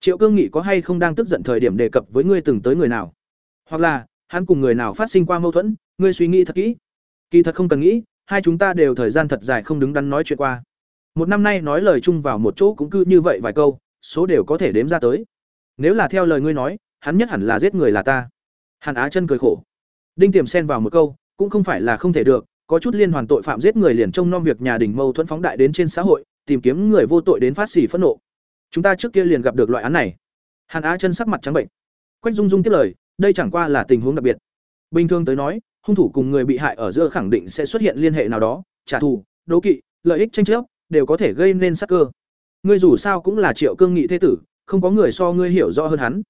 triệu cương nghị có hay không đang tức giận thời điểm đề cập với ngươi từng tới người nào? Hoặc là, hắn cùng người nào phát sinh qua mâu thuẫn? Ngươi suy nghĩ thật kỹ. Kỳ thật không cần nghĩ, hai chúng ta đều thời gian thật dài không đứng đắn nói chuyện qua. Một năm nay nói lời chung vào một chỗ cũng cứ như vậy vài câu, số đều có thể đếm ra tới. Nếu là theo lời ngươi nói, hắn nhất hẳn là giết người là ta. Hàn á chân cười khổ. Đinh tiềm xen vào một câu, cũng không phải là không thể được, có chút liên hoàn tội phạm giết người liền trông nom việc nhà đình mâu thuẫn phóng đại đến trên xã hội, tìm kiếm người vô tội đến phát xỉ phẫn nộ chúng ta trước kia liền gặp được loại án này. Hàn á chân sắc mặt trắng bệnh. Quách dung dung tiếp lời, đây chẳng qua là tình huống đặc biệt. Bình thường tới nói, hung thủ cùng người bị hại ở giữa khẳng định sẽ xuất hiện liên hệ nào đó, trả thù, đố kỵ, lợi ích tranh chấp, đều có thể gây nên sắc cơ. Ngươi dù sao cũng là triệu cương nghị thế tử, không có người so ngươi hiểu rõ hơn hắn.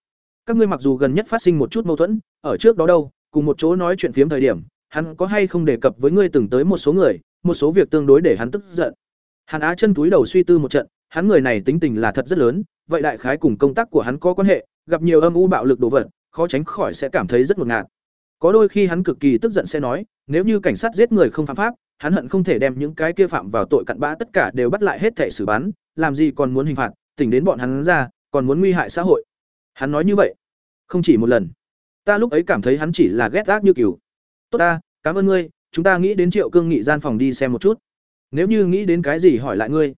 Các ngươi mặc dù gần nhất phát sinh một chút mâu thuẫn, ở trước đó đâu, cùng một chỗ nói chuyện phiếm thời điểm, hắn có hay không đề cập với ngươi từng tới một số người, một số việc tương đối để hắn tức giận. Hàn á chân túi đầu suy tư một trận hắn người này tính tình là thật rất lớn, vậy đại khái cùng công tác của hắn có quan hệ, gặp nhiều âm u bạo lực đồ vật, khó tránh khỏi sẽ cảm thấy rất ngột ngạt. Có đôi khi hắn cực kỳ tức giận sẽ nói, nếu như cảnh sát giết người không phạm pháp, hắn hận không thể đem những cái kia phạm vào tội cặn bã tất cả đều bắt lại hết thảy xử bắn, làm gì còn muốn hình phạt, tỉnh đến bọn hắn ra, còn muốn nguy hại xã hội. Hắn nói như vậy, không chỉ một lần. Ta lúc ấy cảm thấy hắn chỉ là ghét gác như kiểu. tốt ta, cảm ơn ngươi, chúng ta nghĩ đến triệu cương nghị gian phòng đi xem một chút. Nếu như nghĩ đến cái gì hỏi lại ngươi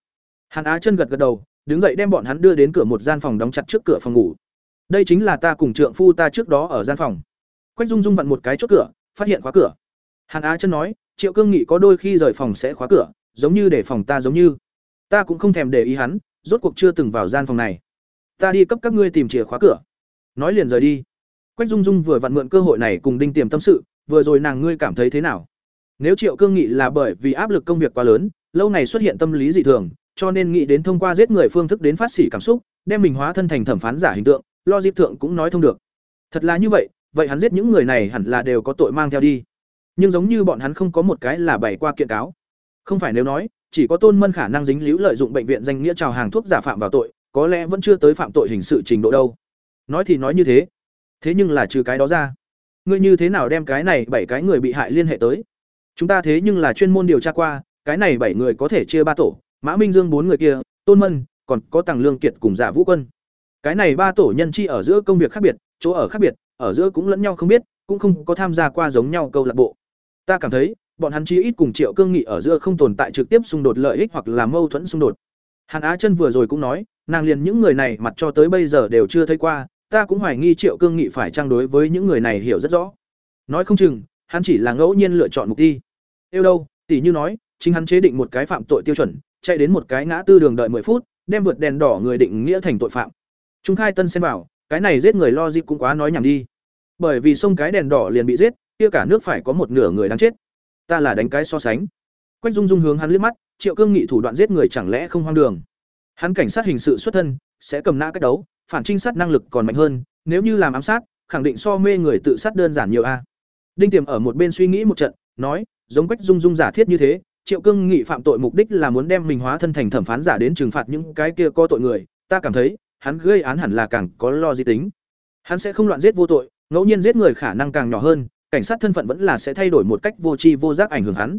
hàn á chân gật gật đầu, đứng dậy đem bọn hắn đưa đến cửa một gian phòng đóng chặt trước cửa phòng ngủ. Đây chính là ta cùng trượng phu ta trước đó ở gian phòng. Quách dung dung vặn một cái chốt cửa, phát hiện khóa cửa. Hàn á chân nói, triệu cương nghị có đôi khi rời phòng sẽ khóa cửa, giống như để phòng ta giống như. Ta cũng không thèm để ý hắn, rốt cuộc chưa từng vào gian phòng này. Ta đi cấp các ngươi tìm chìa khóa cửa. Nói liền rời đi. Quách dung dung vừa vặn mượn cơ hội này cùng đinh tiềm tâm sự, vừa rồi nàng ngươi cảm thấy thế nào? Nếu triệu cương nghị là bởi vì áp lực công việc quá lớn, lâu ngày xuất hiện tâm lý dị thường cho nên nghĩ đến thông qua giết người phương thức đến phát xỉ cảm xúc, đem mình hóa thân thành thẩm phán giả hình tượng lo dịp thượng cũng nói thông được. Thật là như vậy vậy hắn giết những người này hẳn là đều có tội mang theo đi. Nhưng giống như bọn hắn không có một cái là bày qua kiện cáo. Không phải nếu nói, chỉ có tôn mân khả năng dính líu lợi dụng bệnh viện danh nghĩa trào hàng thuốc giả phạm vào tội, có lẽ vẫn chưa tới phạm tội hình sự trình độ đâu. Nói thì nói như thế. Thế nhưng là trừ cái đó ra, ngươi như thế nào đem cái này bảy cái người bị hại liên hệ tới? Chúng ta thế nhưng là chuyên môn điều tra qua, cái này bảy người có thể chia ba tổ mã minh dương bốn người kia, tôn mân, còn có Tằng lương kiệt cùng giả vũ quân. Cái này ba tổ nhân chi ở giữa công việc khác biệt, chỗ ở khác biệt, ở giữa cũng lẫn nhau không biết, cũng không có tham gia qua giống nhau câu lạc bộ. Ta cảm thấy, bọn hắn chí ít cùng triệu cương nghị ở giữa không tồn tại trực tiếp xung đột lợi ích hoặc là mâu thuẫn xung đột. Hàn á chân vừa rồi cũng nói, nàng liền những người này mặt cho tới bây giờ đều chưa thấy qua, ta cũng hoài nghi triệu cương nghị phải trang đối với những người này hiểu rất rõ. Nói không chừng, hắn chỉ là ngẫu nhiên lựa chọn mục tiêu. Yêu đâu, tỷ như nói, chính hắn chế định một cái phạm tội tiêu chuẩn chạy đến một cái ngã tư đường đợi 10 phút, đem vượt đèn đỏ người định nghĩa thành tội phạm. Trung khai tân xem vào, cái này giết người lo dịp cũng quá nói nhảm đi. Bởi vì xông cái đèn đỏ liền bị giết, kia cả nước phải có một nửa người đang chết. Ta là đánh cái so sánh. Quách dung dung hướng hắn liếc mắt, triệu cương nghị thủ đoạn giết người chẳng lẽ không hoang đường? Hắn cảnh sát hình sự xuất thân, sẽ cầm nã cách đấu, phản trinh sát năng lực còn mạnh hơn, nếu như làm ám sát, khẳng định so mê người tự sát đơn giản nhiều a. Đinh tiềm ở một bên suy nghĩ một trận, nói, giống quách dung dung giả thiết như thế triệu cương nghị phạm tội mục đích là muốn đem mình hóa thân thành thẩm phán giả đến trừng phạt những cái kia có tội người. Ta cảm thấy, hắn gây án hẳn là càng có lo di tính. Hắn sẽ không loạn giết vô tội, ngẫu nhiên giết người khả năng càng nhỏ hơn, cảnh sát thân phận vẫn là sẽ thay đổi một cách vô tri vô giác ảnh hưởng hắn.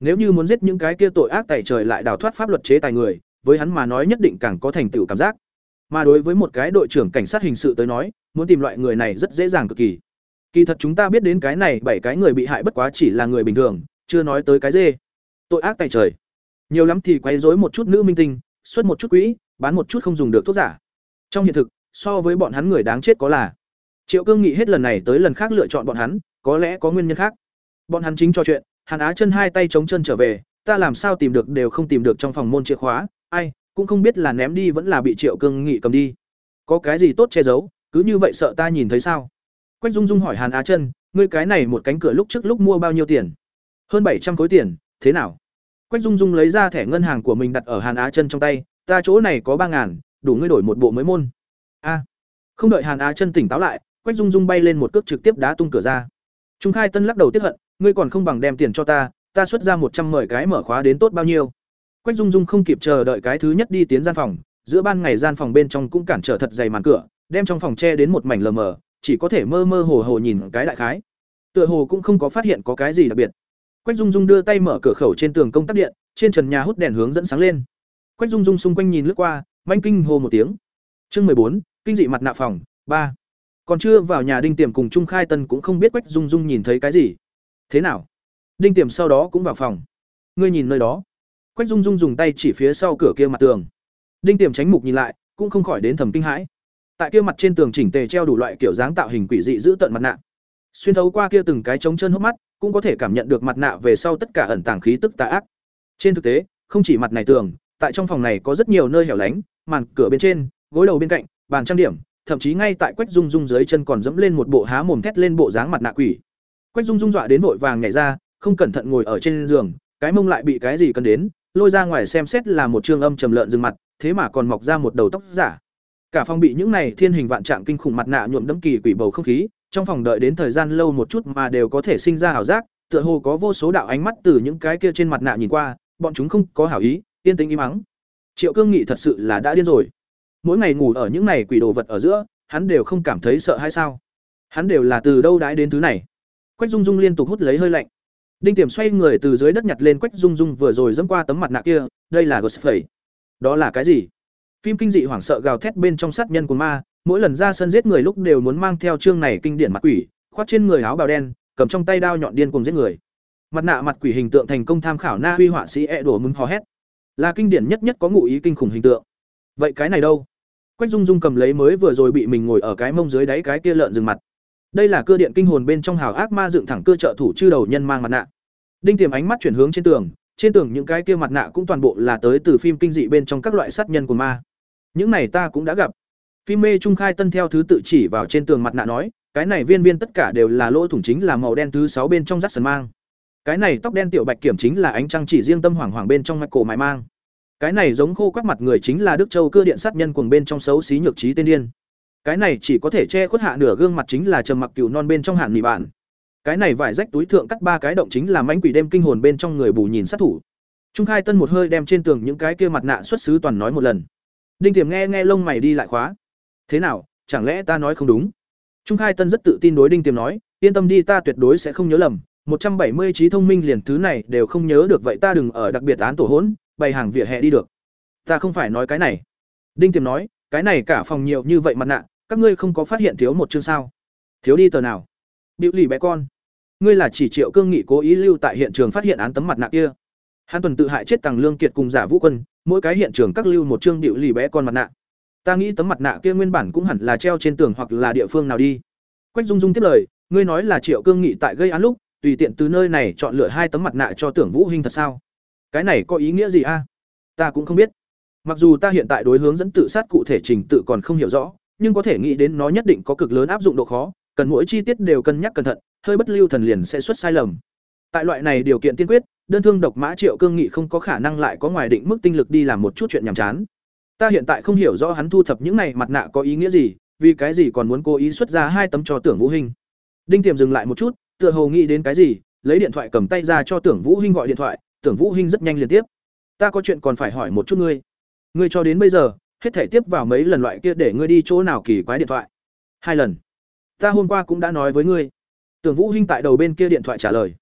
Nếu như muốn giết những cái kia tội ác tày trời lại đào thoát pháp luật chế tài người, với hắn mà nói nhất định càng có thành tựu cảm giác. Mà đối với một cái đội trưởng cảnh sát hình sự tới nói, muốn tìm loại người này rất dễ dàng cực kỳ. Kỳ thật chúng ta biết đến cái này bảy cái người bị hại bất quá chỉ là người bình thường, chưa nói tới cái dê tội ác tài trời. Nhiều lắm thì quấy rối một chút nữ minh tinh, xuất một chút quỹ, bán một chút không dùng được thuốc giả. Trong hiện thực, so với bọn hắn người đáng chết có là. Triệu cương nghị hết lần này tới lần khác lựa chọn bọn hắn, có lẽ có nguyên nhân khác. Bọn hắn chính cho chuyện hàn á chân hai tay chống chân trở về, ta làm sao tìm được đều không tìm được trong phòng môn chìa khóa, ai, cũng không biết là ném đi vẫn là bị triệu cương nghị cầm đi. Có cái gì tốt che giấu, cứ như vậy sợ ta nhìn thấy sao? Quách dung dung hỏi hàn á chân, ngươi cái này một cánh cửa lúc trước lúc mua bao nhiêu tiền? Hơn bảy trăm khối tiền, thế nào? Quách dung dung lấy ra thẻ ngân hàng của mình đặt ở hàn á chân trong tay, ta chỗ này có ba ngàn, đủ ngươi đổi một bộ mới môn. A. Không đợi hàn á chân tỉnh táo lại, quách dung dung bay lên một cước trực tiếp đá tung cửa ra. Trung khai tân lắc đầu tiếc hận, ngươi còn không bằng đem tiền cho ta ta xuất ra một trăm mười cái mở khóa đến tốt bao nhiêu? Quách dung dung không kịp chờ đợi cái thứ nhất đi tiến gian phòng, giữa ban ngày gian phòng bên trong cũng cản trở thật dày màn cửa, đem trong phòng che đến một mảnh lờ mờ, chỉ có thể mơ mơ hồ hồ nhìn cái đại khái. Tựa hồ cũng không có phát hiện có cái gì đặc biệt quách dung dung đưa tay mở cửa khẩu trên tường công tắc điện, trên trần nhà hút đèn hướng dẫn sáng lên. Quách dung dung xung quanh nhìn lướt qua manh kinh hô một tiếng. Chương mười bốn, kinh dị mặt nạ phòng, ba. Còn chưa vào nhà đinh tiềm cùng trung khai tân cũng không biết quách dung dung nhìn thấy cái gì. Thế nào? Đinh tiềm sau đó cũng vào phòng. Ngươi nhìn nơi đó. Quách dung dung dùng tay chỉ phía sau cửa kia mặt tường. Đinh tiềm tránh mục nhìn lại, cũng không khỏi đến thầm kinh hãi. Tại kia mặt trên tường chỉnh tề treo đủ loại kiểu dáng tạo hình quỷ dị giữ tận mặt nạ. Xuyên thấu qua kia từng cái trống chân hốc mắt cũng có thể cảm nhận được mặt nạ về sau tất cả ẩn tàng khí tức tà ác. Trên thực tế, không chỉ mặt này tường, tại trong phòng này có rất nhiều nơi hẻo lánh, màn cửa bên trên, gối đầu bên cạnh, bàn trang điểm, thậm chí ngay tại quách dung dung dưới chân còn dẫm lên một bộ há mồm thét lên bộ dáng mặt nạ quỷ. Quách dung dung dọa đến vội vàng nhảy ra, không cẩn thận ngồi ở trên giường, cái mông lại bị cái gì cần đến, lôi ra ngoài xem xét là một trương âm trầm lợn rừng mặt, thế mà còn mọc ra một đầu tóc giả. Cả phòng bị những này thiên hình vạn trạng kinh khủng mặt nạ nhuộm đẫm kỳ quỷ bầu không khí trong phòng đợi đến thời gian lâu một chút mà đều có thể sinh ra ảo giác, tựa hồ có vô số đạo ánh mắt từ những cái kia trên mặt nạ nhìn qua, bọn chúng không có hảo ý, yên tĩnh im mắng triệu cương nghị thật sự là đã điên rồi. Mỗi ngày ngủ ở những này quỷ đồ vật ở giữa, hắn đều không cảm thấy sợ hay sao? Hắn đều là từ đâu đãi đến thứ này? Quách dung dung liên tục hút lấy hơi lạnh. Đinh tiềm xoay người từ dưới đất nhặt lên quách dung dung vừa rồi dẫm qua tấm mặt nạ kia, đây là gosphẩy đó là cái gì? Phim kinh dị hoảng sợ gào thét bên trong sát nhân của ma mỗi lần ra sân giết người lúc đều muốn mang theo chương này kinh điển mặt quỷ, khoác trên người áo bào đen, cầm trong tay đao nhọn điên cùng giết người. Mặt nạ mặt quỷ hình tượng thành công tham khảo na huy họa sĩ e đổ mừng hò hét. Là kinh điển nhất nhất có ngụ ý kinh khủng hình tượng. Vậy cái này đâu? Quách dung dung cầm lấy mới vừa rồi bị mình ngồi ở cái mông dưới đáy cái kia lợn rừng mặt. Đây là cơ điện kinh hồn bên trong hào ác ma dựng thẳng cơ trợ thủ chư đầu nhân mang mặt nạ. Đinh tiềm ánh mắt chuyển hướng trên tường trên tường những cái kia mặt nạ cũng toàn bộ là tới từ phim kinh dị bên trong các loại sát nhân của ma. Những này ta cũng đã gặp phim mê trung khai tân theo thứ tự chỉ vào trên tường mặt nạ nói, cái này viên viên tất cả đều là lỗ thủng chính là màu đen thứ sáu bên trong rắc sần mang. Cái này tóc đen tiểu bạch kiểm chính là ánh trăng chỉ riêng tâm hoàng hoàng bên trong mạch cổ mài mang. Cái này giống khô quắc mặt người chính là đức châu cưa điện sát nhân cuồng bên trong xấu xí nhược trí tên điên. Cái này chỉ có thể che khuất hạ nửa gương mặt chính là trầm mặc cừu non bên trong hạn mì bản cái này vải rách túi thượng cắt ba cái động chính là mánh quỷ đêm kinh hồn bên trong người bù nhìn sát thủ. Trung khai tân một hơi đem trên tường những cái kia mặt nạ xuất xứ toàn nói một lần. Đinh tiềm nghe nghe lông mày đi lại khóa thế nào, chẳng lẽ ta nói không đúng? Trung khai tân rất tự tin đối đinh tiềm nói, yên tâm đi, ta tuyệt đối sẽ không nhớ lầm, một trăm bảy mươi trí thông minh liền thứ này đều không nhớ được, vậy ta đừng ở đặc biệt án tổ hỗn, bày hàng vỉa hè đi được. Ta không phải nói cái này. Đinh tiềm nói, cái này cả phòng nhiều như vậy mặt nạ, các ngươi không có phát hiện thiếu một chương sao? Thiếu đi tờ nào? Biểu lì bé con. Ngươi là chỉ triệu cương nghị cố ý lưu tại hiện trường phát hiện án tấm mặt nạ kia. Hắn tuần tự hại chết tàng lương kiệt cùng giả vũ quân, mỗi cái hiện trường các lưu một chương biểu lì bé con mặt nạ ta nghĩ tấm mặt nạ kia nguyên bản cũng hẳn là treo trên tường hoặc là địa phương nào đi. Quách dung dung tiếp lời, ngươi nói là triệu cương nghị tại gây án lúc, tùy tiện từ nơi này chọn lựa hai tấm mặt nạ cho tưởng vũ hình thật sao? Cái này có ý nghĩa gì a? Ta cũng không biết. Mặc dù ta hiện tại đối hướng dẫn tự sát cụ thể trình tự còn không hiểu rõ, nhưng có thể nghĩ đến nó nhất định có cực lớn áp dụng độ khó, cần mỗi chi tiết đều cân nhắc cẩn thận, hơi bất lưu thần liền sẽ xuất sai lầm. Tại loại này điều kiện tiên quyết, đơn thương độc mã triệu cương nghị không có khả năng lại có ngoài định mức tinh lực đi làm một chút chuyện nhàm chán ta hiện tại không hiểu rõ hắn thu thập những này mặt nạ có ý nghĩa gì, vì cái gì còn muốn cố ý xuất ra hai tấm cho tưởng vũ hình đinh tiềm dừng lại một chút, tựa hồ nghĩ đến cái gì, lấy điện thoại cầm tay ra cho tưởng vũ hình gọi điện thoại, tưởng vũ Hình rất nhanh liên tiếp. Ta có chuyện còn phải hỏi một chút ngươi. Ngươi cho đến bây giờ, hết thể tiếp vào mấy lần loại kia để ngươi đi chỗ nào kỳ quái điện thoại? Hai lần. Ta hôm qua cũng đã nói với ngươi. Tưởng vũ hinh tại đầu bên kia điện thoại trả lời.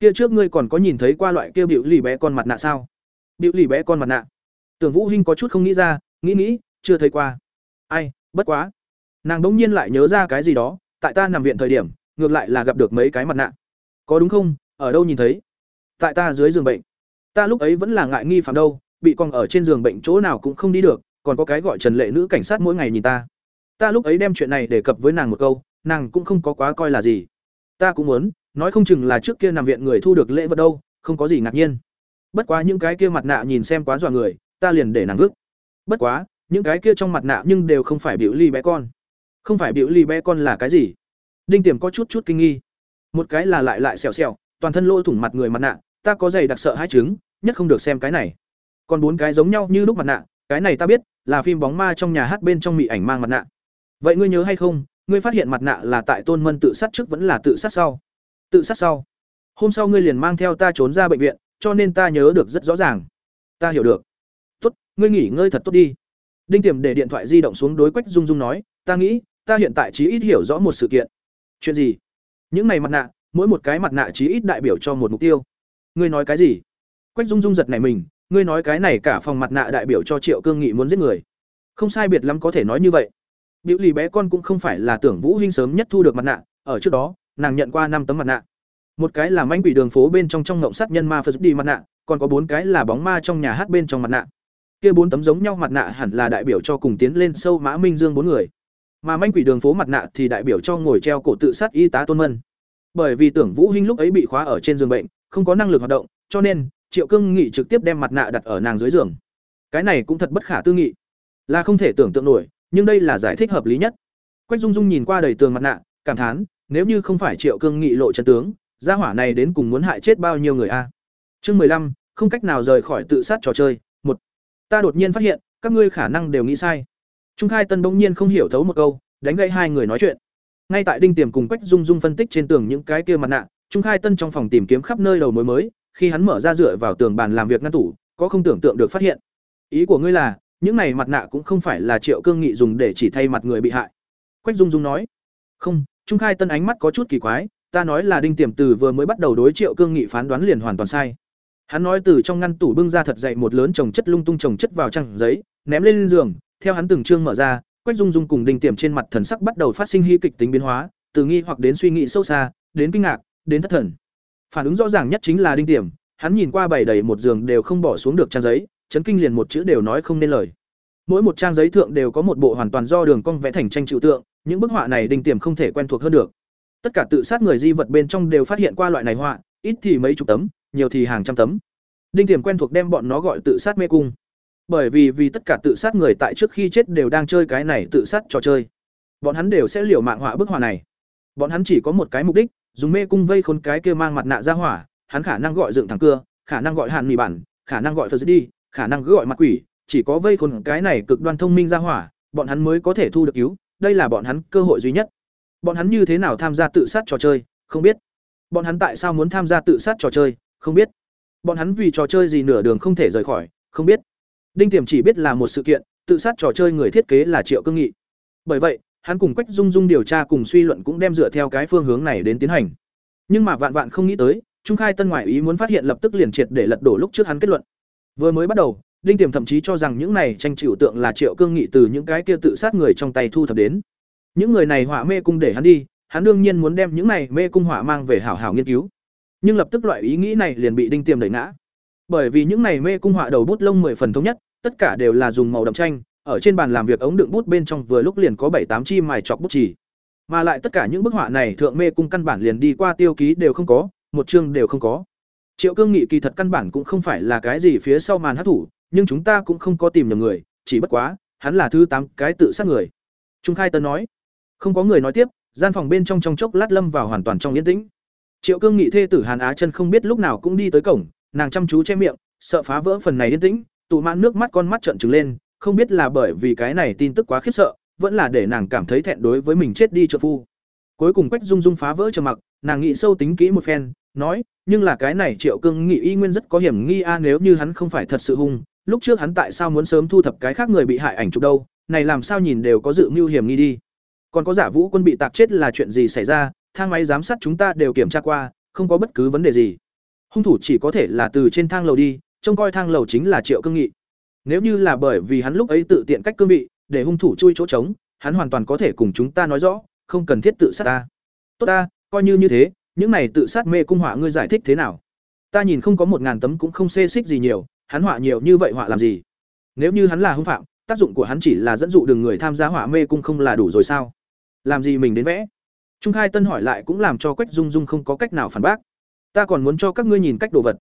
Kia trước ngươi còn có nhìn thấy qua loại kia biểu lì bé con mặt nạ sao? Biểu lì bé con mặt nạ tưởng vũ hinh có chút không nghĩ ra, nghĩ nghĩ, chưa thấy qua. Ai, bất quá. Nàng bỗng nhiên lại nhớ ra cái gì đó, tại ta nằm viện thời điểm, ngược lại là gặp được mấy cái mặt nạ. Có đúng không? Ở đâu nhìn thấy? Tại ta dưới giường bệnh. Ta lúc ấy vẫn là ngại nghi phạm đâu, bị còn ở trên giường bệnh chỗ nào cũng không đi được, còn có cái gọi trần lệ nữ cảnh sát mỗi ngày nhìn ta. Ta lúc ấy đem chuyện này đề cập với nàng một câu, nàng cũng không có quá coi là gì. Ta cũng muốn, nói không chừng là trước kia nằm viện người thu được lễ vật đâu, không có gì ngạc nhiên. Bất quá những cái kia mặt nạ nhìn xem quá dọa người ta liền để nàng vứt. Bất quá, những cái kia trong mặt nạ nhưng đều không phải biểu ly bé con. Không phải biểu ly bé con là cái gì? Đinh tiềm có chút chút kinh nghi. Một cái là lại lại xèo xèo, toàn thân lỗ thủng mặt người mặt nạ, ta có giày đặc sợ hai trứng nhất không được xem cái này. Còn bốn cái giống nhau như lúc mặt nạ, cái này ta biết, là phim bóng ma trong nhà hát bên trong mị ảnh mang mặt nạ. Vậy ngươi nhớ hay không, ngươi phát hiện mặt nạ là tại tôn mân tự sát trước vẫn là tự sát sau? Tự sát sau. Hôm sau ngươi liền mang theo ta trốn ra bệnh viện, cho nên ta nhớ được rất rõ ràng. Ta hiểu được ngươi nghỉ ngơi thật tốt đi. Đinh tiềm để điện thoại di động xuống đối quách dung dung nói ta nghĩ ta hiện tại chí ít hiểu rõ một sự kiện. Chuyện gì? Những này mặt nạ mỗi một cái mặt nạ chí ít đại biểu cho một mục tiêu. Ngươi nói cái gì? Quách dung dung giật này mình ngươi nói cái này cả phòng mặt nạ đại biểu cho triệu cương nghị muốn giết người. Không sai biệt lắm có thể nói như vậy. Biểu lì bé con cũng không phải là tưởng Vũ Hinh sớm nhất thu được mặt nạ, ở trước đó, nàng nhận qua năm tấm mặt nạ. Một cái là manh quỷ đường phố bên trong trong ngộng sát nhân ma Phật đi mặt nạ, còn có bốn cái là bóng ma trong nhà hát bên trong mặt nạ. Kia bốn tấm giống nhau mặt nạ hẳn là đại biểu cho cùng tiến lên sâu Mã Minh Dương bốn người. Mà manh quỷ đường phố mặt nạ thì đại biểu cho ngồi treo cổ tự sát y tá Tôn Mân. Bởi vì tưởng Vũ Hinh lúc ấy bị khóa ở trên giường bệnh, không có năng lực hoạt động, cho nên Triệu Cương Nghị trực tiếp đem mặt nạ đặt ở nàng dưới giường. Cái này cũng thật bất khả tư nghị, là không thể tưởng tượng nổi, nhưng đây là giải thích hợp lý nhất. Quách Dung Dung nhìn qua đầy tường mặt nạ, cảm thán, nếu như không phải Triệu Cương Nghị lộ chân tướng, gia hỏa này đến cùng muốn hại chết bao nhiêu người a. Chương mười lăm, không cách nào rời khỏi tự sát trò chơi. Ta đột nhiên phát hiện, các ngươi khả năng đều nghĩ sai. Trung Khai Tân bỗng nhiên không hiểu thấu một câu, đánh gãy hai người nói chuyện. Ngay tại Đinh Tiềm cùng Quách Dung Dung phân tích trên tường những cái kia mặt nạ, Trung Khai Tân trong phòng tìm kiếm khắp nơi đầu mối mới, khi hắn mở ra dựa vào tường bàn làm việc ngăn tủ, có không tưởng tượng được phát hiện. Ý của ngươi là, những này mặt nạ cũng không phải là Triệu Cương Nghị dùng để chỉ thay mặt người bị hại. Quách Dung Dung nói. Không, Trung Khai Tân ánh mắt có chút kỳ quái, ta nói là Đinh Tiềm từ vừa mới bắt đầu đối Triệu Cương Nghị phán đoán liền hoàn toàn sai. Hắn nói từ trong ngăn tủ bưng ra thật dậy một lớn chồng chất lung tung chồng chất vào trang giấy, ném lên giường, theo hắn từng chương mở ra, Quách Dung Dung cùng Đinh Tiềm trên mặt thần sắc bắt đầu phát sinh hy kịch tính biến hóa, từ nghi hoặc đến suy nghĩ sâu xa, đến kinh ngạc, đến thất thần. Phản ứng rõ ràng nhất chính là Đinh Tiềm, hắn nhìn qua bảy đầy một giường đều không bỏ xuống được trang giấy, chấn kinh liền một chữ đều nói không nên lời. Mỗi một trang giấy thượng đều có một bộ hoàn toàn do đường cong vẽ thành tranh chịu tượng, những bức họa này Đinh Tiềm không thể quen thuộc hơn được. Tất cả tự sát người di vật bên trong đều phát hiện qua loại này họa, ít thì mấy chục tấm, nhiều thì hàng trăm tấm. Đinh Tiềm quen thuộc đem bọn nó gọi tự sát mê cung. Bởi vì vì tất cả tự sát người tại trước khi chết đều đang chơi cái này tự sát trò chơi. Bọn hắn đều sẽ liều mạng họa bức họa này. Bọn hắn chỉ có một cái mục đích, dùng mê cung vây khốn cái kia mang mặt nạ ra hỏa, hắn khả năng gọi dựng thẳng cưa, khả năng gọi hàn mì bản, khả năng gọi phật đi, khả năng gọi mặt quỷ, chỉ có vây khốn cái này cực đoan thông minh ra hỏa, bọn hắn mới có thể thu được cứu, đây là bọn hắn cơ hội duy nhất. Bọn hắn như thế nào tham gia tự sát trò chơi, không biết. Bọn hắn tại sao muốn tham gia tự sát trò chơi, không biết. Bọn hắn vì trò chơi gì nửa đường không thể rời khỏi, không biết. Đinh Tiềm chỉ biết là một sự kiện, tự sát trò chơi người thiết kế là Triệu Cương Nghị. Bởi vậy, hắn cùng Quách Dung Dung điều tra cùng suy luận cũng đem dựa theo cái phương hướng này đến tiến hành. Nhưng mà vạn vạn không nghĩ tới, Trung Khai Tân ngoại ý muốn phát hiện lập tức liền triệt để lật đổ lúc trước hắn kết luận. Vừa mới bắt đầu, Đinh Tiềm thậm chí cho rằng những này tranh chịu tượng là Triệu Cương Nghị từ những cái kia tự sát người trong tay thu thập đến. Những người này họa mê cung để hắn đi, hắn đương nhiên muốn đem những này mê cung họa mang về hảo hảo nghiên cứu. Nhưng lập tức loại ý nghĩ này liền bị Đinh Tiềm đẩy ngã. Bởi vì những này mê cung họa đầu bút lông 10 phần thống nhất, tất cả đều là dùng màu đậm tranh, ở trên bàn làm việc ống đựng bút bên trong vừa lúc liền có bảy tám chi mài chọc bút chỉ. Mà lại tất cả những bức họa này thượng mê cung căn bản liền đi qua tiêu ký đều không có, một chương đều không có. Triệu Cương Nghị kỳ thật căn bản cũng không phải là cái gì phía sau màn hát thủ, nhưng chúng ta cũng không có tìm nhầm người, chỉ bất quá, hắn là thứ tám cái tự sát người. Trung Khai Tân nói. Không có người nói tiếp, gian phòng bên trong trong chốc lát lâm vào hoàn toàn trong yên tĩnh. Triệu Cương Nghị thê tử Hàn Á Chân không biết lúc nào cũng đi tới cổng, nàng chăm chú che miệng, sợ phá vỡ phần này yên tĩnh, tụ mãn nước mắt con mắt trợn trừng lên, không biết là bởi vì cái này tin tức quá khiếp sợ, vẫn là để nàng cảm thấy thẹn đối với mình chết đi trợ phu. Cuối cùng Quách Dung Dung phá vỡ trầm mặc, nàng nghĩ sâu tính kỹ một phen, nói, nhưng là cái này Triệu Cương Nghị y nguyên rất có hiểm nghi a nếu như hắn không phải thật sự hung, lúc trước hắn tại sao muốn sớm thu thập cái khác người bị hại ảnh chụp đâu, này làm sao nhìn đều có dự mưu hiểm nghi đi. Còn có giả vũ quân bị tạc chết là chuyện gì xảy ra, thang máy giám sát chúng ta đều kiểm tra qua, không có bất cứ vấn đề gì. Hung thủ chỉ có thể là từ trên thang lầu đi, trông coi thang lầu chính là Triệu Cương Nghị. Nếu như là bởi vì hắn lúc ấy tự tiện cách cương vị, để hung thủ chui chỗ trống, hắn hoàn toàn có thể cùng chúng ta nói rõ, không cần thiết tự sát ta. Tốt ta, coi như như thế, những này tự sát mê cung họa ngươi giải thích thế nào? Ta nhìn không có một ngàn tấm cũng không xê xích gì nhiều, hắn họa nhiều như vậy họa làm gì? Nếu như hắn là hung phạm, tác dụng của hắn chỉ là dẫn dụ đường người tham gia họa mê cung không là đủ rồi sao? Làm gì mình đến vẽ? Trung Khai Tân hỏi lại cũng làm cho Quách Dung Dung không có cách nào phản bác. Ta còn muốn cho các ngươi nhìn cách đồ vật.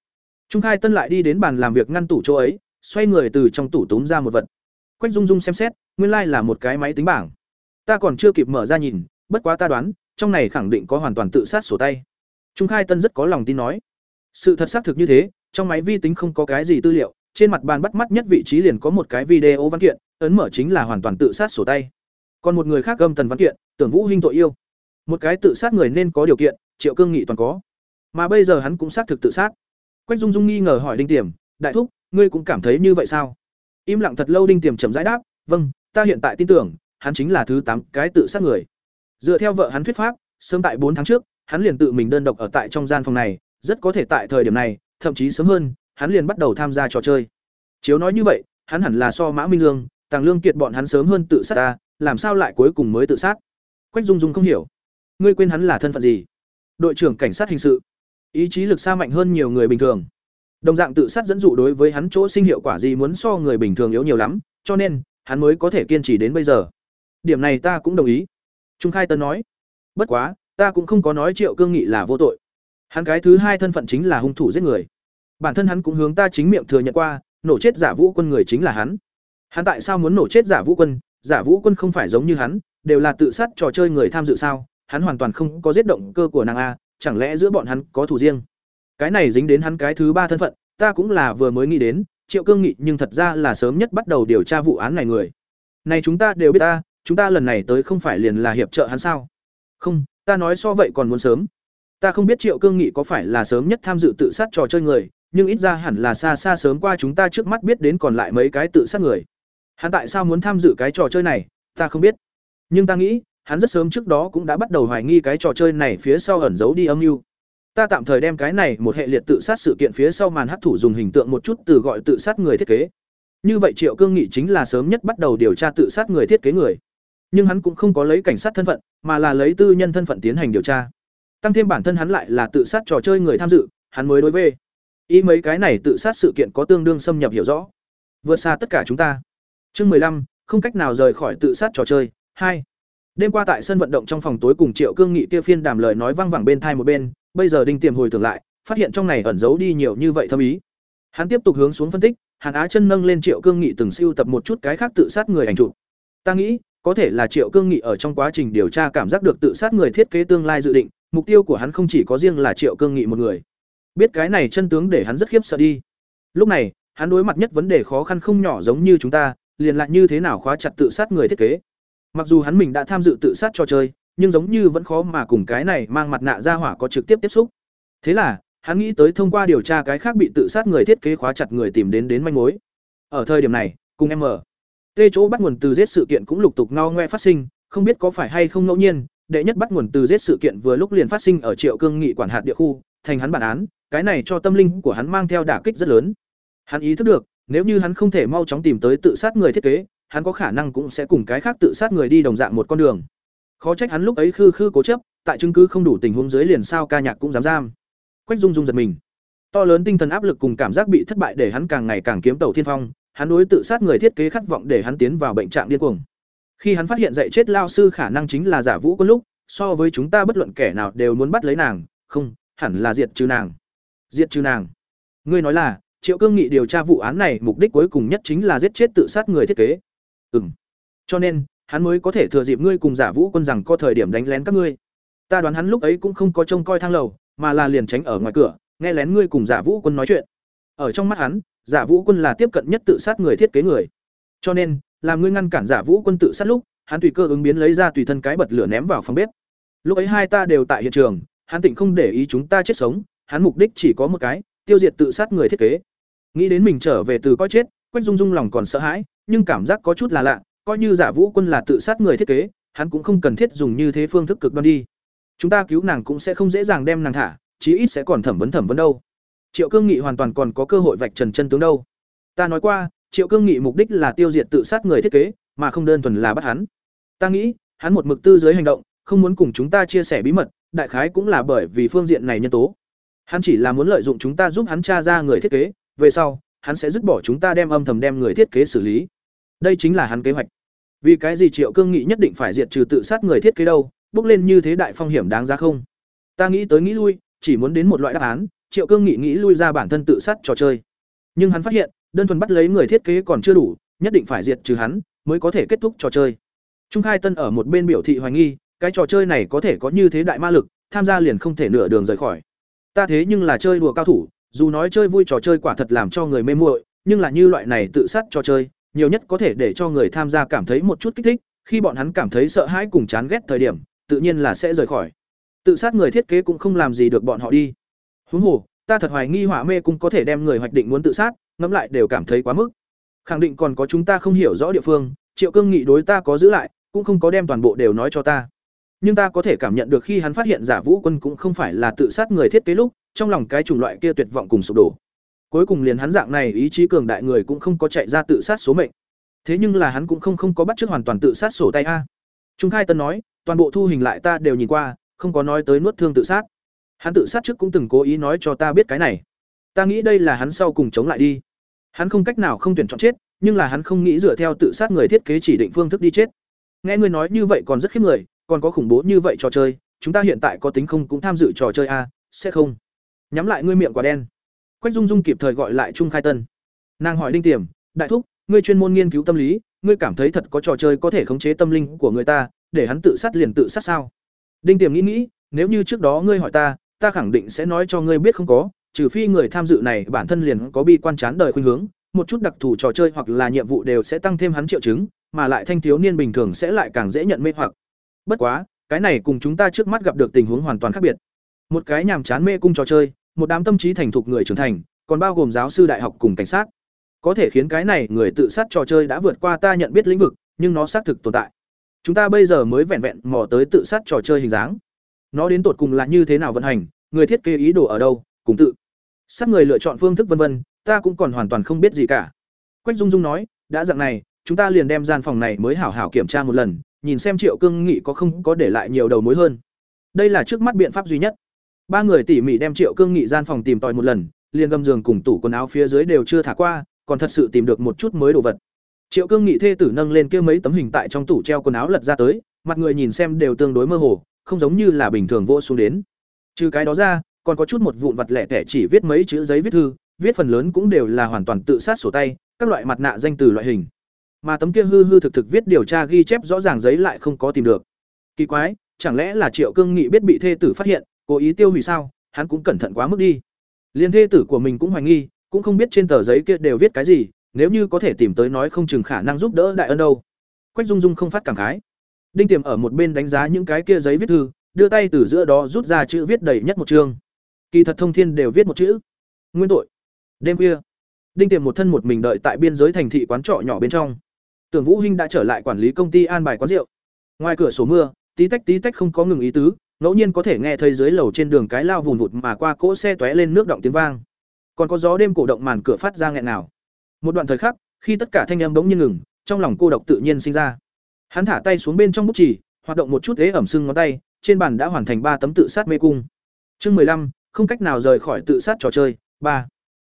Trung Khai Tân lại đi đến bàn làm việc ngăn tủ chỗ ấy, xoay người từ trong tủ túm ra một vật. Quách Dung Dung xem xét, nguyên lai like là một cái máy tính bảng. Ta còn chưa kịp mở ra nhìn, bất quá ta đoán, trong này khẳng định có hoàn toàn tự sát sổ tay. Trung Khai Tân rất có lòng tin nói. Sự thật xác thực như thế, trong máy vi tính không có cái gì tư liệu, trên mặt bàn bắt mắt nhất vị trí liền có một cái video văn kiện, ấn mở chính là hoàn toàn tự sát sổ tay. Còn một người khác gâm tần văn kiện, tưởng Vũ Hinh tội yêu. Một cái tự sát người nên có điều kiện, Triệu Cương Nghị toàn có. Mà bây giờ hắn cũng xác thực tự sát. Quách Dung Dung nghi ngờ hỏi Đinh Tiềm, "Đại thúc, ngươi cũng cảm thấy như vậy sao?" Im lặng thật lâu Đinh Tiềm chậm rãi đáp, "Vâng, ta hiện tại tin tưởng, hắn chính là thứ tám cái tự sát người." Dựa theo vợ hắn thuyết pháp, sớm tại bốn tháng trước, hắn liền tự mình đơn độc ở tại trong gian phòng này, rất có thể tại thời điểm này, thậm chí sớm hơn, hắn liền bắt đầu tham gia trò chơi. Chiếu nói như vậy, hắn hẳn là so Mã Minh Dương, Tàng Lương Kiệt bọn hắn sớm hơn tự sát ta, làm sao lại cuối cùng mới tự sát quách dung dung không hiểu ngươi quên hắn là thân phận gì? Đội trưởng cảnh sát hình sự. Ý chí lực xa mạnh hơn nhiều người bình thường. Đồng dạng tự sát dẫn dụ đối với hắn chỗ sinh hiệu quả gì muốn so người bình thường yếu nhiều lắm, cho nên, hắn mới có thể kiên trì đến bây giờ. Điểm này ta cũng đồng ý. Trung khai tân nói. Bất quá, ta cũng không có nói triệu cương nghị là vô tội. Hắn cái thứ hai thân phận chính là hung thủ giết người. Bản thân hắn cũng hướng ta chính miệng thừa nhận qua, nổ chết giả vũ quân người chính là hắn. Hắn tại sao muốn nổ chết giả vũ quân? Giả vũ quân không phải giống như hắn, đều là tự sát trò chơi người tham dự sao? Hắn hoàn toàn không có giết động cơ của nàng a, chẳng lẽ giữa bọn hắn có thủ riêng? Cái này dính đến hắn cái thứ ba thân phận, ta cũng là vừa mới nghĩ đến, triệu cương nghị nhưng thật ra là sớm nhất bắt đầu điều tra vụ án này người. Này chúng ta đều biết ta, chúng ta lần này tới không phải liền là hiệp trợ hắn sao? Không, ta nói so vậy còn muốn sớm. Ta không biết triệu cương nghị có phải là sớm nhất tham dự tự sát trò chơi người, nhưng ít ra hẳn là xa xa sớm qua chúng ta trước mắt biết đến còn lại mấy cái tự sát người. Hắn tại sao muốn tham dự cái trò chơi này, ta không biết. Nhưng ta nghĩ hắn rất sớm trước đó cũng đã bắt đầu hoài nghi cái trò chơi này phía sau ẩn giấu đi âm mưu. Ta tạm thời đem cái này một hệ liệt tự sát sự kiện phía sau màn hấp thủ dùng hình tượng một chút từ gọi tự sát người thiết kế. Như vậy triệu cương nghị chính là sớm nhất bắt đầu điều tra tự sát người thiết kế người. Nhưng hắn cũng không có lấy cảnh sát thân phận, mà là lấy tư nhân thân phận tiến hành điều tra. Tăng thêm bản thân hắn lại là tự sát trò chơi người tham dự, hắn mới đối với ý mấy cái này tự sát sự kiện có tương đương xâm nhập hiểu rõ. Vượt xa tất cả chúng ta. Chương mười lăm, không cách nào rời khỏi tự sát trò chơi. Hai đêm qua tại sân vận động trong phòng tối cùng triệu cương nghị kia phiên đàm lời nói vang vẳng bên thai một bên, bây giờ đinh tiềm hồi tưởng lại, phát hiện trong này ẩn giấu đi nhiều như vậy thâm ý. Hắn tiếp tục hướng xuống phân tích, hàn á chân nâng lên triệu cương nghị từng siêu tập một chút cái khác tự sát người ảnh chụp. Ta nghĩ, có thể là triệu cương nghị ở trong quá trình điều tra cảm giác được tự sát người thiết kế tương lai dự định, mục tiêu của hắn không chỉ có riêng là triệu cương nghị một người. Biết cái này chân tướng để hắn rất khiếp sợ đi. Lúc này, hắn đối mặt nhất vấn đề khó khăn không nhỏ giống như chúng ta, liền lại như thế nào khóa chặt tự sát người thiết kế? Mặc dù hắn mình đã tham dự tự sát trò chơi, nhưng giống như vẫn khó mà cùng cái này mang mặt nạ ra hỏa có trực tiếp tiếp xúc. Thế là, hắn nghĩ tới thông qua điều tra cái khác bị tự sát người thiết kế khóa chặt người tìm đến đến manh mối. Ở thời điểm này, cùng em ở. Tê chỗ bắt nguồn từ giết sự kiện cũng lục tục ngao ngoe phát sinh, không biết có phải hay không ngẫu nhiên, đệ nhất bắt nguồn từ giết sự kiện vừa lúc liền phát sinh ở triệu cương nghị quản hạt địa khu, thành hắn bản án, cái này cho tâm linh của hắn mang theo đả kích rất lớn. Hắn ý thức được, nếu như hắn không thể mau chóng tìm tới tự sát người thiết kế hắn có khả năng cũng sẽ cùng cái khác tự sát người đi đồng dạng một con đường. Khó trách hắn lúc ấy khư khư cố chấp, tại chứng cứ không đủ tình huống dưới liền sao ca nhạc cũng dám giam. Quách dung dung giật mình. To lớn tinh thần áp lực cùng cảm giác bị thất bại để hắn càng ngày càng kiếm tàu thiên phong, hắn đối tự sát người thiết kế khát vọng để hắn tiến vào bệnh trạng điên cuồng. Khi hắn phát hiện dạy chết lao sư khả năng chính là giả vũ quân lúc, so với chúng ta bất luận kẻ nào đều muốn bắt lấy nàng, không, hẳn là diệt trừ nàng. Diệt trừ nàng. Ngươi nói là, triệu cương nghị điều tra vụ án này mục đích cuối cùng nhất chính là giết chết tự sát người thiết kế ừ cho nên, hắn mới có thể thừa dịp ngươi cùng giả vũ quân rằng có thời điểm đánh lén các ngươi. Ta đoán hắn lúc ấy cũng không có trông coi thang lầu, mà là liền tránh ở ngoài cửa, nghe lén ngươi cùng giả vũ quân nói chuyện. Ở trong mắt hắn, giả vũ quân là tiếp cận nhất tự sát người thiết kế người. Cho nên, làm ngươi ngăn cản giả vũ quân tự sát lúc, hắn tùy cơ ứng biến lấy ra tùy thân cái bật lửa ném vào phòng bếp. Lúc ấy hai ta đều tại hiện trường, hắn tỉnh không để ý chúng ta chết sống, hắn mục đích chỉ có một cái, tiêu diệt tự sát người thiết kế. Nghĩ đến mình trở về từ coi chết, quách dung dung lòng còn sợ hãi nhưng cảm giác có chút là lạ, coi như giả vũ quân là tự sát người thiết kế, hắn cũng không cần thiết dùng như thế phương thức cực đoan đi. Chúng ta cứu nàng cũng sẽ không dễ dàng đem nàng thả, chí ít sẽ còn thẩm vấn thẩm vấn đâu. Triệu cương nghị hoàn toàn còn có cơ hội vạch trần chân tướng đâu. Ta nói qua, triệu cương nghị mục đích là tiêu diệt tự sát người thiết kế, mà không đơn thuần là bắt hắn. Ta nghĩ, hắn một mực tư dưới hành động, không muốn cùng chúng ta chia sẻ bí mật, đại khái cũng là bởi vì phương diện này nhân tố. Hắn chỉ là muốn lợi dụng chúng ta giúp hắn tra ra người thiết kế, về sau, hắn sẽ dứt bỏ chúng ta đem âm thầm đem người thiết kế xử lý đây chính là hắn kế hoạch. Vì cái gì triệu cương nghị nhất định phải diệt trừ tự sát người thiết kế đâu, bước lên như thế đại phong hiểm đáng ra không? Ta nghĩ tới nghĩ lui, chỉ muốn đến một loại đáp án, triệu cương nghị nghĩ lui ra bản thân tự sát trò chơi. Nhưng hắn phát hiện, đơn thuần bắt lấy người thiết kế còn chưa đủ, nhất định phải diệt trừ hắn, mới có thể kết thúc trò chơi. Trung khai tân ở một bên biểu thị hoài nghi, cái trò chơi này có thể có như thế đại ma lực, tham gia liền không thể nửa đường rời khỏi. Ta thế nhưng là chơi đùa cao thủ, dù nói chơi vui trò chơi quả thật làm cho người mê muội, nhưng là như loại này tự sát trò chơi nhiều nhất có thể để cho người tham gia cảm thấy một chút kích thích, khi bọn hắn cảm thấy sợ hãi cùng chán ghét thời điểm, tự nhiên là sẽ rời khỏi. Tự sát người thiết kế cũng không làm gì được bọn họ đi. Huống hồ, ta thật hoài nghi hỏa mê cũng có thể đem người hoạch định muốn tự sát, ngẫm lại đều cảm thấy quá mức. Khẳng định còn có chúng ta không hiểu rõ địa phương, triệu cương nghị đối ta có giữ lại, cũng không có đem toàn bộ đều nói cho ta. Nhưng ta có thể cảm nhận được khi hắn phát hiện giả vũ quân cũng không phải là tự sát người thiết kế lúc, trong lòng cái chủng loại kia tuyệt vọng cùng sụp đổ cuối cùng liền hắn dạng này ý chí cường đại người cũng không có chạy ra tự sát số mệnh. Thế nhưng là hắn cũng không không có bắt chước hoàn toàn tự sát sổ tay a. Trung khai tân nói, toàn bộ thu hình lại ta đều nhìn qua, không có nói tới nuốt thương tự sát. Hắn tự sát trước cũng từng cố ý nói cho ta biết cái này. Ta nghĩ đây là hắn sau cùng chống lại đi. Hắn không cách nào không tuyển chọn chết, nhưng là hắn không nghĩ dựa theo tự sát người thiết kế chỉ định phương thức đi chết. Nghe ngươi nói như vậy còn rất khiếp người, còn có khủng bố như vậy trò chơi, chúng ta hiện tại có tính không cũng tham dự trò chơi a, sẽ không. Nhắm lại ngươi miệng quả đen quách dung dung kịp thời gọi lại trung khai tân. Nàng hỏi đinh tiềm, đại thúc, ngươi chuyên môn nghiên cứu tâm lý, ngươi cảm thấy thật có trò chơi có thể khống chế tâm linh của người ta, để hắn tự sát liền tự sát sao? Đinh tiềm nghĩ nghĩ, nếu như trước đó ngươi hỏi ta ta khẳng định sẽ nói cho ngươi biết không có, trừ phi người tham dự này bản thân liền có bi quan chán đời khuynh hướng, một chút đặc thù trò chơi hoặc là nhiệm vụ đều sẽ tăng thêm hắn triệu chứng, mà lại thanh thiếu niên bình thường sẽ lại càng dễ nhận mê hoặc. Bất quá, cái này cùng chúng ta trước mắt gặp được tình huống hoàn toàn khác biệt. Một cái nhàm chán mê cung trò chơi một đám tâm trí thành thục người trưởng thành, còn bao gồm giáo sư đại học cùng cảnh sát. Có thể khiến cái này người tự sát trò chơi đã vượt qua ta nhận biết lĩnh vực, nhưng nó xác thực tồn tại. Chúng ta bây giờ mới vẹn vẹn mò tới tự sát trò chơi hình dáng. Nó đến tột cùng là như thế nào vận hành, người thiết kế ý đồ ở đâu, cùng tự sát người lựa chọn phương thức vân vân, ta cũng còn hoàn toàn không biết gì cả. Quách dung dung nói, đã dạng này, chúng ta liền đem gian phòng này mới hảo hảo kiểm tra một lần, nhìn xem triệu cương nghị có không có để lại nhiều đầu mối hơn. Đây là trước mắt biện pháp duy nhất ba người tỉ mỉ đem triệu cương nghị gian phòng tìm tòi một lần, liền gầm giường cùng tủ quần áo phía dưới đều chưa thả qua, còn thật sự tìm được một chút mới đồ vật. Triệu cương nghị thê tử nâng lên kia mấy tấm hình tại trong tủ treo quần áo lật ra tới, mặt người nhìn xem đều tương đối mơ hồ, không giống như là bình thường vô xuống đến. Trừ cái đó ra, còn có chút một vụn vặt lẻ tẻ chỉ viết mấy chữ giấy viết thư, viết phần lớn cũng đều là hoàn toàn tự sát sổ tay, các loại mặt nạ danh từ loại hình. Mà tấm kia hư hư thực thực viết điều tra ghi chép rõ ràng giấy lại không có tìm được. Kỳ quái, chẳng lẽ là triệu cương nghị biết bị thê tử phát hiện cố ý tiêu hủy sao, hắn cũng cẩn thận quá mức đi. Liên thê tử của mình cũng hoài nghi, cũng không biết trên tờ giấy kia đều viết cái gì, nếu như có thể tìm tới nói không chừng khả năng giúp đỡ đại ân đâu. Quách dung dung không phát cảm khái. Đinh tiềm ở một bên đánh giá những cái kia giấy viết thư, đưa tay từ giữa đó rút ra chữ viết đầy nhất một chương. Kỳ thật thông thiên đều viết một chữ. Nguyên tội. Đêm khuya, đinh tiềm một thân một mình đợi tại biên giới thành thị quán trọ nhỏ bên trong. Tưởng vũ hinh đã trở lại quản lý công ty an bài quán rượu. Ngoài cửa sổ mưa, tí tách tí tách không có ngừng ý tứ ngẫu nhiên có thể nghe thấy dưới lầu trên đường cái lao vùn vụt mà qua cỗ xe tóe lên nước động tiếng vang. Còn có gió đêm cổ động màn cửa phát ra nghẹn nào một đoạn thời khắc, khi tất cả thanh âm bỗng nhiên ngừng, trong lòng cô độc tự nhiên sinh ra. Hắn thả tay xuống bên trong bút chỉ hoạt động một chút thế ẩm sưng ngón tay, trên bàn đã hoàn thành ba tấm tự sát mê cung. Chương mười lăm, không cách nào rời khỏi tự sát trò chơi, ba.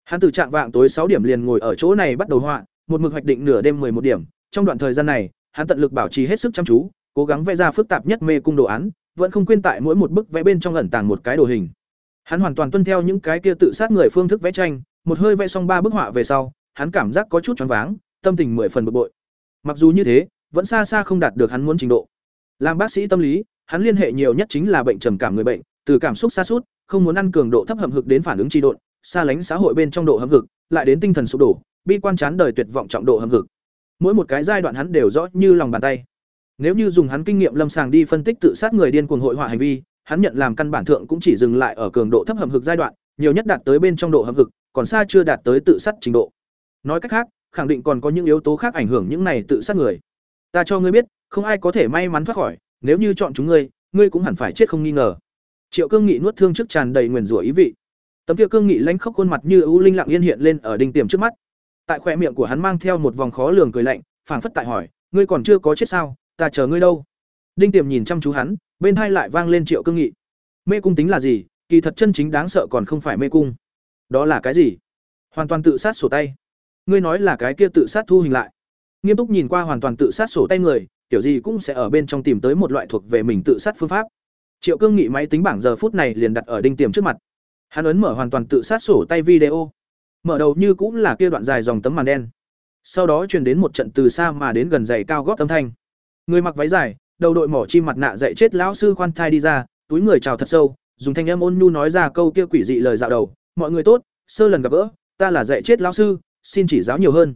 Hắn từ trạng vạng tối sáu điểm liền ngồi ở chỗ này bắt đầu họa, một mực hoạch định nửa đêm một điểm. Trong đoạn thời gian này, hắn tận lực bảo trì hết sức chăm chú, cố gắng vẽ ra phức tạp nhất mê cung đồ án vẫn không quên tại mỗi một bức vẽ bên trong ẩn tàng một cái đồ hình. Hắn hoàn toàn tuân theo những cái kia tự sát người phương thức vẽ tranh một hơi vẽ xong ba bức họa về sau hắn cảm giác có chút choáng váng tâm tình mười phần bực bội. Mặc dù như thế vẫn xa xa không đạt được hắn muốn trình độ. Làm bác sĩ tâm lý hắn liên hệ nhiều nhất chính là bệnh trầm cảm người bệnh từ cảm xúc xa sút, không muốn ăn cường độ thấp hầm hực đến phản ứng trì độn xa lánh xã hội bên trong độ hầm hực lại đến tinh thần sụp đổ bi quan chán đời tuyệt vọng trọng độ hầm hực. Mỗi một cái giai đoạn hắn đều rõ như lòng bàn tay nếu như dùng hắn kinh nghiệm lâm sàng đi phân tích tự sát người điên cuồng hội họa hành vi, hắn nhận làm căn bản thượng cũng chỉ dừng lại ở cường độ thấp hầm hực giai đoạn, nhiều nhất đạt tới bên trong độ hầm hực, còn xa chưa đạt tới tự sát trình độ. Nói cách khác, khẳng định còn có những yếu tố khác ảnh hưởng những này tự sát người. Ta cho ngươi biết, không ai có thể may mắn thoát khỏi, nếu như chọn chúng ngươi ngươi cũng hẳn phải chết không nghi ngờ. Triệu cương nghị nuốt thương trước tràn đầy nguyền rủa ý vị. Tấm kia cương nghị lãnh khóc khuôn mặt như ưu linh lặng yên hiện lên ở đinh tiềm trước mắt. Tại khóe miệng của hắn mang theo một vòng khó lường cười lạnh, phảng phất tại hỏi, ngươi còn chưa có chết sao? Ta chờ ngươi đâu. Đinh tiềm nhìn chăm chú hắn, bên hai lại vang lên triệu cương nghị. Mê cung tính là gì? Kỳ thật chân chính đáng sợ còn không phải mê cung. Đó là cái gì? Hoàn toàn tự sát sổ tay. Ngươi nói là cái kia tự sát thu hình lại. Nghiêm túc nhìn qua hoàn toàn tự sát sổ tay người, kiểu gì cũng sẽ ở bên trong tìm tới một loại thuộc về mình tự sát phương pháp. Triệu cương nghị máy tính bảng giờ phút này liền đặt ở đinh tiềm trước mặt. Hắn ấn mở hoàn toàn tự sát sổ tay video. Mở đầu như cũng là kia đoạn dài dòng tấm màn đen. Sau đó truyền đến một trận từ xa mà đến gần dày cao góp âm thanh người mặc váy dài, đầu đội mỏ chim mặt nạ dạy chết lão sư khoan thai đi ra, túi người chào thật sâu, dùng thanh âm ôn nhu nói ra câu kia quỷ dị lời dạo đầu. Mọi người tốt, sơ lần gặp gỡ, ta là dạy chết lão sư, xin chỉ giáo nhiều hơn.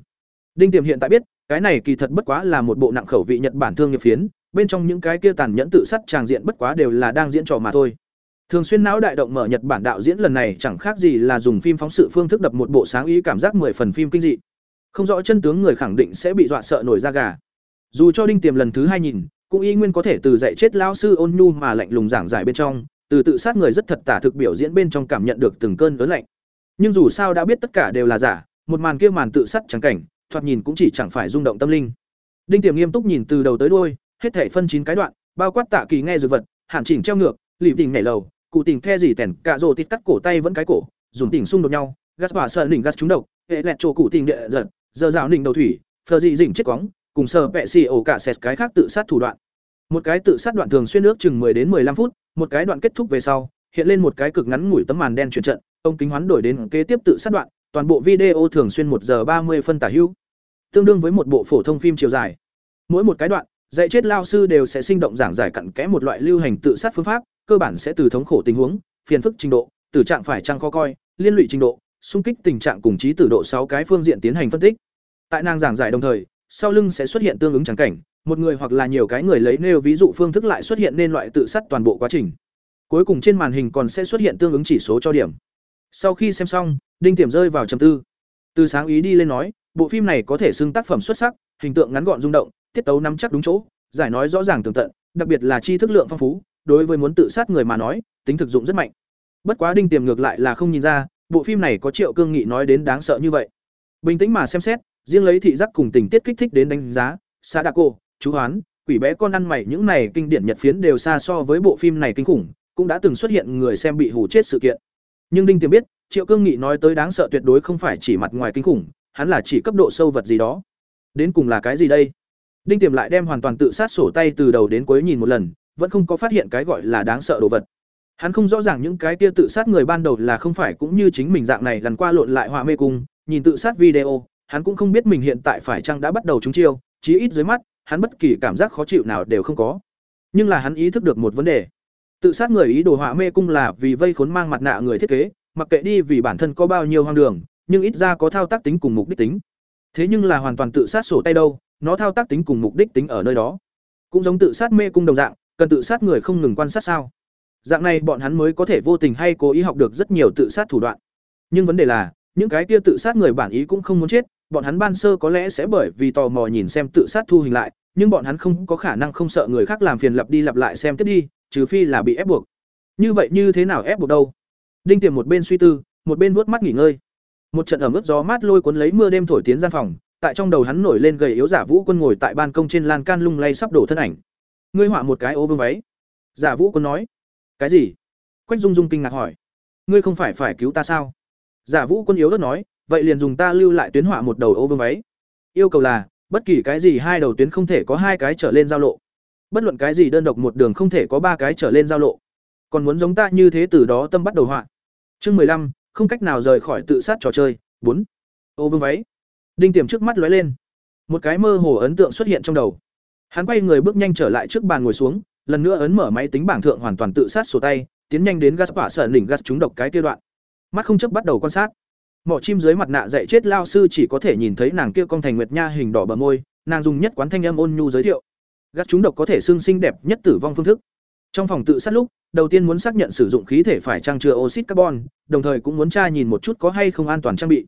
Đinh tiềm hiện tại biết, cái này kỳ thật bất quá là một bộ nặng khẩu vị nhật bản thương nghiệp phiến, bên trong những cái kia tàn nhẫn tự sát tràng diện bất quá đều là đang diễn trò mà thôi. Thường xuyên não đại động mở nhật bản đạo diễn lần này chẳng khác gì là dùng phim phóng sự phương thức đập một bộ sáng ý cảm giác mười phần phim kinh dị. Không rõ chân tướng người khẳng định sẽ bị dọa sợ nổi da gà dù cho đinh tiềm lần thứ hai nhìn cũng y nguyên có thể từ dạy chết lão sư ôn nhu mà lạnh lùng giảng giải bên trong từ tự sát người rất thật tả thực biểu diễn bên trong cảm nhận được từng cơn lớn lạnh nhưng dù sao đã biết tất cả đều là giả một màn kia màn tự sát trắng cảnh thoạt nhìn cũng chỉ chẳng phải rung động tâm linh. Đinh Tiềm nghiêm túc nhìn từ đầu tới đuôi, hết thể phân chín cái đoạn, bao quát tạ kỳ nghe dược vật, hạn chỉnh treo ngược, lì tình nhảy lầu, cụ tình the gì tèn, cả rồ tít cắt cổ tay vẫn cái cổ, dùng tình xung đột nhau, gắt hỏa sợ đỉnh gắt trúng độc, hệ lẹt chỗ cụ tình địa giật, giờ rào đỉnh đầu thủy, phờ dị dỉnh chết quóng, cùng sở vẹ xì ổ cả sẹt cái khác tự sát thủ đoạn. Một cái tự sát đoạn thường xuyên nước chừng 10 đến 15 phút, một cái đoạn kết thúc về sau, hiện lên một cái cực ngắn ngủi tấm màn đen chuyển trận, ông kính hoán đổi đến kế tiếp tự sát đoạn, toàn bộ video thường xuyên một giờ ba mươi phân tả hữu, tương đương với một bộ phổ thông phim chiều dài. Mỗi một cái đoạn, dạy chết lao sư đều sẽ sinh động giảng giải cặn kẽ một loại lưu hành tự sát phương pháp, cơ bản sẽ từ thống khổ tình huống, phiền phức trình độ, tử trạng phải chăng khó coi, liên lụy trình độ, xung kích tình trạng cùng trí tử độ sáu cái phương diện tiến hành phân tích. Tại nàng giảng giải đồng thời, sau lưng sẽ xuất hiện tương ứng trắng cảnh, một người hoặc là nhiều cái người lấy nêu ví dụ phương thức lại xuất hiện nên loại tự sát toàn bộ quá trình. Cuối cùng trên màn hình còn sẽ xuất hiện tương ứng chỉ số cho điểm. Sau khi xem xong, Đinh Tiềm rơi vào trầm tư. Từ sáng ý đi lên nói, bộ phim này có thể xưng tác phẩm xuất sắc, hình tượng ngắn gọn rung động, tiết tấu nắm chắc đúng chỗ, giải nói rõ ràng tường tận, đặc biệt là chi thức lượng phong phú, đối với muốn tự sát người mà nói, tính thực dụng rất mạnh. Bất quá Đinh Tiềm ngược lại là không nhìn ra, bộ phim này có Triệu Cương Nghị nói đến đáng sợ như vậy. Bình tĩnh mà xem xét, riêng lấy thị giác cùng tình tiết kích thích đến đánh giá, Sadako, chú hoán, quỷ bé con ăn mày những này kinh điển nhật phiến đều xa so với bộ phim này kinh khủng, cũng đã từng xuất hiện người xem bị hù chết sự kiện. Nhưng Đinh Tiềm biết, Triệu Cương Nghị nói tới đáng sợ tuyệt đối không phải chỉ mặt ngoài kinh khủng, hắn là chỉ cấp độ sâu vật gì đó. Đến cùng là cái gì đây? Đinh Tiềm lại đem hoàn toàn tự sát sổ tay từ đầu đến cuối nhìn một lần, vẫn không có phát hiện cái gọi là đáng sợ đồ vật. Hắn không rõ ràng những cái kia tự sát người ban đầu là không phải cũng như chính mình dạng này lần qua lộn lại họa mê cung, nhìn tự sát video, hắn cũng không biết mình hiện tại phải chăng đã bắt đầu trúng chiêu, chí ít dưới mắt, hắn bất kỳ cảm giác khó chịu nào đều không có. Nhưng là hắn ý thức được một vấn đề. Tự sát người ý đồ họa mê cung là vì vây khốn mang mặt nạ người thiết kế, mặc kệ đi vì bản thân có bao nhiêu hoang đường, nhưng ít ra có thao tác tính cùng mục đích tính. Thế nhưng là hoàn toàn tự sát sổ tay đâu, nó thao tác tính cùng mục đích tính ở nơi đó. Cũng giống tự sát mê cung đồng dạng, cần tự sát người không ngừng quan sát sao? Dạng này bọn hắn mới có thể vô tình hay cố ý học được rất nhiều tự sát thủ đoạn. Nhưng vấn đề là, những cái kia tự sát người bản ý cũng không muốn chết, bọn hắn ban sơ có lẽ sẽ bởi vì tò mò nhìn xem tự sát thu hình lại, nhưng bọn hắn không có khả năng không sợ người khác làm phiền lặp đi lặp lại xem tiếp đi, trừ phi là bị ép buộc. Như vậy như thế nào ép buộc đâu? Đinh Tiềm một bên suy tư, một bên vuốt mắt nghỉ ngơi. Một trận ẩm ướt gió mát lôi cuốn lấy mưa đêm thổi tiến gian phòng, tại trong đầu hắn nổi lên gầy yếu giả Vũ Quân ngồi tại ban công trên lan can lung lay sắp đổ thân ảnh. Ngươi họa một cái ô vương váy. Giả Vũ Quân nói. Cái gì? Quách Dung Dung kinh ngạc hỏi. Ngươi không phải phải cứu ta sao? Giả Vũ Quân yếu ớt nói, vậy liền dùng ta lưu lại tuyến họa một đầu ô vương váy. Yêu cầu là, bất kỳ cái gì hai đầu tuyến không thể có hai cái trở lên giao lộ. Bất luận cái gì đơn độc một đường không thể có ba cái trở lên giao lộ. Còn muốn giống ta như thế từ đó tâm bắt đầu họa. Chương mười lăm không cách nào rời khỏi tự sát trò chơi. bốn Ô vương váy. Đinh Tiềm trước mắt lóe lên. Một cái mơ hồ ấn tượng xuất hiện trong đầu. Hắn quay người bước nhanh trở lại trước bàn ngồi xuống, lần nữa ấn mở máy tính bảng thượng hoàn toàn tự sát sổ tay, tiến nhanh đến gas quả sợ đỉnh gas trúng độc cái kia đoạn. Mắt không chấp bắt đầu quan sát. Mỏ chim dưới mặt nạ dạy chết lao sư chỉ có thể nhìn thấy nàng kia con thành nguyệt nha hình đỏ bờ môi, nàng dùng nhất quán thanh âm ôn nhu giới thiệu. gắt chúng độc có thể xương xinh đẹp nhất tử vong phương thức. Trong phòng tự sát lúc, đầu tiên muốn xác nhận sử dụng khí thể phải trang chứa oxit carbon, đồng thời cũng muốn tra nhìn một chút có hay không an toàn trang bị.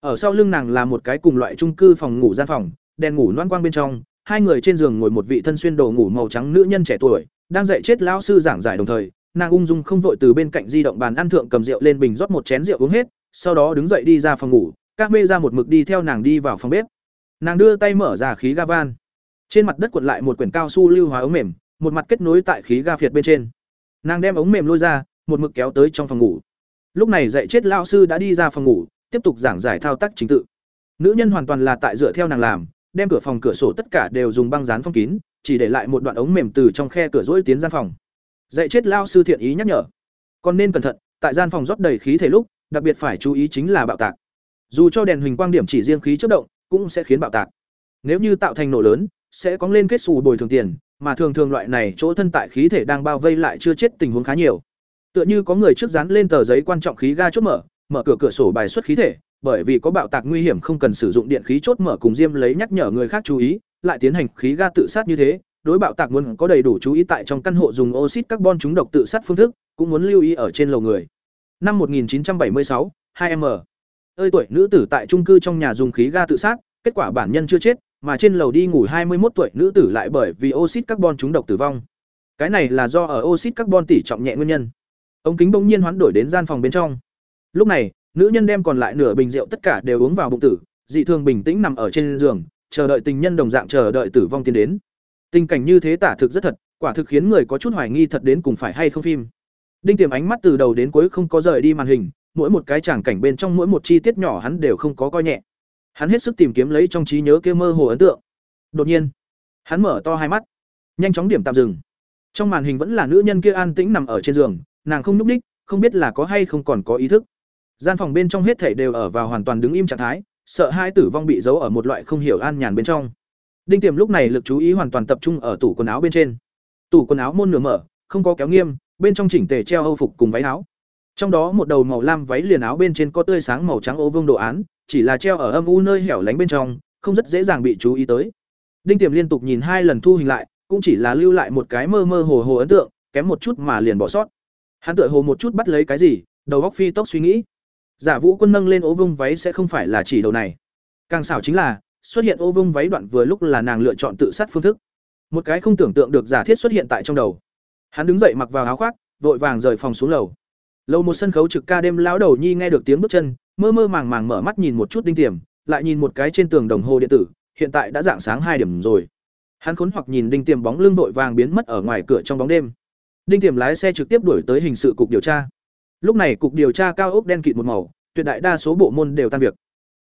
Ở sau lưng nàng là một cái cùng loại chung cư phòng ngủ gian phòng, đèn ngủ loan quang bên trong, hai người trên giường ngồi một vị thân xuyên đồ ngủ màu trắng nữ nhân trẻ tuổi, đang dạy chết lão sư giảng giải đồng thời, nàng ung dung không vội từ bên cạnh di động bàn ăn thượng cầm rượu lên bình rót một chén rượu uống hết, sau đó đứng dậy đi ra phòng ngủ, các mê ra một mực đi theo nàng đi vào phòng bếp. Nàng đưa tay mở ra khí ga van. Trên mặt đất cuộn lại một quyển cao su lưu hóa ống mềm, một mặt kết nối tại khí ga phiệt bên trên. Nàng đem ống mềm lôi ra, một mực kéo tới trong phòng ngủ. Lúc này dạy chết lao sư đã đi ra phòng ngủ, tiếp tục giảng giải thao tác chính tự. Nữ nhân hoàn toàn là tại dựa theo nàng làm, đem cửa phòng cửa sổ tất cả đều dùng băng dán phong kín, chỉ để lại một đoạn ống mềm từ trong khe cửa rỗi tiến gian phòng. Dạy chết lao sư thiện ý nhắc nhở, còn nên cẩn thận, tại gian phòng rót đầy khí thể lúc, đặc biệt phải chú ý chính là bạo tạc. Dù cho đèn huỳnh quang điểm chỉ riêng khí chớp động, cũng sẽ khiến bạo tạc. Nếu như tạo thành nổ lớn, sẽ có lên kết xù bồi thường tiền, mà thường thường loại này chỗ thân tại khí thể đang bao vây lại chưa chết tình huống khá nhiều. Tựa như có người trước dán lên tờ giấy quan trọng khí ga chốt mở, mở cửa cửa sổ bài xuất khí thể, bởi vì có bạo tạc nguy hiểm không cần sử dụng điện khí chốt mở cùng diêm lấy nhắc nhở người khác chú ý, lại tiến hành khí ga tự sát như thế, đối bạo tạc muốn có đầy đủ chú ý tại trong căn hộ dùng oxit carbon trúng độc tự sát phương thức, cũng muốn lưu ý ở trên lầu người. Năm 1976, 2M. Ơi tuổi nữ tử tại trung cư trong nhà dùng khí ga tự sát, kết quả bản nhân chưa chết, mà trên lầu đi ngủ 21 tuổi nữ tử lại bởi vì oxit carbon trúng độc tử vong. Cái này là do ở oxit carbon tỷ trọng nhẹ nguyên nhân. Ống kính bỗng nhiên hoán đổi đến gian phòng bên trong. Lúc này, nữ nhân đem còn lại nửa bình rượu tất cả đều uống vào bụng tử, dị thường bình tĩnh nằm ở trên giường, chờ đợi tình nhân đồng dạng chờ đợi tử vong tiến đến. Tình cảnh như thế tả thực rất thật, quả thực khiến người có chút hoài nghi thật đến cùng phải hay không phim. Đinh Tiềm ánh mắt từ đầu đến cuối không có rời đi màn hình, mỗi một cái tràng cảnh bên trong mỗi một chi tiết nhỏ hắn đều không có coi nhẹ. Hắn hết sức tìm kiếm lấy trong trí nhớ kia mơ hồ ấn tượng. Đột nhiên, hắn mở to hai mắt, nhanh chóng điểm tạm dừng. Trong màn hình vẫn là nữ nhân kia an tĩnh nằm ở trên giường, nàng không nhúc nhích, không biết là có hay không còn có ý thức. Gian phòng bên trong hết thảy đều ở vào hoàn toàn đứng im trạng thái, sợ hai tử vong bị giấu ở một loại không hiểu an nhàn bên trong. Đinh Tiềm lúc này lực chú ý hoàn toàn tập trung ở tủ quần áo bên trên. Tủ quần áo môn nửa mở, không có kéo nghiêm, bên trong chỉnh tề treo âu phục cùng váy áo. Trong đó một đầu màu lam váy liền áo bên trên có tươi sáng màu trắng ô vương đồ án, chỉ là treo ở âm u nơi hẻo lánh bên trong, không rất dễ dàng bị chú ý tới. Đinh Tiềm liên tục nhìn hai lần thu hình lại, cũng chỉ là lưu lại một cái mơ mơ hồ hồ ấn tượng, kém một chút mà liền bỏ sót. Hắn tựa hồ một chút bắt lấy cái gì, đầu óc phi tốc suy nghĩ. Giả Vũ Quân nâng lên ô vương váy sẽ không phải là chỉ đầu này. Càng xảo chính là, xuất hiện ô vương váy đoạn vừa lúc là nàng lựa chọn tự sát phương thức. Một cái không tưởng tượng được giả thiết xuất hiện tại trong đầu. Hắn đứng dậy mặc vào áo khoác, vội vàng rời phòng xuống lầu. Lâu một sân khấu trực ca đêm lão đầu nhi nghe được tiếng bước chân, mơ mơ màng màng mở mắt nhìn một chút đinh tiềm, lại nhìn một cái trên tường đồng hồ điện tử, hiện tại đã dạng sáng hai điểm rồi. Hắn khốn hoặc nhìn đinh tiềm bóng lưng vội vàng biến mất ở ngoài cửa trong bóng đêm. Đinh tiềm lái xe trực tiếp đuổi tới hình sự cục điều tra. Lúc này cục điều tra cao ốc đen kịt một màu, tuyệt đại đa số bộ môn đều tan việc.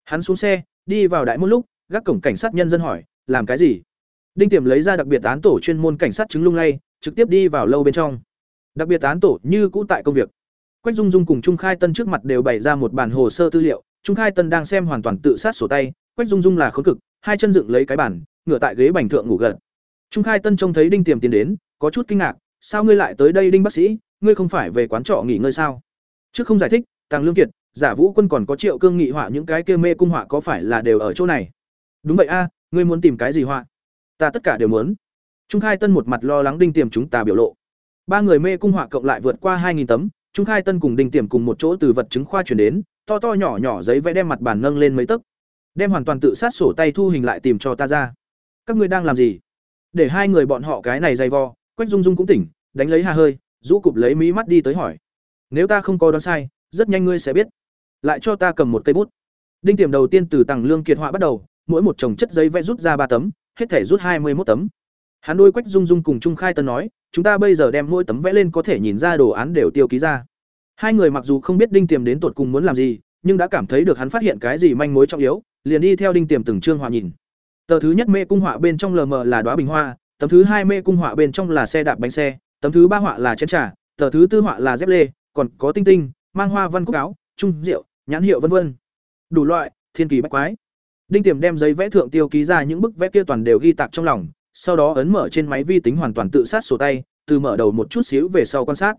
Hắn xuống xe, đi vào đại môn lúc, gác cổng cảnh sát nhân dân hỏi, làm cái gì? Đinh Tiềm lấy ra đặc biệt án tổ chuyên môn cảnh sát chứng lung lay, trực tiếp đi vào lâu bên trong. Đặc biệt án tổ như cũ tại công việc. Quách Dung Dung cùng Trung Khai Tân trước mặt đều bày ra một bản hồ sơ tư liệu, Trung Khai Tân đang xem hoàn toàn tự sát sổ tay, Quách Dung Dung là khốn cực, hai chân dựng lấy cái bản, ngửa tại ghế bành thượng ngủ gật. Trung Khai Tân trông thấy Đinh Tiềm tiến đến, có chút kinh ngạc, "Sao ngươi lại tới đây Đinh bác sĩ, ngươi không phải về quán trọ nghỉ ngơi sao?" Trước không giải thích, Tàng Lương Kiệt, Giả Vũ Quân còn có Triệu Cương nghị họa những cái kia mê cung họa có phải là đều ở chỗ này? Đúng vậy a, ngươi muốn tìm cái gì họa? Ta tất cả đều muốn. Trung Khai Tân một mặt lo lắng Đinh Tiềm chúng ta biểu lộ. Ba người mê cung họa cộng lại vượt qua 2000 tấm, Trung Khai Tân cùng Đinh Tiềm cùng một chỗ từ vật chứng khoa chuyển đến, to to nhỏ nhỏ giấy vẽ đem mặt bàn nâng lên mấy tấc. Đem hoàn toàn tự sát sổ tay thu hình lại tìm cho ta ra. Các ngươi đang làm gì? Để hai người bọn họ cái này dày vò, Quách Dung Dung cũng tỉnh, đánh lấy hà hơi, rũ cụp lấy mí mắt đi tới hỏi. Nếu ta không có đoán sai, rất nhanh ngươi sẽ biết. Lại cho ta cầm một cây bút. Đinh Tiềm đầu tiên từ tầng lương kiệt họa bắt đầu, mỗi một chồng chất giấy vẽ rút ra ba tấm, hết thể rút hai mươi 21 tấm. Hắn đôi Quách Dung Dung cùng Trung Khai Tân nói, chúng ta bây giờ đem mỗi tấm vẽ lên có thể nhìn ra đồ án đều tiêu ký ra. Hai người mặc dù không biết Đinh Tiềm đến tột cùng muốn làm gì, nhưng đã cảm thấy được hắn phát hiện cái gì manh mối trọng yếu, liền đi theo Đinh Tiềm từng chương họa nhìn. Tờ thứ nhất mê cung họa bên trong lờ mờ là đóa bình hoa, tấm thứ hai mê cung họa bên trong là xe đạp bánh xe, tấm thứ ba họa là chén trà, tờ thứ tư họa là dép lê, còn có tinh tinh, mang hoa văn cúc áo, trung rượu, nhãn hiệu vân vân. Đủ loại, thiên kỳ bách quái. Đinh Tiềm đem giấy vẽ thượng tiêu ký ra những bức vẽ kia toàn đều ghi tạc trong lòng, sau đó ấn mở trên máy vi tính hoàn toàn tự sát sổ tay, từ mở đầu một chút xíu về sau quan sát.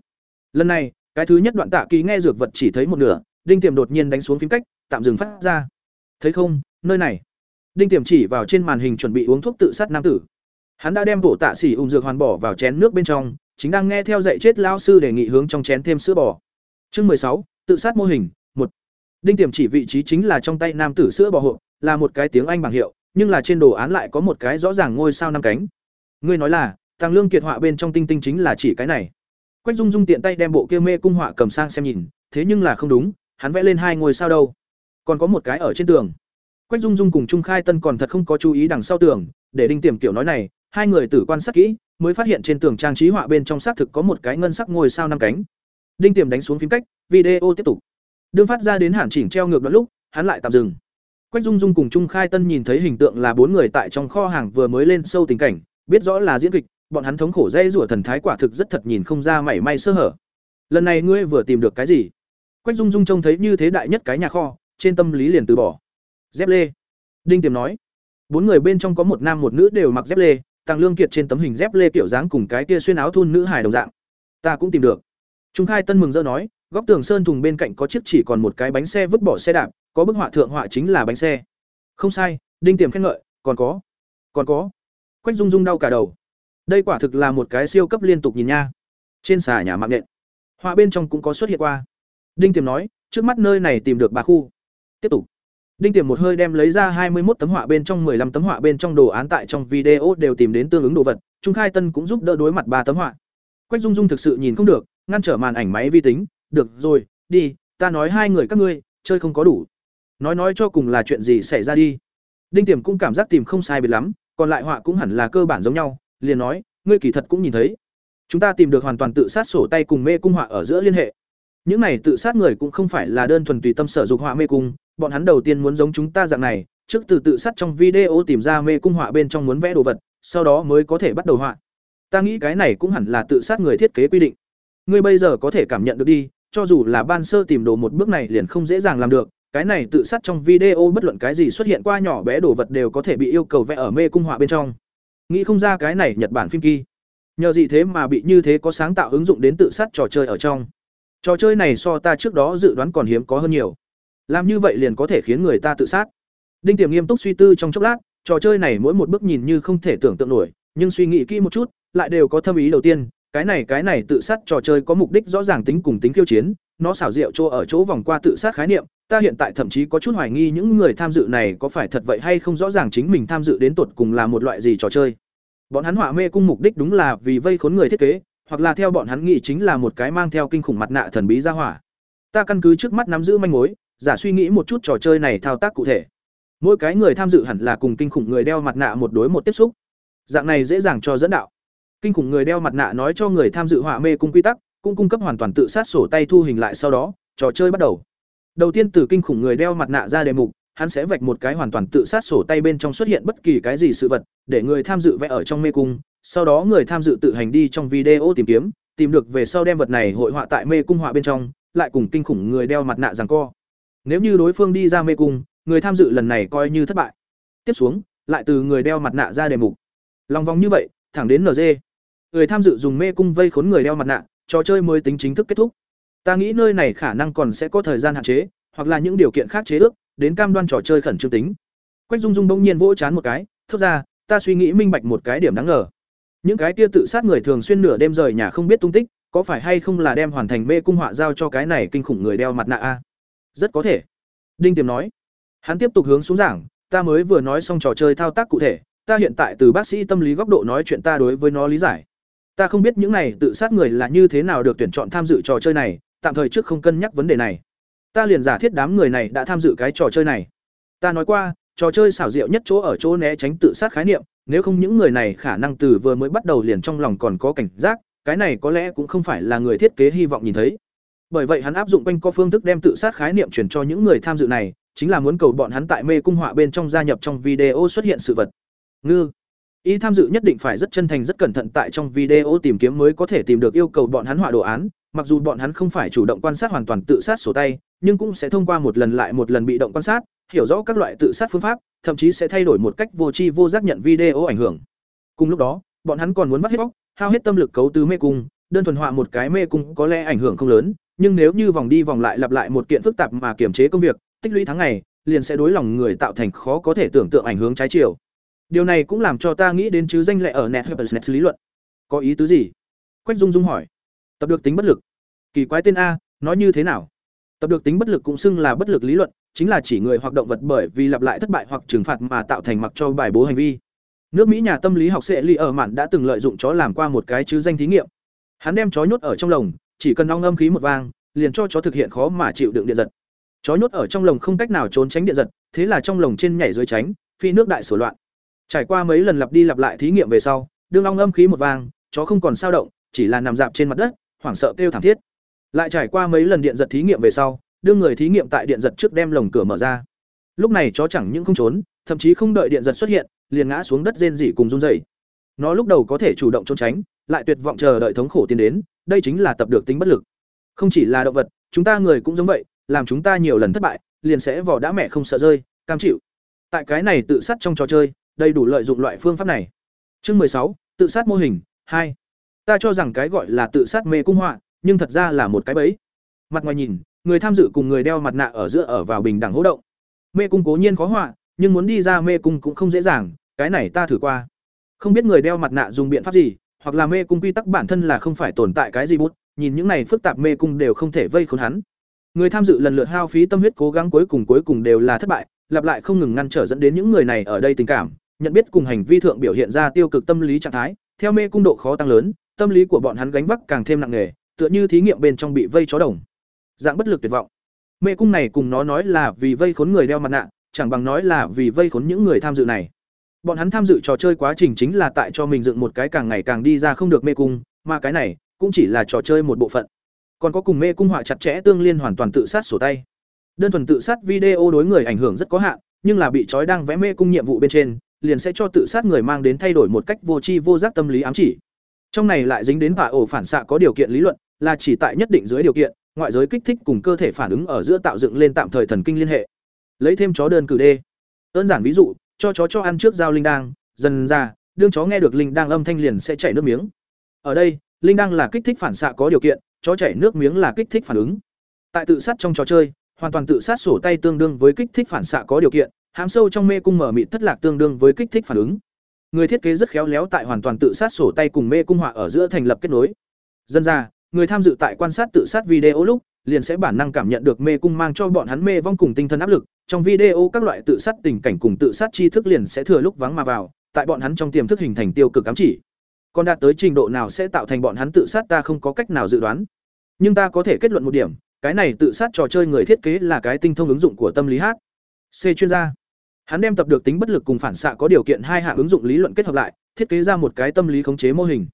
Lần này, cái thứ nhất đoạn tạ ký nghe dược vật chỉ thấy một nửa, Đinh Tiềm đột nhiên đánh xuống phím cách, tạm dừng phát ra. Thấy không, nơi này. Đinh Tiềm chỉ vào trên màn hình chuẩn bị uống thuốc tự sát nam tử. Hắn đã đem bộ tạ xỉ ung dược hoàn bỏ vào chén nước bên trong, chính đang nghe theo dạy chết lão sư đề nghị hướng trong chén thêm sữa bò. Chương mười sáu, tự sát mô hình, một. Đinh Tiềm chỉ vị trí chính là trong tay nam tử sữa bò hộ là một cái tiếng Anh bảng hiệu, nhưng là trên đồ án lại có một cái rõ ràng ngôi sao năm cánh. Ngươi nói là, Tàng Lương Kiệt họa bên trong tinh tinh chính là chỉ cái này. Quách Dung Dung tiện tay đem bộ kia mê cung họa cầm sang xem nhìn, thế nhưng là không đúng, hắn vẽ lên hai ngôi sao đâu. Còn có một cái ở trên tường. Quách Dung Dung cùng Trung Khai Tân còn thật không có chú ý đằng sau tường, để Đinh Tiềm kiểu nói này, hai người tử quan sát kỹ, mới phát hiện trên tường trang trí họa bên trong xác thực có một cái ngân sắc ngôi sao năm cánh. Đinh Tiềm đánh xuống phím cách, video tiếp tục. Đương phát ra đến hẳn chỉnh treo ngược đoạn lúc, hắn lại tạm dừng. Quách Dung Dung cùng Trung Khai Tân nhìn thấy hình tượng là bốn người tại trong kho hàng vừa mới lên sâu tình cảnh, biết rõ là diễn kịch, bọn hắn thống khổ dây rủa thần thái quả thực rất thật nhìn không ra mảy may sơ hở. Lần này ngươi vừa tìm được cái gì? Quách Dung Dung trông thấy như thế đại nhất cái nhà kho, trên tâm lý liền từ bỏ. Dép lê. Đinh Tiềm nói. Bốn người bên trong có một nam một nữ đều mặc dép lê, Tàng Lương Kiệt trên tấm hình dép lê kiểu dáng cùng cái kia xuyên áo thun nữ hài đồng dạng. Ta cũng tìm được. Trung Khai Tân mừng rỡ nói, góc tường sơn thùng bên cạnh có chiếc chỉ còn một cái bánh xe vứt bỏ xe đạp, có bức họa thượng họa chính là bánh xe. Không sai, Đinh Tiềm khen ngợi, còn có, còn có. Quách Dung Dung đau cả đầu. Đây quả thực là một cái siêu cấp liên tục nhìn nha. Trên xà nhà mạng nện, họa bên trong cũng có xuất hiện qua. Đinh Tiềm nói, trước mắt nơi này tìm được bà khu. Tiếp tục. Đinh Tiềm một hơi đem lấy ra hai mươi 21 tấm họa bên trong 15 tấm họa bên trong đồ án tại trong video đều tìm đến tương ứng đồ vật, Trung Khai Tân cũng giúp đỡ đối mặt ba tấm họa. Quách Dung Dung thực sự nhìn không được, ngăn trở màn ảnh máy vi tính, "Được rồi, đi, ta nói hai người các ngươi, chơi không có đủ." Nói nói cho cùng là chuyện gì xảy ra đi. Đinh tiềm cũng cảm giác tìm không sai biệt lắm, còn lại họa cũng hẳn là cơ bản giống nhau, liền nói, ngươi kỳ thật cũng nhìn thấy. Chúng ta tìm được hoàn toàn tự sát sổ tay cùng mê cung họa ở giữa liên hệ. Những này tự sát người cũng không phải là đơn thuần tùy tâm sở dục họa mê cung, bọn hắn đầu tiên muốn giống chúng ta dạng này, trước từ tự sát trong video tìm ra mê cung họa bên trong muốn vẽ đồ vật, sau đó mới có thể bắt đầu họa. Ta nghĩ cái này cũng hẳn là tự sát người thiết kế quy định. Ngươi bây giờ có thể cảm nhận được đi, cho dù là ban sơ tìm đồ một bước này liền không dễ dàng làm được cái này tự sát trong video bất luận cái gì xuất hiện qua nhỏ bé đồ vật đều có thể bị yêu cầu vẽ ở mê cung họa bên trong. Nghĩ không ra cái này nhật bản phim kỳ. Nhờ gì thế mà bị như thế có sáng tạo ứng dụng đến tự sát trò chơi ở trong. Trò chơi này so ta trước đó dự đoán còn hiếm có hơn nhiều. Làm như vậy liền có thể khiến người ta tự sát. Đinh tiềm nghiêm túc suy tư trong chốc lát, trò chơi này mỗi một bước nhìn như không thể tưởng tượng nổi, nhưng suy nghĩ kỹ một chút, lại đều có thâm ý đầu tiên, cái này cái này tự sát trò chơi có mục đích rõ ràng tính cùng tính khiêu chiến nó xảo diệu chỗ ở chỗ vòng qua tự sát khái niệm, ta hiện tại thậm chí có chút hoài nghi những người tham dự này có phải thật vậy hay không rõ ràng chính mình tham dự đến tột cùng là một loại gì trò chơi. Bọn hắn hỏa mê cung mục đích đúng là vì vây khốn người thiết kế, hoặc là theo bọn hắn nghĩ chính là một cái mang theo kinh khủng mặt nạ thần bí ra hỏa. Ta căn cứ trước mắt nắm giữ manh mối, giả suy nghĩ một chút trò chơi này thao tác cụ thể. Mỗi cái người tham dự hẳn là cùng kinh khủng người đeo mặt nạ một đối một tiếp xúc. Dạng này dễ dàng cho dẫn đạo. Kinh khủng người đeo mặt nạ nói cho người tham dự hỏa mê cung quy tắc cũng cung cấp hoàn toàn tự sát sổ tay thu hình lại sau đó, trò chơi bắt đầu. Đầu tiên từ kinh khủng người đeo mặt nạ ra đề mục, hắn sẽ vạch một cái hoàn toàn tự sát sổ tay bên trong xuất hiện bất kỳ cái gì sự vật, để người tham dự vẽ ở trong mê cung, sau đó người tham dự tự hành đi trong video tìm kiếm, tìm được về sau đem vật này hội họa tại mê cung họa bên trong, lại cùng kinh khủng người đeo mặt nạ rằng co. Nếu như đối phương đi ra mê cung, người tham dự lần này coi như thất bại. Tiếp xuống, lại từ người đeo mặt nạ ra đề mục. Lòng vòng như vậy, thẳng đến nd người tham dự dùng mê cung vây khốn người đeo mặt nạ trò chơi mới tính chính thức kết thúc. Ta nghĩ nơi này khả năng còn sẽ có thời gian hạn chế, hoặc là những điều kiện khác chế ước, đến cam đoan trò chơi khẩn trương tính. Quách dung dung bỗng nhiên vỗ chán một cái, thốt ra, ta suy nghĩ minh bạch một cái điểm đáng ngờ. Những cái kia tự sát người thường xuyên nửa đêm rời nhà không biết tung tích, có phải hay không là đem hoàn thành mê cung họa giao cho cái này kinh khủng người đeo mặt nạ a? Rất có thể. Đinh tiềm nói. Hắn tiếp tục hướng xuống giảng, ta mới vừa nói xong trò chơi thao tác cụ thể, ta hiện tại từ bác sĩ tâm lý góc độ nói chuyện ta đối với nó lý giải ta không biết những này tự sát người là như thế nào được tuyển chọn tham dự trò chơi này, tạm thời trước không cân nhắc vấn đề này. Ta liền giả thiết đám người này đã tham dự cái trò chơi này. Ta nói qua, trò chơi xảo diệu nhất chỗ ở chỗ né tránh tự sát khái niệm, nếu không những người này khả năng từ vừa mới bắt đầu liền trong lòng còn có cảnh giác, cái này có lẽ cũng không phải là người thiết kế hy vọng nhìn thấy. Bởi vậy hắn áp dụng quanh co phương thức đem tự sát khái niệm chuyển cho những người tham dự này, chính là muốn cầu bọn hắn tại mê cung họa bên trong gia nhập trong video xuất hiện sự vật. Ngư y tham dự nhất định phải rất chân thành rất cẩn thận tại trong video tìm kiếm mới có thể tìm được yêu cầu bọn hắn họa đồ án. Mặc dù bọn hắn không phải chủ động quan sát hoàn toàn tự sát sổ tay nhưng cũng sẽ thông qua một lần lại một lần bị động quan sát hiểu rõ các loại tự sát phương pháp thậm chí sẽ thay đổi một cách vô tri vô giác nhận video ảnh hưởng. Cùng lúc đó bọn hắn còn muốn vắt hết óc, hao hết tâm lực cấu tứ mê cung đơn thuần họa một cái mê cung có lẽ ảnh hưởng không lớn nhưng nếu như vòng đi vòng lại lặp lại một kiện phức tạp mà kiểm chế công việc tích lũy tháng ngày liền sẽ đối lòng người tạo thành khó có thể tưởng tượng ảnh hưởng trái chiều điều này cũng làm cho ta nghĩ đến chứ danh lệ ở net net lý luận. Có ý tứ gì? Quách dung dung hỏi. Tập được tính bất lực. Kỳ quái tên a, nói như thế nào? Tập được tính bất lực cũng xưng là bất lực lý luận, chính là chỉ người hoặc động vật bởi vì lặp lại thất bại hoặc trừng phạt mà tạo thành mặc cho bài bố hành vi. Nước mỹ nhà tâm lý học sẽ ly ở mạn đã từng lợi dụng chó làm qua một cái chứ danh thí nghiệm. Hắn đem chó nhốt ở trong lồng, chỉ cần ong âm khí một vang, liền cho chó thực hiện khó mà chịu đựng điện giật. Chó nhốt ở trong lồng không cách nào trốn tránh điện giật, thế là trong lồng trên nhảy dưới tránh, phi nước đại sổ loạn trải qua mấy lần lặp đi lặp lại thí nghiệm về sau, đương long âm khí một vang chó không còn sao động, chỉ là nằm dạp trên mặt đất, hoảng sợ kêu thảm thiết. Lại trải qua mấy lần điện giật thí nghiệm về sau, đương người thí nghiệm tại điện giật trước đem lồng cửa mở ra. Lúc này chó chẳng những không trốn, thậm chí không đợi điện giật xuất hiện, liền ngã xuống đất rên rỉ cùng run rẩy. Nó lúc đầu có thể chủ động trốn tránh, lại tuyệt vọng chờ đợi thống khổ tiến đến, đây chính là tập được tính bất lực. Không chỉ là động vật, chúng ta người cũng giống vậy, làm chúng ta nhiều lần thất bại, liền sẽ vỏ đã mẹ không sợ rơi, cam chịu. Tại cái này tự sát trong trò chơi đầy đủ lợi dụng loại phương pháp này. Chương mười sáu, tự sát mô hình, hai. Ta cho rằng cái gọi là tự sát mê cung họa, nhưng thật ra là một cái bẫy. Mặt ngoài nhìn, người tham dự cùng người đeo mặt nạ ở giữa ở vào bình đẳng hỗ động. Mê cung cố nhiên khó họa, nhưng muốn đi ra mê cung cũng không dễ dàng, cái này ta thử qua. Không biết người đeo mặt nạ dùng biện pháp gì, hoặc là mê cung quy tắc bản thân là không phải tồn tại cái gì bút, nhìn những này phức tạp mê cung đều không thể vây khốn hắn. Người tham dự lần lượt hao phí tâm huyết cố gắng cuối cùng cuối cùng đều là thất bại, lặp lại không ngừng ngăn trở dẫn đến những người này ở đây tình cảm nhận biết cùng hành vi thượng biểu hiện ra tiêu cực tâm lý trạng thái theo mê cung độ khó tăng lớn tâm lý của bọn hắn gánh vác càng thêm nặng nề tựa như thí nghiệm bên trong bị vây chó đồng dạng bất lực tuyệt vọng Mê cung này cùng nó nói là vì vây khốn người đeo mặt nạ, chẳng bằng nói là vì vây khốn những người tham dự này. Bọn hắn tham dự trò chơi quá trình chính là tại cho mình dựng một cái càng ngày càng đi ra không được mê cung, mà cái này cũng chỉ là trò chơi một bộ phận. Còn có cùng mê cung họa chặt chẽ tương liên hoàn toàn tự sát sổ tay. Đơn thuần tự sát video đối người ảnh hưởng rất có hạn, nhưng là bị trói đang vẽ mê cung nhiệm vụ bên trên, liền sẽ cho tự sát người mang đến thay đổi một cách vô tri vô giác tâm lý ám chỉ. Trong này lại dính đến vả ổ phản xạ có điều kiện lý luận, là chỉ tại nhất định dưới điều kiện, ngoại giới kích thích cùng cơ thể phản ứng ở giữa tạo dựng lên tạm thời thần kinh liên hệ. Lấy thêm chó đơn cử đê. Đơn giản ví dụ, cho chó cho ăn trước giao linh đang, dần ra, đương chó nghe được linh đang âm thanh liền sẽ chảy nước miếng. Ở đây, linh đang là kích thích phản xạ có điều kiện, chó chảy nước miếng là kích thích phản ứng. Tại tự sát trong trò chơi, hoàn toàn tự sát sổ tay tương đương với kích thích phản xạ có điều kiện, hám sâu trong mê cung mở mịt thất lạc tương đương với kích thích phản ứng. Người thiết kế rất khéo léo tại hoàn toàn tự sát sổ tay cùng mê cung họa ở giữa thành lập kết nối. Dân ra, người tham dự tại quan sát tự sát video lúc, liền sẽ bản năng cảm nhận được mê cung mang cho bọn hắn mê vong cùng tinh thần áp lực. Trong video các loại tự sát tình cảnh cùng tự sát tri thức liền sẽ thừa lúc vắng mà vào, tại bọn hắn trong tiềm thức hình thành tiêu cực ám chỉ. Còn đạt tới trình độ nào sẽ tạo thành bọn hắn tự sát ta không có cách nào dự đoán. Nhưng ta có thể kết luận một điểm, cái này tự sát trò chơi người thiết kế là cái tinh thông ứng dụng của tâm lý hát. C chuyên gia. Hắn đem tập được tính bất lực cùng phản xạ có điều kiện hai hạng ứng dụng lý luận kết hợp lại, thiết kế ra một cái tâm lý khống chế mô hình.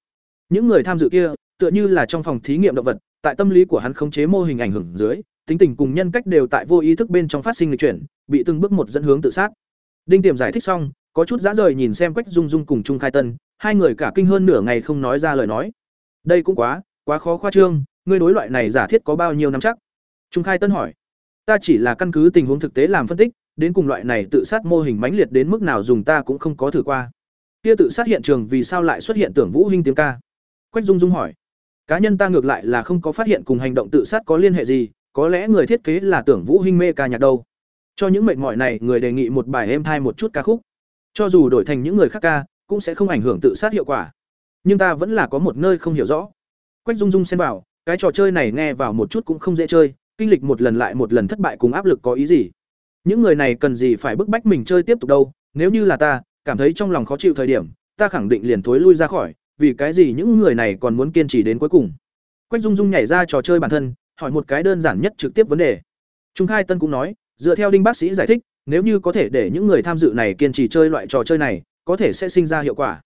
Những người tham dự kia, tựa như là trong phòng thí nghiệm động vật, tại tâm lý của hắn khống chế mô hình ảnh hưởng dưới, tính tình cùng nhân cách đều tại vô ý thức bên trong phát sinh lịch chuyển, bị từng bước một dẫn hướng tự sát. Đinh Tiềm giải thích xong, có chút dã rời nhìn xem Quách Dung Dung cùng Trung Khai Tân, hai người cả kinh hơn nửa ngày không nói ra lời nói. Đây cũng quá, quá khó khoa trương, ngươi đối loại này giả thiết có bao nhiêu năm chắc? Trung Khai Tân hỏi. Ta chỉ là căn cứ tình huống thực tế làm phân tích, đến cùng loại này tự sát mô hình mãnh liệt đến mức nào dùng ta cũng không có thử qua. Kia tự sát hiện trường vì sao lại xuất hiện tưởng Vũ Hinh tiếng ca? Quách Dung Dung hỏi. Cá nhân ta ngược lại là không có phát hiện cùng hành động tự sát có liên hệ gì, có lẽ người thiết kế là tưởng Vũ Hinh mê ca nhạc đâu. Cho những mệt mỏi này, người đề nghị một bài êm thai một chút ca khúc. Cho dù đổi thành những người khác ca, cũng sẽ không ảnh hưởng tự sát hiệu quả. Nhưng ta vẫn là có một nơi không hiểu rõ. Quách Dung Dung xen vào, cái trò chơi này nghe vào một chút cũng không dễ chơi, kinh lịch một lần lại một lần thất bại cùng áp lực có ý gì? Những người này cần gì phải bức bách mình chơi tiếp tục đâu, nếu như là ta, cảm thấy trong lòng khó chịu thời điểm, ta khẳng định liền thối lui ra khỏi, vì cái gì những người này còn muốn kiên trì đến cuối cùng. Quách Dung Dung nhảy ra trò chơi bản thân, hỏi một cái đơn giản nhất trực tiếp vấn đề. Trung Khai Tân cũng nói, dựa theo đinh bác sĩ giải thích, nếu như có thể để những người tham dự này kiên trì chơi loại trò chơi này, có thể sẽ sinh ra hiệu quả.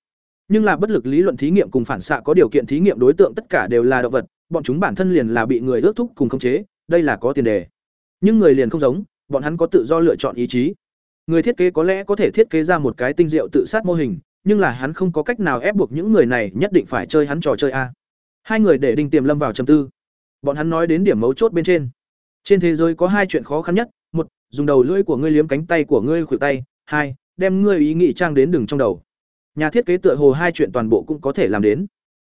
Nhưng là bất lực lý luận thí nghiệm cùng phản xạ có điều kiện thí nghiệm đối tượng tất cả đều là động vật, bọn chúng bản thân liền là bị người ước thúc cùng khống chế, đây là có tiền đề. Nhưng người liền không giống, bọn hắn có tự do lựa chọn ý chí. Người thiết kế có lẽ có thể thiết kế ra một cái tinh diệu tự sát mô hình, nhưng là hắn không có cách nào ép buộc những người này nhất định phải chơi hắn trò chơi a. Hai người để Đinh Tiềm lâm vào trầm tư. Bọn hắn nói đến điểm mấu chốt bên trên. Trên thế giới có hai chuyện khó khăn nhất, một, dùng đầu lưỡi của ngươi liếm cánh tay của ngươi khuỷu tay, hai, đem ngươi ý nghĩ trang đến đường trong đầu. Nhà thiết kế tựa hồ hai chuyện toàn bộ cũng có thể làm đến.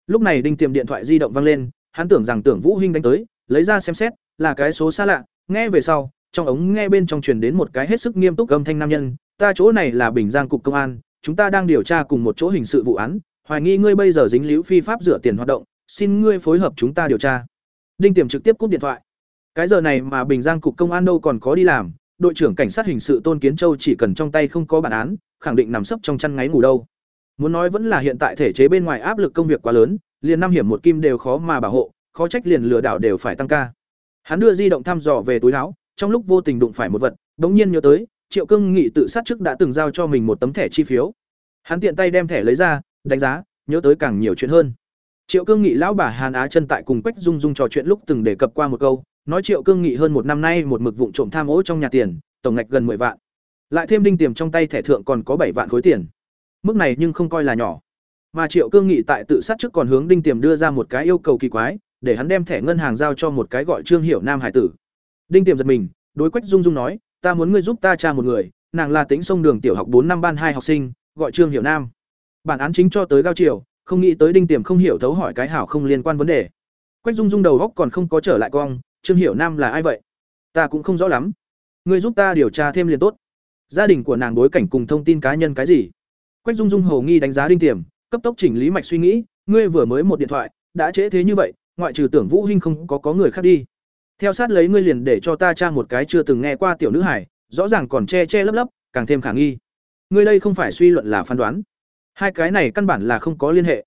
Lúc này Đinh Tiềm điện thoại di động vang lên, hắn tưởng rằng Tưởng Vũ Hinh đánh tới, lấy ra xem xét, là cái số xa lạ, nghe về sau, trong ống nghe bên trong truyền đến một cái hết sức nghiêm túc âm thanh nam nhân, ta chỗ này là Bình Giang cục công an, chúng ta đang điều tra cùng một chỗ hình sự vụ án, hoài nghi ngươi bây giờ dính líu phi pháp rửa tiền hoạt động, xin ngươi phối hợp chúng ta điều tra. Đinh Tiềm trực tiếp cúp điện thoại. Cái giờ này mà Bình Giang cục công an đâu còn có đi làm, đội trưởng cảnh sát hình sự Tôn Kiến Châu chỉ cần trong tay không có bản án, khẳng định nằm sấp trong chăn ngáy ngủ đâu. Muốn nói vẫn là hiện tại thể chế bên ngoài áp lực công việc quá lớn, liền năm hiểm một kim đều khó mà bảo hộ, khó trách liền lừa đảo đều phải tăng ca. Hắn đưa di động thăm dò về túi áo, trong lúc vô tình đụng phải một vật, đống nhiên nhớ tới, Triệu Cương Nghị tự sát trước đã từng giao cho mình một tấm thẻ chi phiếu. Hắn tiện tay đem thẻ lấy ra, đánh giá, nhớ tới càng nhiều chuyện hơn. Triệu Cương Nghị lão bà Hàn Á chân tại cùng Quách Dung Dung trò chuyện lúc từng đề cập qua một câu, nói Triệu Cương Nghị hơn một năm nay một mực vụng trộm tham ô trong nhà tiền, tổng ngạch gần 10 vạn. Lại thêm đinh tiềm trong tay thẻ thượng còn có 7 vạn khối tiền. Mức này nhưng không coi là nhỏ. Mà Triệu Cương Nghị tại tự sát trước còn hướng đinh tiềm đưa ra một cái yêu cầu kỳ quái, để hắn đem thẻ ngân hàng giao cho một cái gọi Trương Hiểu Nam hải tử. Đinh Tiệm giật mình, đối Quách Dung Dung nói, "Ta muốn ngươi giúp ta tra một người, nàng là tính Sông Đường tiểu học bốn năm ban hai học sinh, gọi Trương Hiểu Nam." Bản án chính cho tới gao chiều, không nghĩ tới Đinh Tiềm không hiểu thấu hỏi cái hảo không liên quan vấn đề. Quách Dung Dung đầu góc còn không có trở lại cong, Trương Hiểu Nam là ai vậy? Ta cũng không rõ lắm. Ngươi giúp ta điều tra thêm liền tốt. Gia đình của nàng bối cảnh cùng thông tin cá nhân cái gì? Quách Dung Dung hồ nghi đánh giá Đinh Tiềm, cấp tốc chỉnh lý mạch suy nghĩ, ngươi vừa mới một điện thoại, đã trễ thế như vậy, ngoại trừ tưởng Vũ Hinh không có có người khác đi. Theo sát lấy ngươi liền để cho ta tra một cái chưa từng nghe qua tiểu nữ hải, rõ ràng còn che che lấp lấp, càng thêm khả nghi. Ngươi đây không phải suy luận là phán đoán. Hai cái này căn bản là không có liên hệ.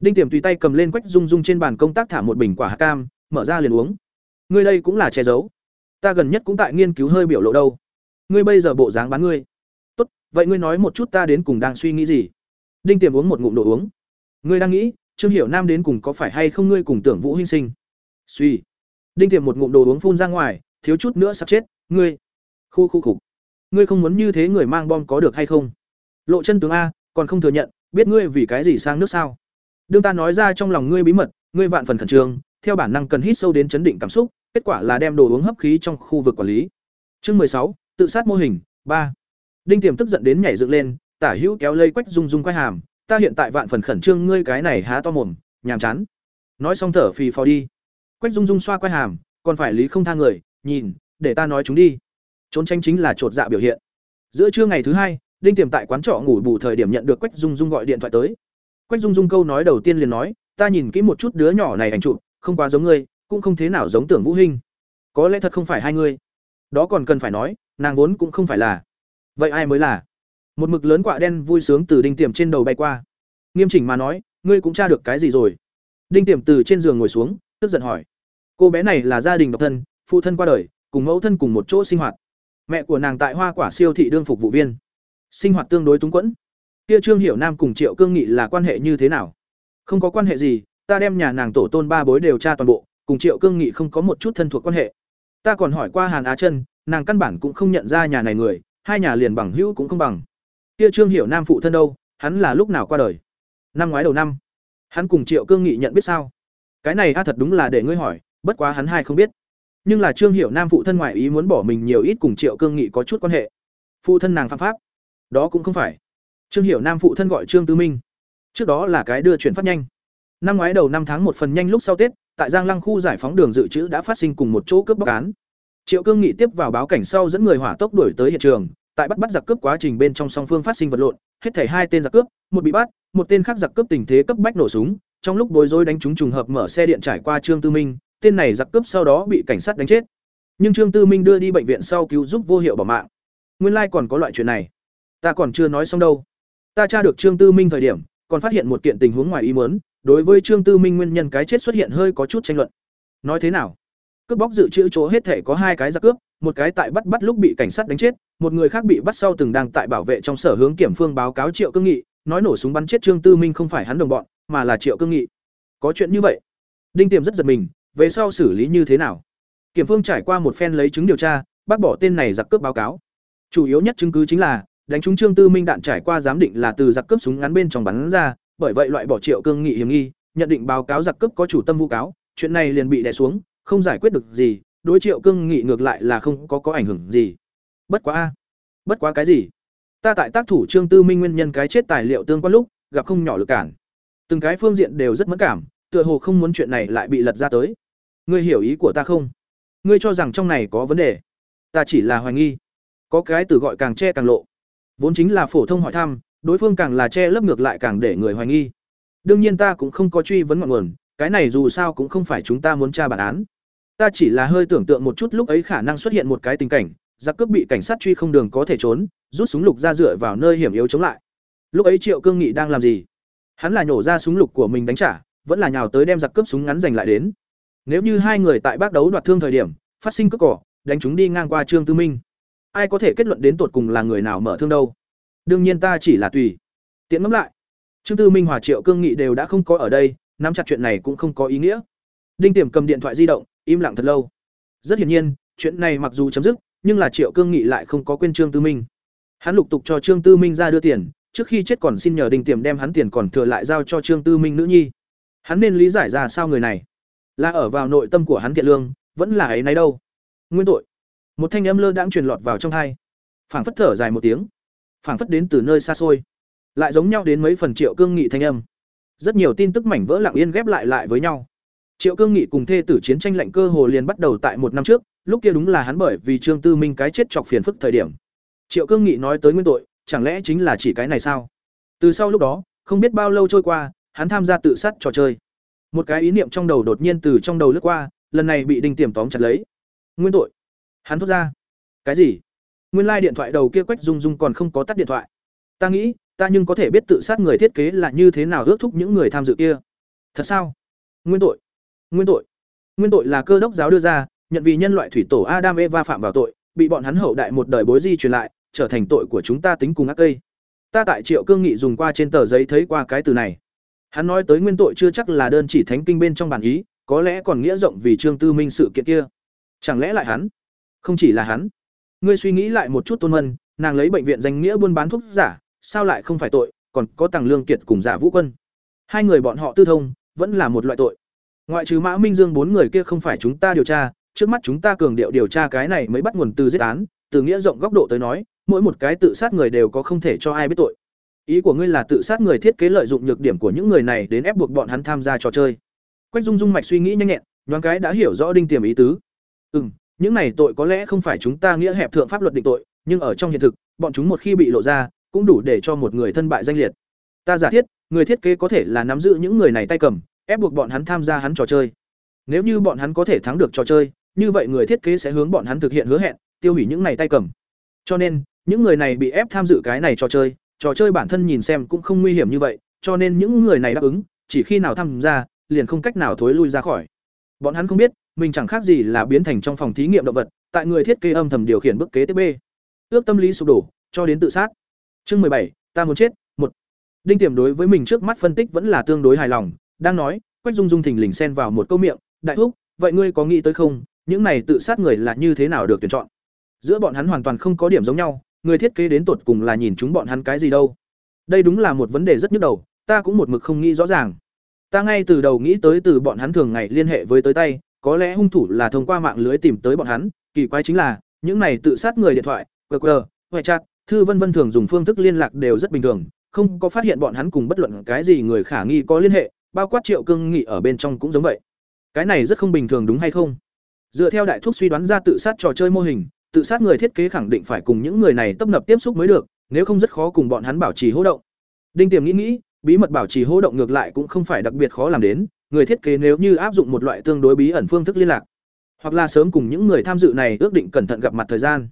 Đinh Tiềm tùy tay cầm lên quách dung dung trên bàn công tác thả một bình quả hạt cam, mở ra liền uống. Ngươi đây cũng là che giấu. ta gần nhất cũng tại nghiên cứu hơi biểu lộ đâu ngươi bây giờ bộ dáng bán ngươi tốt vậy ngươi nói một chút ta đến cùng đang suy nghĩ gì đinh tiềm uống một ngụm đồ uống ngươi đang nghĩ trương hiểu nam đến cùng có phải hay không ngươi cùng tưởng vũ hinh sinh suy đinh tiềm một ngụm đồ uống phun ra ngoài, thiếu chút nữa sắp chết, ngươi, khu khu khục, ngươi không muốn như thế người mang bom có được hay không? Lộ chân tướng a, còn không thừa nhận, biết ngươi vì cái gì sang nước sao? Đương ta nói ra trong lòng ngươi bí mật, ngươi vạn phần khẩn trương, theo bản năng cần hít sâu đến chấn định cảm xúc, kết quả là đem đồ uống hấp khí trong khu vực quản lý. Chương mười sáu, tự sát mô hình, ba. Đinh tiềm tức giận đến nhảy dựng lên, tả hữu kéo lây quách rung rung quay hàm, ta hiện tại vạn phần khẩn trương ngươi cái này há to mồm, nhàm chán. Nói xong thở phì phò đi quách Dung Dung xoa quay hàm, còn phải lý không tha người, nhìn, để ta nói chúng đi. Trốn tranh chính là trột dạ biểu hiện. Giữa trưa ngày thứ hai, đinh tiềm tại quán trọ ngủ bù thời điểm nhận được quách dung dung gọi điện thoại tới. Quách dung dung câu nói đầu tiên liền nói, ta nhìn kỹ một chút đứa nhỏ này ảnh chụp, không quá giống ngươi, cũng không thế nào giống tưởng vũ hinh. Có lẽ thật không phải hai ngươi. Đó còn cần phải nói, nàng vốn cũng không phải là. Vậy ai mới là? Một mực lớn quạ đen vui sướng từ đinh tiềm trên đầu bay qua. Nghiêm chỉnh mà nói, ngươi cũng tra được cái gì rồi? Đinh tiềm từ trên giường ngồi xuống, tức giận hỏi cô bé này là gia đình độc thân, phụ thân qua đời, cùng mẫu thân cùng một chỗ sinh hoạt. Mẹ của nàng tại hoa quả siêu thị đương phục vụ viên. Sinh hoạt tương đối túng quẫn. Kia trương hiểu nam cùng triệu cương nghị là quan hệ như thế nào? Không có quan hệ gì, ta đem nhà nàng tổ tôn ba bối đều tra toàn bộ, cùng triệu cương nghị không có một chút thân thuộc quan hệ. Ta còn hỏi qua hàn á chân nàng căn bản cũng không nhận ra nhà này người, hai nhà liền bằng hữu cũng không bằng. Kia trương hiểu nam phụ thân đâu, hắn là lúc nào qua đời? Năm ngoái đầu năm. Hắn cùng triệu cương nghị nhận biết sao? Cái này a thật đúng là để ngươi hỏi bất quá hắn hai không biết. Nhưng là trương hiểu nam phụ thân ngoại ý muốn bỏ mình nhiều ít cùng triệu cương nghị có chút quan hệ. Phụ thân nàng phạm pháp. Đó cũng không phải. Trương hiểu nam phụ thân gọi trương tư minh. Trước đó là cái đưa chuyển phát nhanh. Năm ngoái đầu năm tháng một phần nhanh lúc sau tết, tại giang lăng khu giải phóng đường dự trữ đã phát sinh cùng một chỗ cướp bóc án. Triệu cương nghị tiếp vào báo cảnh sau dẫn người hỏa tốc đuổi tới hiện trường, tại bắt bắt giặc cướp quá trình bên trong song phương phát sinh vật lộn, hết thảy hai tên giặc cướp, một bị bắt, một tên khác giặc cướp tình thế cấp bách nổ súng, trong lúc bối rối đánh trúng trùng hợp mở xe điện trải qua trương tư minh tên này giặc cướp sau đó bị cảnh sát đánh chết. Nhưng trương tư minh đưa đi bệnh viện sau cứu giúp vô hiệu bỏ mạng. Nguyên lai còn có loại chuyện này. Ta còn chưa nói xong đâu. Ta tra được trương tư minh thời điểm, còn phát hiện một kiện tình huống ngoài ý muốn, đối với trương tư minh nguyên nhân cái chết xuất hiện hơi có chút tranh luận. Nói thế nào? Cướp bóc dự trữ chỗ hết thể có hai cái giặc cướp, một cái tại bắt bắt lúc bị cảnh sát đánh chết, một người khác bị bắt sau từng đang tại bảo vệ trong sở hướng kiểm phương báo cáo triệu cương nghị, nói nổ súng bắn chết trương tư minh không phải hắn đồng bọn, mà là triệu cương nghị. Có chuyện như vậy. Đinh tiềm rất giật mình về sau xử lý như thế nào? Kiểm phương trải qua một phen lấy chứng điều tra, bác bỏ tên này giặc cướp báo cáo. Chủ yếu nhất chứng cứ chính là, đánh trúng trương tư minh đạn trải qua giám định là từ giặc cướp súng ngắn bên trong bắn ra, bởi vậy loại bỏ triệu cương nghị hiểm nghi, nhận định báo cáo giặc cướp có chủ tâm vu cáo, chuyện này liền bị đè xuống, không giải quyết được gì, đối triệu cương nghị ngược lại là không có có ảnh hưởng gì. Bất quá a, bất quá cái gì? Ta tại tác thủ trương tư minh nguyên nhân cái chết tài liệu tương quan lúc, gặp không nhỏ lực cản. Từng cái phương diện đều rất mất cảm, tựa hồ không muốn chuyện này lại bị lật ra tới ngươi hiểu ý của ta không? Ngươi cho rằng trong này có vấn đề. Ta chỉ là hoài nghi. Có cái từ gọi càng che càng lộ. Vốn chính là phổ thông hỏi thăm, đối phương càng là che lấp ngược lại càng để người hoài nghi. Đương nhiên ta cũng không có truy vấn ngọn nguồn, cái này dù sao cũng không phải chúng ta muốn tra bản án. Ta chỉ là hơi tưởng tượng một chút lúc ấy khả năng xuất hiện một cái tình cảnh, giặc cướp bị cảnh sát truy không đường có thể trốn, rút súng lục ra dựa vào nơi hiểm yếu chống lại. Lúc ấy triệu cương nghị đang làm gì? Hắn là nhổ ra súng lục của mình đánh trả, vẫn là nhào tới đem giặc cướp súng ngắn giành lại đến nếu như hai người tại bác đấu đoạt thương thời điểm, phát sinh cướp cỏ, đánh chúng đi ngang qua trương tư minh, ai có thể kết luận đến tột cùng là người nào mở thương đâu? Đương nhiên ta chỉ là tùy. Tiện ngẫm lại, trương tư minh, hòa triệu, cương nghị đều đã không có ở đây, nắm chặt chuyện này cũng không có ý nghĩa. Đinh tiềm cầm điện thoại di động, im lặng thật lâu. Rất hiển nhiên, chuyện này mặc dù chấm dứt, nhưng là triệu, cương nghị lại không có quên trương tư minh. Hắn lục tục cho trương tư minh ra đưa tiền, trước khi chết còn xin nhờ đinh tiềm đem hắn tiền còn thừa lại giao cho trương tư minh nữ nhi. Hắn nên lý giải ra sao người này? Là ở vào nội tâm của hắn thiện lương, vẫn là ấy nấy đâu. Nguyên tội. Một thanh âm lơ đãng truyền lọt vào trong hai. Phảng phất thở dài một tiếng. Phảng phất đến từ nơi xa xôi. Lại giống nhau đến mấy phần triệu cương nghị thanh âm. Rất nhiều tin tức mảnh vỡ lặng yên ghép lại lại với nhau. Triệu cương nghị cùng thê tử chiến tranh lạnh cơ hồ liền bắt đầu tại một năm trước, lúc kia đúng là hắn bởi vì trương tư minh cái chết chọc phiền phức thời điểm. Triệu cương nghị nói tới nguyên tội, chẳng lẽ chính là chỉ cái này sao? Từ sau lúc đó, không biết bao lâu trôi qua, hắn tham gia tự sát trò chơi một cái ý niệm trong đầu đột nhiên từ trong đầu lướt qua lần này bị đinh tiềm tóm chặt lấy. Nguyên tội. Hắn thốt ra. Cái gì? Nguyên lai điện thoại đầu kia quách dung dung còn không có tắt điện thoại. Ta nghĩ ta nhưng có thể biết tự sát người thiết kế là như thế nào ước thúc những người tham dự kia. Thật sao? Nguyên tội. Nguyên tội. Nguyên tội là cơ đốc giáo đưa ra nhận vì nhân loại thủy tổ Adam Eva phạm vào tội, bị bọn hắn hậu đại một đời bối di truyền lại, trở thành tội của chúng ta tính cùng ác cây. Ta tại Triệu Cương Nghị dùng qua trên tờ giấy thấy qua cái từ này. Hắn nói tới nguyên tội chưa chắc là đơn chỉ thánh kinh bên trong bản ý, có lẽ còn nghĩa rộng vì Trương Tư Minh sự kiện kia. Chẳng lẽ lại hắn? Không chỉ là hắn. Ngươi suy nghĩ lại một chút Tôn Mân, nàng lấy bệnh viện danh nghĩa buôn bán thuốc giả, sao lại không phải tội, còn có Tàng Lương Kiệt cùng Giả Vũ Quân. Hai người bọn họ tư thông, vẫn là một loại tội. Ngoại trừ Mã Minh Dương bốn người kia không phải chúng ta điều tra, trước mắt chúng ta cường điệu điều tra cái này mới bắt nguồn từ giết án, từ nghĩa rộng góc độ tới nói, mỗi một cái tự sát người đều có không thể cho ai biết tội. Ý của ngươi là tự sát người thiết kế lợi dụng nhược điểm của những người này đến ép buộc bọn hắn tham gia trò chơi. Quách Dung Dung mạch suy nghĩ nhanh nhẹn, nhoáng cái đã hiểu rõ đinh tiềm ý tứ. Ừm, những này tội có lẽ không phải chúng ta nghĩa hẹp thượng pháp luật định tội, nhưng ở trong hiện thực, bọn chúng một khi bị lộ ra, cũng đủ để cho một người thân bại danh liệt. Ta giả thiết, người thiết kế có thể là nắm giữ những người này tay cầm, ép buộc bọn hắn tham gia hắn trò chơi. Nếu như bọn hắn có thể thắng được trò chơi, như vậy người thiết kế sẽ hướng bọn hắn thực hiện hứa hẹn, tiêu hủy những này tay cầm. Cho nên, những người này bị ép tham dự cái này trò chơi, trò chơi bản thân nhìn xem cũng không nguy hiểm như vậy, cho nên những người này đáp ứng, chỉ khi nào tham gia, liền không cách nào thối lui ra khỏi. Bọn hắn không biết, mình chẳng khác gì là biến thành trong phòng thí nghiệm động vật, tại người thiết kế âm thầm điều khiển bước kế tiếp B. Ước tâm lý sụp đổ, cho đến tự sát. Chương mười bảy, ta muốn chết, một. Đinh Tiềm đối với mình trước mắt phân tích vẫn là tương đối hài lòng, đang nói, Quách Dung Dung thình lình xen vào một câu miệng, "Đại thúc, vậy ngươi có nghĩ tới không, những này tự sát người là như thế nào được tuyển chọn?" Giữa bọn hắn hoàn toàn không có điểm giống nhau, người thiết kế đến tột cùng là nhìn chúng bọn hắn cái gì đâu. Đây đúng là một vấn đề rất nhức đầu, ta cũng một mực không nghĩ rõ ràng. Ta ngay từ đầu nghĩ tới từ bọn hắn thường ngày liên hệ với tới tay, có lẽ hung thủ là thông qua mạng lưới tìm tới bọn hắn, kỳ quái chính là, những này tự sát người điện thoại, QR, WeChat, thư vân vân thường dùng phương thức liên lạc đều rất bình thường, không có phát hiện bọn hắn cùng bất luận cái gì người khả nghi có liên hệ, bao quát Triệu Cương Nghị ở bên trong cũng giống vậy. Cái này rất không bình thường đúng hay không? Dựa theo đại thúc suy đoán ra tự sát trò chơi mô hình, tự sát người thiết kế khẳng định phải cùng những người này tấp nập tiếp xúc mới được, nếu không rất khó cùng bọn hắn bảo trì hô động. Đinh Tiềm nghĩ nghĩ, bí mật bảo trì hô động ngược lại cũng không phải đặc biệt khó làm đến, người thiết kế nếu như áp dụng một loại tương đối bí ẩn phương thức liên lạc, hoặc là sớm cùng những người tham dự này ước định cẩn thận gặp mặt thời gian.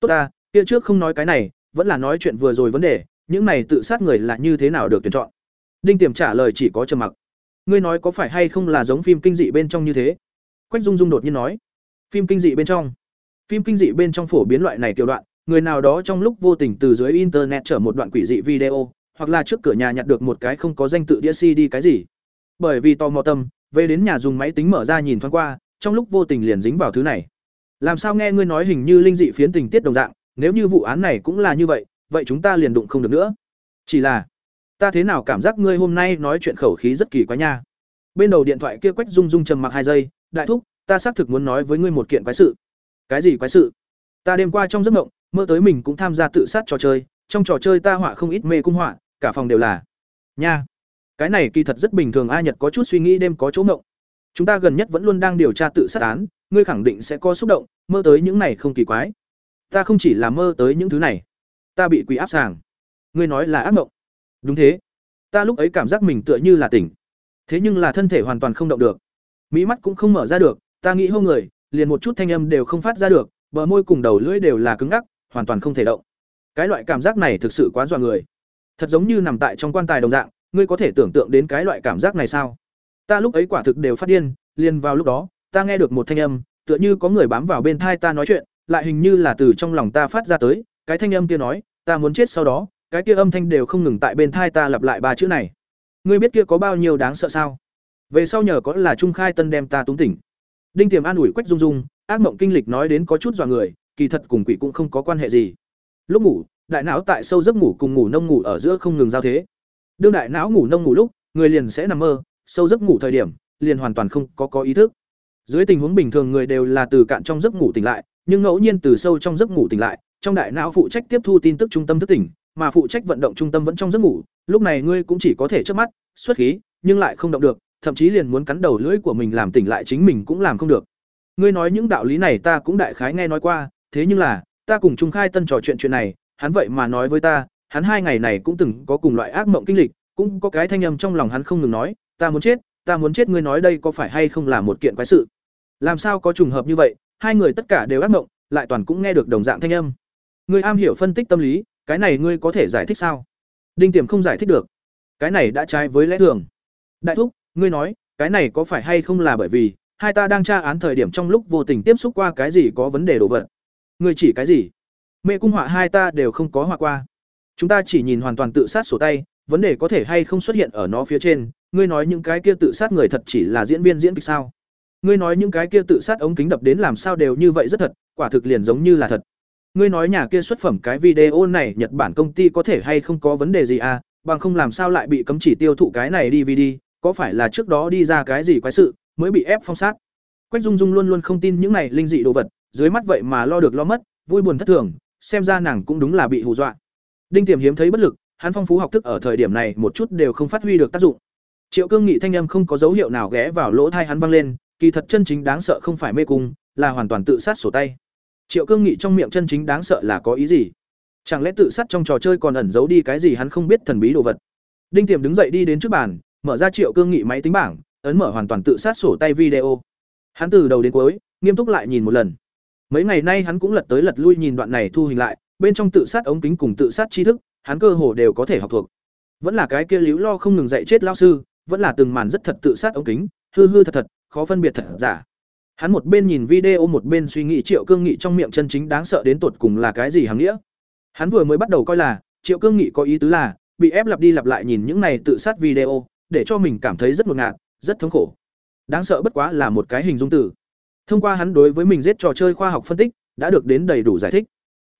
Tốt ta, kia trước không nói cái này, vẫn là nói chuyện vừa rồi vấn đề, những này tự sát người là như thế nào được tuyển chọn. Đinh Tiềm trả lời chỉ có trầm mặc. Ngươi nói có phải hay không là giống phim kinh dị bên trong như thế? Quách Dung Dung đột nhiên nói. Phim kinh dị bên trong? Phim kinh dị bên trong phổ biến loại này kiểu đoạn, người nào đó trong lúc vô tình từ dưới internet trở một đoạn quỷ dị video, hoặc là trước cửa nhà nhặt được một cái không có danh tự đĩa CD cái gì. Bởi vì tò mò tâm, về đến nhà dùng máy tính mở ra nhìn thoáng qua, trong lúc vô tình liền dính vào thứ này. Làm sao nghe ngươi nói hình như linh dị phiến tình tiết đồng dạng, nếu như vụ án này cũng là như vậy, vậy chúng ta liền đụng không được nữa. Chỉ là, ta thế nào cảm giác ngươi hôm nay nói chuyện khẩu khí rất kỳ quái nha. Bên đầu điện thoại kia Quách rung rung trầm mặc hai giây, đại thúc, ta xác thực muốn nói với ngươi một kiện quái sự. Cái gì quái sự? Ta đêm qua trong giấc mộng, mơ tới mình cũng tham gia tự sát trò chơi, trong trò chơi ta họa không ít mê cung họa, cả phòng đều là. Nha. Cái này kỳ thật rất bình thường A Nhật có chút suy nghĩ đêm có chỗ ngộng. Chúng ta gần nhất vẫn luôn đang điều tra tự sát án, ngươi khẳng định sẽ có xúc động, mơ tới những này không kỳ quái. Ta không chỉ là mơ tới những thứ này, ta bị quỷ áp sàng. Ngươi nói là ác mộng. Đúng thế. Ta lúc ấy cảm giác mình tựa như là tỉnh. Thế nhưng là thân thể hoàn toàn không động được. Mỹ mắt cũng không mở ra được, ta nghĩ hô người, liền một chút thanh âm đều không phát ra được, bờ môi cùng đầu lưỡi đều là cứng ngắc, hoàn toàn không thể động. Cái loại cảm giác này thực sự quá dọa người. Thật giống như nằm tại trong quan tài đồng dạng, ngươi có thể tưởng tượng đến cái loại cảm giác này sao? Ta lúc ấy quả thực đều phát điên, liền vào lúc đó, ta nghe được một thanh âm, tựa như có người bám vào bên thai ta nói chuyện, lại hình như là từ trong lòng ta phát ra tới, cái thanh âm kia nói, ta muốn chết sau đó, cái kia âm thanh đều không ngừng tại bên thai ta lặp lại ba chữ này. Ngươi biết kia có bao nhiêu đáng sợ sao? Về sau nhờ có là Trung Khai Tân đem ta túng tỉnh. Đinh Tiềm an ủi Quách Dung Dung, ác mộng kinh lịch nói đến có chút dọa người, kỳ thật cùng quỷ cũng không có quan hệ gì. Lúc ngủ, đại não tại sâu giấc ngủ cùng ngủ nông ngủ ở giữa không ngừng giao thế. Đương đại não ngủ nông ngủ lúc, người liền sẽ nằm mơ, sâu giấc ngủ thời điểm, liền hoàn toàn không có có ý thức. Dưới tình huống bình thường người đều là từ cạn trong giấc ngủ tỉnh lại, nhưng ngẫu nhiên từ sâu trong giấc ngủ tỉnh lại, trong đại não phụ trách tiếp thu tin tức trung tâm thức tỉnh, mà phụ trách vận động trung tâm vẫn trong giấc ngủ, lúc này ngươi cũng chỉ có thể chớp mắt, xuất khí, nhưng lại không động được, thậm chí liền muốn cắn đầu lưỡi của mình làm tỉnh lại chính mình cũng làm không được. Ngươi nói những đạo lý này ta cũng đại khái nghe nói qua, thế nhưng là, ta cùng Trung Khai Tân trò chuyện chuyện này, hắn vậy mà nói với ta, hắn hai ngày này cũng từng có cùng loại ác mộng kinh lịch, cũng có cái thanh âm trong lòng hắn không ngừng nói, ta muốn chết, ta muốn chết ngươi nói đây có phải hay không là một kiện quái sự. Làm sao có trùng hợp như vậy, hai người tất cả đều ác mộng, lại toàn cũng nghe được đồng dạng thanh âm. Ngươi am hiểu phân tích tâm lý, cái này ngươi có thể giải thích sao? Đinh Tiềm không giải thích được. Cái này đã trái với lẽ thường. Đại thúc, ngươi nói, cái này có phải hay không là bởi vì hai ta đang tra án thời điểm trong lúc vô tình tiếp xúc qua cái gì có vấn đề đồ vật? Ngươi chỉ cái gì? Mê cung họa hai ta đều không có họa qua. Chúng ta chỉ nhìn hoàn toàn tự sát sổ tay vấn đề có thể hay không xuất hiện ở nó phía trên? Ngươi nói những cái kia tự sát người thật chỉ là diễn viên diễn kịch sao? Ngươi nói những cái kia tự sát ống kính đập đến làm sao đều như vậy rất thật quả thực liền giống như là thật. Ngươi nói nhà kia xuất phẩm cái video này nhật bản công ty có thể hay không có vấn đề gì à? Bằng không làm sao lại bị cấm chỉ tiêu thụ cái này dvd có phải là trước đó đi ra cái gì quái sự mới bị ép phong sát? Quách dung dung luôn luôn không tin những này linh dị đồ vật, dưới mắt vậy mà lo được lo mất, vui buồn thất thường, xem ra nàng cũng đúng là bị hù dọa. Đinh tiềm hiếm thấy bất lực, hắn phong phú học thức ở thời điểm này một chút đều không phát huy được tác dụng. Triệu cương nghị thanh âm không có dấu hiệu nào ghé vào lỗ thai hắn vang lên, kỳ thật chân chính đáng sợ không phải mê cung, là hoàn toàn tự sát sổ tay. Triệu cương nghị trong miệng chân chính đáng sợ là có ý gì? Chẳng lẽ tự sát trong trò chơi còn ẩn giấu đi cái gì hắn không biết thần bí đồ vật? Đinh tiềm đứng dậy đi đến trước bàn mở ra triệu cương nghị máy tính bảng, ấn mở hoàn toàn tự sát sổ tay video. Hắn từ đầu đến cuối, nghiêm túc lại nhìn một lần. Mấy ngày nay hắn cũng lật tới lật lui nhìn đoạn này thu hình lại, bên trong tự sát ống kính cùng tự sát tri thức, hắn cơ hồ đều có thể học thuộc. Vẫn là cái kia líu lo không ngừng dạy chết lao sư, vẫn là từng màn rất thật tự sát ống kính, hư hư thật thật, khó phân biệt thật giả. Hắn một bên nhìn video một bên suy nghĩ triệu cương nghị trong miệng chân chính đáng sợ đến tột cùng là cái gì hàm nghĩa. Hắn vừa mới bắt đầu coi là, triệu cương nghị có ý tứ là, bị ép lặp đi lặp lại nhìn những này tự sát video để cho mình cảm thấy rất ngột ngạt, rất thống khổ. Đáng sợ bất quá là một cái hình dung từ. Thông qua hắn đối với mình giết trò chơi khoa học phân tích, đã được đến đầy đủ giải thích.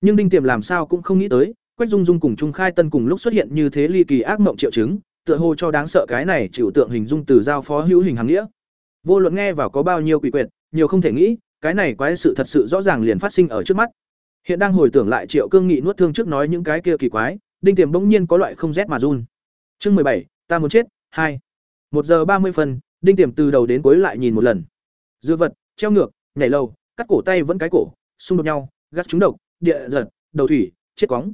Nhưng đinh tiềm làm sao cũng không nghĩ tới, quách dung dung cùng trung khai tân cùng lúc xuất hiện như thế ly kỳ ác mộng triệu chứng, tựa hồ cho đáng sợ cái này chịu tượng hình dung từ giao phó hữu hình hàng nghĩa. Vô luận nghe vào có bao nhiêu quỷ quyệt, nhiều không thể nghĩ, cái này quái sự thật sự rõ ràng liền phát sinh ở trước mắt. Hiện đang hồi tưởng lại triệu cương nghị nuốt thương trước nói những cái kia kỳ quái, đinh tiềm bỗng nhiên có loại không rét mà run. Chương mười bảy, ta muốn chết hai, một giờ ba mươi phân, đinh tiềm từ đầu đến cuối lại nhìn một lần. Dư vật, treo ngược, nhảy lâu cắt cổ tay vẫn cái cổ, xung đột nhau, gắt trúng độc, địa giật, đầu thủy, chết cóng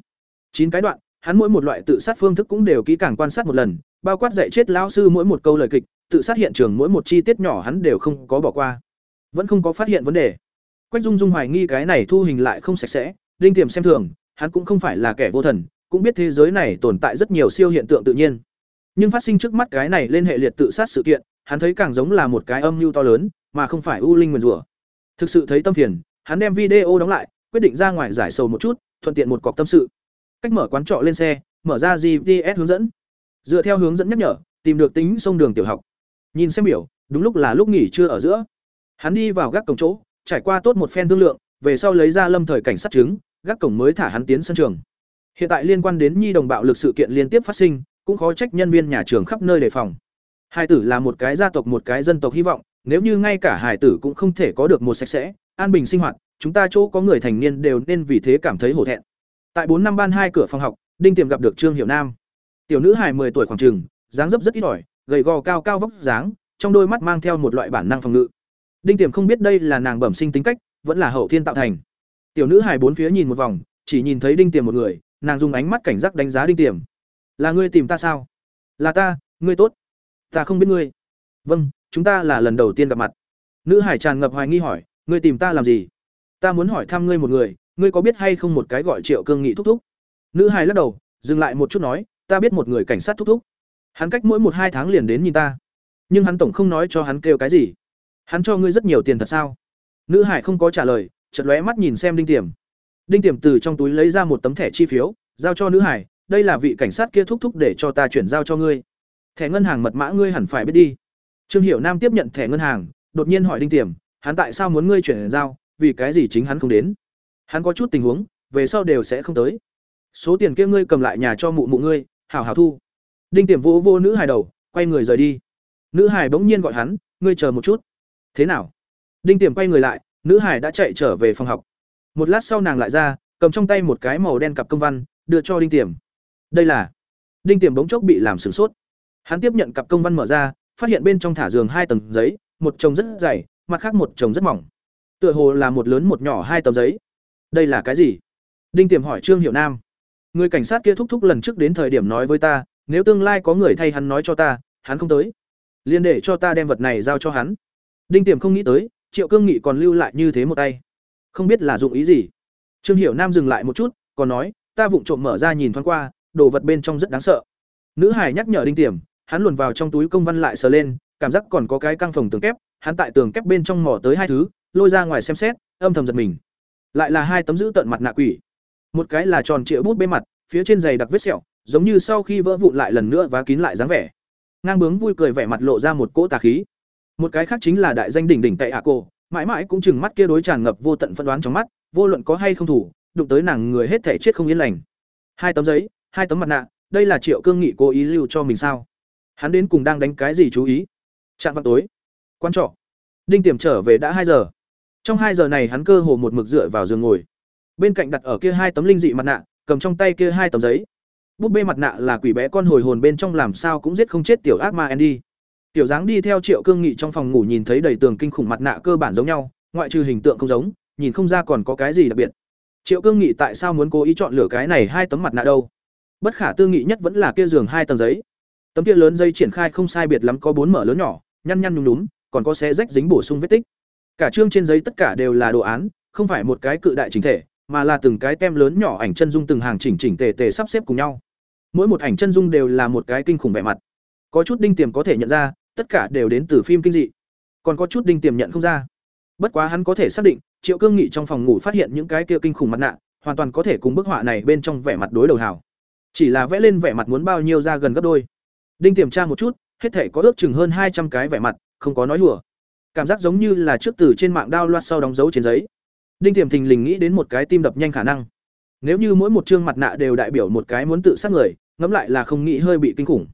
chín cái đoạn, hắn mỗi một loại tự sát phương thức cũng đều kỹ càng quan sát một lần, bao quát dạy chết lão sư mỗi một câu lời kịch, tự sát hiện trường mỗi một chi tiết nhỏ hắn đều không có bỏ qua. Vẫn không có phát hiện vấn đề. Quách dung dung hoài nghi cái này thu hình lại không sạch sẽ, đinh tiềm xem thường, hắn cũng không phải là kẻ vô thần, cũng biết thế giới này tồn tại rất nhiều siêu hiện tượng tự nhiên nhưng phát sinh trước mắt cái này lên hệ liệt tự sát sự kiện, hắn thấy càng giống là một cái âm mưu to lớn, mà không phải u linh nguyền rủa. Thực sự thấy tâm phiền, hắn đem video đóng lại, quyết định ra ngoài giải sầu một chút, thuận tiện một cọc tâm sự. Cách mở quán trọ lên xe, mở ra gps hướng dẫn. Dựa theo hướng dẫn nhắc nhở, tìm được tính sông đường tiểu học. Nhìn xem biểu, đúng lúc là lúc nghỉ trưa ở giữa. Hắn đi vào gác cổng chỗ, trải qua tốt một phen thương lượng, về sau lấy ra lâm thời cảnh sát chứng, gác cổng mới thả hắn tiến sân trường. Hiện tại liên quan đến nhi đồng bạo lực sự kiện liên tiếp phát sinh cũng khó trách nhân viên nhà trường khắp nơi đề phòng Hải tử là một cái gia tộc một cái dân tộc hy vọng, nếu như ngay cả hải tử cũng không thể có được một sạch sẽ, an bình sinh hoạt, chúng ta chỗ có người thành niên đều nên vì thế cảm thấy hổ thẹn. Tại bốn năm ban hai cửa phòng học, Đinh Tiềm gặp được Trương Hiểu Nam. Tiểu nữ hài 10 tuổi khoảng chừng, dáng dấp rất ít ỏi, gầy gò cao cao vóc dáng, trong đôi mắt mang theo một loại bản năng phòng ngự. Đinh Tiềm không biết đây là nàng bẩm sinh tính cách, vẫn là hậu thiên tạo thành. Tiểu nữ hài bốn phía nhìn một vòng, chỉ nhìn thấy Đinh Tiềm một người, nàng dùng ánh mắt cảnh giác đánh giá Đinh Tiềm. "Là ngươi tìm ta sao?" "Là ta, ngươi tốt." ta không biết ngươi. Vâng chúng ta là lần đầu tiên gặp mặt. Nữ hải tràn ngập hoài nghi hỏi ngươi tìm ta làm gì? Ta muốn hỏi thăm ngươi một người ngươi có biết hay không một cái gọi triệu cương nghị thúc thúc? Nữ hải lắc đầu dừng lại một chút nói ta biết một người cảnh sát thúc thúc. Hắn cách mỗi một hai tháng liền đến nhìn ta. Nhưng hắn tổng không nói cho hắn kêu cái gì. Hắn cho ngươi rất nhiều tiền thật sao? Nữ hải không có trả lời chật lóe mắt nhìn xem đinh tiềm. Đinh tiềm từ trong túi lấy ra một tấm thẻ chi phiếu giao cho nữ hải đây là vị cảnh sát kia thúc thúc để cho ta chuyển giao cho ngươi. Thẻ ngân hàng mật mã ngươi hẳn phải biết đi. Trương hiểu nam tiếp nhận thẻ ngân hàng, đột nhiên hỏi đinh tiềm, hắn tại sao muốn ngươi chuyển giao, vì cái gì chính hắn không đến? Hắn có chút tình huống, về sau đều sẽ không tới. Số tiền kia ngươi cầm lại nhà cho mụ mụ ngươi, hảo hảo thu. Đinh tiềm vỗ vô nữ hài đầu, quay người rời đi. Nữ hài bỗng nhiên gọi hắn, ngươi chờ một chút. Thế nào? Đinh tiềm quay người lại, nữ hài đã chạy trở về phòng học. Một lát sau nàng lại ra, cầm trong tay một cái màu đen cặp công văn, đưa cho đinh tiềm đây là đinh tiềm bỗng chốc bị làm sửng sốt Hắn tiếp nhận cặp công văn mở ra, phát hiện bên trong thả giường hai tầng giấy, một chồng rất dày, mặt khác một chồng rất mỏng. Tựa hồ là một lớn một nhỏ hai tấm giấy. Đây là cái gì? Đinh Tiềm hỏi Trương Hiểu Nam. Người cảnh sát kia thúc thúc lần trước đến thời điểm nói với ta, nếu tương lai có người thay hắn nói cho ta, hắn không tới. liền để cho ta đem vật này giao cho hắn. Đinh Tiềm không nghĩ tới, Triệu Cương Nghị còn lưu lại như thế một tay. Không biết là dụng ý gì. Trương Hiểu Nam dừng lại một chút, còn nói, ta vụng trộm mở ra nhìn thoáng qua, đồ vật bên trong rất đáng sợ. Nữ hải nhắc nhở Đinh Tiềm, hắn luồn vào trong túi công văn lại sờ lên, cảm giác còn có cái căng phòng tường kép, hắn tại tường kép bên trong mỏ tới hai thứ lôi ra ngoài xem xét âm thầm giật mình. Lại là hai tấm giữ tận mặt nạ quỷ. Một cái là tròn trịa bút bê mặt phía trên giày đặc vết sẹo giống như sau khi vỡ vụn lại lần nữa và kín lại dáng vẻ. Ngang bướng vui cười vẻ mặt lộ ra một cỗ tà khí. Một cái khác chính là đại danh đỉnh đỉnh tại ạ cô mãi mãi cũng chừng mắt kia đối tràn ngập vô tận phân đoán trong mắt vô luận có hay không thủ đụng tới nàng người hết thể chết không yên lành. Hai tấm giấy hai tấm mặt nạ, đây là triệu cương nghị cố ý lưu cho mình sao? Hắn đến cùng đang đánh cái gì chú ý? Chạm vào tối. Quan trọ. Đinh tiềm trở về đã hai giờ. Trong hai giờ này hắn cơ hồ một mực dựa vào giường ngồi. Bên cạnh đặt ở kia hai tấm linh dị mặt nạ, cầm trong tay kia hai tấm giấy. Búp bê mặt nạ là quỷ bé con hồi hồn bên trong làm sao cũng giết không chết tiểu ác ma andy. Tiểu dáng đi theo triệu cương nghị trong phòng ngủ nhìn thấy đầy tường kinh khủng mặt nạ cơ bản giống nhau, ngoại trừ hình tượng không giống, nhìn không ra còn có cái gì đặc biệt. Triệu cương nghị tại sao muốn cố ý chọn lựa cái này hai tấm mặt nạ đâu? Bất khả tư nghị nhất vẫn là kia giường hai tầng giấy. Tấm kia lớn dây triển khai không sai biệt lắm có bốn mở lớn nhỏ, nhăn nhăn nhúng nhúm, còn có xe rách dính bổ sung vết tích. Cả chương trên giấy tất cả đều là đồ án, không phải một cái cự đại chính thể, mà là từng cái tem lớn nhỏ ảnh chân dung từng hàng chỉnh chỉnh tề tề sắp xếp cùng nhau. Mỗi một ảnh chân dung đều là một cái kinh khủng vẻ mặt. Có chút đinh tiềm có thể nhận ra, tất cả đều đến từ phim kinh dị. Còn có chút đinh tiềm nhận không ra. Bất quá hắn có thể xác định, triệu cương nghị trong phòng ngủ phát hiện những cái kia kinh khủng mặt nạ, hoàn toàn có thể cùng bức họa này bên trong vẻ mặt đối đầu hảo chỉ là vẽ lên vẻ mặt muốn bao nhiêu ra gần gấp đôi. Đinh tiềm tra một chút, hết thể có ước chừng hơn hai trăm cái vẻ mặt, không có nói lừa. cảm giác giống như là trước từ trên mạng đao loạt sau đóng dấu trên giấy. Đinh tiềm thình lình nghĩ đến một cái tim đập nhanh khả năng. Nếu như mỗi một chương mặt nạ đều đại biểu một cái muốn tự sát người, ngẫm lại là không nghĩ hơi bị kinh khủng.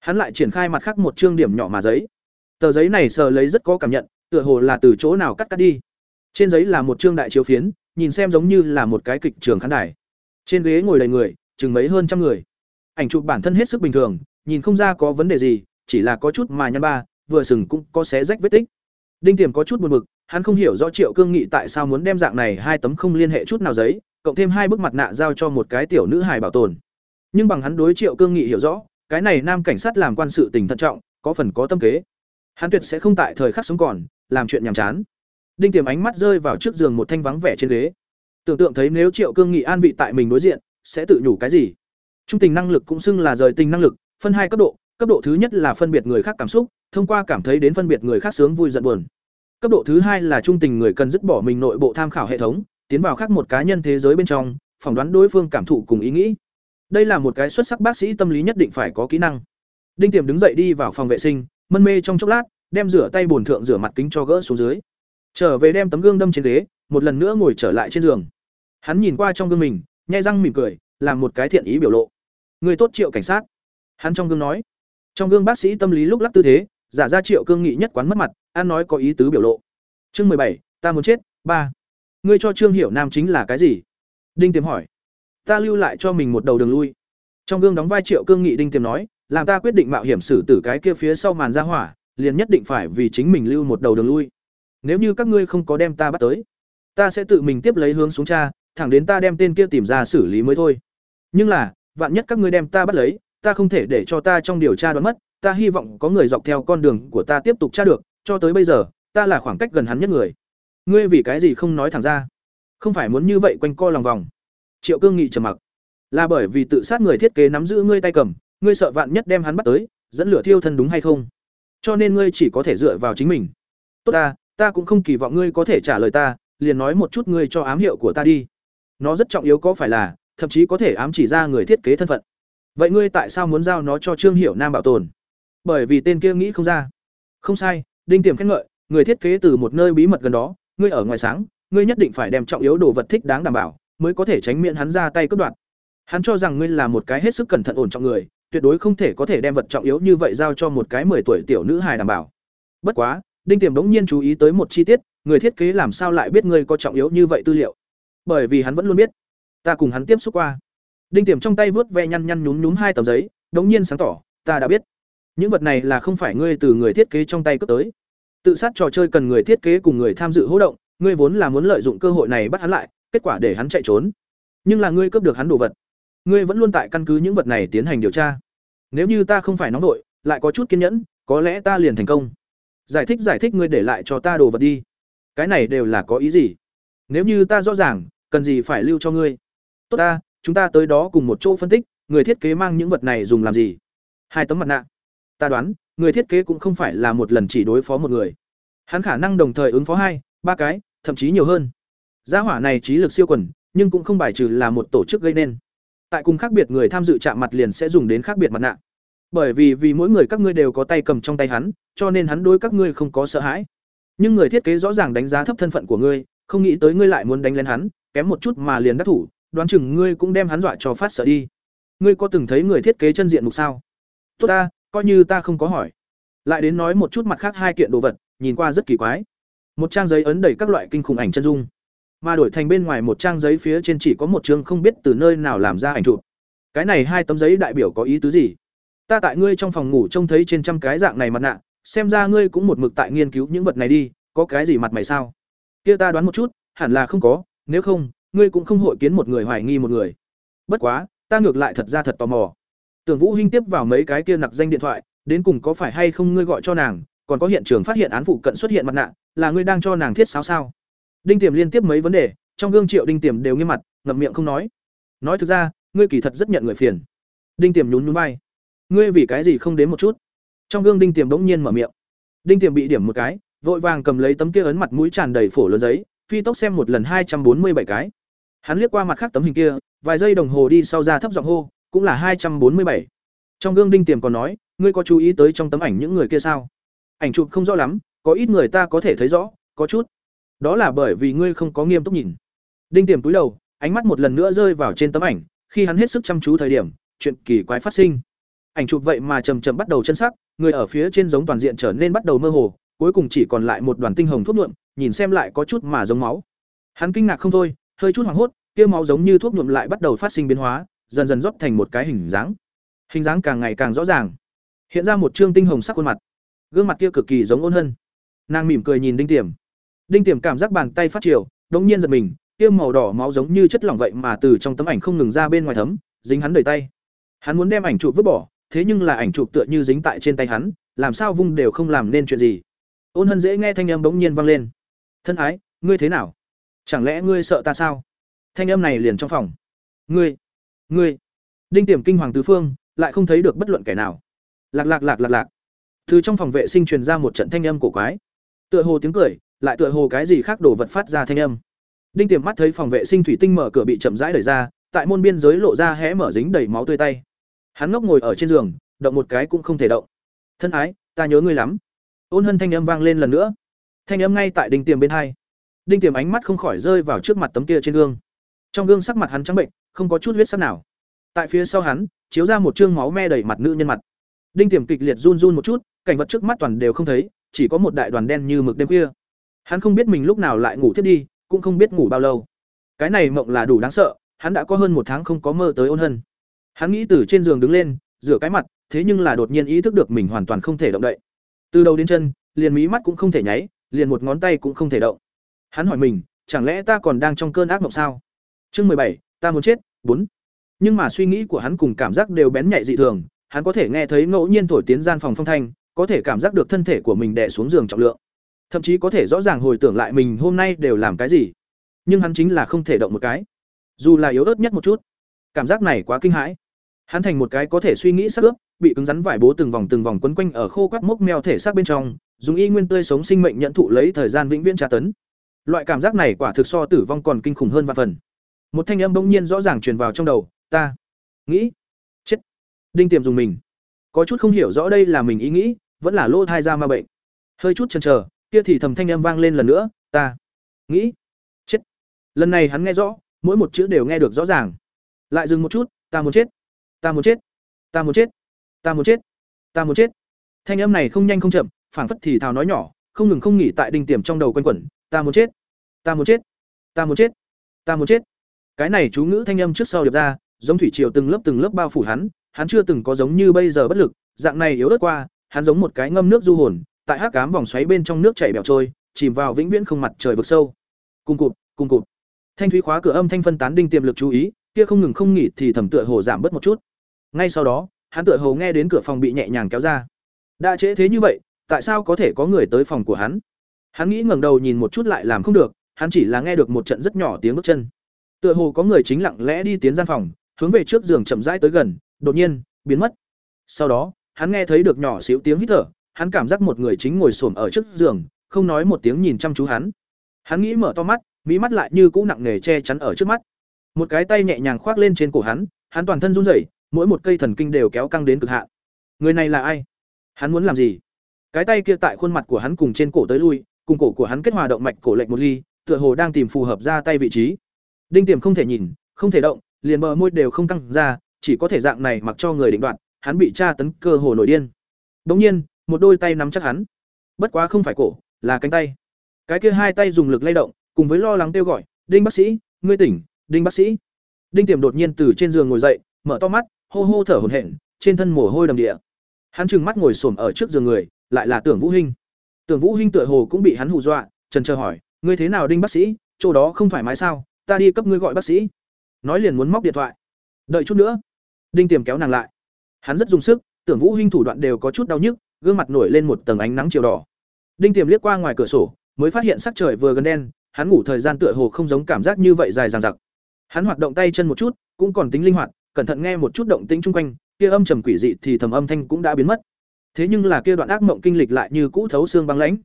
Hắn lại triển khai mặt khác một chương điểm nhỏ mà giấy. Tờ giấy này sờ lấy rất có cảm nhận, tựa hồ là từ chỗ nào cắt cắt đi. Trên giấy là một chương đại chiếu phiến, nhìn xem giống như là một cái kịch trường khán đài. Trên ghế ngồi đầy người chừng mấy hơn trăm người. Ảnh chụp bản thân hết sức bình thường, nhìn không ra có vấn đề gì, chỉ là có chút mà nhăn ba, vừa sừng cũng có xé rách vết tích. Đinh tiềm có chút buồn bực, hắn không hiểu rõ triệu cương nghị tại sao muốn đem dạng này hai tấm không liên hệ chút nào giấy, cộng thêm hai bức mặt nạ giao cho một cái tiểu nữ hài bảo tồn. Nhưng bằng hắn đối triệu cương nghị hiểu rõ, cái này nam cảnh sát làm quan sự tình thận trọng, có phần có tâm kế. Hắn tuyệt sẽ không tại thời khắc sống còn, làm chuyện nhàm chán. Đinh tiềm ánh mắt rơi vào trước giường một thanh vắng vẻ trên ghế. Tưởng tượng thấy nếu triệu cương nghị an vị tại mình đối diện sẽ tự nhủ cái gì. Trung tình năng lực cũng xưng là rời tình năng lực, phân hai cấp độ cấp độ thứ nhất là phân biệt người khác cảm xúc, thông qua cảm thấy đến phân biệt người khác sướng vui giận buồn. Cấp độ thứ hai là trung tình người cần dứt bỏ mình nội bộ tham khảo hệ thống, tiến vào khác một cá nhân thế giới bên trong, phỏng đoán đối phương cảm thụ cùng ý nghĩ. Đây là một cái xuất sắc bác sĩ tâm lý nhất định phải có kỹ năng. Đinh tiềm đứng dậy đi vào phòng vệ sinh, mân mê trong chốc lát, đem rửa tay bồn thượng rửa mặt kính cho gỡ xuống dưới. Trở về đem tấm gương đâm trên ghế, một lần nữa ngồi trở lại trên giường. Hắn nhìn qua trong gương mình nhai răng mỉm cười, làm một cái thiện ý biểu lộ. Người tốt triệu cảnh sát. Hắn trong gương nói. Trong gương bác sĩ tâm lý lúc lắc tư thế, giả ra triệu cương nghị nhất quán mất mặt an nói có ý tứ biểu lộ. Chương mười bảy, ta muốn chết, ba. Ngươi cho trương hiểu nam chính là cái gì? Đinh tiềm hỏi. Ta lưu lại cho mình một đầu đường lui. Trong gương đóng vai triệu cương nghị đinh tiềm nói, làm ta quyết định mạo hiểm xử tử cái kia phía sau màn ra hỏa, liền nhất định phải vì chính mình lưu một đầu đường lui. Nếu như các ngươi không có đem ta bắt tới, ta sẽ tự mình tiếp lấy hướng xuống cha thẳng đến ta đem tên kia tìm ra xử lý mới thôi. Nhưng là, vạn nhất các ngươi đem ta bắt lấy, ta không thể để cho ta trong điều tra đoán mất, ta hy vọng có người dọc theo con đường của ta tiếp tục tra được, cho tới bây giờ, ta là khoảng cách gần hắn nhất người. Ngươi vì cái gì không nói thẳng ra? Không phải muốn như vậy quanh co lòng vòng. Triệu cương nghị trầm mặc. Là bởi vì tự sát người thiết kế nắm giữ ngươi tay cầm, ngươi sợ vạn nhất đem hắn bắt tới, dẫn lửa thiêu thân đúng hay không? Cho nên ngươi chỉ có thể dựa vào chính mình. Tốt ta ta cũng không kỳ vọng ngươi có thể trả lời ta, liền nói một chút ngươi cho ám hiệu của ta đi nó rất trọng yếu có phải là, thậm chí có thể ám chỉ ra người thiết kế thân phận. Vậy ngươi tại sao muốn giao nó cho trương Hiểu nam bảo tồn? Bởi vì tên kia nghĩ không ra. Không sai, đinh tiềm khen ngợi, người thiết kế từ một nơi bí mật gần đó, ngươi ở ngoài sáng, ngươi nhất định phải đem trọng yếu đồ vật thích đáng đảm bảo, mới có thể tránh miễn hắn ra tay cướp đoạt. Hắn cho rằng ngươi là một cái hết sức cẩn thận ổn trọng người, tuyệt đối không thể có thể đem vật trọng yếu như vậy giao cho một cái mười tuổi tiểu nữ hài đảm bảo. Bất quá, đinh tiềm đống nhiên chú ý tới một chi tiết, người thiết kế làm sao lại biết ngươi có trọng yếu như vậy tư liệu? Bởi vì hắn vẫn luôn biết. Ta cùng hắn tiếp xúc qua. Đinh tiềm trong tay vớt ve nhăn nhăn nhúm nhúm hai tờ giấy, đống nhiên sáng tỏ, ta đã biết. Những vật này là không phải ngươi từ người thiết kế trong tay cướp tới. Tự sát trò chơi cần người thiết kế cùng người tham dự hỗ động, ngươi vốn là muốn lợi dụng cơ hội này bắt hắn lại, kết quả để hắn chạy trốn. Nhưng là ngươi cướp được hắn đồ vật. Ngươi vẫn luôn tại căn cứ những vật này tiến hành điều tra. Nếu như ta không phải nóng vội, lại có chút kiên nhẫn, có lẽ ta liền thành công. Giải thích giải thích ngươi để lại cho ta đồ vật đi. Cái này đều là có ý gì? Nếu như ta rõ ràng cần gì phải lưu cho ngươi. Tốt ta, chúng ta tới đó cùng một chỗ phân tích, người thiết kế mang những vật này dùng làm gì? Hai tấm mặt nạ. Ta đoán, người thiết kế cũng không phải là một lần chỉ đối phó một người. Hắn khả năng đồng thời ứng phó hai, ba cái, thậm chí nhiều hơn. Gia hỏa này trí lực siêu quần, nhưng cũng không bài trừ là một tổ chức gây nên. Tại cùng khác biệt người tham dự chạm mặt liền sẽ dùng đến khác biệt mặt nạ. Bởi vì vì mỗi người các ngươi đều có tay cầm trong tay hắn, cho nên hắn đối các ngươi không có sợ hãi. Nhưng người thiết kế rõ ràng đánh giá thấp thân phận của ngươi không nghĩ tới ngươi lại muốn đánh lên hắn, kém một chút mà liền đắc thủ, đoán chừng ngươi cũng đem hắn dọa cho phát sợ đi. Ngươi có từng thấy người thiết kế chân diện mục sao? Tốt ta, coi như ta không có hỏi. Lại đến nói một chút mặt khác hai kiện đồ vật, nhìn qua rất kỳ quái. Một trang giấy ấn đầy các loại kinh khủng ảnh chân dung. Mà đổi thành bên ngoài một trang giấy phía trên chỉ có một chương không biết từ nơi nào làm ra ảnh chụp. Cái này hai tấm giấy đại biểu có ý tứ gì? Ta tại ngươi trong phòng ngủ trông thấy trên trăm cái dạng này mặt nạ, xem ra ngươi cũng một mực tại nghiên cứu những vật này đi, có cái gì mặt mày sao? Kia ta đoán một chút, hẳn là không có, nếu không, ngươi cũng không hội kiến một người hoài nghi một người. Bất quá, ta ngược lại thật ra thật tò mò. Tưởng vũ hinh tiếp vào mấy cái kia nặc danh điện thoại, đến cùng có phải hay không ngươi gọi cho nàng, còn có hiện trường phát hiện án phụ cận xuất hiện mặt nạ, là ngươi đang cho nàng thiết sáo sao? Đinh tiềm liên tiếp mấy vấn đề, trong gương triệu đinh tiềm đều nghiêm mặt, ngậm miệng không nói. Nói thực ra, ngươi kỳ thật rất nhận người phiền. Đinh tiềm nhún nhún vai. Ngươi vì cái gì không đến một chút? Trong gương đinh tiềm đống nhiên mở miệng. Đinh tiềm bị điểm một cái vội vàng cầm lấy tấm kia ấn mặt mũi tràn đầy phổ lớn giấy, phi tốc xem một lần hai trăm bốn mươi bảy cái. Hắn liếc qua mặt khác tấm hình kia, vài giây đồng hồ đi sau ra thấp giọng hô, cũng là hai trăm bốn mươi bảy. Trong gương đinh tiềm còn nói, ngươi có chú ý tới trong tấm ảnh những người kia sao? Ảnh chụp không rõ lắm, có ít người ta có thể thấy rõ, có chút. Đó là bởi vì ngươi không có nghiêm túc nhìn. Đinh tiềm cúi đầu, ánh mắt một lần nữa rơi vào trên tấm ảnh, khi hắn hết sức chăm chú thời điểm, chuyện kỳ quái phát sinh. Ảnh chụp vậy mà chầm chậm bắt đầu chân sắc, người ở phía trên giống toàn diện trở nên bắt đầu mơ hồ cuối cùng chỉ còn lại một đoàn tinh hồng thuốc nhuộm nhìn xem lại có chút mà giống máu. Hắn kinh ngạc không thôi hơi chút hoảng hốt kia máu giống như thuốc nhuộm lại bắt đầu phát sinh biến hóa dần dần rót thành một cái hình dáng. Hình dáng càng ngày càng rõ ràng. Hiện ra một trương tinh hồng sắc khuôn mặt. Gương mặt kia cực kỳ giống ôn hân. Nàng mỉm cười nhìn đinh tiềm. Đinh tiềm cảm giác bàn tay phát triều, đống nhiên giật mình kia màu đỏ máu giống như chất lỏng vậy mà từ trong tấm ảnh không ngừng ra bên ngoài thấm dính hắn đầy tay. Hắn muốn đem ảnh chụp vứt bỏ thế nhưng là ảnh chụp tựa như dính tại trên tay hắn làm sao vung đều không làm nên chuyện gì ôn hân dễ nghe thanh âm bỗng nhiên vang lên. Thân ái, ngươi thế nào? Chẳng lẽ ngươi sợ ta sao? Thanh âm này liền trong phòng. Ngươi ngươi. Đinh tiềm kinh hoàng tứ phương lại không thấy được bất luận kẻ nào. Lạc lạc lạc lạc lạc. Từ trong phòng vệ sinh truyền ra một trận thanh âm cổ quái. Tựa hồ tiếng cười, lại tựa hồ cái gì khác đổ vật phát ra thanh âm. Đinh tiềm mắt thấy phòng vệ sinh thủy tinh mở cửa bị chậm rãi đẩy ra, tại môn biên giới lộ ra hé mở dính đầy máu tươi tay. Hắn ngốc ngồi ở trên giường, động một cái cũng không thể động. Thân ái, ta nhớ ngươi lắm ôn hân thanh âm vang lên lần nữa. Thanh âm ngay tại đinh tiềm bên hai. Đinh tiềm ánh mắt không khỏi rơi vào trước mặt tấm kia trên gương. Trong gương sắc mặt hắn trắng bệnh, không có chút huyết sắc nào. Tại phía sau hắn, chiếu ra một trương máu me đầy mặt nữ nhân mặt. Đinh tiềm kịch liệt run run một chút, cảnh vật trước mắt toàn đều không thấy, chỉ có một đại đoàn đen như mực đêm khuya. Hắn không biết mình lúc nào lại ngủ tiếp đi, cũng không biết ngủ bao lâu. Cái này mộng là đủ đáng sợ, hắn đã có hơn một tháng không có mơ tới ôn hân. Hắn nghĩ từ trên giường đứng lên, rửa cái mặt, thế nhưng là đột nhiên ý thức được mình hoàn toàn không thể động đậy từ đầu đến chân, liền mí mắt cũng không thể nháy, liền một ngón tay cũng không thể động. Hắn hỏi mình, chẳng lẽ ta còn đang trong cơn ác mộng sao? Chương mười bảy, ta muốn chết, bốn. Nhưng mà suy nghĩ của hắn cùng cảm giác đều bén nhạy dị thường, hắn có thể nghe thấy ngẫu nhiên thổi tiến gian phòng phong thanh, có thể cảm giác được thân thể của mình đè xuống giường trọng lượng. Thậm chí có thể rõ ràng hồi tưởng lại mình hôm nay đều làm cái gì. Nhưng hắn chính là không thể động một cái. Dù là yếu ớt nhất một chút, cảm giác này quá kinh hãi. Hắn thành một cái có thể suy nghĩ sắc ướp bị cứng rắn vải bố từng vòng từng vòng quấn quanh ở khô quắt mốc meo thể xác bên trong, dùng y nguyên tươi sống sinh mệnh nhận thụ lấy thời gian vĩnh viễn tra tấn. Loại cảm giác này quả thực so tử vong còn kinh khủng hơn vạn phần. Một thanh âm bỗng nhiên rõ ràng truyền vào trong đầu, ta nghĩ, chết, đinh tiềm dùng mình. Có chút không hiểu rõ đây là mình ý nghĩ, vẫn là lỗ thai ra ma bệnh. Hơi chút chần chờ, kia thì thầm thanh âm vang lên lần nữa, ta nghĩ, chết. Lần này hắn nghe rõ, mỗi một chữ đều nghe được rõ ràng. Lại dừng một chút, ta muốn chết, ta muốn chết, ta muốn chết ta muốn chết, ta muốn chết. Thanh âm này không nhanh không chậm, phảng phất thì thào nói nhỏ, không ngừng không nghỉ tại đinh tiềm trong đầu quanh quẩn. Ta muốn chết, ta muốn chết, ta muốn chết, ta muốn chết. Cái này chú ngữ thanh âm trước sau điệp ra, giống thủy triều từng lớp từng lớp bao phủ hắn hắn chưa từng có giống như bây giờ bất lực, dạng này yếu ớt qua, hắn giống một cái ngâm nước du hồn, tại hắc cám vòng xoáy bên trong nước chảy bẹo trôi, chìm vào vĩnh viễn không mặt trời vực sâu. Cùng cụt cùng cụt. Thanh thúy khóa cửa âm thanh phân tán đinh tiềm lực chú ý, kia không ngừng không nghỉ thì thẩm tựa hồ giảm bớt một chút. Ngay sau đó hắn tựa hồ nghe đến cửa phòng bị nhẹ nhàng kéo ra đã trễ thế như vậy tại sao có thể có người tới phòng của hắn hắn nghĩ ngẩng đầu nhìn một chút lại làm không được hắn chỉ là nghe được một trận rất nhỏ tiếng bước chân tựa hồ có người chính lặng lẽ đi tiến gian phòng hướng về trước giường chậm rãi tới gần đột nhiên biến mất sau đó hắn nghe thấy được nhỏ xíu tiếng hít thở hắn cảm giác một người chính ngồi xổm ở trước giường không nói một tiếng nhìn chăm chú hắn. Hắn nghĩ mở to mắt, mí mắt lại như cũ nặng nề che chắn ở trước mắt. Một cái tay nhẹ nhàng khoác lên trên cổ hắn, hắn toàn thân run rẩy, mỗi một cây thần kinh đều kéo căng đến cực hạn. Người này là ai? Hắn muốn làm gì? Cái tay kia tại khuôn mặt của hắn cùng trên cổ tới lui, cùng cổ của hắn kết hòa động mạch cổ lệnh một ly, tựa hồ đang tìm phù hợp ra tay vị trí. Đinh Tiềm không thể nhìn, không thể động, liền bờ môi đều không căng ra, chỉ có thể dạng này mặc cho người định đoạt, hắn bị tra tấn cơ hồ nổi điên. Đống nhiên, một đôi tay nắm chắc hắn. Bất quá không phải cổ, là cánh tay. Cái kia hai tay dùng lực lay động, cùng với lo lắng kêu gọi, "Đinh bác sĩ, ngươi tỉnh, Đinh bác sĩ." Đinh Tiềm đột nhiên từ trên giường ngồi dậy, mở to mắt, hô hô thở hổn hển, trên thân mồ hôi đầm địa. Hắn trừng mắt ngồi xổm ở trước giường người, lại là Tưởng Vũ Hinh. Tưởng Vũ Hinh tựa hồ cũng bị hắn hù dọa, trần chờ hỏi, "Ngươi thế nào Đinh bác sĩ, chỗ đó không thoải mái sao? Ta đi cấp ngươi gọi bác sĩ." Nói liền muốn móc điện thoại. "Đợi chút nữa." Đinh Tiềm kéo nàng lại. Hắn rất dùng sức, Tưởng Vũ Hinh thủ đoạn đều có chút đau nhức, gương mặt nổi lên một tầng ánh nắng chiều đỏ. Đinh Tiềm liếc qua ngoài cửa sổ, mới phát hiện sắc trời vừa gần đen, hắn ngủ thời gian tựa hồ không giống cảm giác như vậy dài dằng dặc. Hắn hoạt động tay chân một chút, cũng còn tính linh hoạt, cẩn thận nghe một chút động tĩnh chung quanh, kia âm trầm quỷ dị thì thầm âm thanh cũng đã biến mất. Thế nhưng là kia đoạn ác mộng kinh lịch lại như cũ thấu xương băng lãnh.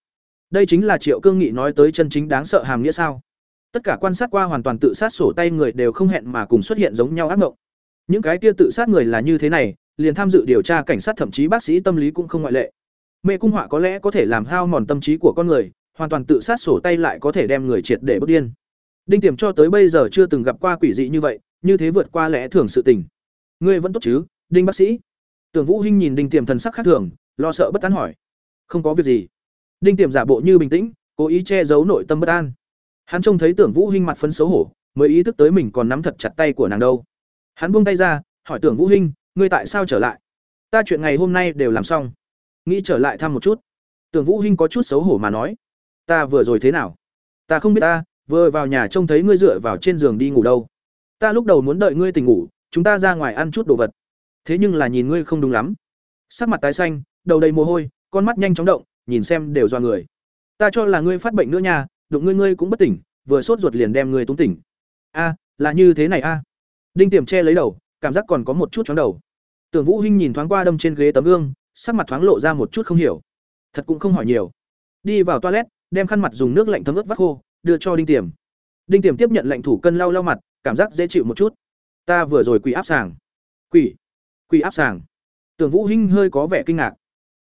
Đây chính là Triệu Cương Nghị nói tới chân chính đáng sợ hàm nghĩa sao? Tất cả quan sát qua hoàn toàn tự sát sổ tay người đều không hẹn mà cùng xuất hiện giống nhau ác mộng. Những cái kia tự sát người là như thế này, liền tham dự điều tra cảnh sát thậm chí bác sĩ tâm lý cũng không ngoại lệ. Mê cung họa có lẽ có thể làm hao mòn tâm trí của con người, hoàn toàn tự sát sổ tay lại có thể đem người triệt để bất điên. Đinh Tiềm cho tới bây giờ chưa từng gặp qua quỷ dị như vậy, như thế vượt qua lẽ thường sự tình. Ngươi vẫn tốt chứ, Đinh bác sĩ? Tưởng Vũ Hinh nhìn Đinh Tiềm thần sắc khác thường, lo sợ bất an hỏi. Không có việc gì. Đinh Tiềm giả bộ như bình tĩnh, cố ý che giấu nội tâm bất an. Hắn trông thấy Tưởng Vũ Hinh mặt phấn xấu hổ, mới ý thức tới mình còn nắm thật chặt tay của nàng đâu. Hắn buông tay ra, hỏi Tưởng Vũ Hinh, ngươi tại sao trở lại? Ta chuyện ngày hôm nay đều làm xong, nghĩ trở lại thăm một chút. Tưởng Vũ Hinh có chút xấu hổ mà nói, ta vừa rồi thế nào? Ta không biết ta, vừa vào nhà trông thấy ngươi dựa vào trên giường đi ngủ đâu. Ta lúc đầu muốn đợi ngươi tỉnh ngủ, chúng ta ra ngoài ăn chút đồ vật. Thế nhưng là nhìn ngươi không đúng lắm. Sắc mặt tái xanh, đầu đầy mồ hôi, con mắt nhanh chóng động, nhìn xem đều do người. Ta cho là ngươi phát bệnh nữa nha, đụng ngươi ngươi cũng bất tỉnh, vừa sốt ruột liền đem ngươi túng tỉnh. A, là như thế này a. Đinh Tiềm che lấy đầu, cảm giác còn có một chút chóng đầu. Tưởng Vũ Hinh nhìn thoáng qua đâm trên ghế tấm gương, sắc mặt thoáng lộ ra một chút không hiểu. Thật cũng không hỏi nhiều. Đi vào toilet, đem khăn mặt dùng nước lạnh thấm ướt vắt khô, đưa cho Đinh Tiềm. Đinh Tiềm tiếp nhận lệnh thủ cân lau lau mặt, cảm giác dễ chịu một chút. Ta vừa rồi quỷ áp sàng. Quỷ? Quỷ áp sàng? Tưởng Vũ Hinh hơi có vẻ kinh ngạc.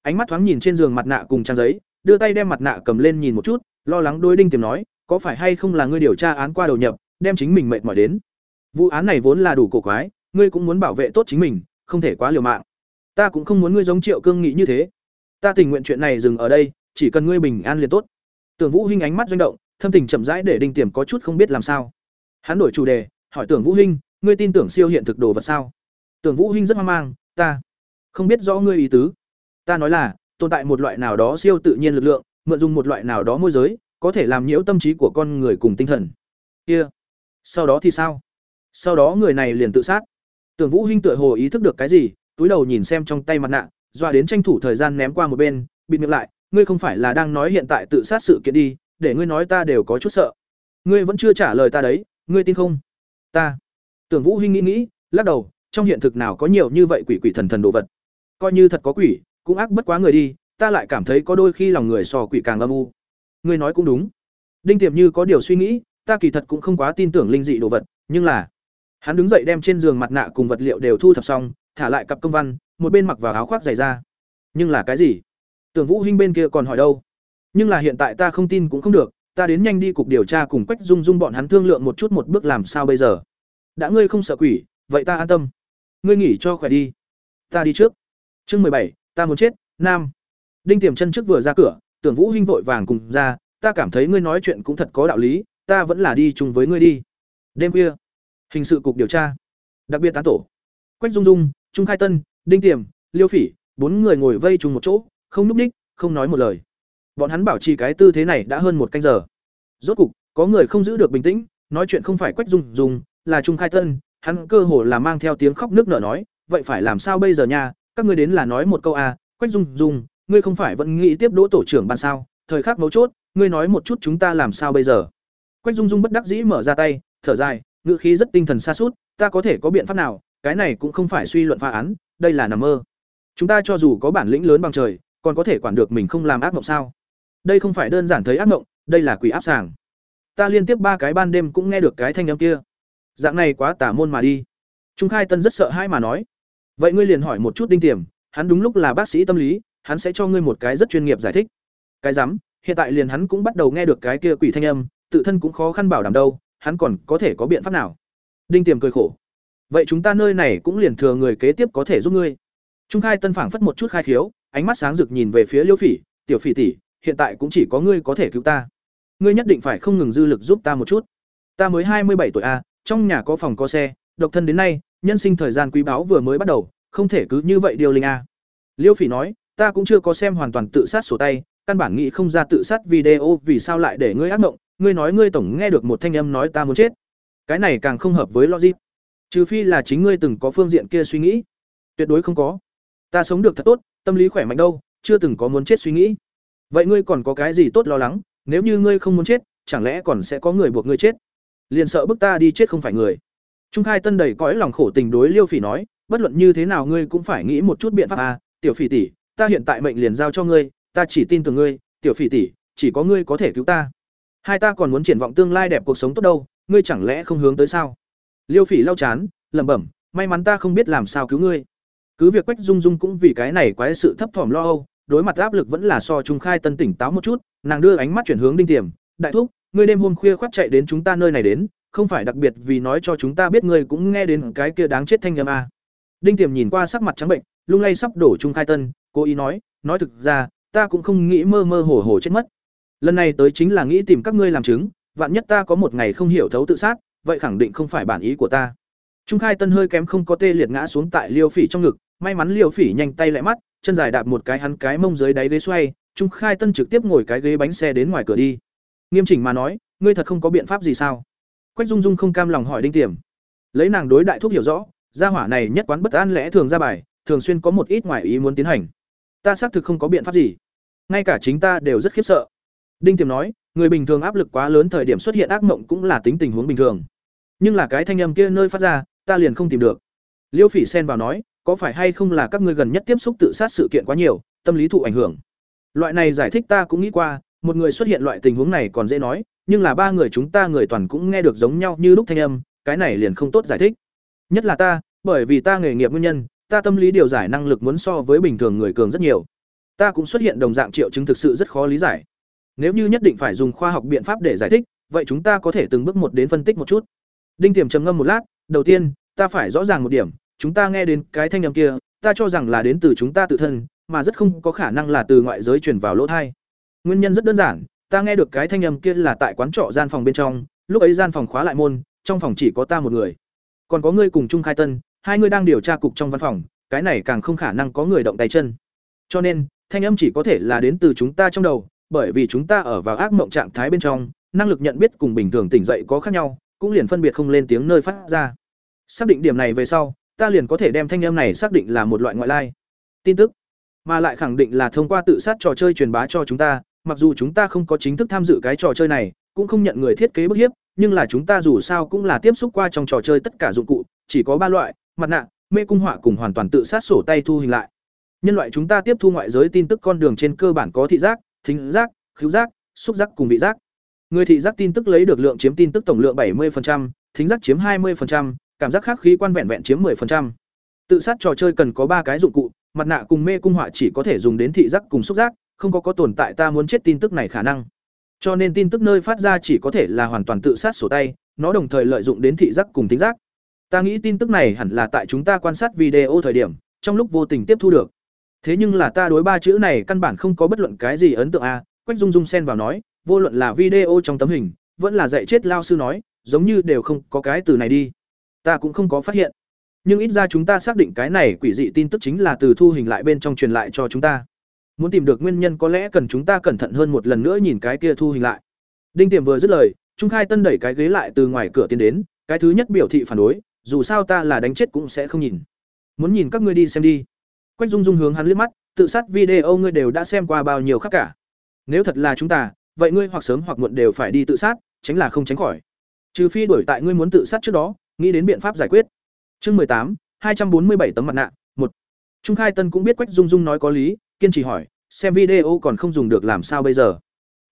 Ánh mắt thoáng nhìn trên giường mặt nạ cùng trang giấy, đưa tay đem mặt nạ cầm lên nhìn một chút, lo lắng đôi Đinh Tiềm nói, có phải hay không là ngươi điều tra án qua đầu nhập, đem chính mình mệt mỏi đến. Vụ án này vốn là đủ cổ quái, ngươi cũng muốn bảo vệ tốt chính mình, không thể quá liều mạng. Ta cũng không muốn ngươi giống Triệu Cương nghĩ như thế. Ta tình nguyện chuyện này dừng ở đây, chỉ cần ngươi bình an liền tốt. Tưởng Vũ Hinh ánh mắt doanh động, thâm tình chậm rãi để Đinh Tiềm có chút không biết làm sao. Hắn đổi chủ đề, hỏi Tưởng Vũ Hinh, ngươi tin tưởng siêu hiện thực đồ vật sao? Tưởng Vũ Hinh rất hoang mang, ta không biết rõ ngươi ý tứ. Ta nói là, tồn tại một loại nào đó siêu tự nhiên lực lượng, mượn dùng một loại nào đó môi giới, có thể làm nhiễu tâm trí của con người cùng tinh thần. Kia, sau đó thì sao? Sau đó người này liền tự sát. Tưởng Vũ Hinh tựa hồ ý thức được cái gì, túi đầu nhìn xem trong tay mặt nạ, doa đến tranh thủ thời gian ném qua một bên, bịt miệng lại, ngươi không phải là đang nói hiện tại tự sát sự kiện đi, để ngươi nói ta đều có chút sợ. Ngươi vẫn chưa trả lời ta đấy, ngươi tin không? Ta. Tưởng Vũ Hinh nghĩ nghĩ, lắc đầu, trong hiện thực nào có nhiều như vậy quỷ quỷ thần thần đồ vật. Coi như thật có quỷ, cũng ác bất quá người đi, ta lại cảm thấy có đôi khi lòng người so quỷ càng âm u. Ngươi nói cũng đúng. Đinh Tiệm như có điều suy nghĩ, ta kỳ thật cũng không quá tin tưởng linh dị đồ vật, nhưng là Hắn đứng dậy đem trên giường mặt nạ cùng vật liệu đều thu thập xong, thả lại cặp công văn, một bên mặc vào áo khoác dày ra. Nhưng là cái gì? Tưởng Vũ Hinh bên kia còn hỏi đâu? Nhưng là hiện tại ta không tin cũng không được, ta đến nhanh đi cục điều tra cùng Quách Dung Dung bọn hắn thương lượng một chút một bước làm sao bây giờ. Đã ngươi không sợ quỷ, vậy ta an tâm. Ngươi nghỉ cho khỏe đi. Ta đi trước. Chương mười bảy, ta muốn chết, nam. Đinh Tiềm chân trước vừa ra cửa, Tưởng Vũ Hinh vội vàng cùng ra, ta cảm thấy ngươi nói chuyện cũng thật có đạo lý, ta vẫn là đi chung với ngươi đi. Đêm khuya, hình sự cục điều tra đặc biệt tán tổ quách dung dung trung khai tân đinh tiềm liêu phỉ bốn người ngồi vây chung một chỗ không núp ních không nói một lời bọn hắn bảo trì cái tư thế này đã hơn một canh giờ. Rốt cục có người không giữ được bình tĩnh nói chuyện không phải quách dung dung là trung khai tân hắn cơ hồ là mang theo tiếng khóc nước nở nói vậy phải làm sao bây giờ nha? Các ngươi đến là nói một câu a à, quách dung dung ngươi không phải vẫn nghĩ tiếp đỗ tổ trưởng ban sao? Thời khắc mấu chốt ngươi nói một chút chúng ta làm sao bây giờ? Quách dung dung bất đắc dĩ mở ra tay thở dài ngữ khí rất tinh thần xa suốt, ta có thể có biện pháp nào, cái này cũng không phải suy luận phá án, đây là nằm mơ. Chúng ta cho dù có bản lĩnh lớn bằng trời, còn có thể quản được mình không làm ác mộng sao? Đây không phải đơn giản thấy ác mộng, đây là quỷ áp sàng. Ta liên tiếp ba cái ban đêm cũng nghe được cái thanh âm kia. Dạng này quá tả môn mà đi. Trung khai tân rất sợ hãi mà nói. Vậy ngươi liền hỏi một chút đinh tiềm, hắn đúng lúc là bác sĩ tâm lý, hắn sẽ cho ngươi một cái rất chuyên nghiệp giải thích. Cái rắm, hiện tại liền hắn cũng bắt đầu nghe được cái kia quỷ thanh âm, tự thân cũng khó khăn bảo đảm đâu, hắn còn có thể có biện pháp nào? Đinh tiềm cười khổ. Vậy chúng ta nơi này cũng liền thừa người kế tiếp có thể giúp ngươi. Trung khai tân phảng phất một chút khai khiếu, ánh mắt sáng rực nhìn về phía liêu phỉ, tiểu phỉ tỷ hiện tại cũng chỉ có ngươi có thể cứu ta. Ngươi nhất định phải không ngừng dư lực giúp ta một chút. Ta mới hai mươi bảy tuổi a trong nhà có phòng có xe, độc thân đến nay, nhân sinh thời gian quý báu vừa mới bắt đầu, không thể cứ như vậy điều linh a liêu phỉ nói, ta cũng chưa có xem hoàn toàn tự sát sổ tay, căn bản nghĩ không ra tự sát video vì sao lại để ngươi ác mộng. Ngươi nói ngươi tổng nghe được một thanh âm nói ta muốn chết. Cái này càng không hợp với logic. Trừ phi là chính ngươi từng có phương diện kia suy nghĩ. Tuyệt đối không có. Ta sống được thật tốt, tâm lý khỏe mạnh đâu, chưa từng có muốn chết suy nghĩ vậy ngươi còn có cái gì tốt lo lắng? Nếu như ngươi không muốn chết, chẳng lẽ còn sẽ có người buộc ngươi chết? Liền sợ bức ta đi chết không phải người. Trung khai tân đầy cõi lòng khổ tình đối liêu phỉ nói, bất luận như thế nào ngươi cũng phải nghĩ một chút biện pháp à tiểu phỉ tỷ, ta hiện tại mệnh liền giao cho ngươi, ta chỉ tin tưởng ngươi, tiểu phỉ tỷ, chỉ có ngươi có thể cứu ta. Hai ta còn muốn triển vọng tương lai đẹp cuộc sống tốt đâu, ngươi chẳng lẽ không hướng tới sao? Liêu phỉ lau chán, lẩm bẩm, may mắn ta không biết làm sao cứu ngươi. Cứ việc quách dung dung cũng vì cái này quái sự thấp thỏm lo âu đối mặt áp lực vẫn là so trung khai tân tỉnh táo một chút, nàng đưa ánh mắt chuyển hướng đinh tiềm, đại thúc, ngươi đêm hôm khuya khoác chạy đến chúng ta nơi này đến, không phải đặc biệt vì nói cho chúng ta biết ngươi cũng nghe đến cái kia đáng chết thanh âm à. đinh tiềm nhìn qua sắc mặt trắng bệnh, lung lay sắp đổ trung khai tân, cố ý nói nói thực ra, ta cũng không nghĩ mơ mơ hồ hồ chết mất lần này tới chính là nghĩ tìm các ngươi làm chứng, vạn nhất ta có một ngày không hiểu thấu tự sát, vậy khẳng định không phải bản ý của ta trung khai tân hơi kém không có tê liệt ngã xuống tại liêu phỉ trong ngực, may mắn liêu phỉ nhanh tay lại mắt chân dài đạp một cái hắn cái mông dưới đáy ghế xoay, trung khai tân trực tiếp ngồi cái ghế bánh xe đến ngoài cửa đi. Nghiêm chỉnh mà nói, ngươi thật không có biện pháp gì sao? Quách dung dung không cam lòng hỏi đinh tiềm. Lấy nàng đối đại thúc hiểu rõ, gia hỏa này nhất quán bất an lẽ thường ra bài, thường xuyên có một ít ngoại ý muốn tiến hành. Ta xác thực không có biện pháp gì. Ngay cả chính ta đều rất khiếp sợ. Đinh tiềm nói, người bình thường áp lực quá lớn thời điểm xuất hiện ác mộng cũng là tính tình huống bình thường. Nhưng là cái thanh âm kia nơi phát ra, ta liền không tìm được. Liêu phỉ xen vào nói có phải hay không là các ngươi gần nhất tiếp xúc tự sát sự kiện quá nhiều, tâm lý thụ ảnh hưởng? Loại này giải thích ta cũng nghĩ qua, một người xuất hiện loại tình huống này còn dễ nói, nhưng là ba người chúng ta người toàn cũng nghe được giống nhau như lúc thanh âm, cái này liền không tốt giải thích. Nhất là ta, bởi vì ta nghề nghiệp nguyên nhân, ta tâm lý điều giải năng lực muốn so với bình thường người cường rất nhiều. Ta cũng xuất hiện đồng dạng triệu chứng thực sự rất khó lý giải. Nếu như nhất định phải dùng khoa học biện pháp để giải thích, vậy chúng ta có thể từng bước một đến phân tích một chút. Đinh tiềm trầm ngâm một lát, đầu tiên, ta phải rõ ràng một điểm chúng ta nghe đến cái thanh âm kia, ta cho rằng là đến từ chúng ta tự thân, mà rất không có khả năng là từ ngoại giới truyền vào lỗ thai. Nguyên nhân rất đơn giản, ta nghe được cái thanh âm kia là tại quán trọ gian phòng bên trong, lúc ấy gian phòng khóa lại môn, trong phòng chỉ có ta một người. Còn có ngươi cùng trung khai tân, hai người đang điều tra cục trong văn phòng, cái này càng không khả năng có người động tay chân. Cho nên, thanh âm chỉ có thể là đến từ chúng ta trong đầu, bởi vì chúng ta ở vào ác mộng trạng thái bên trong, năng lực nhận biết cùng bình thường tỉnh dậy có khác nhau, cũng liền phân biệt không lên tiếng nơi phát ra. Xác định điểm này về sau ta liền có thể đem thanh âm này xác định là một loại ngoại lai. Tin tức. Mà lại khẳng định là thông qua tự sát trò chơi truyền bá cho chúng ta mặc dù chúng ta không có chính thức tham dự cái trò chơi này cũng không nhận người thiết kế bức hiếp nhưng là chúng ta dù sao cũng là tiếp xúc qua trong trò chơi tất cả dụng cụ chỉ có ba loại mặt nạ mê cung họa cùng hoàn toàn tự sát sổ tay thu hình lại. Nhân loại chúng ta tiếp thu ngoại giới tin tức con đường trên cơ bản có thị giác thính giác khứu giác xúc giác cùng vị giác. Người thị giác tin tức lấy được lượng chiếm tin tức tổng lượng 70%, thính giác chiếm 20%, cảm giác khác khí quan vẹn vẹn chiếm 10%. Tự sát trò chơi cần có ba cái dụng cụ, mặt nạ cùng mê cung họa chỉ có thể dùng đến thị giác cùng xúc giác, không có có tồn tại ta muốn chết tin tức này khả năng. Cho nên tin tức nơi phát ra chỉ có thể là hoàn toàn tự sát sổ tay, nó đồng thời lợi dụng đến thị giác cùng tính giác. Ta nghĩ tin tức này hẳn là tại chúng ta quan sát video thời điểm, trong lúc vô tình tiếp thu được. Thế nhưng là ta đối ba chữ này căn bản không có bất luận cái gì ấn tượng a, Quách Dung Dung xen vào nói, vô luận là video trong tấm hình, vẫn là dạy chết lao sư nói, giống như đều không có cái từ này đi. Ta cũng không có phát hiện. Nhưng ít ra chúng ta xác định cái này quỷ dị tin tức chính là từ thu hình lại bên trong truyền lại cho chúng ta. Muốn tìm được nguyên nhân có lẽ cần chúng ta cẩn thận hơn một lần nữa nhìn cái kia thu hình lại. Đinh Tiềm vừa dứt lời, Trung Khai Tân đẩy cái ghế lại từ ngoài cửa tiến đến, cái thứ nhất biểu thị phản đối, dù sao ta là đánh chết cũng sẽ không nhìn. Muốn nhìn các ngươi đi xem đi. Quách Dung Dung hướng hắn liếc mắt, tự sát video ngươi đều đã xem qua bao nhiêu khác cả. Nếu thật là chúng ta, vậy ngươi hoặc sớm hoặc muộn đều phải đi tự sát, tránh là không tránh khỏi. Trừ phi đổi tại ngươi muốn tự sát trước đó, nghĩ đến biện pháp giải quyết. Chương mười tám, hai trăm bốn mươi bảy tấm mặt nạ, một. Trung Khai Tân cũng biết Quách Dung Dung nói có lý, kiên trì hỏi, xem video còn không dùng được làm sao bây giờ?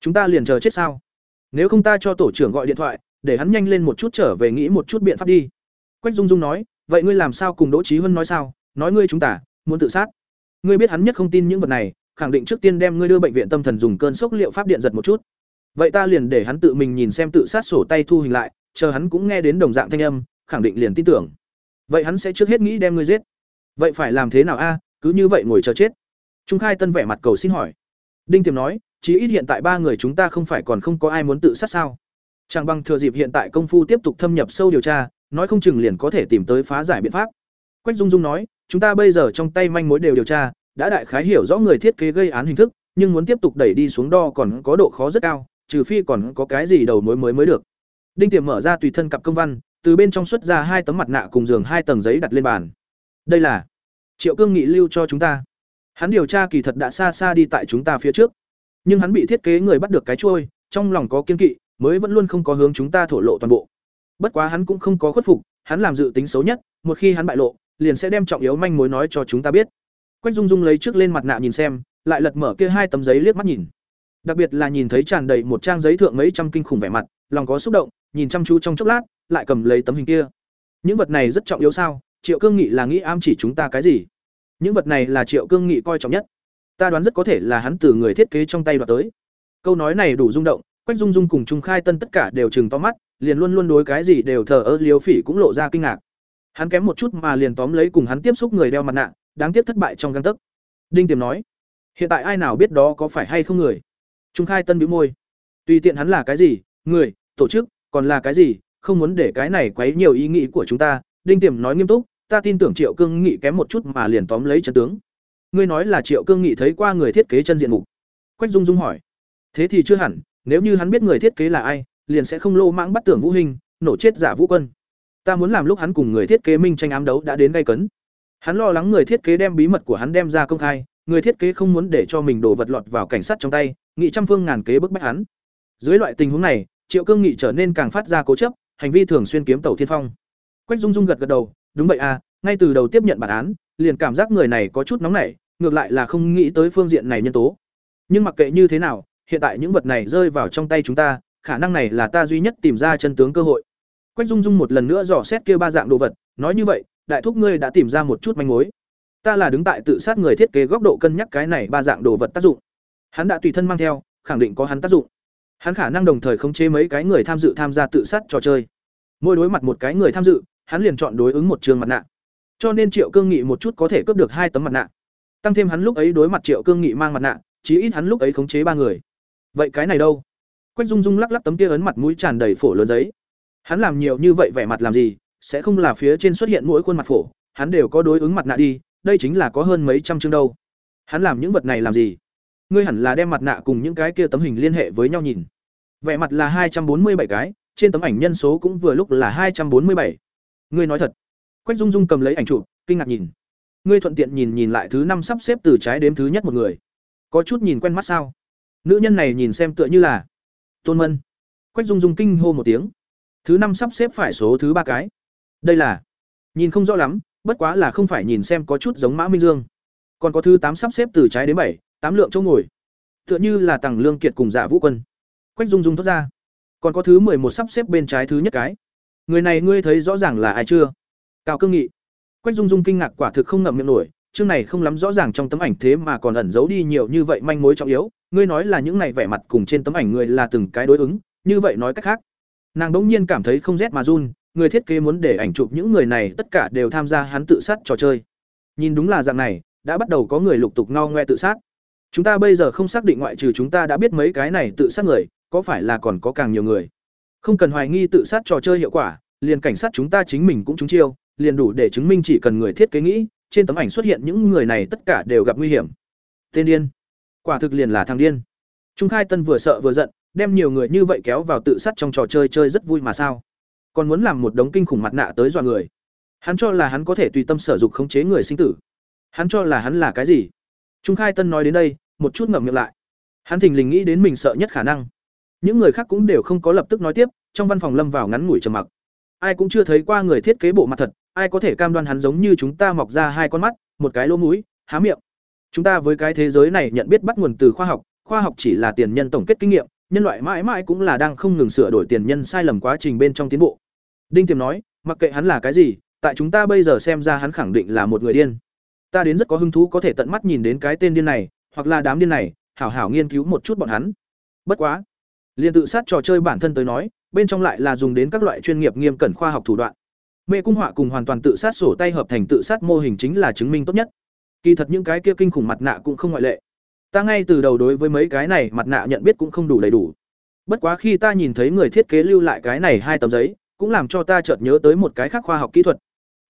chúng ta liền chờ chết sao nếu không ta cho tổ trưởng gọi điện thoại để hắn nhanh lên một chút trở về nghĩ một chút biện pháp đi quách dung dung nói vậy ngươi làm sao cùng đỗ trí huân nói sao nói ngươi chúng ta muốn tự sát ngươi biết hắn nhất không tin những vật này khẳng định trước tiên đem ngươi đưa bệnh viện tâm thần dùng cơn sốc liệu pháp điện giật một chút vậy ta liền để hắn tự mình nhìn xem tự sát sổ tay thu hình lại chờ hắn cũng nghe đến đồng dạng thanh âm khẳng định liền tin tưởng. Vậy hắn sẽ trước hết nghĩ đem ngươi giết. Vậy phải làm thế nào a? Cứ như vậy ngồi chờ chết. Trung khai tân vẻ mặt cầu xin hỏi. Đinh tiềm nói, chí ít hiện tại ba người chúng ta không phải còn không có ai muốn tự sát sao? Chẳng bằng thừa dịp hiện tại công phu tiếp tục thâm nhập sâu điều tra, nói không chừng liền có thể tìm tới phá giải biện pháp. Quách dung dung nói, chúng ta bây giờ trong tay manh mối đều điều tra, đã đại khái hiểu rõ người thiết kế gây án hình thức, nhưng muốn tiếp tục đẩy đi xuống đo còn có độ khó rất cao, trừ phi còn có cái gì đầu mối mới mới được. Đinh tiềm mở ra tùy thân cặp công văn từ bên trong xuất ra hai tấm mặt nạ cùng giường hai tầng giấy đặt lên bàn. Đây là triệu cương nghị lưu cho chúng ta. Hắn điều tra kỳ thật đã xa xa đi tại chúng ta phía trước. Nhưng hắn bị thiết kế người bắt được cái trôi trong lòng có kiên kỵ, mới vẫn luôn không có hướng chúng ta thổ lộ toàn bộ. Bất quá hắn cũng không có khuất phục, hắn làm dự tính xấu nhất, một khi hắn bại lộ, liền sẽ đem trọng yếu manh mối nói cho chúng ta biết. Quách dung dung lấy trước lên mặt nạ nhìn xem, lại lật mở kia hai tấm giấy liếc mắt nhìn. Đặc biệt là nhìn thấy tràn đầy một trang giấy thượng mấy trăm kinh khủng vẻ mặt, lòng có xúc động, nhìn chăm chú trong chốc lát lại cầm lấy tấm hình kia. Những vật này rất trọng yếu sao? Triệu cương nghị là nghĩ am chỉ chúng ta cái gì? Những vật này là triệu cương nghị coi trọng nhất. Ta đoán rất có thể là hắn từ người thiết kế trong tay đoạt tới. Câu nói này đủ rung động, quách dung dung cùng trung khai tân tất cả đều chừng to mắt, liền luôn luôn đối cái gì đều thờ ơ liếu phỉ cũng lộ ra kinh ngạc. Hắn kém một chút mà liền tóm lấy cùng hắn tiếp xúc người đeo mặt nạ, đáng tiếc thất bại trong găng tấc. Đinh tiềm nói, hiện tại ai nào biết đó có phải hay không người? Trung khai tân bĩu môi, tùy tiện hắn là cái gì? Người, tổ chức, còn là cái gì? Không muốn để cái này quấy nhiều ý nghĩ của chúng ta, đinh tiềm nói nghiêm túc, ta tin tưởng triệu cương nghị kém một chút mà liền tóm lấy chân tướng. Ngươi nói là triệu cương nghị thấy qua người thiết kế chân diện mục. Quách dung dung hỏi. Thế thì chưa hẳn, nếu như hắn biết người thiết kế là ai, liền sẽ không lô mãng bắt tưởng vũ hình nổ chết giả vũ quân. Ta muốn làm lúc hắn cùng người thiết kế minh tranh ám đấu đã đến gây cấn. Hắn lo lắng người thiết kế đem bí mật của hắn đem ra công khai, người thiết kế không muốn để cho mình đổ vật lọt vào cảnh sát trong tay, nghị trăm phương ngàn kế bức bách hắn. Dưới loại tình huống này, triệu cương nghị trở nên càng phát ra cố chấp hành vi thường xuyên kiếm tàu thiên phong. Quách dung dung gật gật đầu, đúng vậy à ngay từ đầu tiếp nhận bản án, liền cảm giác người này có chút nóng nảy, ngược lại là không nghĩ tới phương diện này nhân tố. Nhưng mặc kệ như thế nào, hiện tại những vật này rơi vào trong tay chúng ta, khả năng này là ta duy nhất tìm ra chân tướng cơ hội. Quách dung dung một lần nữa dò xét kia ba dạng đồ vật, nói như vậy, đại thúc ngươi đã tìm ra một chút manh mối. Ta là đứng tại tự sát người thiết kế góc độ cân nhắc cái này ba dạng đồ vật tác dụng. Hắn đã tùy thân mang theo, khẳng định có hắn tác dụng. Hắn khả năng đồng thời khống chế mấy cái người tham dự tham gia tự sát trò chơi mỗi đối mặt một cái người tham dự, hắn liền chọn đối ứng một trường mặt nạ. Cho nên triệu cương nghị một chút có thể cướp được hai tấm mặt nạ. Tăng thêm hắn lúc ấy đối mặt triệu cương nghị mang mặt nạ, chí ít hắn lúc ấy khống chế ba người. Vậy cái này đâu? Quách dung dung lắc lắc tấm kia ấn mặt mũi tràn đầy phổ lớn giấy. Hắn làm nhiều như vậy vẻ mặt làm gì, sẽ không là phía trên xuất hiện mỗi khuôn mặt phổ, hắn đều có đối ứng mặt nạ đi, đây chính là có hơn mấy trăm chương đâu. Hắn làm những vật này làm gì? Ngươi hẳn là đem mặt nạ cùng những cái kia tấm hình liên hệ với nhau nhìn. Vẻ mặt là hai trăm bốn mươi bảy cái trên tấm ảnh nhân số cũng vừa lúc là hai trăm bốn mươi bảy. Ngươi nói thật. Quách dung dung cầm lấy ảnh chụp, kinh ngạc nhìn. Ngươi thuận tiện nhìn nhìn lại thứ năm sắp xếp từ trái đếm thứ nhất một người. Có chút nhìn quen mắt sao? Nữ nhân này nhìn xem tựa như là tôn mân. Quách dung dung kinh hô một tiếng. Thứ năm sắp xếp phải số thứ ba cái. Đây là, nhìn không rõ lắm, bất quá là không phải nhìn xem có chút giống mã minh dương. Còn có thứ tám sắp xếp từ trái đến bảy, tám lượng chỗ ngồi. Tựa như là tàng lương kiệt cùng dạ vũ quân. Quách dung dung thốt ra còn có thứ một sắp xếp bên trái thứ nhất cái. Người này ngươi thấy rõ ràng là ai chưa? Cao cương nghị. Quách dung dung kinh ngạc quả thực không ngậm miệng nổi, chương này không lắm rõ ràng trong tấm ảnh thế mà còn ẩn giấu đi nhiều như vậy manh mối trọng yếu, ngươi nói là những này vẻ mặt cùng trên tấm ảnh người là từng cái đối ứng, như vậy nói cách khác. Nàng bỗng nhiên cảm thấy không rét mà run, người thiết kế muốn để ảnh chụp những người này tất cả đều tham gia hắn tự sát trò chơi. Nhìn đúng là dạng này, đã bắt đầu có người lục tục no ngoe tự sát. Chúng ta bây giờ không xác định ngoại trừ chúng ta đã biết mấy cái này tự sát người có phải là còn có càng nhiều người? Không cần hoài nghi tự sát trò chơi hiệu quả, liền cảnh sát chúng ta chính mình cũng trúng chiêu, liền đủ để chứng minh chỉ cần người thiết kế nghĩ, trên tấm ảnh xuất hiện những người này tất cả đều gặp nguy hiểm. Tên điên. Quả thực liền là thằng điên. Trung khai tân vừa sợ vừa giận, đem nhiều người như vậy kéo vào tự sát trong trò chơi chơi rất vui mà sao? Còn muốn làm một đống kinh khủng mặt nạ tới dọa người. Hắn cho là hắn có thể tùy tâm sở dục khống chế người sinh tử. Hắn cho là hắn là cái gì? Trung khai tân nói đến đây, một chút ngậm miệng lại. Hắn thình lình nghĩ đến mình sợ nhất khả năng những người khác cũng đều không có lập tức nói tiếp trong văn phòng lâm vào ngắn ngủi trầm mặc ai cũng chưa thấy qua người thiết kế bộ mặt thật ai có thể cam đoan hắn giống như chúng ta mọc ra hai con mắt một cái lỗ mũi há miệng chúng ta với cái thế giới này nhận biết bắt nguồn từ khoa học khoa học chỉ là tiền nhân tổng kết kinh nghiệm nhân loại mãi mãi cũng là đang không ngừng sửa đổi tiền nhân sai lầm quá trình bên trong tiến bộ. Đinh Tiềm nói, mặc kệ hắn là cái gì, tại chúng ta bây giờ xem ra hắn khẳng định là một người điên. Ta đến rất có hứng thú có thể tận mắt nhìn đến cái tên điên này, hoặc là đám điên này, hảo hảo nghiên cứu một chút bọn hắn. Bất quá, liên tự sát trò chơi bản thân tới nói, bên trong lại là dùng đến các loại chuyên nghiệp nghiêm cẩn khoa học thủ đoạn. Mê cung họa cùng hoàn toàn tự sát sổ tay hợp thành tự sát mô hình chính là chứng minh tốt nhất. Kỳ thật những cái kia kinh khủng mặt nạ cũng không ngoại lệ. Ta ngay từ đầu đối với mấy cái này mặt nạ nhận biết cũng không đủ đầy đủ. Bất quá khi ta nhìn thấy người thiết kế lưu lại cái này hai tấm giấy, cũng làm cho ta chợt nhớ tới một cái khác khoa học kỹ thuật.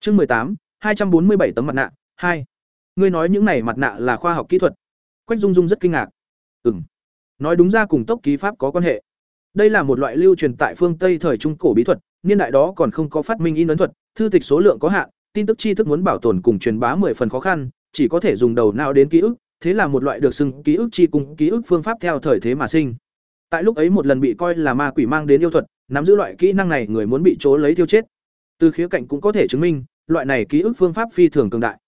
Chương mười tám, hai trăm bốn mươi bảy tấm mặt nạ, hai. Ngươi nói những này mặt nạ là khoa học kỹ thuật? Quách Dung Dung rất kinh ngạc. Ừm. Nói đúng ra cùng tốc ký pháp có quan hệ. Đây là một loại lưu truyền tại phương Tây thời trung cổ bí thuật, niên đại đó còn không có phát minh in ấn thuật, thư tịch số lượng có hạn, tin tức tri thức muốn bảo tồn cùng truyền bá mười phần khó khăn, chỉ có thể dùng đầu não đến ký ức, thế là một loại được xưng ký ức chi cùng ký ức phương pháp theo thời thế mà sinh. Tại lúc ấy một lần bị coi là ma quỷ mang đến yêu thuật, nắm giữ loại kỹ năng này người muốn bị chỗ lấy tiêu chết. Từ khía cạnh cũng có thể chứng minh, loại này ký ức phương pháp phi thường cường đại.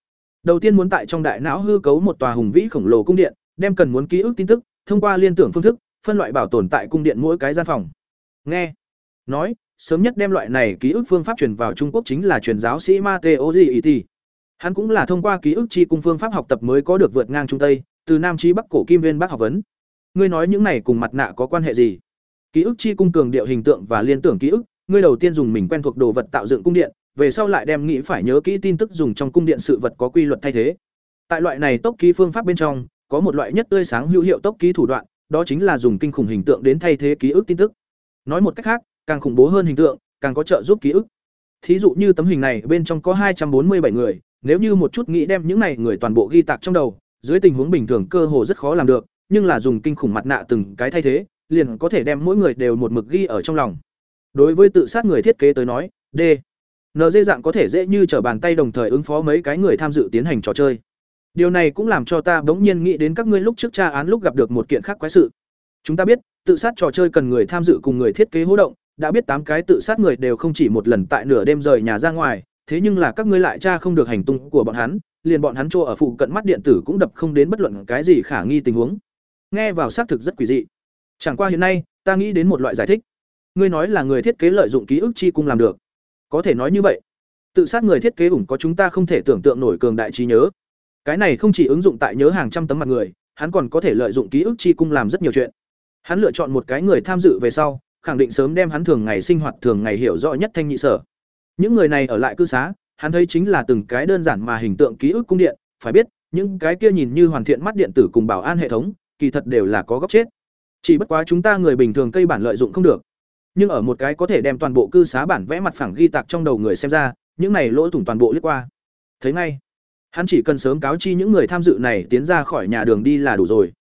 Đầu tiên muốn tại trong đại não hư cấu một tòa hùng vĩ khổng lồ cung điện, đem cần muốn ký ức tin tức, thông qua liên tưởng phương thức, phân loại bảo tồn tại cung điện mỗi cái gian phòng. Nghe, nói, sớm nhất đem loại này ký ức phương pháp truyền vào Trung Quốc chính là truyền giáo sĩ Mateo Giiti. Hắn cũng là thông qua ký ức chi cung phương pháp học tập mới có được vượt ngang trung tây, từ nam chí bắc cổ kim viên bắc học vấn. Ngươi nói những này cùng mặt nạ có quan hệ gì? Ký ức chi cung cường điệu hình tượng và liên tưởng ký ức, ngươi đầu tiên dùng mình quen thuộc đồ vật tạo dựng cung điện, về sau lại đem nghĩ phải nhớ kỹ tin tức dùng trong cung điện sự vật có quy luật thay thế. Tại loại này tốc ký phương pháp bên trong, có một loại nhất tươi sáng hữu hiệu tốc ký thủ đoạn, đó chính là dùng kinh khủng hình tượng đến thay thế ký ức tin tức. Nói một cách khác, càng khủng bố hơn hình tượng, càng có trợ giúp ký ức. Thí dụ như tấm hình này bên trong có hai trăm bốn mươi bảy người, nếu như một chút nghĩ đem những này người toàn bộ ghi tạc trong đầu, dưới tình huống bình thường cơ hồ rất khó làm được, nhưng là dùng kinh khủng mặt nạ từng cái thay thế, liền có thể đem mỗi người đều một mực ghi ở trong lòng. Đối với tự sát người thiết kế tới nói, D. NG dạng có thể dễ như trở bàn tay đồng thời ứng phó mấy cái người tham dự tiến hành trò chơi. Điều này cũng làm cho ta bỗng nhiên nghĩ đến các ngươi lúc trước tra án lúc gặp được một kiện khác quái sự. Chúng ta biết, tự sát trò chơi cần người tham dự cùng người thiết kế hỗ động, đã biết tám cái tự sát người đều không chỉ một lần tại nửa đêm rời nhà ra ngoài, thế nhưng là các ngươi lại tra không được hành tung của bọn hắn, liền bọn hắn chỗ ở phụ cận mắt điện tử cũng đập không đến bất luận cái gì khả nghi tình huống. Nghe vào xác thực rất quỷ dị. Chẳng qua hiện nay, ta nghĩ đến một loại giải thích. Ngươi nói là người thiết kế lợi dụng ký ức chi cung làm được. Có thể nói như vậy. Tự sát người thiết kế ủng có chúng ta không thể tưởng tượng nổi cường đại trí nhớ. Cái này không chỉ ứng dụng tại nhớ hàng trăm tấm mặt người, hắn còn có thể lợi dụng ký ức chi cung làm rất nhiều chuyện. Hắn lựa chọn một cái người tham dự về sau, khẳng định sớm đem hắn thường ngày sinh hoạt thường ngày hiểu rõ nhất thanh nhị sở. Những người này ở lại cư xá, hắn thấy chính là từng cái đơn giản mà hình tượng ký ức cung điện, phải biết, những cái kia nhìn như hoàn thiện mắt điện tử cùng bảo an hệ thống, kỳ thật đều là có góc chết. Chỉ bất quá chúng ta người bình thường cây bản lợi dụng không được. Nhưng ở một cái có thể đem toàn bộ cư xá bản vẽ mặt phẳng ghi tạc trong đầu người xem ra, những này lỗ thủng toàn bộ liếc qua. Thấy ngay, hắn chỉ cần sớm cáo chi những người tham dự này tiến ra khỏi nhà đường đi là đủ rồi.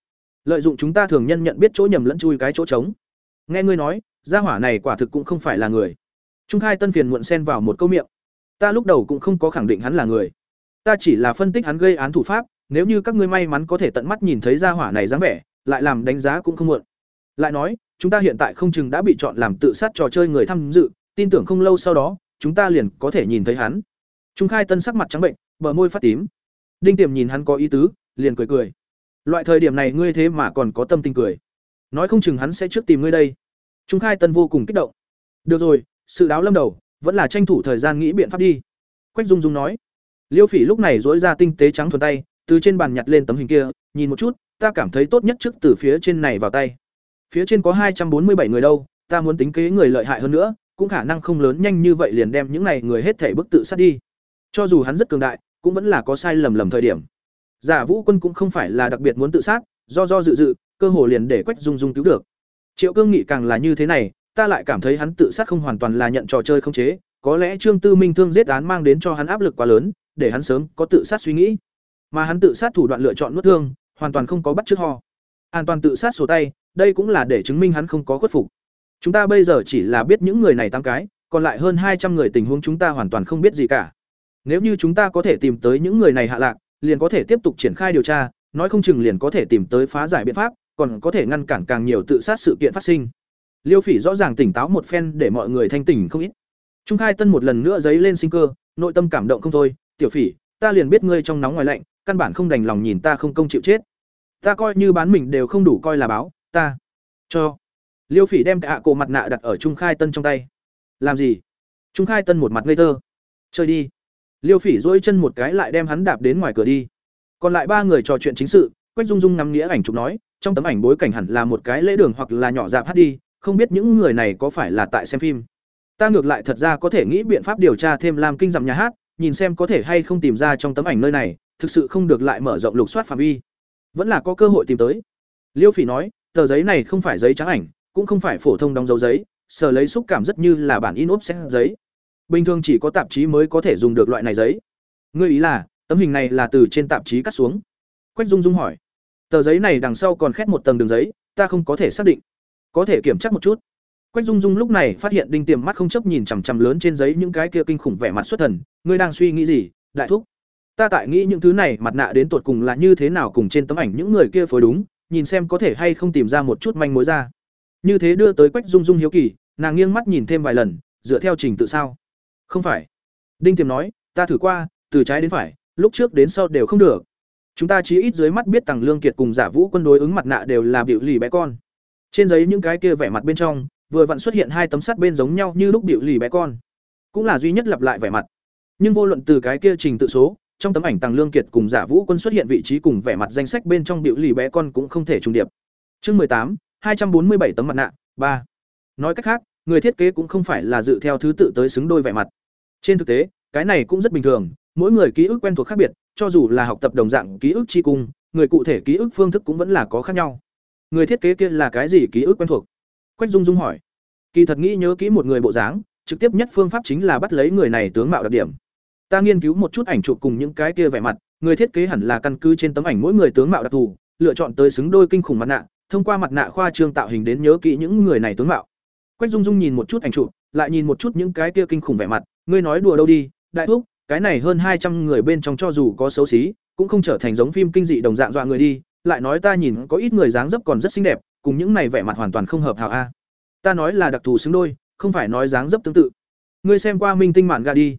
Lợi dụng chúng ta thường nhân nhận biết chỗ nhầm lẫn chui cái chỗ trống. Nghe ngươi nói, gia hỏa này quả thực cũng không phải là người. Trung khai tân phiền muộn xen vào một câu miệng. Ta lúc đầu cũng không có khẳng định hắn là người. Ta chỉ là phân tích hắn gây án thủ pháp, nếu như các ngươi may mắn có thể tận mắt nhìn thấy gia hỏa này dáng vẻ, lại làm đánh giá cũng không muộn. Lại nói, chúng ta hiện tại không chừng đã bị chọn làm tự sát trò chơi người tham dự, tin tưởng không lâu sau đó, chúng ta liền có thể nhìn thấy hắn. Trung khai tân sắc mặt trắng bệnh, bờ môi phát tím. Đinh Tiềm nhìn hắn có ý tứ, liền cười cười. Loại thời điểm này ngươi thế mà còn có tâm tình cười. Nói không chừng hắn sẽ trước tìm ngươi đây. Trung khai tân vô cùng kích động. Được rồi, sự đáo lâm đầu, vẫn là tranh thủ thời gian nghĩ biện pháp đi. Quách Dung Dung nói. Liêu Phỉ lúc này duỗi ra tinh tế trắng thuần tay, từ trên bàn nhặt lên tấm hình kia, nhìn một chút, ta cảm thấy tốt nhất trước từ phía trên này vào tay. Phía trên có hai trăm bốn mươi bảy người đâu, ta muốn tính kế người lợi hại hơn nữa, cũng khả năng không lớn nhanh như vậy liền đem những này người hết thể bức tự sát đi. Cho dù hắn rất cường đại, cũng vẫn là có sai lầm lầm thời điểm. Giả Vũ Quân cũng không phải là đặc biệt muốn tự sát, do do dự dự, cơ hồ liền để Quách Dung Dung cứu được. Triệu Cương Nghị càng là như thế này, ta lại cảm thấy hắn tự sát không hoàn toàn là nhận trò chơi không chế, có lẽ Trương Tư Minh thương giết án mang đến cho hắn áp lực quá lớn, để hắn sớm có tự sát suy nghĩ. Mà hắn tự sát thủ đoạn lựa chọn nuốt thương, hoàn toàn không có bắt chước ho. An toàn tự sát sổ tay, đây cũng là để chứng minh hắn không có khuất phục. Chúng ta bây giờ chỉ là biết những người này tám cái, còn lại hơn hai trăm người tình huống chúng ta hoàn toàn không biết gì cả. Nếu như chúng ta có thể tìm tới những người này hạ lạc, liền có thể tiếp tục triển khai điều tra, nói không chừng liền có thể tìm tới phá giải biện pháp, còn có thể ngăn cản càng nhiều tự sát sự kiện phát sinh. Liêu Phỉ rõ ràng tỉnh táo một phen để mọi người thanh tỉnh không ít. Trung Khai Tân một lần nữa giấy lên sinh cơ, nội tâm cảm động không thôi, "Tiểu Phỉ, ta liền biết ngươi trong nóng ngoài lạnh, căn bản không đành lòng nhìn ta không công chịu chết. Ta coi như bán mình đều không đủ coi là báo, ta cho liêu phỉ đem cả cổ mặt nạ đặt ở trung khai tân trong tay làm gì trung khai tân một mặt ngây thơ chơi đi liêu phỉ dỗi chân một cái lại đem hắn đạp đến ngoài cửa đi. Còn lại ba người trò chuyện chính sự, quách dung dung ngắm nghĩa ảnh chụp nói, trong tấm ảnh bối cảnh hẳn là một cái lễ đường hoặc là nhỏ dạp hát đi, không biết những người này có phải là tại xem phim. Ta ngược lại thật ra có thể nghĩ biện pháp điều tra thêm làm kinh dặm nhà hát, nhìn xem có thể hay không tìm ra trong tấm ảnh nơi này, thực sự không được lại mở rộng lục soát phạm vi. Vẫn là có cơ hội tìm tới. Liêu phỉ nói, tờ giấy này không phải giấy trắng ảnh, cũng không phải phổ thông đóng dấu giấy sờ lấy xúc cảm rất như là bản in ốp xét giấy bình thường chỉ có tạp chí mới có thể dùng được loại này giấy. Ngươi ý là, tấm hình này là từ trên tạp chí cắt xuống? Quách dung dung hỏi. Tờ giấy này đằng sau còn khét một tầng đường giấy, ta không có thể xác định. Có thể kiểm tra một chút. Quách dung dung lúc này phát hiện đinh tiềm mắt không chấp nhìn chằm chằm lớn trên giấy những cái kia kinh khủng vẻ mặt xuất thần. Ngươi đang suy nghĩ gì, đại thúc? Ta tại nghĩ những thứ này, mặt nạ đến tột cùng là như thế nào cùng trên tấm ảnh những người kia phối đúng, nhìn xem có thể hay không tìm ra một chút manh mối ra. Như thế đưa tới quách dung dung hiếu kỳ, nàng nghiêng mắt nhìn thêm vài lần, dựa theo trình tự sao? Không phải. Đinh tiềm nói, ta thử qua, từ trái đến phải, lúc trước đến sau đều không được. Chúng ta chỉ ít dưới mắt biết tàng lương kiệt cùng giả vũ quân đối ứng mặt nạ đều là biểu lì bé con. Trên giấy những cái kia vẻ mặt bên trong, vừa vặn xuất hiện hai tấm sắt bên giống nhau như lúc biểu lì bé con. Cũng là duy nhất lặp lại vẻ mặt. Nhưng vô luận từ cái kia trình tự số, trong tấm ảnh tàng lương kiệt cùng giả vũ quân xuất hiện vị trí cùng vẻ mặt danh sách bên trong biểu lì bé con cũng không thể trùng điệp. Chương mười tám, hai trăm bốn mươi bảy tấm mặt nạ, ba. Nói cách khác người thiết kế cũng không phải là dự theo thứ tự tới xứng đôi vẻ mặt. Trên thực tế cái này cũng rất bình thường mỗi người ký ức quen thuộc khác biệt cho dù là học tập đồng dạng ký ức chi cùng, người cụ thể ký ức phương thức cũng vẫn là có khác nhau. Người thiết kế kia là cái gì ký ức quen thuộc? Quách dung dung hỏi. Kỳ thật nghĩ nhớ kỹ một người bộ dáng trực tiếp nhất phương pháp chính là bắt lấy người này tướng mạo đặc điểm. Ta nghiên cứu một chút ảnh chụp cùng những cái kia vẻ mặt người thiết kế hẳn là căn cứ trên tấm ảnh mỗi người tướng mạo đặc thù lựa chọn tới xứng đôi kinh khủng mặt nạ thông qua mặt nạ khoa trương tạo hình đến nhớ kỹ những người này tướng mạo quách dung dung nhìn một chút ảnh chụp, lại nhìn một chút những cái kia kinh khủng vẻ mặt, ngươi nói đùa đâu đi, đại thúc, cái này hơn hai trăm người bên trong cho dù có xấu xí, cũng không trở thành giống phim kinh dị đồng dạng dọa người đi, lại nói ta nhìn có ít người dáng dấp còn rất xinh đẹp, cùng những này vẻ mặt hoàn toàn không hợp hảo a. Ta nói là đặc thù xứng đôi, không phải nói dáng dấp tương tự. Ngươi xem qua minh tinh mạn gà đi.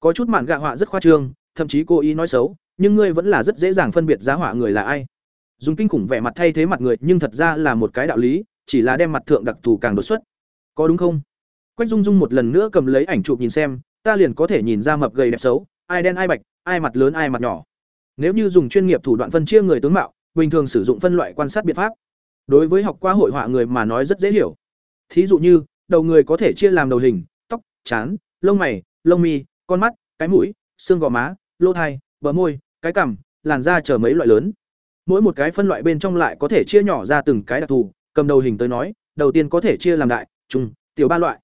Có chút mạn gạ họa rất khoa trương, thậm chí cố ý nói xấu, nhưng ngươi vẫn là rất dễ dàng phân biệt giá họa người là ai. Dùng kinh khủng vẻ mặt thay thế mặt người, nhưng thật ra là một cái đạo lý, chỉ là đem mặt thượng đặc thù càng đột xuất có đúng không? Quách dung dung một lần nữa cầm lấy ảnh chụp nhìn xem, ta liền có thể nhìn ra mập gầy đẹp xấu, ai đen ai bạch, ai mặt lớn ai mặt nhỏ. Nếu như dùng chuyên nghiệp thủ đoạn phân chia người tướng mạo, bình thường sử dụng phân loại quan sát biện pháp. Đối với học qua hội họa người mà nói rất dễ hiểu. Thí dụ như, đầu người có thể chia làm đầu hình, tóc, chán, lông mày, lông mi, con mắt, cái mũi, xương gò má, lỗ thai, bờ môi, cái cằm, làn da chờ mấy loại lớn. Mỗi một cái phân loại bên trong lại có thể chia nhỏ ra từng cái đặc thù, cầm đầu hình tới nói, đầu tiên có thể chia làm đại trung tiểu ba loại.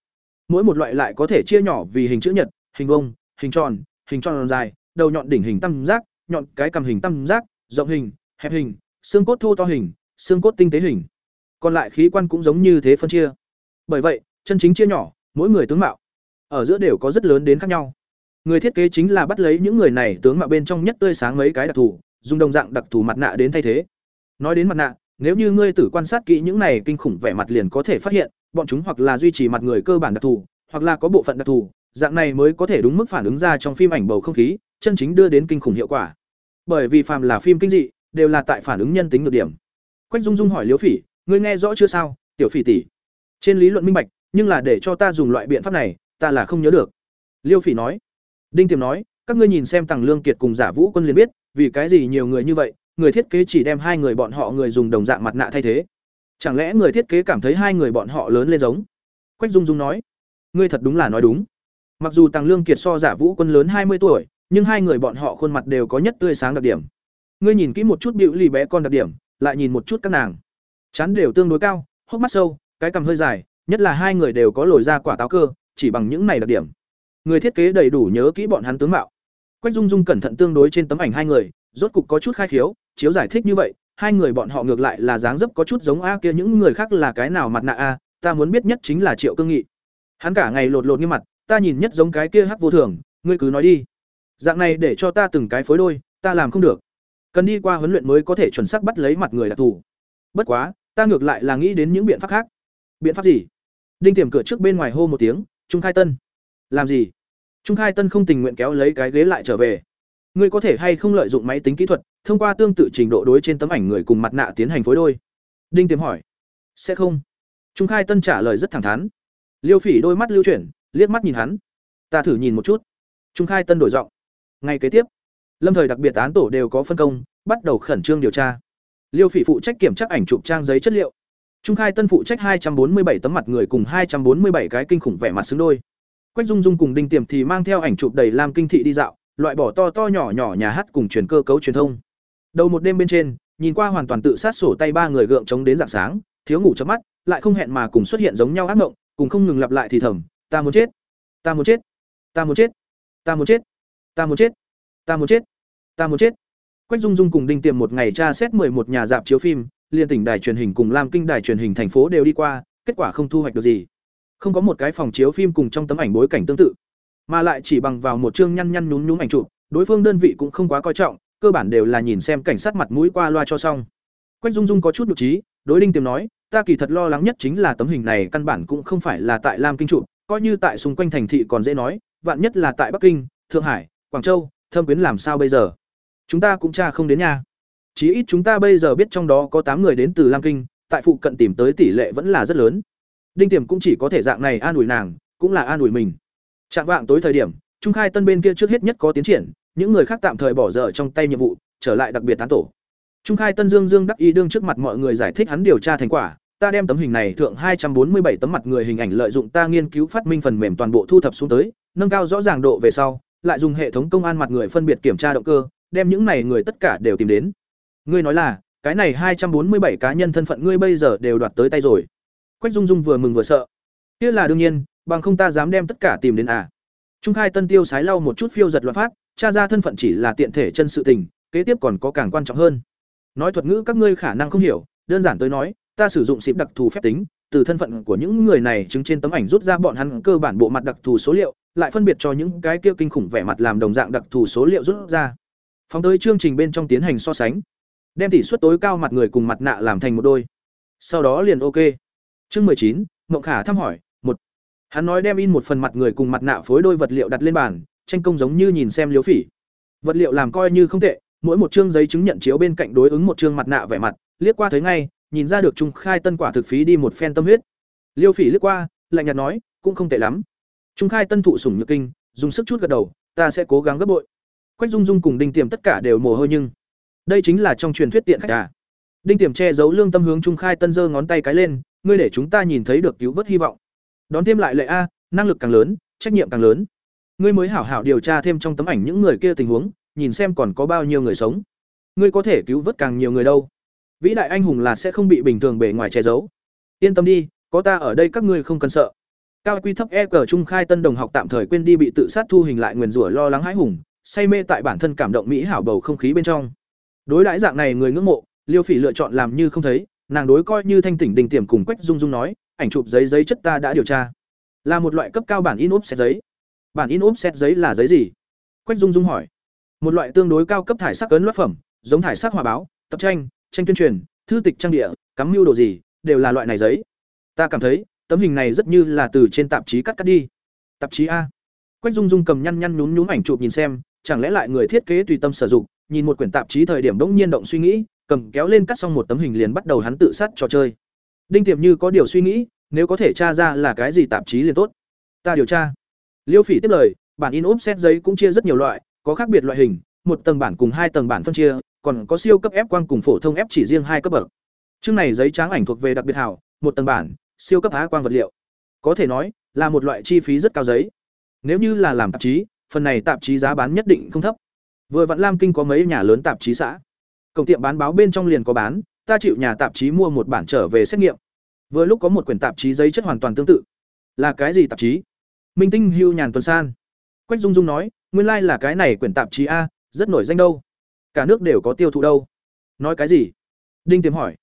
Mỗi một loại lại có thể chia nhỏ vì hình chữ nhật hình vuông, hình tròn hình tròn dài đầu nhọn đỉnh hình tam giác nhọn cái cầm hình tam giác rộng hình hẹp hình xương cốt thô to hình xương cốt tinh tế hình. Còn lại khí quan cũng giống như thế phân chia. Bởi vậy chân chính chia nhỏ mỗi người tướng mạo ở giữa đều có rất lớn đến khác nhau. Người thiết kế chính là bắt lấy những người này tướng mạo bên trong nhất tươi sáng mấy cái đặc thù dùng đồng dạng đặc thù mặt nạ đến thay thế. Nói đến mặt nạ nếu như ngươi tử quan sát kỹ những này kinh khủng vẻ mặt liền có thể phát hiện bọn chúng hoặc là duy trì mặt người cơ bản đặc thù, hoặc là có bộ phận đặc thù, dạng này mới có thể đúng mức phản ứng ra trong phim ảnh bầu không khí, chân chính đưa đến kinh khủng hiệu quả. Bởi vì phàm là phim kinh dị, đều là tại phản ứng nhân tính ngược điểm. Quách dung dung hỏi liếu phỉ, ngươi nghe rõ chưa sao, tiểu phỉ tỷ? Trên lý luận minh bạch, nhưng là để cho ta dùng loại biện pháp này, ta là không nhớ được. Liêu phỉ nói, đinh tiềm nói, các ngươi nhìn xem tàng lương kiệt cùng giả vũ quân liền biết, vì cái gì nhiều người như vậy, người thiết kế chỉ đem hai người bọn họ người dùng đồng dạng mặt nạ thay thế chẳng lẽ người thiết kế cảm thấy hai người bọn họ lớn lên giống? Quách dung dung nói. Ngươi thật đúng là nói đúng. Mặc dù tàng lương kiệt so giả vũ quân lớn hai mươi tuổi, nhưng hai người bọn họ khuôn mặt đều có nhất tươi sáng đặc điểm. Ngươi nhìn kỹ một chút bịu lì bé con đặc điểm, lại nhìn một chút các nàng. Chán đều tương đối cao, hốc mắt sâu, cái cằm hơi dài, nhất là hai người đều có lồi ra quả táo cơ, chỉ bằng những này đặc điểm. Người thiết kế đầy đủ nhớ kỹ bọn hắn tướng mạo. Quách dung dung cẩn thận tương đối trên tấm ảnh hai người, rốt cục có chút khai khiếu, chiếu giải thích như vậy hai người bọn họ ngược lại là dáng dấp có chút giống a kia, những người khác là cái nào mặt nạ a, ta muốn biết nhất chính là triệu cương nghị. Hắn cả ngày lột lột như mặt, ta nhìn nhất giống cái kia hắc vô thường, ngươi cứ nói đi. Dạng này để cho ta từng cái phối đôi, ta làm không được. Cần đi qua huấn luyện mới có thể chuẩn xác bắt lấy mặt người đặc thù. Bất quá, ta ngược lại là nghĩ đến những biện pháp khác. Biện pháp gì? Đinh tiềm cửa trước bên ngoài hô một tiếng, trung khai tân. Làm gì? Trung khai tân không tình nguyện kéo lấy cái ghế lại trở về. Ngươi có thể hay không lợi dụng máy tính kỹ thuật thông qua tương tự trình độ đối trên tấm ảnh người cùng mặt nạ tiến hành phối đôi đinh tiềm hỏi sẽ không Trung Khai Tân trả lời rất thẳng thắn. Liêu Phỉ đôi mắt lưu chuyển, liếc mắt nhìn hắn. Ta thử nhìn một chút. Trung Khai Tân đổi giọng. Ngay kế tiếp, Lâm thời đặc biệt án tổ đều có phân công, bắt đầu khẩn trương điều tra. Liêu Phỉ phụ trách kiểm tra ảnh chụp trang giấy chất liệu. Trung Khai Tân phụ trách hai trăm bốn mươi bảy tấm mặt người cùng hai trăm bốn mươi bảy cái kinh khủng vẻ mặt xứng đôi. Quách Dung Dung cùng Đinh Tiềm thì mang theo ảnh chụp đầy làm kinh thị đi dạo, loại bỏ to to nhỏ nhỏ nhà hát cùng truyền cơ cấu truyền thông. Đầu một đêm bên trên, nhìn qua hoàn toàn tự sát sổ tay ba người gượng chống đến dạng sáng, thiếu ngủ chớp mắt, lại không hẹn mà cùng xuất hiện giống nhau ác mộng, cùng không ngừng lặp lại thì thầm, ta muốn chết, ta muốn chết, ta muốn chết, ta muốn chết, ta muốn chết, ta muốn chết, ta muốn chết. Quách Dung Dung cùng Đinh Tiềm một ngày tra xét một nhà dạp chiếu phim, liên tỉnh đài truyền hình cùng Lam Kinh đài truyền hình thành phố đều đi qua, kết quả không thu hoạch được gì. Không có một cái phòng chiếu phim cùng trong tấm ảnh bối cảnh tương tự, mà lại chỉ bằng vào một chương nhăn nhăn nhún nhún ảnh chụp, đối phương đơn vị cũng không quá coi trọng, cơ bản đều là nhìn xem cảnh sát mặt mũi qua loa cho xong. Quách Dung Dung có chút nhục trí, đối Đinh Tiềm nói, ta kỳ thật lo lắng nhất chính là tấm hình này căn bản cũng không phải là tại Lam Kinh trụ, coi như tại xung quanh thành thị còn dễ nói, vạn nhất là tại Bắc Kinh, Thượng Hải, Quảng Châu, Thâm Quyến làm sao bây giờ? Chúng ta cũng tra không đến nha. Chí ít chúng ta bây giờ biết trong đó có tám người đến từ Lam Kinh, tại phụ cận tìm tới tỷ lệ vẫn là rất lớn. Đinh Tiềm cũng chỉ có thể dạng này an ủi nàng, cũng là an ủi mình. Trạng vạng tối thời điểm, Trung Khai Tân bên kia trước hết nhất có tiến triển, những người khác tạm thời bỏ dở trong tay nhiệm vụ, trở lại đặc biệt tán tổ. Trung Khai Tân Dương Dương đắc ý đương trước mặt mọi người giải thích hắn điều tra thành quả, ta đem tấm hình này thượng 247 tấm mặt người hình ảnh lợi dụng ta nghiên cứu phát minh phần mềm toàn bộ thu thập xuống tới, nâng cao rõ ràng độ về sau, lại dùng hệ thống công an mặt người phân biệt kiểm tra động cơ, đem những này người tất cả đều tìm đến. Ngươi nói là, cái này 247 cá nhân thân phận ngươi bây giờ đều đoạt tới tay rồi. Quách Dung Dung vừa mừng vừa sợ. Kia là đương nhiên, bằng không ta dám đem tất cả tìm đến à. Trung khai tân tiêu sái lau một chút phiêu giật loạn phát, tra ra thân phận chỉ là tiện thể chân sự tình, kế tiếp còn có càng quan trọng hơn. Nói thuật ngữ các ngươi khả năng không hiểu, đơn giản tới nói, ta sử dụng xịp đặc thù phép tính, từ thân phận của những người này chứng trên tấm ảnh rút ra bọn hắn cơ bản bộ mặt đặc thù số liệu, lại phân biệt cho những cái kia kinh khủng vẻ mặt làm đồng dạng đặc thù số liệu rút ra. Phóng tới chương trình bên trong tiến hành so sánh, đem tỷ suất tối cao mặt người cùng mặt nạ làm thành một đôi. Sau đó liền ok. Chương chín, Mộng Khả thăm hỏi, một. Hắn nói đem in một phần mặt người cùng mặt nạ phối đôi vật liệu đặt lên bàn, tranh công giống như nhìn xem liếu phỉ. Vật liệu làm coi như không tệ, mỗi một chương giấy chứng nhận chiếu bên cạnh đối ứng một chương mặt nạ vẻ mặt, liếc qua thấy ngay, nhìn ra được Trung Khai Tân quả thực phí đi một phen tâm huyết. Liêu Phỉ liếc qua, lạnh nhạt nói, cũng không tệ lắm. Trung Khai Tân thụ sủng nhược kinh, dùng sức chút gật đầu, ta sẽ cố gắng gấp bội. Quách Dung Dung cùng Đinh Tiềm tất cả đều mồ hôi nhưng, đây chính là trong truyền thuyết tiện khách à. Đinh Tiềm che giấu lương tâm hướng Trung Khai Tân giơ ngón tay cái lên, ngươi để chúng ta nhìn thấy được cứu vớt hy vọng. Đón thêm lại lệ a, năng lực càng lớn, trách nhiệm càng lớn. Ngươi mới hảo hảo điều tra thêm trong tấm ảnh những người kia tình huống, nhìn xem còn có bao nhiêu người sống. Ngươi có thể cứu vớt càng nhiều người đâu. Vĩ đại anh hùng là sẽ không bị bình thường bề ngoài che giấu. Yên tâm đi, có ta ở đây các ngươi không cần sợ. Cao quy thấp e cờ trung khai tân đồng học tạm thời quên đi bị tự sát thu hình lại nguyền rủa lo lắng hãi hùng, say mê tại bản thân cảm động mỹ hảo bầu không khí bên trong. Đối đãi dạng này người ngưỡng mộ, Liêu Phỉ lựa chọn làm như không thấy, nàng đối coi như thanh tỉnh đình tiềm cùng Quách Dung Dung nói, ảnh chụp giấy giấy chất ta đã điều tra, là một loại cấp cao bản in offset giấy. Bản in offset giấy là giấy gì? Quách Dung Dung hỏi. Một loại tương đối cao cấp thải sắc ấn loát phẩm, giống thải sắc hòa báo, tập tranh, tranh tuyên truyền, thư tịch trang địa, cắm mưu đồ gì, đều là loại này giấy. Ta cảm thấy, tấm hình này rất như là từ trên tạp chí cắt cắt đi. Tạp chí a. Quách Dung Dung cầm nhăn nhăn nhún nhún ảnh chụp nhìn xem, chẳng lẽ lại người thiết kế tùy tâm sử dụng, nhìn một quyển tạp chí thời điểm bỗng nhiên động suy nghĩ, cầm kéo lên cắt xong một tấm hình liền bắt đầu hắn tự sát trò chơi. Đinh tiệm như có điều suy nghĩ, nếu có thể tra ra là cái gì tạp chí liền tốt. Ta điều tra. Liêu Phỉ tiếp lời, bản in offset giấy cũng chia rất nhiều loại, có khác biệt loại hình, một tầng bản cùng hai tầng bản phân chia, còn có siêu cấp ép quang cùng phổ thông ép chỉ riêng hai cấp bậc. Chương này giấy tráng ảnh thuộc về đặc biệt hảo, một tầng bản, siêu cấp á quang vật liệu. Có thể nói là một loại chi phí rất cao giấy. Nếu như là làm tạp chí, phần này tạp chí giá bán nhất định không thấp. Vừa vặn Lam Kinh có mấy nhà lớn tạp chí xã. Cổng tiệm bán báo bên trong liền có bán, ta chịu nhà tạp chí mua một bản trở về xét nghiệm. Vừa lúc có một quyển tạp chí giấy chất hoàn toàn tương tự. Là cái gì tạp chí? Minh Tinh Hưu Nhàn Tuần San. Quách Dung Dung nói, nguyên lai là cái này quyển tạp chí a, rất nổi danh đâu. Cả nước đều có tiêu thụ đâu. Nói cái gì? Đinh Tiềm hỏi.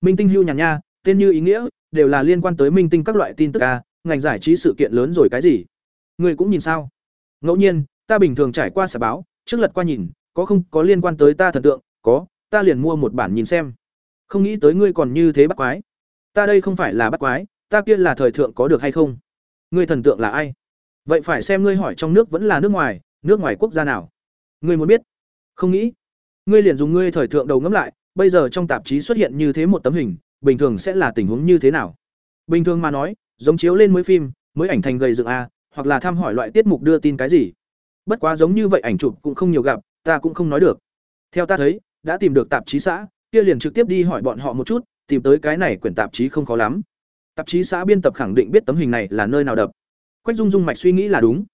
Minh Tinh Hưu Nhàn nha, tên như ý nghĩa, đều là liên quan tới minh tinh các loại tin tức a, ngành giải trí sự kiện lớn rồi cái gì? Người cũng nhìn sao? Ngẫu nhiên, ta bình thường trải qua xã báo, trước lật qua nhìn, có không có liên quan tới ta thần tượng, có, ta liền mua một bản nhìn xem. Không nghĩ tới ngươi còn như thế bắt quái. Ta đây không phải là bắt quái, ta kia là thời thượng có được hay không? Ngươi thần tượng là ai? Vậy phải xem ngươi hỏi trong nước vẫn là nước ngoài, nước ngoài quốc gia nào? Ngươi muốn biết? Không nghĩ. Ngươi liền dùng ngươi thời thượng đầu ngẫm lại, bây giờ trong tạp chí xuất hiện như thế một tấm hình, bình thường sẽ là tình huống như thế nào? bình thường mà nói giống chiếu lên mới phim mới ảnh thành gầy dựng a hoặc là thăm hỏi loại tiết mục đưa tin cái gì bất quá giống như vậy ảnh chụp cũng không nhiều gặp ta cũng không nói được theo ta thấy đã tìm được tạp chí xã kia liền trực tiếp đi hỏi bọn họ một chút tìm tới cái này quyển tạp chí không khó lắm tạp chí xã biên tập khẳng định biết tấm hình này là nơi nào đập quách dung dung mạch suy nghĩ là đúng.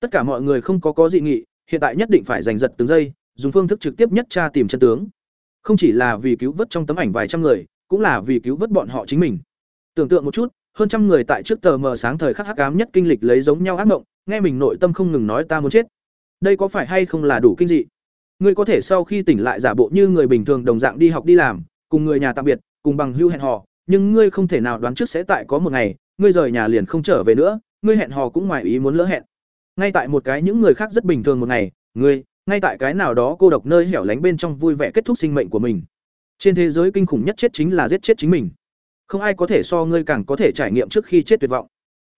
Tất cả mọi người không có có dị nghị, hiện tại nhất định phải giành giật từng giây, dùng phương thức trực tiếp nhất tra tìm chân tướng. Không chỉ là vì cứu vớt trong tấm ảnh vài trăm người, cũng là vì cứu vớt bọn họ chính mình. Tưởng tượng một chút, hơn trăm người tại trước tờ mờ sáng thời khắc hắc ám nhất kinh lịch lấy giống nhau ác mộng, nghe mình nội tâm không ngừng nói ta muốn chết. Đây có phải hay không là đủ kinh dị? Ngươi có thể sau khi tỉnh lại giả bộ như người bình thường đồng dạng đi học đi làm, cùng người nhà tạm biệt, cùng bằng hữu hẹn hò, nhưng ngươi không thể nào đoán trước sẽ tại có một ngày, ngươi rời nhà liền không trở về nữa ngươi hẹn hò cũng ngoài ý muốn lỡ hẹn. Ngay tại một cái những người khác rất bình thường một ngày, ngươi, ngay tại cái nào đó cô độc nơi hẻo lánh bên trong vui vẻ kết thúc sinh mệnh của mình. Trên thế giới kinh khủng nhất chết chính là giết chết chính mình. Không ai có thể so ngươi càng có thể trải nghiệm trước khi chết tuyệt vọng.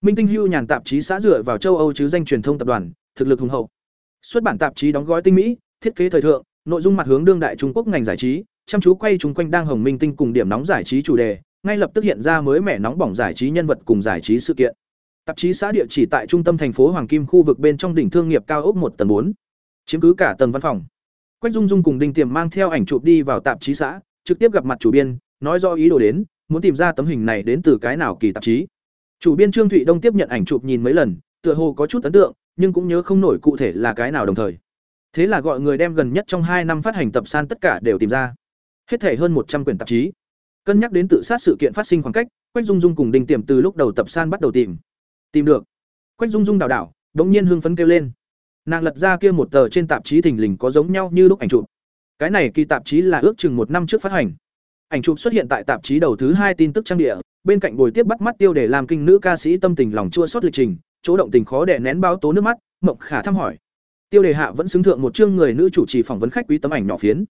Minh tinh hưu nhàn tạp chí xã dựa vào châu âu chứ danh truyền thông tập đoàn, thực lực hùng hậu. Xuất bản tạp chí đóng gói tinh mỹ, thiết kế thời thượng, nội dung mặt hướng đương đại trung quốc ngành giải trí, chăm chú quay chúng quanh đang hồng minh tinh cùng điểm nóng giải trí chủ đề, ngay lập tức hiện ra mới mẻ nóng bỏng giải trí nhân vật cùng giải trí sự kiện tạp chí xã địa chỉ tại trung tâm thành phố hoàng kim khu vực bên trong đỉnh thương nghiệp cao ốc một tầng bốn. Chiếm cứ cả tầng văn phòng. Quách dung dung cùng đinh tiềm mang theo ảnh chụp đi vào tạp chí xã, trực tiếp gặp mặt chủ biên, nói do ý đồ đến, muốn tìm ra tấm hình này đến từ cái nào kỳ tạp chí. Chủ biên trương thụy đông tiếp nhận ảnh chụp nhìn mấy lần, tựa hồ có chút ấn tượng, nhưng cũng nhớ không nổi cụ thể là cái nào đồng thời. Thế là gọi người đem gần nhất trong hai năm phát hành tập san tất cả đều tìm ra. Hết thể hơn một trăm quyển tạp chí. Cân nhắc đến tự sát sự kiện phát sinh khoảng cách, quách dung dung cùng đinh tiềm từ lúc đầu tập san bắt đầu tìm tìm được. Quách dung dung đảo đảo g nhiên hưng phấn kêu lên. Nàng lật ra kia một tờ trên tạp chí thình lình có giống nhau như lúc ảnh chụp. Cái này kỳ tạp chí là ước chừng một năm trước phát hành. Ảnh chụp xuất hiện tại tạp chí đầu thứ hai tin tức trang địa, bên cạnh buổi tiếp bắt mắt tiêu để làm kinh nữ ca sĩ tâm tình lòng chua xót lịch trình, chỗ động tình khó đè nén báo tố nước mắt, mộng khả thăm hỏi. Tiêu đề hạ vẫn xứng thượng một chương người nữ chủ trì phỏng vấn khách quý tấm ảnh nhỏ phiến.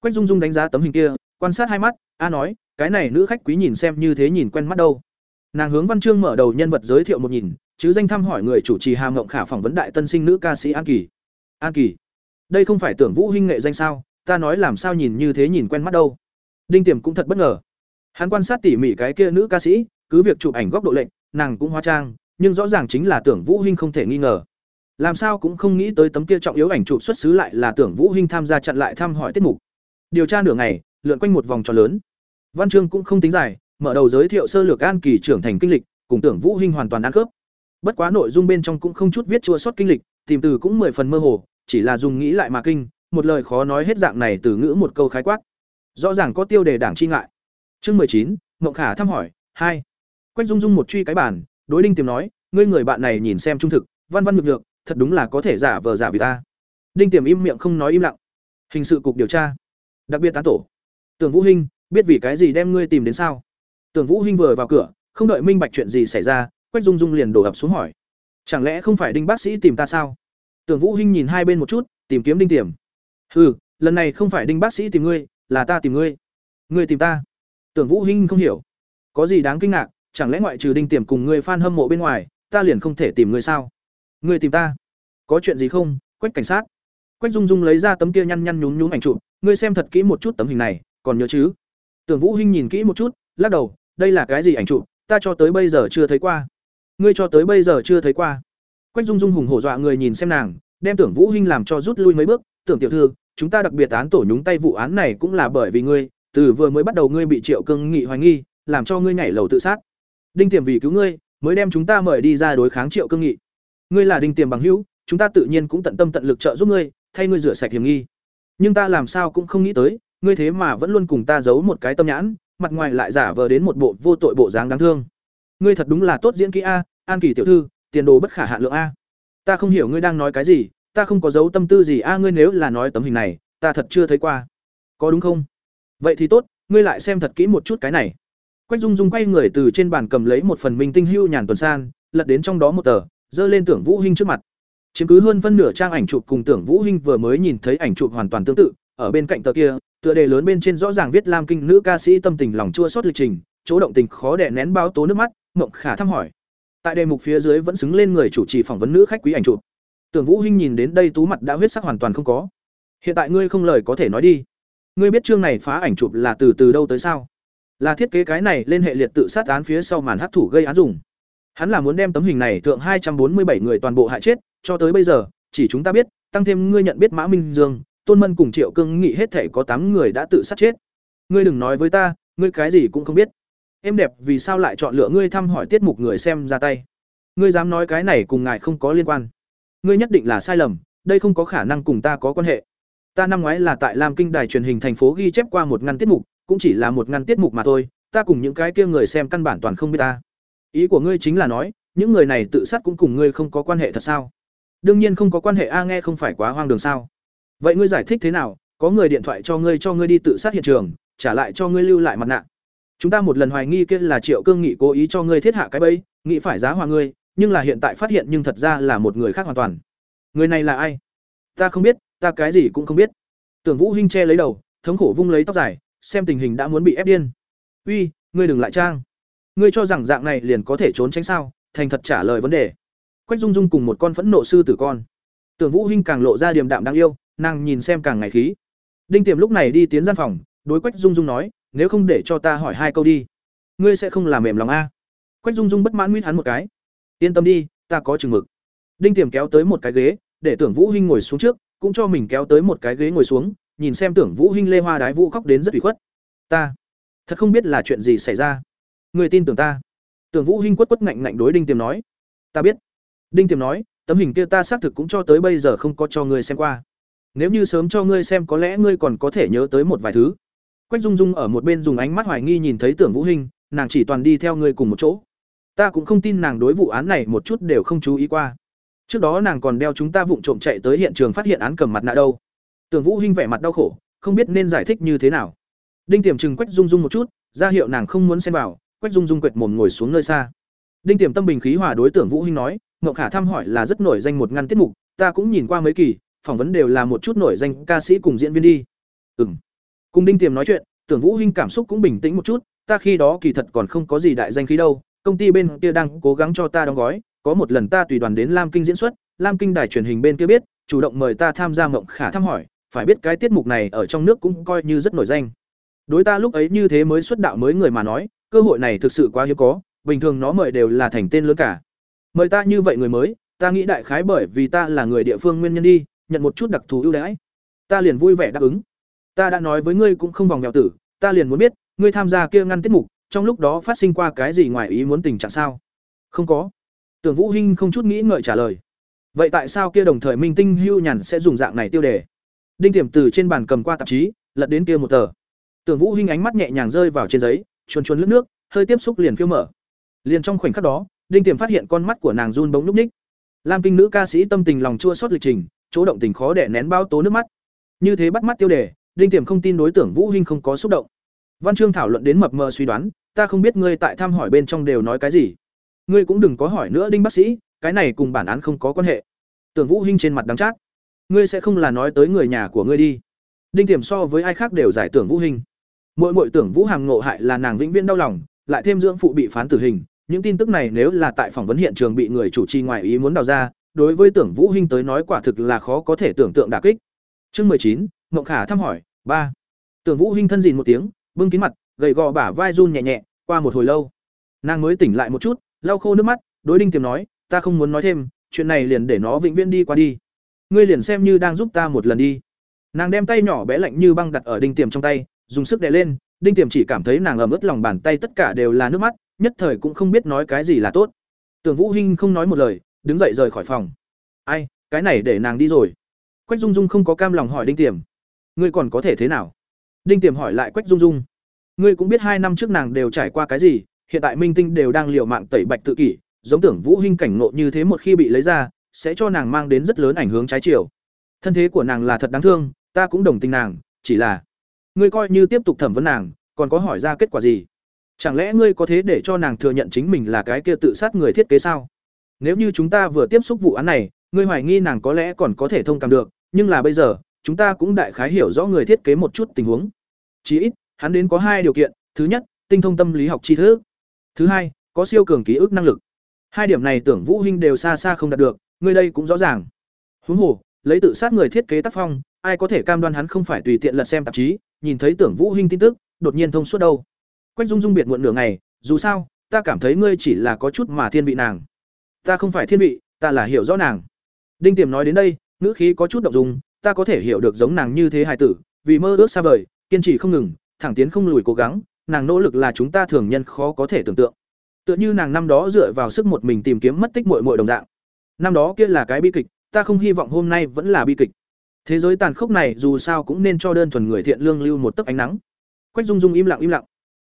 Quách dung dung đánh giá tấm hình kia, quan sát hai mắt, a nói, cái này nữ khách quý nhìn xem như thế nhìn quen mắt đâu nàng hướng văn chương mở đầu nhân vật giới thiệu một nhìn, chứ danh thăm hỏi người chủ trì hà ngộng khả phỏng vấn đại tân sinh nữ ca sĩ an kỳ. An kỳ, đây không phải tưởng vũ huynh nghệ danh sao, ta nói làm sao nhìn như thế nhìn quen mắt đâu. Đinh tiềm cũng thật bất ngờ. Hắn quan sát tỉ mỉ cái kia nữ ca sĩ, cứ việc chụp ảnh góc độ lệnh nàng cũng hóa trang, nhưng rõ ràng chính là tưởng vũ huynh không thể nghi ngờ. Làm sao cũng không nghĩ tới tấm kia trọng yếu ảnh chụp xuất xứ lại là tưởng vũ huynh tham gia chặn lại thăm hỏi tiết mục. Điều tra nửa ngày, lượn quanh một vòng tròn lớn. Văn chương cũng không tính dài mở đầu giới thiệu sơ lược an kỳ trưởng thành kinh lịch, cùng tưởng vũ hinh hoàn toàn ăn khớp. Bất quá nội dung bên trong cũng không chút viết chua sót kinh lịch, tìm từ cũng mười phần mơ hồ, chỉ là dùng nghĩ lại mà kinh, một lời khó nói hết dạng này từ ngữ một câu khái quát. Rõ ràng có tiêu đề đảng chi ngại. Chương mười chín, ngộng khả thăm hỏi, hai. Quách dung dung một truy cái bản đối đinh tìm nói, ngươi người bạn này nhìn xem trung thực, văn văn ngược ngược thật đúng là có thể giả vờ giả vì ta. Đinh tiềm im miệng không nói im lặng. Hình sự cục điều tra. Đặc biệt tán tổ. Tưởng vũ hinh, biết vì cái gì đem ngươi tìm đến sao? Tưởng vũ hinh vừa vào cửa, không đợi minh bạch chuyện gì xảy ra, quách dung dung liền đổ ập xuống hỏi. Chẳng lẽ không phải đinh bác sĩ tìm ta sao? Tưởng vũ hinh nhìn hai bên một chút, tìm kiếm đinh tiềm. Hừ, lần này không phải đinh bác sĩ tìm ngươi, là ta tìm ngươi. Ngươi tìm ta. Tưởng vũ hinh không hiểu. Có gì đáng kinh ngạc, chẳng lẽ ngoại trừ đinh tiềm cùng ngươi fan hâm mộ bên ngoài, ta liền không thể tìm ngươi sao? Ngươi tìm ta. Có chuyện gì không? Quách cảnh sát. Quách dung dung lấy ra tấm kia nhăn nhăn nhúm nhúm ảnh chụp, ngươi xem thật kỹ một chút tấm hình này, còn nhớ chứ? Tưởng vũ hinh nhìn kỹ một chút, lắc đầu đây là cái gì ảnh chụp, ta cho tới bây giờ chưa thấy qua. Ngươi cho tới bây giờ chưa thấy qua. Quách dung dung hùng hổ dọa người nhìn xem nàng, đem tưởng vũ hinh làm cho rút lui mấy bước, tưởng tiểu thư, chúng ta đặc biệt án tổ nhúng tay vụ án này cũng là bởi vì ngươi, từ vừa mới bắt đầu ngươi bị triệu cương nghị hoài nghi, làm cho ngươi nhảy lầu tự sát. Đinh tiềm vì cứu ngươi, mới đem chúng ta mời đi ra đối kháng triệu cương nghị. Ngươi là đinh tiềm bằng hữu, chúng ta tự nhiên cũng tận tâm tận lực trợ giúp ngươi, thay ngươi rửa sạch hiểm nghi. Nhưng ta làm sao cũng không nghĩ tới, ngươi thế mà vẫn luôn cùng ta giấu một cái tâm nhãn mặt ngoài lại giả vờ đến một bộ vô tội bộ dáng đáng thương. Ngươi thật đúng là tốt diễn kỹ a, an kỳ tiểu thư, tiền đồ bất khả hạn lượng a. Ta không hiểu ngươi đang nói cái gì, ta không có dấu tâm tư gì a, ngươi nếu là nói tấm hình này, ta thật chưa thấy qua. Có đúng không? Vậy thì tốt, ngươi lại xem thật kỹ một chút cái này. Quách dung dung quay người từ trên bàn cầm lấy một phần minh tinh hưu nhàn tuần san, lật đến trong đó một tờ dơ lên tưởng vũ hinh trước mặt. Chiếm cứ hơn phân nửa trang ảnh chụp cùng tưởng vũ hinh vừa mới nhìn thấy ảnh chụp hoàn toàn tương tự, ở bên cạnh tờ kia tựa đề lớn bên trên rõ ràng viết lam kinh nữ ca sĩ tâm tình lòng chua xót lịch trình chỗ động tình khó đẻ nén bao tố nước mắt mộng khả thăm hỏi. Tại đề mục phía dưới vẫn xứng lên người chủ trì phỏng vấn nữ khách quý ảnh chụp. Tưởng vũ hinh nhìn đến đây tú mặt đã huyết sắc hoàn toàn không có. Hiện tại ngươi không lời có thể nói đi. Ngươi biết chương này phá ảnh chụp là từ từ đâu tới sao? Là thiết kế cái này lên hệ liệt tự sát án phía sau màn hắc thủ gây án dùng. Hắn là muốn đem tấm hình này thượng hai trăm bốn mươi bảy người toàn bộ hại chết, cho tới bây giờ, chỉ chúng ta biết, tăng thêm ngươi nhận biết Mã Minh Dương, Tôn Mân cùng Triệu Cương nghị hết thể có tám người đã tự sát chết. Ngươi đừng nói với ta, ngươi cái gì cũng không biết. Em đẹp, vì sao lại chọn lựa ngươi thăm hỏi tiết mục người xem ra tay? Ngươi dám nói cái này cùng ngài không có liên quan? Ngươi nhất định là sai lầm, đây không có khả năng cùng ta có quan hệ. Ta năm ngoái là tại Lam Kinh đài truyền hình thành phố ghi chép qua một ngăn tiết mục, cũng chỉ là một ngăn tiết mục mà thôi, ta cùng những cái kia người xem căn bản toàn không biết ta. Ý của ngươi chính là nói, những người này tự sát cũng cùng ngươi không có quan hệ thật sao? Đương nhiên không có quan hệ a nghe không phải quá hoang đường sao? Vậy ngươi giải thích thế nào? Có người điện thoại cho ngươi cho ngươi đi tự sát hiện trường, trả lại cho ngươi lưu lại mặt nạ. Chúng ta một lần hoài nghi kia là Triệu Cương Nghị cố ý cho ngươi thiết hạ cái bẫy, nghĩ phải giá hòa ngươi, nhưng là hiện tại phát hiện nhưng thật ra là một người khác hoàn toàn. Người này là ai? Ta không biết, ta cái gì cũng không biết. Tưởng Vũ Hinh che lấy đầu, thống khổ vung lấy tóc dài, xem tình hình đã muốn bị ép điên. "Uy, ngươi đừng lại trang. Ngươi cho rằng dạng này liền có thể trốn tránh sao?" Thành thật trả lời vấn đề. Quách Dung Dung cùng một con phẫn nộ sư tử con. Tưởng Vũ Hinh càng lộ ra điềm đạm đáng yêu, nàng nhìn xem càng ngày khí. Đinh Tiềm lúc này đi tiến gian phòng, đối Quách Dung Dung nói, "Nếu không để cho ta hỏi hai câu đi, ngươi sẽ không làm mềm lòng a?" Quách Dung Dung bất mãn nguyết hắn một cái. "Yên tâm đi, ta có chừng mực." Đinh Tiềm kéo tới một cái ghế, để Tưởng Vũ Hinh ngồi xuống trước, cũng cho mình kéo tới một cái ghế ngồi xuống, nhìn xem Tưởng Vũ Hinh lê hoa đái vũ khóc đến rất ủy khuất. "Ta, thật không biết là chuyện gì xảy ra. Ngươi tin tưởng ta?" Tưởng Vũ Hinh quất quất ngạnh ngạnh đối Đinh Tiềm nói. "Ta biết." Đinh Tiềm nói, "Tấm hình kia ta xác thực cũng cho tới bây giờ không có cho ngươi xem qua. Nếu như sớm cho ngươi xem có lẽ ngươi còn có thể nhớ tới một vài thứ." Quách Dung Dung ở một bên dùng ánh mắt hoài nghi nhìn thấy Tưởng Vũ Hinh, nàng chỉ toàn đi theo ngươi cùng một chỗ. Ta cũng không tin nàng đối vụ án này một chút đều không chú ý qua. Trước đó nàng còn đeo chúng ta vụng trộm chạy tới hiện trường phát hiện án cầm mặt nạ đâu. Tưởng Vũ Hinh vẻ mặt đau khổ, không biết nên giải thích như thế nào. Đinh Tiềm chừng Quách Dung Dung một chút, ra hiệu nàng không muốn xem vào, Quách Dung Dung quệt mồm ngồi xuống nơi xa. Đinh Tiềm tâm bình khí hòa đối Tưởng Vũ Hinh nói, Ngọc Khả thăm hỏi là rất nổi danh một ngăn tiết mục, ta cũng nhìn qua mấy kỳ, phỏng vấn đều là một chút nổi danh ca sĩ cùng diễn viên đi. Ừm. Cùng Đinh Tiềm nói chuyện, Tưởng Vũ Hinh cảm xúc cũng bình tĩnh một chút, ta khi đó kỳ thật còn không có gì đại danh khí đâu, công ty bên kia đang cố gắng cho ta đóng gói, có một lần ta tùy đoàn đến Lam Kinh diễn xuất, Lam Kinh đài truyền hình bên kia biết, chủ động mời ta tham gia mộng Khả thăm hỏi, phải biết cái tiết mục này ở trong nước cũng coi như rất nổi danh. Đối ta lúc ấy như thế mới xuất đạo mới người mà nói, cơ hội này thực sự quá hiếm có, bình thường nó mời đều là thành tên lớn cả. Mời ta như vậy người mới, ta nghĩ đại khái bởi vì ta là người địa phương nguyên nhân đi, nhận một chút đặc thù ưu đãi. Ta liền vui vẻ đáp ứng. Ta đã nói với ngươi cũng không vòng vèo tử, ta liền muốn biết, ngươi tham gia kia ngăn tiết mục, trong lúc đó phát sinh qua cái gì ngoài ý muốn tình trạng sao? Không có. Tưởng Vũ Hinh không chút nghĩ ngợi trả lời. Vậy tại sao kia đồng thời Minh Tinh Hưu Nhàn sẽ dùng dạng này tiêu đề? Đinh Tiềm từ trên bàn cầm qua tạp chí, lật đến kia một tờ. Tưởng Vũ Hinh ánh mắt nhẹ nhàng rơi vào trên giấy, chuồn chuồn lướt nước, hơi tiếp xúc liền phiêu mở. Liền trong khoảnh khắc đó, Đinh Tiềm phát hiện con mắt của nàng run bỗng lúc ních. Lam Kinh nữ ca sĩ tâm tình lòng chua xót lịch trình, chỗ động tình khó đè nén bao tố nước mắt. Như thế bắt mắt tiêu đề, Đinh Tiềm không tin đối tượng Vũ Hinh không có xúc động. Văn chương thảo luận đến mập mờ suy đoán, ta không biết ngươi tại thăm hỏi bên trong đều nói cái gì. Ngươi cũng đừng có hỏi nữa Đinh bác sĩ, cái này cùng bản án không có quan hệ. Tưởng Vũ Hinh trên mặt đắng chát. Ngươi sẽ không là nói tới người nhà của ngươi đi. Đinh Tiềm so với ai khác đều giải tưởng Vũ Hinh. Mỗi mỗi tưởng Vũ Hàm ngộ hại là nàng vĩnh viễn đau lòng, lại thêm dưỡng phụ bị phán tử hình, những tin tức này nếu là tại phỏng vấn hiện trường bị người chủ trì ngoại ý muốn đào ra, đối với tưởng Vũ Hinh tới nói quả thực là khó có thể tưởng tượng đả kích. Chương mười chín, Ngộng Khả thăm hỏi, ba. Tưởng Vũ Hinh thân dìn một tiếng, bưng kín mặt, gầy gò bả vai run nhẹ nhẹ, qua một hồi lâu, nàng mới tỉnh lại một chút, lau khô nước mắt, đối Đinh Tiềm nói, ta không muốn nói thêm, chuyện này liền để nó vĩnh viễn đi qua đi. Ngươi liền xem như đang giúp ta một lần đi. Nàng đem tay nhỏ bé lạnh như băng đặt ở Đinh Tiềm trong tay, dùng sức đè lên, Đinh Tiềm chỉ cảm thấy nàng ẩm ướt lòng bàn tay tất cả đều là nước mắt, nhất thời cũng không biết nói cái gì là tốt. Tưởng Vũ Hinh không nói một lời, đứng dậy rời khỏi phòng. Ai, cái này để nàng đi rồi. Quách Dung Dung không có cam lòng hỏi Đinh Tiềm, ngươi còn có thể thế nào? Đinh Tiềm hỏi lại Quách Dung Dung, ngươi cũng biết hai năm trước nàng đều trải qua cái gì, hiện tại Minh Tinh đều đang liều mạng tẩy bạch tự kỷ, giống tưởng Vũ Hinh cảnh ngộ như thế một khi bị lấy ra, sẽ cho nàng mang đến rất lớn ảnh hưởng trái chiều. Thân thế của nàng là thật đáng thương, ta cũng đồng tình nàng, chỉ là ngươi coi như tiếp tục thẩm vấn nàng, còn có hỏi ra kết quả gì? Chẳng lẽ ngươi có thế để cho nàng thừa nhận chính mình là cái kia tự sát người thiết kế sao? Nếu như chúng ta vừa tiếp xúc vụ án này, ngươi hoài nghi nàng có lẽ còn có thể thông cảm được, nhưng là bây giờ, chúng ta cũng đại khái hiểu rõ người thiết kế một chút tình huống. Chỉ ít, hắn đến có hai điều kiện, thứ nhất, tinh thông tâm lý học tri thức. Thứ hai, có siêu cường ký ức năng lực. Hai điểm này tưởng Vũ Hinh đều xa xa không đạt được, ngươi đây cũng rõ ràng. Huống hồ, lấy tự sát người thiết kế tác phong, ai có thể cam đoan hắn không phải tùy tiện lật xem tạp chí, nhìn thấy tưởng Vũ Hinh tin tức, đột nhiên thông suốt đâu. quách dung dung biệt muộn nửa ngày dù sao ta cảm thấy ngươi chỉ là có chút mà thiên vị nàng ta không phải thiên vị, ta là hiểu rõ nàng. Đinh tiềm nói đến đây, ngữ khí có chút động dung, ta có thể hiểu được giống nàng như thế hài tử, vì mơ ước xa vời, kiên trì không ngừng, thẳng tiến không lùi cố gắng, nàng nỗ lực là chúng ta thường nhân khó có thể tưởng tượng. Tựa như nàng năm đó dựa vào sức một mình tìm kiếm mất tích muội muội đồng dạng. Năm đó kia là cái bi kịch, ta không hy vọng hôm nay vẫn là bi kịch. Thế giới tàn khốc này dù sao cũng nên cho đơn thuần người thiện lương lưu một tấc ánh nắng. Quách dung dung im lặng im lặng.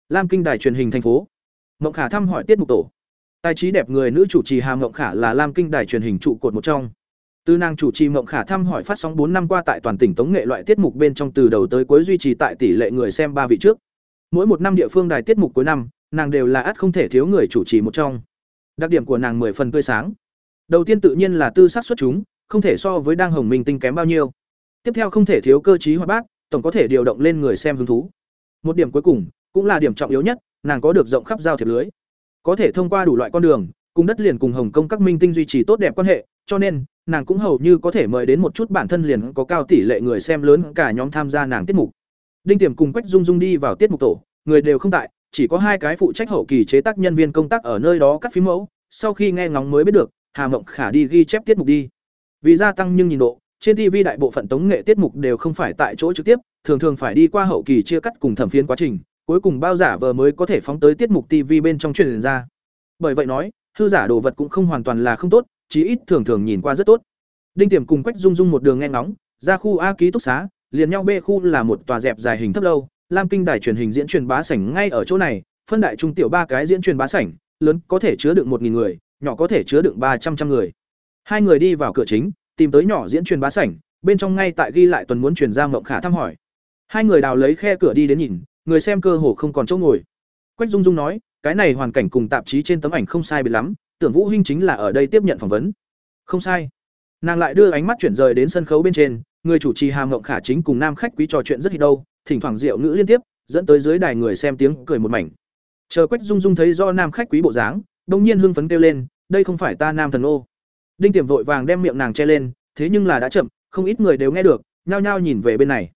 Lam kinh đài truyền hình thành phố. Mộng khả thăm hỏi tiết mục tổ tài trí đẹp người nữ chủ trì hà mộng khả là lam kinh đài truyền hình trụ cột một trong. Tư năng chủ trì mộng khả thăm hỏi phát sóng bốn năm qua tại toàn tỉnh tống nghệ loại tiết mục bên trong từ đầu tới cuối duy trì tại tỷ lệ người xem ba vị trước. Mỗi một năm địa phương đài tiết mục cuối năm, nàng đều là ắt không thể thiếu người chủ trì một trong. Đặc điểm của nàng mười phần tươi sáng. Đầu tiên tự nhiên là tư sắc xuất chúng, không thể so với đang hồng minh tinh kém bao nhiêu. Tiếp theo không thể thiếu cơ trí hoạt bát, tổng có thể điều động lên người xem hứng thú. Một điểm cuối cùng, cũng là điểm trọng yếu nhất, nàng có được rộng khắp giao thiệp lưới có thể thông qua đủ loại con đường, cùng đất liền cùng hồng kông các minh tinh duy trì tốt đẹp quan hệ, cho nên, nàng cũng hầu như có thể mời đến một chút bản thân liền có cao tỷ lệ người xem lớn cả nhóm tham gia nàng tiết mục. Đinh tiềm cùng quách dung dung đi vào tiết mục tổ, người đều không tại, chỉ có hai cái phụ trách hậu kỳ chế tác nhân viên công tác ở nơi đó cắt phím mẫu, sau khi nghe ngóng mới biết được, hà mộng khả đi ghi chép tiết mục đi. Vì gia tăng nhưng nhìn độ, trên tv đại bộ phận tống nghệ tiết mục đều không phải tại chỗ trực tiếp, thường thường phải đi qua hậu kỳ chia cắt cùng thẩm phiến quá trình cuối cùng bao giả vờ mới có thể phóng tới tiết mục tv bên trong truyền ra. Bởi vậy nói, hư giả đồ vật cũng không hoàn toàn là không tốt, chí ít thường thường nhìn qua rất tốt. Đinh tiềm cùng quách dung dung một đường nghe ngóng, ra khu a ký túc xá, liền nhau b khu là một tòa dẹp dài hình thấp lâu, lam kinh đài truyền hình diễn truyền bá sảnh ngay ở chỗ này, phân đại trung tiểu ba cái diễn truyền bá sảnh, lớn có thể chứa được một nghìn người, nhỏ có thể chứa được ba trăm trăm người. Hai người đi vào cửa chính, tìm tới nhỏ diễn truyền bá sảnh, bên trong ngay tại ghi lại tuần muốn truyền ra mộng khả thăm hỏi. Hai người đào lấy khe cửa đi đến nhìn người xem cơ hồ không còn chỗ ngồi. Quách dung dung nói, cái này hoàn cảnh cùng tạp chí trên tấm ảnh không sai biệt lắm, tưởng vũ hinh chính là ở đây tiếp nhận phỏng vấn. Không sai. Nàng lại đưa ánh mắt chuyển rời đến sân khấu bên trên, người chủ trì hàm ngộng khả chính cùng nam khách quý trò chuyện rất hít đâu, thỉnh thoảng rượu ngữ liên tiếp, dẫn tới dưới đài người xem tiếng cười một mảnh. Chờ quách dung dung thấy do nam khách quý bộ dáng đông nhiên hưng phấn kêu lên, đây không phải ta nam thần ô. Đinh tiềm vội vàng đem miệng nàng che lên, thế nhưng là đã chậm, không ít người đều nghe được, nhao nhao nhìn về bên này.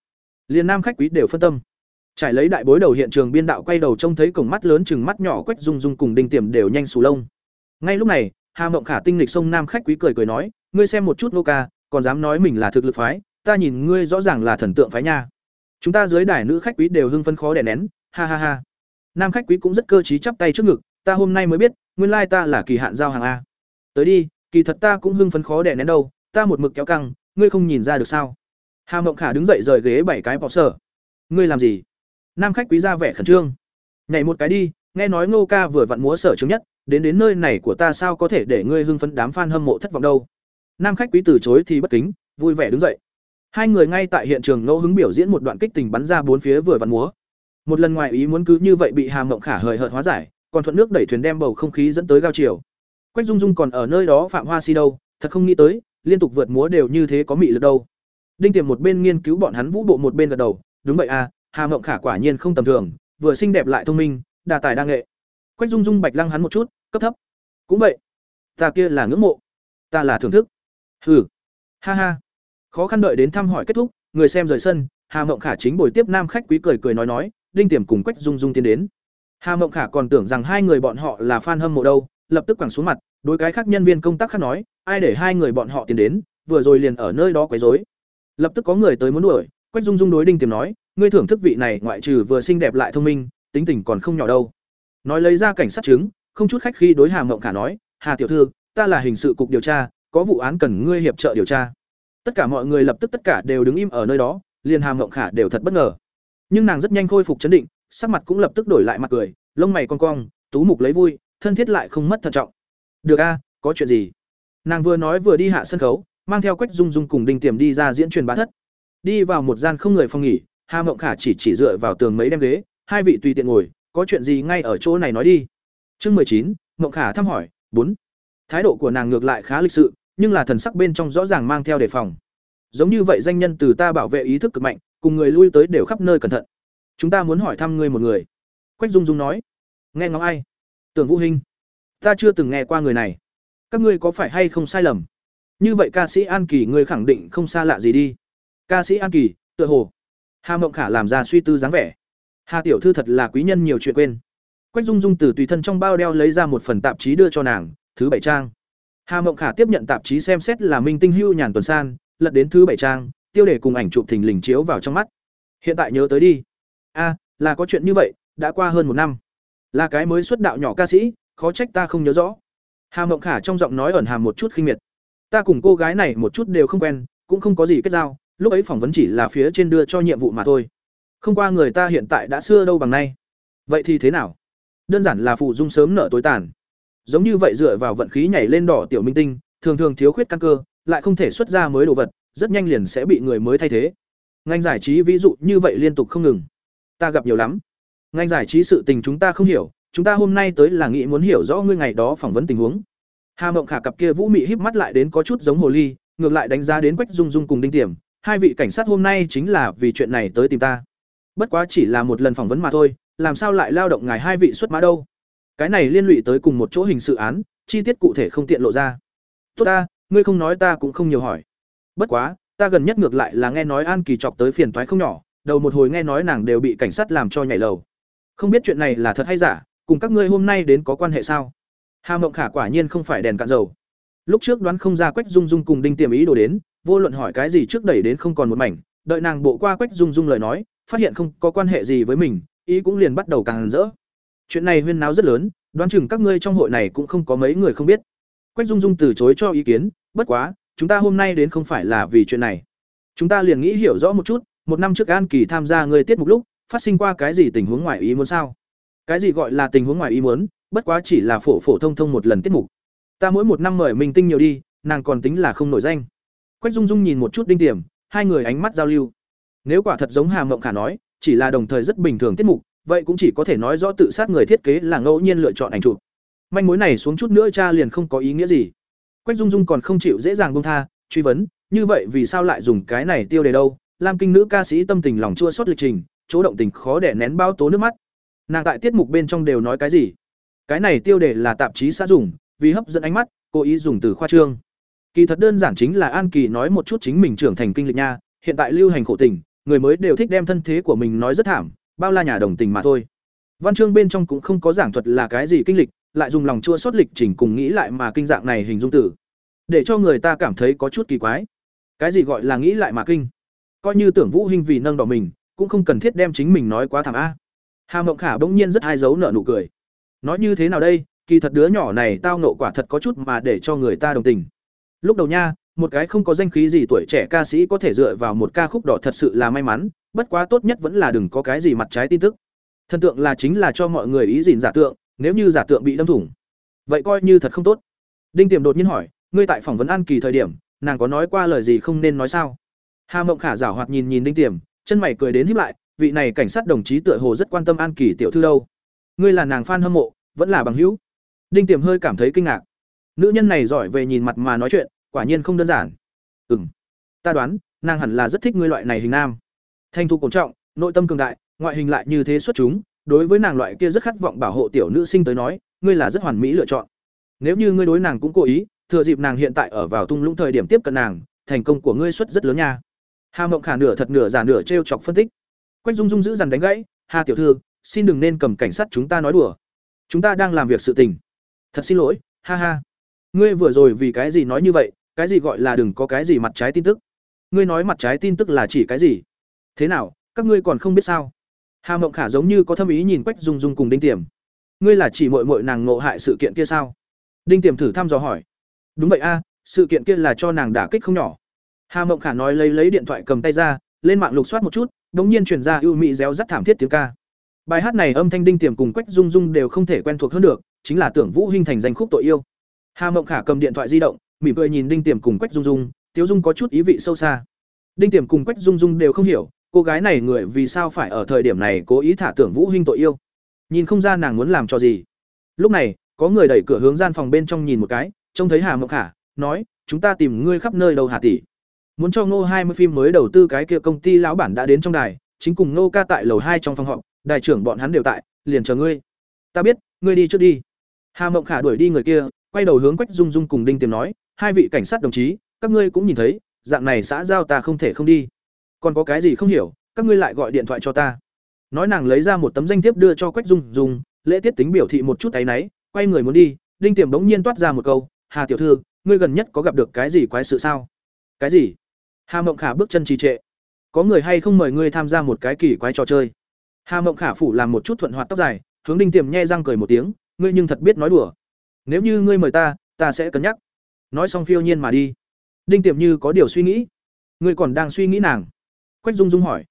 Liền nam khách quý đều phân tâm trải lấy đại bối đầu hiện trường biên đạo quay đầu trông thấy cổng mắt lớn chừng mắt nhỏ quách dung dung cùng đinh tiềm đều nhanh sù lông. Ngay lúc này, hà mộng khả tinh lịch sông nam khách quý cười cười nói, ngươi xem một chút nô ca, còn dám nói mình là thực lực phái, ta nhìn ngươi rõ ràng là thần tượng phái nha. Chúng ta dưới đài nữ khách quý đều hưng phân khó đè nén, ha ha ha. Nam khách quý cũng rất cơ trí chắp tay trước ngực, ta hôm nay mới biết, nguyên lai ta là kỳ hạn giao hàng a. Tới đi, kỳ thật ta cũng hưng phấn khó đè nén đâu, ta một mực kéo căng, ngươi không nhìn ra được sao? Hà mộng khả đứng dậy rời ghế bảy cái bỏ sở. Ngươi làm gì? Nam khách quý ra vẻ khẩn trương. Nhảy một cái đi, nghe nói ngô ca vừa vặn múa sở chứng nhất, đến đến nơi này của ta sao có thể để ngươi hưng phấn đám fan hâm mộ thất vọng đâu. Nam khách quý từ chối thì bất kính, vui vẻ đứng dậy. Hai người ngay tại hiện trường ngẫu hứng biểu diễn một đoạn kích tình bắn ra bốn phía vừa vặn múa. Một lần ngoài ý muốn cứ như vậy bị hà mộng khả hời hợt hóa giải, còn thuận nước đẩy thuyền đem bầu không khí dẫn tới gao chiều. Quách dung dung còn ở nơi đó phạm hoa si đâu, thật không nghĩ tới, liên tục vượt múa đều như thế có mị lực đâu. Đinh tiềm một bên nghiên cứu bọn hắn vũ bộ một bên gật đầu, đúng vậy à hà mộng khả quả nhiên không tầm thường, vừa xinh đẹp lại thông minh, đa tài đa nghệ. Quách dung dung bạch lăng hắn một chút, cấp thấp. Cũng vậy. Ta kia là ngưỡng mộ. Ta là thưởng thức. Hừ. Ha ha. Khó khăn đợi đến thăm hỏi kết thúc, người xem rời sân, hà mộng khả chính buổi tiếp nam khách quý cười cười nói nói, đinh tiềm cùng quách dung dung tiến đến. Hà mộng khả còn tưởng rằng hai người bọn họ là fan hâm mộ đâu, lập tức quẳng xuống mặt, đối cái khác nhân viên công tác khác nói, ai để hai người bọn họ tiến đến, vừa rồi liền ở nơi đó quấy rối. Lập tức có người tới muốn đuổi, quách dung dung đối đinh tiềm nói ngươi thưởng thức vị này ngoại trừ vừa xinh đẹp lại thông minh, tính tình còn không nhỏ đâu. Nói lấy ra cảnh sát chứng, không chút khách khi đối hà mộng khả nói, hà tiểu thư, ta là hình sự cục điều tra, có vụ án cần ngươi hiệp trợ điều tra. Tất cả mọi người lập tức tất cả đều đứng im ở nơi đó, liền hà mộng khả đều thật bất ngờ. Nhưng nàng rất nhanh khôi phục chấn định, sắc mặt cũng lập tức đổi lại mặt cười, lông mày con cong, tú mục lấy vui, thân thiết lại không mất thận trọng. Được a, có chuyện gì? Nàng vừa nói vừa đi hạ sân khấu, mang theo quách dung dung cùng đinh tiềm đi ra diễn truyền bá thất. Đi vào một gian không người phòng nghỉ hà mộng khả chỉ chỉ dựa vào tường mấy đem ghế, hai vị tùy tiện ngồi, có chuyện gì ngay ở chỗ này nói đi. Chương mười chín, mộng khả thăm hỏi, bốn. Thái độ của nàng ngược lại khá lịch sự, nhưng là thần sắc bên trong rõ ràng mang theo đề phòng. Giống như vậy danh nhân từ ta bảo vệ ý thức cực mạnh, cùng người lui tới đều khắp nơi cẩn thận. Chúng ta muốn hỏi thăm ngươi một người. Quách dung dung nói. Nghe ngóng ai? Tưởng vũ hinh. Ta chưa từng nghe qua người này. Các ngươi có phải hay không sai lầm? Như vậy ca sĩ an kỳ ngươi khẳng định không xa lạ gì đi. Ca sĩ an kỳ, tựa hồ hà mộng khả làm ra suy tư dáng vẻ. Hà tiểu thư thật là quý nhân nhiều chuyện quên. Quách dung dung từ tùy thân trong bao đeo lấy ra một phần tạp chí đưa cho nàng, thứ bảy trang. Hà mộng khả tiếp nhận tạp chí xem xét là minh tinh hưu nhàn tuần san, lật đến thứ bảy trang, tiêu đề cùng ảnh chụp thình lình chiếu vào trong mắt. Hiện tại nhớ tới đi. A, là có chuyện như vậy, đã qua hơn một năm. Là cái mới xuất đạo nhỏ ca sĩ, khó trách ta không nhớ rõ. Hà mộng khả trong giọng nói ẩn hàm một chút khinh miệt. Ta cùng cô gái này một chút đều không quen, cũng không có gì kết giao lúc ấy phỏng vấn chỉ là phía trên đưa cho nhiệm vụ mà thôi. Không qua người ta hiện tại đã xưa đâu bằng nay. Vậy thì thế nào? Đơn giản là phụ dung sớm nở tối tàn. Giống như vậy dựa vào vận khí nhảy lên đỏ tiểu minh tinh, thường thường thiếu khuyết căn cơ, lại không thể xuất ra mới đồ vật, rất nhanh liền sẽ bị người mới thay thế. Ngành giải trí ví dụ như vậy liên tục không ngừng. Ta gặp nhiều lắm. Ngành giải trí sự tình chúng ta không hiểu, chúng ta hôm nay tới là nghĩ muốn hiểu rõ ngươi ngày đó phỏng vấn tình huống. Hà mộng khả cặp kia vũ mị híp mắt lại đến có chút giống hồ ly, ngược lại đánh giá đến quách dung dung cùng đinh tiềm hai vị cảnh sát hôm nay chính là vì chuyện này tới tìm ta. Bất quá chỉ là một lần phỏng vấn mà thôi, làm sao lại lao động ngài hai vị xuất mã đâu? Cái này liên lụy tới cùng một chỗ hình sự án, chi tiết cụ thể không tiện lộ ra. Tốt ta, ngươi không nói ta cũng không nhiều hỏi. Bất quá, ta gần nhất ngược lại là nghe nói an kỳ chọc tới phiền toái không nhỏ, đầu một hồi nghe nói nàng đều bị cảnh sát làm cho nhảy lầu. Không biết chuyện này là thật hay giả, cùng các ngươi hôm nay đến có quan hệ sao? Hà mộng khả quả nhiên không phải đèn cạn dầu. Lúc trước đoán không ra quách dung dung cùng đinh tiềm ý đồ đến vô luận hỏi cái gì trước đẩy đến không còn một mảnh, đợi nàng bộ qua quách dung dung lời nói, phát hiện không có quan hệ gì với mình, ý cũng liền bắt đầu càng rỡ. Chuyện này huyên náo rất lớn, đoán chừng các ngươi trong hội này cũng không có mấy người không biết. Quách dung dung từ chối cho ý kiến, bất quá, chúng ta hôm nay đến không phải là vì chuyện này. Chúng ta liền nghĩ hiểu rõ một chút, một năm trước an kỳ tham gia người tiết mục lúc, phát sinh qua cái gì tình huống ngoài ý muốn sao? Cái gì gọi là tình huống ngoài ý muốn, bất quá chỉ là phổ phổ thông thông một lần tiết mục. Ta mỗi một năm mời minh tinh nhiều đi, nàng còn tính là không nổi danh quách dung dung nhìn một chút đinh tiềm, hai người ánh mắt giao lưu. Nếu quả thật giống hà mộng khả nói, chỉ là đồng thời rất bình thường tiết mục, vậy cũng chỉ có thể nói rõ tự sát người thiết kế là ngẫu nhiên lựa chọn ảnh chụp. Manh mối này xuống chút nữa cha liền không có ý nghĩa gì. Quách dung dung còn không chịu dễ dàng buông tha, truy vấn, như vậy vì sao lại dùng cái này tiêu đề đâu? Lam kinh nữ ca sĩ tâm tình lòng chua xót lịch trình, chỗ động tình khó để nén bao tố nước mắt. Nàng tại tiết mục bên trong đều nói cái gì? Cái này tiêu đề là tạp chí xã dùng, vì hấp dẫn ánh mắt, cố ý dùng từ khoa trương kỳ thật đơn giản chính là an kỳ nói một chút chính mình trưởng thành kinh lịch nha, hiện tại lưu hành khổ tình, người mới đều thích đem thân thế của mình nói rất thảm, bao la nhà đồng tình mà thôi. Văn chương bên trong cũng không có giảng thuật là cái gì kinh lịch, lại dùng lòng chua xót lịch trình cùng nghĩ lại mà kinh dạng này hình dung tử để cho người ta cảm thấy có chút kỳ quái. Cái gì gọi là nghĩ lại mà kinh? Coi như tưởng vũ hinh vì nâng đỏ mình, cũng không cần thiết đem chính mình nói quá thảm a. Hà mộng khả bỗng nhiên rất hai dấu nợ nụ cười. Nói như thế nào đây? Kỳ thật đứa nhỏ này tao nộ quả thật có chút mà để cho người ta đồng tình lúc đầu nha, một cái không có danh khí gì tuổi trẻ ca sĩ có thể dựa vào một ca khúc đỏ thật sự là may mắn, bất quá tốt nhất vẫn là đừng có cái gì mặt trái tin tức. Thần tượng là chính là cho mọi người ý dìn giả tượng, nếu như giả tượng bị đâm thủng, vậy coi như thật không tốt. Đinh tiềm đột nhiên hỏi, ngươi tại phỏng vấn an kỳ thời điểm, nàng có nói qua lời gì không nên nói sao? Hà mộng khả giảo hoạt nhìn nhìn đinh tiềm, chân mày cười đến híp lại, vị này cảnh sát đồng chí tựa hồ rất quan tâm an kỳ tiểu thư đâu. Ngươi là nàng fan hâm mộ, vẫn là bằng hữu. Đinh tiềm hơi cảm thấy kinh ngạc. Nữ nhân này giỏi về nhìn mặt mà nói chuyện quả nhiên không đơn giản. Ừm, ta đoán, nàng hẳn là rất thích ngươi loại này hình nam. Thanh thu cổ trọng, nội tâm cường đại, ngoại hình lại như thế xuất chúng, đối với nàng loại kia rất khát vọng bảo hộ tiểu nữ sinh tới nói, ngươi là rất hoàn mỹ lựa chọn. Nếu như ngươi đối nàng cũng cố ý, thừa dịp nàng hiện tại ở vào tung lũng thời điểm tiếp cận nàng, thành công của ngươi xuất rất lớn nha. Hà mộng khả nửa thật nửa giả nửa t chọc phân tích. Quách dung dung giữ dằn đánh gãy, hà tiểu thư, xin đừng nên cầm cảnh sát chúng ta nói đùa. Chúng ta đang làm việc sự tình. Thật xin lỗi, ha ha. Ngươi vừa rồi vì cái gì nói như vậy? Cái gì gọi là đừng có cái gì mặt trái tin tức. Ngươi nói mặt trái tin tức là chỉ cái gì? Thế nào, các ngươi còn không biết sao? Hà mộng khả giống như có thâm ý nhìn quách dung dung cùng đinh tiềm. Ngươi là chỉ mội mội nàng ngộ hại sự kiện kia sao? Đinh tiềm thử thăm dò hỏi. Đúng vậy a, sự kiện kia là cho nàng đả kích không nhỏ. Hà mộng khả nói lấy lấy điện thoại cầm tay ra, lên mạng lục soát một chút, đống nhiên truyền ra ưu mỹ réo rắt thảm thiết tiếng ca. Bài hát này âm thanh đinh tiềm cùng quách dung dung đều không thể quen thuộc hơn được, chính là tưởng vũ hình thành danh khúc tội yêu. Hà mộng khả cầm điện thoại di động mỉm cười nhìn đinh tiềm cùng quách dung dung, tiếu dung có chút ý vị sâu xa. Đinh tiềm cùng quách dung dung đều không hiểu, cô gái này người vì sao phải ở thời điểm này cố ý thả tưởng vũ hinh tội yêu? Nhìn không ra nàng muốn làm cho gì. Lúc này, có người đẩy cửa hướng gian phòng bên trong nhìn một cái, trông thấy hà mộng khả, nói, chúng ta tìm ngươi khắp nơi đâu hà tỷ? Muốn cho ngô hai mươi phim mới đầu tư cái kia công ty lão bản đã đến trong đài, chính cùng ngô ca tại lầu hai trong phòng họp đại trưởng bọn hắn đều tại, liền chờ ngươi. Ta biết, ngươi đi trước đi. Hà mộng khả đuổi đi người kia, quay đầu hướng quách dung dung cùng đinh tiềm nói hai vị cảnh sát đồng chí, các ngươi cũng nhìn thấy, dạng này xã giao ta không thể không đi. Còn có cái gì không hiểu, các ngươi lại gọi điện thoại cho ta. Nói nàng lấy ra một tấm danh thiếp đưa cho quách dung dùng lễ tiết tính biểu thị một chút tay náy, quay người muốn đi, đinh tiềm bỗng nhiên toát ra một câu, hà tiểu thư, ngươi gần nhất có gặp được cái gì quái sự sao? Cái gì? Hà mộng khả bước chân trì trệ. Có người hay không mời ngươi tham gia một cái kỳ quái trò chơi? Hà mộng khả phủ làm một chút thuận hoạt tóc dài, hướng đinh tiềm nhe răng cười một tiếng, ngươi nhưng thật biết nói đùa. Nếu như ngươi mời ta ta sẽ cân nhắc nói xong phiêu nhiên mà đi. Đinh tiệm như có điều suy nghĩ. Ngươi còn đang suy nghĩ nàng. Quách dung dung hỏi.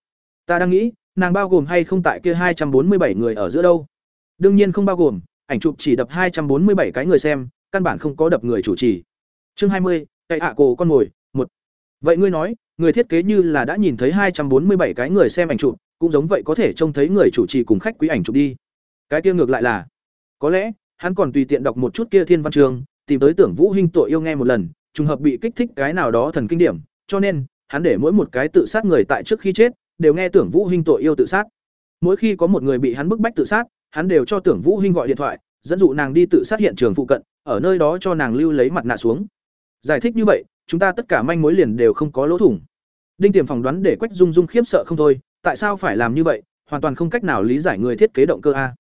Ta đang nghĩ, nàng bao gồm hay không tại kia hai trăm bốn mươi bảy người ở giữa đâu? Đương nhiên không bao gồm, ảnh chụp chỉ đập hai trăm bốn mươi bảy cái người xem, căn bản không có đập người chủ trì. Chương hai mươi cậy hạ cổ con mồi, một. Vậy ngươi nói, người thiết kế như là đã nhìn thấy hai trăm bốn mươi bảy cái người xem ảnh chụp, cũng giống vậy có thể trông thấy người chủ trì cùng khách quý ảnh chụp đi. Cái kia ngược lại là, có lẽ, hắn còn tùy tiện đọc một chút kia thiên văn trường tìm tới tưởng vũ huynh tội yêu nghe một lần, trùng hợp bị kích thích cái nào đó thần kinh điểm, cho nên, hắn để mỗi một cái tự sát người tại trước khi chết, đều nghe tưởng vũ huynh tội yêu tự sát. Mỗi khi có một người bị hắn bức bách tự sát, hắn đều cho tưởng vũ huynh gọi điện thoại, dẫn dụ nàng đi tự sát hiện trường phụ cận, ở nơi đó cho nàng lưu lấy mặt nạ xuống. Giải thích như vậy, chúng ta tất cả manh mối liền đều không có lỗ thủng. Đinh tiềm phỏng đoán để quách dung dung khiếp sợ không thôi, tại sao phải làm như vậy, hoàn toàn không cách nào lý giải người thiết kế động cơ a.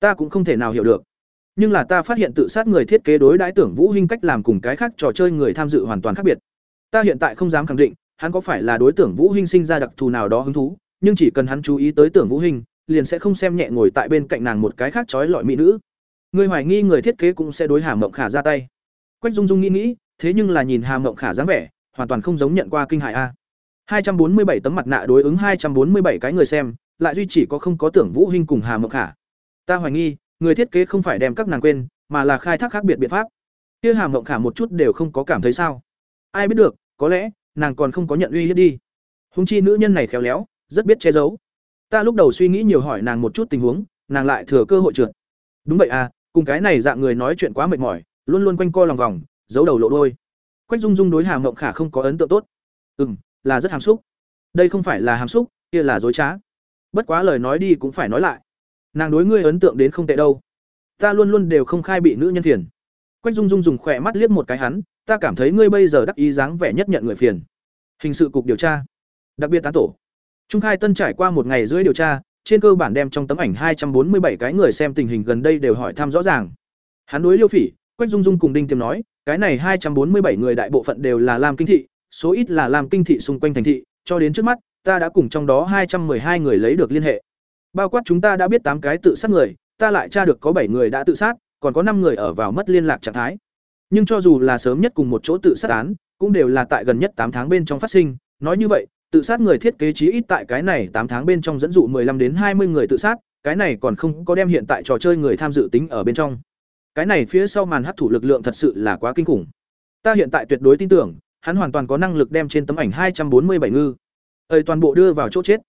Ta cũng không thể nào hiểu được nhưng là ta phát hiện tự sát người thiết kế đối đãi tưởng vũ hình cách làm cùng cái khác trò chơi người tham dự hoàn toàn khác biệt. Ta hiện tại không dám khẳng định, hắn có phải là đối tượng vũ hình sinh ra đặc thù nào đó hứng thú, nhưng chỉ cần hắn chú ý tới tưởng vũ hình liền sẽ không xem nhẹ ngồi tại bên cạnh nàng một cái khác trói lọi mỹ nữ. Người hoài nghi người thiết kế cũng sẽ đối hà mộng khả ra tay. Quách dung dung nghĩ nghĩ, thế nhưng là nhìn hà mộng khả dáng vẻ, hoàn toàn không giống nhận qua kinh hại a. 247 tấm mặt nạ đối ứng 247 cái người xem, lại duy chỉ có không có tưởng vũ hình cùng hà mộng khả. Ta hoài nghi người thiết kế không phải đem các nàng quên, mà là khai thác khác biệt biện pháp. Kia hàm mộng khả một chút đều không có cảm thấy sao. Ai biết được, có lẽ, nàng còn không có nhận uy hiếp đi. Húng chi nữ nhân này khéo léo, rất biết che giấu. Ta lúc đầu suy nghĩ nhiều hỏi nàng một chút tình huống, nàng lại thừa cơ hội trượt. Đúng vậy à cùng cái này dạng người nói chuyện quá mệt mỏi, luôn luôn quanh co lòng vòng, giấu đầu lộ đôi quách dung dung đối hàm mộng khả không có ấn tượng tốt. Ừ m là rất hàm xúc. Đây không phải là hàm xúc, kia là dối trá. Bất quá lời nói đi cũng phải nói lại nàng đối ngươi ấn tượng đến không tệ đâu. Ta luôn luôn đều không khai bị nữ nhân phiền. Quách dung dung dùng khỏe mắt liếc một cái hắn, ta cảm thấy ngươi bây giờ đắc ý dáng vẻ nhất nhận người phiền. Hình sự cục điều tra. Đặc biệt tán tổ. Trung khai tân trải qua một ngày rưỡi điều tra, trên cơ bản đem trong tấm ảnh hai trăm bốn mươi bảy cái người xem tình hình gần đây đều hỏi thăm rõ ràng. Hắn đối liêu phỉ, quách dung dung cùng đinh tiềm nói, cái này hai trăm bốn mươi bảy người đại bộ phận đều là làm kinh thị, số ít là làm kinh thị xung quanh thành thị, cho đến trước mắt, ta đã cùng trong đó hai trăm hai người lấy được liên hệ bao quát chúng ta đã biết tám cái tự sát người ta lại tra được có bảy người đã tự sát còn có năm người ở vào mất liên lạc trạng thái nhưng cho dù là sớm nhất cùng một chỗ tự sát án, cũng đều là tại gần nhất tám tháng bên trong phát sinh, nói như vậy, tự sát người thiết kế chí ít tại cái này tám tháng bên trong dẫn dụ 15 đến 20 người tự sát, cái này còn không có đem hiện tại trò chơi người tham dự tính ở bên trong. Cái này phía sau màn hấp thủ lực lượng thật sự là quá kinh khủng. Ta hiện tại tuyệt đối tin tưởng, hắn hoàn toàn có năng lực đem trên tấm ảnh 247 ngư, ơi toàn bộ đưa vào chỗ chết.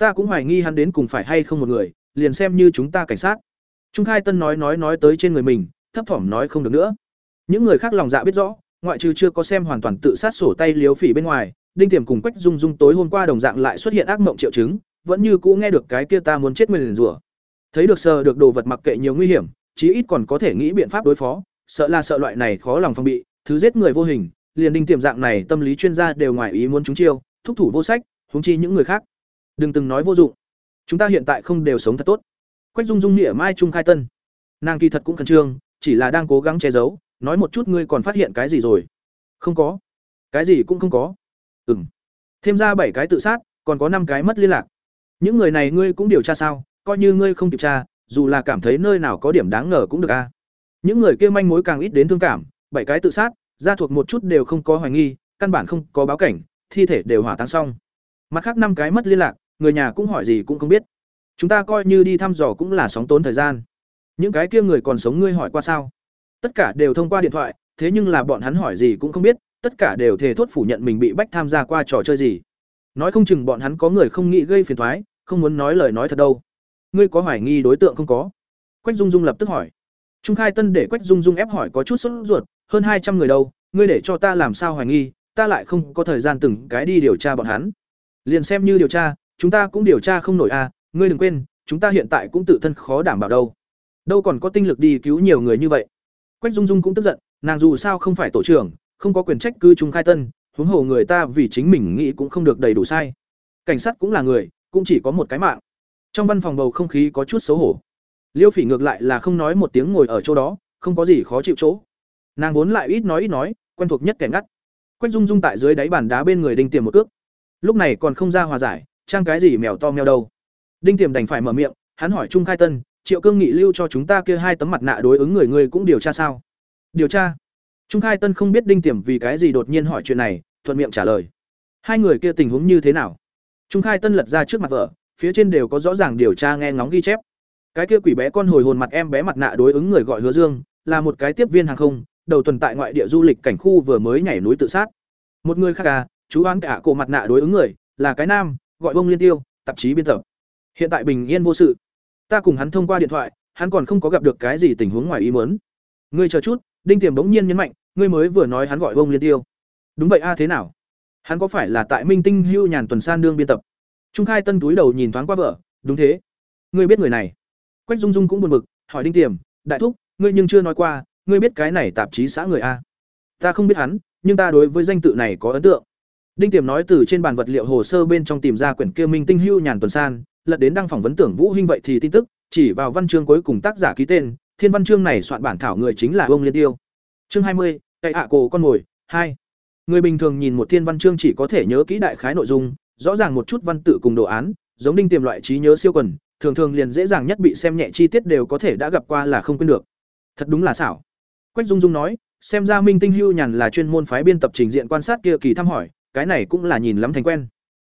Ta cũng hoài nghi hắn đến cùng phải hay không một người, liền xem như chúng ta cảnh sát. Trung Khai Tân nói nói nói tới trên người mình, thấp thỏm nói không được nữa. Những người khác lòng dạ biết rõ, ngoại trừ chưa có xem hoàn toàn tự sát sổ tay liếu phỉ bên ngoài, Đinh Tiềm cùng Quách Dung Dung tối hôm qua đồng dạng lại xuất hiện ác mộng triệu chứng, vẫn như cũ nghe được cái kia ta muốn chết nguyền rủa. Thấy được sờ được đồ vật mặc kệ nhiều nguy hiểm, chí ít còn có thể nghĩ biện pháp đối phó, sợ là sợ loại này khó lòng phòng bị, thứ giết người vô hình, liền Đinh Tiềm dạng này tâm lý chuyên gia đều ngoài ý muốn chúng chiêu, thúc thủ vô sách, huống chi những người khác. Đừng từng nói vô dụng. Chúng ta hiện tại không đều sống thật tốt. Quách Dung Dung nghĩa mai trung khai tân. Nàng kỳ thật cũng khẩn trương, chỉ là đang cố gắng che giấu, nói một chút ngươi còn phát hiện cái gì rồi. Không có. Cái gì cũng không có. Ừ m thêm ra bảy cái tự sát còn có năm cái mất liên lạc. Những người này ngươi cũng điều tra sao coi như ngươi không kịp tra dù là cảm thấy nơi nào có điểm đáng ngờ cũng được a những người kia manh mối càng ít đến thương cảm bảy cái tự sát ra thuộc một chút đều không có hoài nghi căn bản không có báo cảnh thi thể đều hỏa táng xong. Mặt khác năm cái mất liên lạc người nhà cũng hỏi gì cũng không biết. Chúng ta coi như đi thăm dò cũng là sóng tốn thời gian. Những cái kia người còn sống ngươi hỏi qua sao? Tất cả đều thông qua điện thoại, thế nhưng là bọn hắn hỏi gì cũng không biết, tất cả đều thề thốt phủ nhận mình bị bách tham gia qua trò chơi gì. Nói không chừng bọn hắn có người không nghĩ gây phiền thoái không muốn nói lời nói thật đâu. Ngươi có hoài nghi đối tượng không có? Quách dung dung lập tức hỏi. Trung khai tân để quách dung dung ép hỏi có chút sốt ruột, hơn hai trăm người đâu, ngươi để cho ta làm sao hoài nghi, ta lại không có thời gian từng cái đi điều tra bọn hắn. Liền xem như điều tra chúng ta cũng điều tra không nổi à ngươi đừng quên chúng ta hiện tại cũng tự thân khó đảm bảo đâu. Đâu còn có tinh lực đi cứu nhiều người như vậy. Quách Dung Dung cũng tức giận, nàng dù sao không phải tổ trưởng, không có quyền trách cư chúng khai tân, huống hồ người ta vì chính mình nghĩ cũng không được đầy đủ sai. Cảnh sát cũng là người, cũng chỉ có một cái mạng. trong văn phòng bầu không khí có chút xấu hổ. Liêu phỉ ngược lại là không nói một tiếng ngồi ở chỗ đó không có gì khó chịu chỗ. Nàng vốn lại ít nói ít nói quen thuộc nhất kẻ ngắt. Quách dung dung tại dưới đáy bàn đá bên người đinh tiềm một cước. Lúc này còn không ra hòa giải trang cái gì mèo to mèo đâu. Đinh tiềm đành phải mở miệng, hắn hỏi trung khai tân, triệu cương nghị lưu cho chúng ta kia hai tấm mặt nạ đối ứng người người cũng điều tra sao? Điều tra? Trung khai tân không biết đinh tiềm vì cái gì đột nhiên hỏi chuyện này, thuận miệng trả lời. Hai người kia tình huống như thế nào? Trung khai tân lật ra trước mặt vợ, phía trên đều có rõ ràng điều tra nghe ngóng ghi chép. Cái kia quỷ bé con hồi hồn mặt em bé mặt nạ đối ứng người gọi hứa dương, là một cái tiếp viên hàng không, đầu tuần tại ngoại địa du lịch cảnh khu vừa mới nhảy núi tự sát. Một người khác à chú oán cả cổ mặt nạ đối ứng người, là cái nam gọi ông liên tiêu, tạp chí biên tập. Hiện tại bình yên vô sự. Ta cùng hắn thông qua điện thoại, hắn còn không có gặp được cái gì tình huống ngoài ý muốn. Ngươi chờ chút, đinh tiềm bỗng nhiên nhấn mạnh, ngươi mới vừa nói hắn gọi ông liên tiêu. Đúng vậy a à, thế nào? Hắn có phải là tại minh tinh hưu nhàn tuần san đương biên tập? Trung khai tân túi đầu nhìn thoáng qua vợ, đúng thế. Ngươi biết người này. Quách dung dung cũng buồn bực, hỏi đinh tiềm, đại thúc, ngươi nhưng chưa nói qua, ngươi biết cái này tạp chí xã người a? Ta không biết hắn, nhưng ta đối với danh tự này có ấn tượng đinh tiềm nói từ trên bàn vật liệu hồ sơ bên trong tìm ra quyển kia minh tinh hưu nhàn tuần san lật đến đăng phỏng vấn tưởng vũ huynh vậy thì tin tức chỉ vào văn chương cuối cùng tác giả ký tên thiên văn chương này soạn bản thảo người chính là ông liên tiêu. Chương hai mươi cậy hạ cổ con ngồi, hai. Người bình thường nhìn một thiên văn chương chỉ có thể nhớ kỹ đại khái nội dung rõ ràng một chút văn tự cùng đồ án giống đinh tiềm loại trí nhớ siêu quần thường thường liền dễ dàng nhất bị xem nhẹ chi tiết đều có thể đã gặp qua là không quên được. Thật đúng là xảo. Quách dung dung nói xem ra minh tinh hưu nhàn là chuyên môn phái biên tập trình diện quan sát kia kỳ thăm hỏi cái này cũng là nhìn lắm thành quen.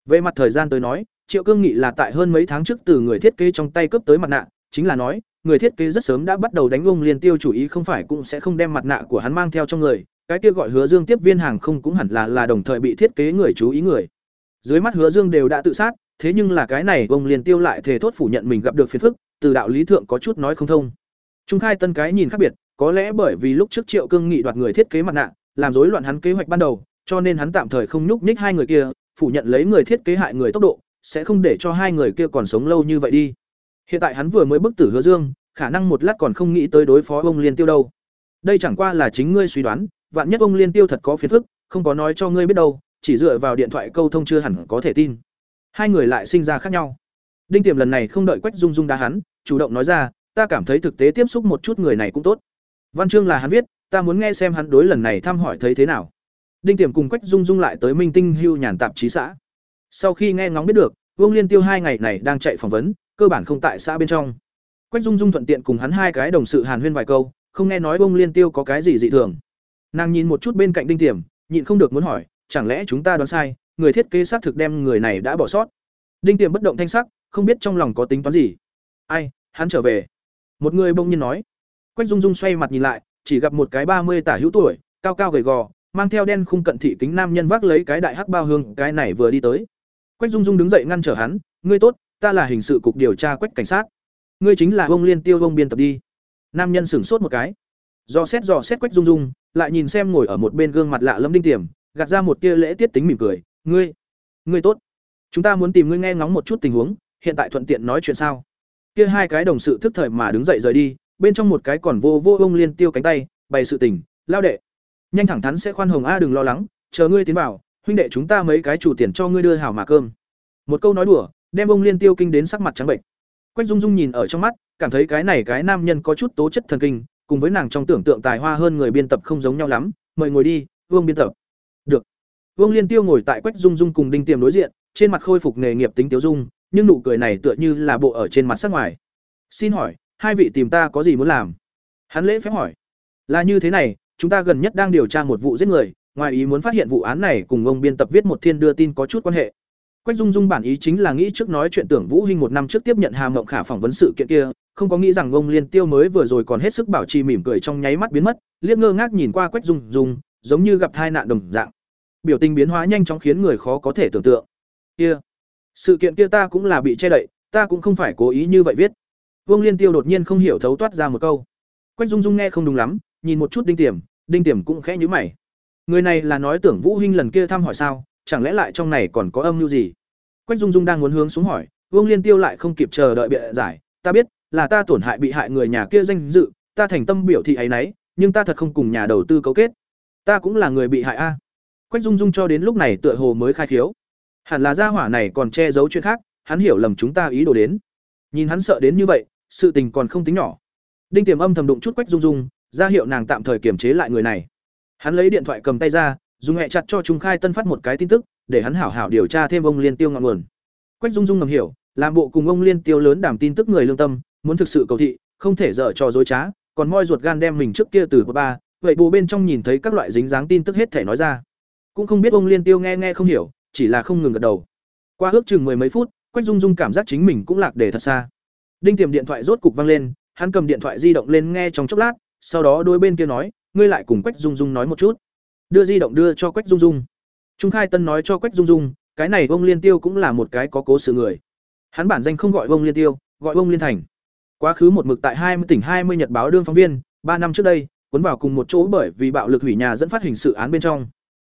Về mặt thời gian tới nói, triệu cương nghị là tại hơn mấy tháng trước từ người thiết kế trong tay cướp tới mặt nạ, chính là nói, người thiết kế rất sớm đã bắt đầu đánh ông liên tiêu chủ ý không phải cũng sẽ không đem mặt nạ của hắn mang theo trong người, cái kia gọi hứa dương tiếp viên hàng không cũng hẳn là là đồng thời bị thiết kế người chú ý người. Dưới mắt hứa dương đều đã tự sát, thế nhưng là cái này ông liên tiêu lại thề thốt phủ nhận mình gặp được phiền phức, từ đạo lý thượng có chút nói không thông. Trung khai tân cái nhìn khác biệt, có lẽ bởi vì lúc trước triệu cương nghị đoạt người thiết kế mặt nạ, làm rối loạn hắn kế hoạch ban đầu cho nên hắn tạm thời không nhúc nhích hai người kia, phủ nhận lấy người thiết kế hại người tốc độ, sẽ không để cho hai người kia còn sống lâu như vậy đi. Hiện tại hắn vừa mới bức tử hứa dương, khả năng một lát còn không nghĩ tới đối phó ông liên tiêu đâu. Đây chẳng qua là chính ngươi suy đoán, vạn nhất ông liên tiêu thật có phiền phức, không có nói cho ngươi biết đâu, chỉ dựa vào điện thoại câu thông chưa hẳn có thể tin. Hai người lại sinh ra khác nhau. Đinh tiềm lần này không đợi quách dung dung đá hắn, chủ động nói ra, ta cảm thấy thực tế tiếp xúc một chút người này cũng tốt. Văn chương là hắn viết, ta muốn nghe xem hắn đối lần này thăm hỏi thấy thế nào đinh tiềm cùng quách dung dung lại tới minh tinh hưu nhàn tạp chí xã. Sau khi nghe ngóng biết được, vương liên tiêu hai ngày này đang chạy phỏng vấn, cơ bản không tại xã bên trong. Quách dung dung thuận tiện cùng hắn hai cái đồng sự hàn huyên vài câu, không nghe nói vương liên tiêu có cái gì dị thường. Nàng nhìn một chút bên cạnh đinh tiềm, nhịn không được muốn hỏi, chẳng lẽ chúng ta đoán sai, người thiết kế xác thực đem người này đã bỏ sót? Đinh tiềm bất động thanh sắc, không biết trong lòng có tính toán gì. Ai, hắn trở về. Một người bỗng nhiên nói. Quách dung dung xoay mặt nhìn lại, chỉ gặp một cái ba mươi tả hữu tuổi, cao cao gầy gò mang theo đen khung cận thị kính nam nhân vác lấy cái đại hắc bao hương, cái này vừa đi tới. Quách dung dung đứng dậy ngăn trở hắn, ngươi tốt, ta là hình sự cục điều tra quách cảnh sát. Ngươi chính là ông liên tiêu ông biên tập đi. Nam nhân sửng sốt một cái. Do xét dò xét quách dung dung, lại nhìn xem ngồi ở một bên gương mặt lạ lâm đinh tiềm, gạt ra một tia lễ tiết tính mỉm cười. Ngươi ngươi tốt. Chúng ta muốn tìm ngươi nghe ngóng một chút tình huống, hiện tại thuận tiện nói chuyện sao? Kia hai cái đồng sự thức thời mà đứng dậy rời đi, bên trong một cái còn vô vô ông liên tiêu cánh tay, bày sự tình, lao đệ nhanh thẳng thắn sẽ khoan hồng a đừng lo lắng, chờ ngươi tiến vào, huynh đệ chúng ta mấy cái chủ tiền cho ngươi đưa hảo mà cơm. Một câu nói đùa, đem ông liên tiêu kinh đến sắc mặt trắng bệnh. Quách dung dung nhìn ở trong mắt, cảm thấy cái này cái nam nhân có chút tố chất thần kinh, cùng với nàng trong tưởng tượng tài hoa hơn người biên tập không giống nhau lắm, mời ngồi đi, vương biên tập. Được. Vương liên tiêu ngồi tại quách dung dung cùng đinh tiềm đối diện, trên mặt khôi phục nghề nghiệp tính tiêu dung, nhưng nụ cười này tựa như là bộ ở trên mặt sắc ngoài. Xin hỏi, hai vị tìm ta có gì muốn làm? Hắn lễ phép hỏi. Là như thế này chúng ta gần nhất đang điều tra một vụ giết người, ngoài ý muốn phát hiện vụ án này cùng ông biên tập viết một thiên đưa tin có chút quan hệ. Quách dung dung bản ý chính là nghĩ trước nói chuyện tưởng vũ hinh một năm trước tiếp nhận hà mộng khả phỏng vấn sự kiện kia, không có nghĩ rằng ông liên tiêu mới vừa rồi còn hết sức bảo trì mỉm cười trong nháy mắt biến mất, liếc ngơ ngác nhìn qua quách dung dung, giống như gặp tai nạn đồng dạng. Biểu tình biến hóa nhanh chóng khiến người khó có thể tưởng tượng. Kia, sự kiện kia ta cũng là bị che đậy, ta cũng không phải cố ý như vậy viết. Vương liên tiêu đột nhiên không hiểu thấu toát ra một câu. Quách dung dung nghe không đúng lắm nhìn một chút đinh tiềm đinh tiềm cũng khẽ nhíu mày. Người này là nói tưởng vũ huynh lần kia thăm hỏi sao, chẳng lẽ lại trong này còn có âm mưu gì? Quách dung dung đang muốn hướng xuống hỏi, vương liên tiêu lại không kịp chờ đợi bịa giải, ta biết, là ta tổn hại bị hại người nhà kia danh dự, ta thành tâm biểu thị ấy nấy, nhưng ta thật không cùng nhà đầu tư cấu kết. Ta cũng là người bị hại a. Quách dung dung cho đến lúc này tựa hồ mới khai khiếu. Hẳn là gia hỏa này còn che giấu chuyện khác, hắn hiểu lầm chúng ta ý đồ đến. Nhìn hắn sợ đến như vậy, sự tình còn không tính nhỏ. Đinh tiềm âm thầm đụng chút quách dung dung ra hiệu nàng tạm thời kiềm chế lại người này. Hắn lấy điện thoại cầm tay ra, dùng hẹ chặt cho trung khai tân phát một cái tin tức, để hắn hảo hảo điều tra thêm ông liên tiêu ngọn nguồn. Quách dung dung ngầm hiểu, làm bộ cùng ông liên tiêu lớn đảm tin tức người lương tâm, muốn thực sự cầu thị, không thể dở trò dối trá, còn moi ruột gan đem mình trước kia từ ba, vậy bù bên trong nhìn thấy các loại dính dáng tin tức hết thể nói ra. Cũng không biết ông liên tiêu nghe nghe không hiểu, chỉ là không ngừng gật đầu. Qua ước chừng mười mấy phút, quách dung dung cảm giác chính mình cũng lạc để thật xa. Đinh tiềm điện thoại rốt cục vang lên, hắn cầm điện thoại di động lên nghe trong chốc lát sau đó đôi bên kia nói, ngươi lại cùng quách dung dung nói một chút. Đưa di động đưa cho quách dung dung. Trung khai tân nói cho quách dung dung, cái này vông liên tiêu cũng là một cái có cố sự người. Hắn bản danh không gọi vông liên tiêu, gọi vông liên thành. Quá khứ một mực tại hai mươi, tỉnh hai mươi nhật báo đương phóng viên, ba năm trước đây, cuốn vào cùng một chỗ bởi vì bạo lực hủy nhà dẫn phát hình sự án bên trong.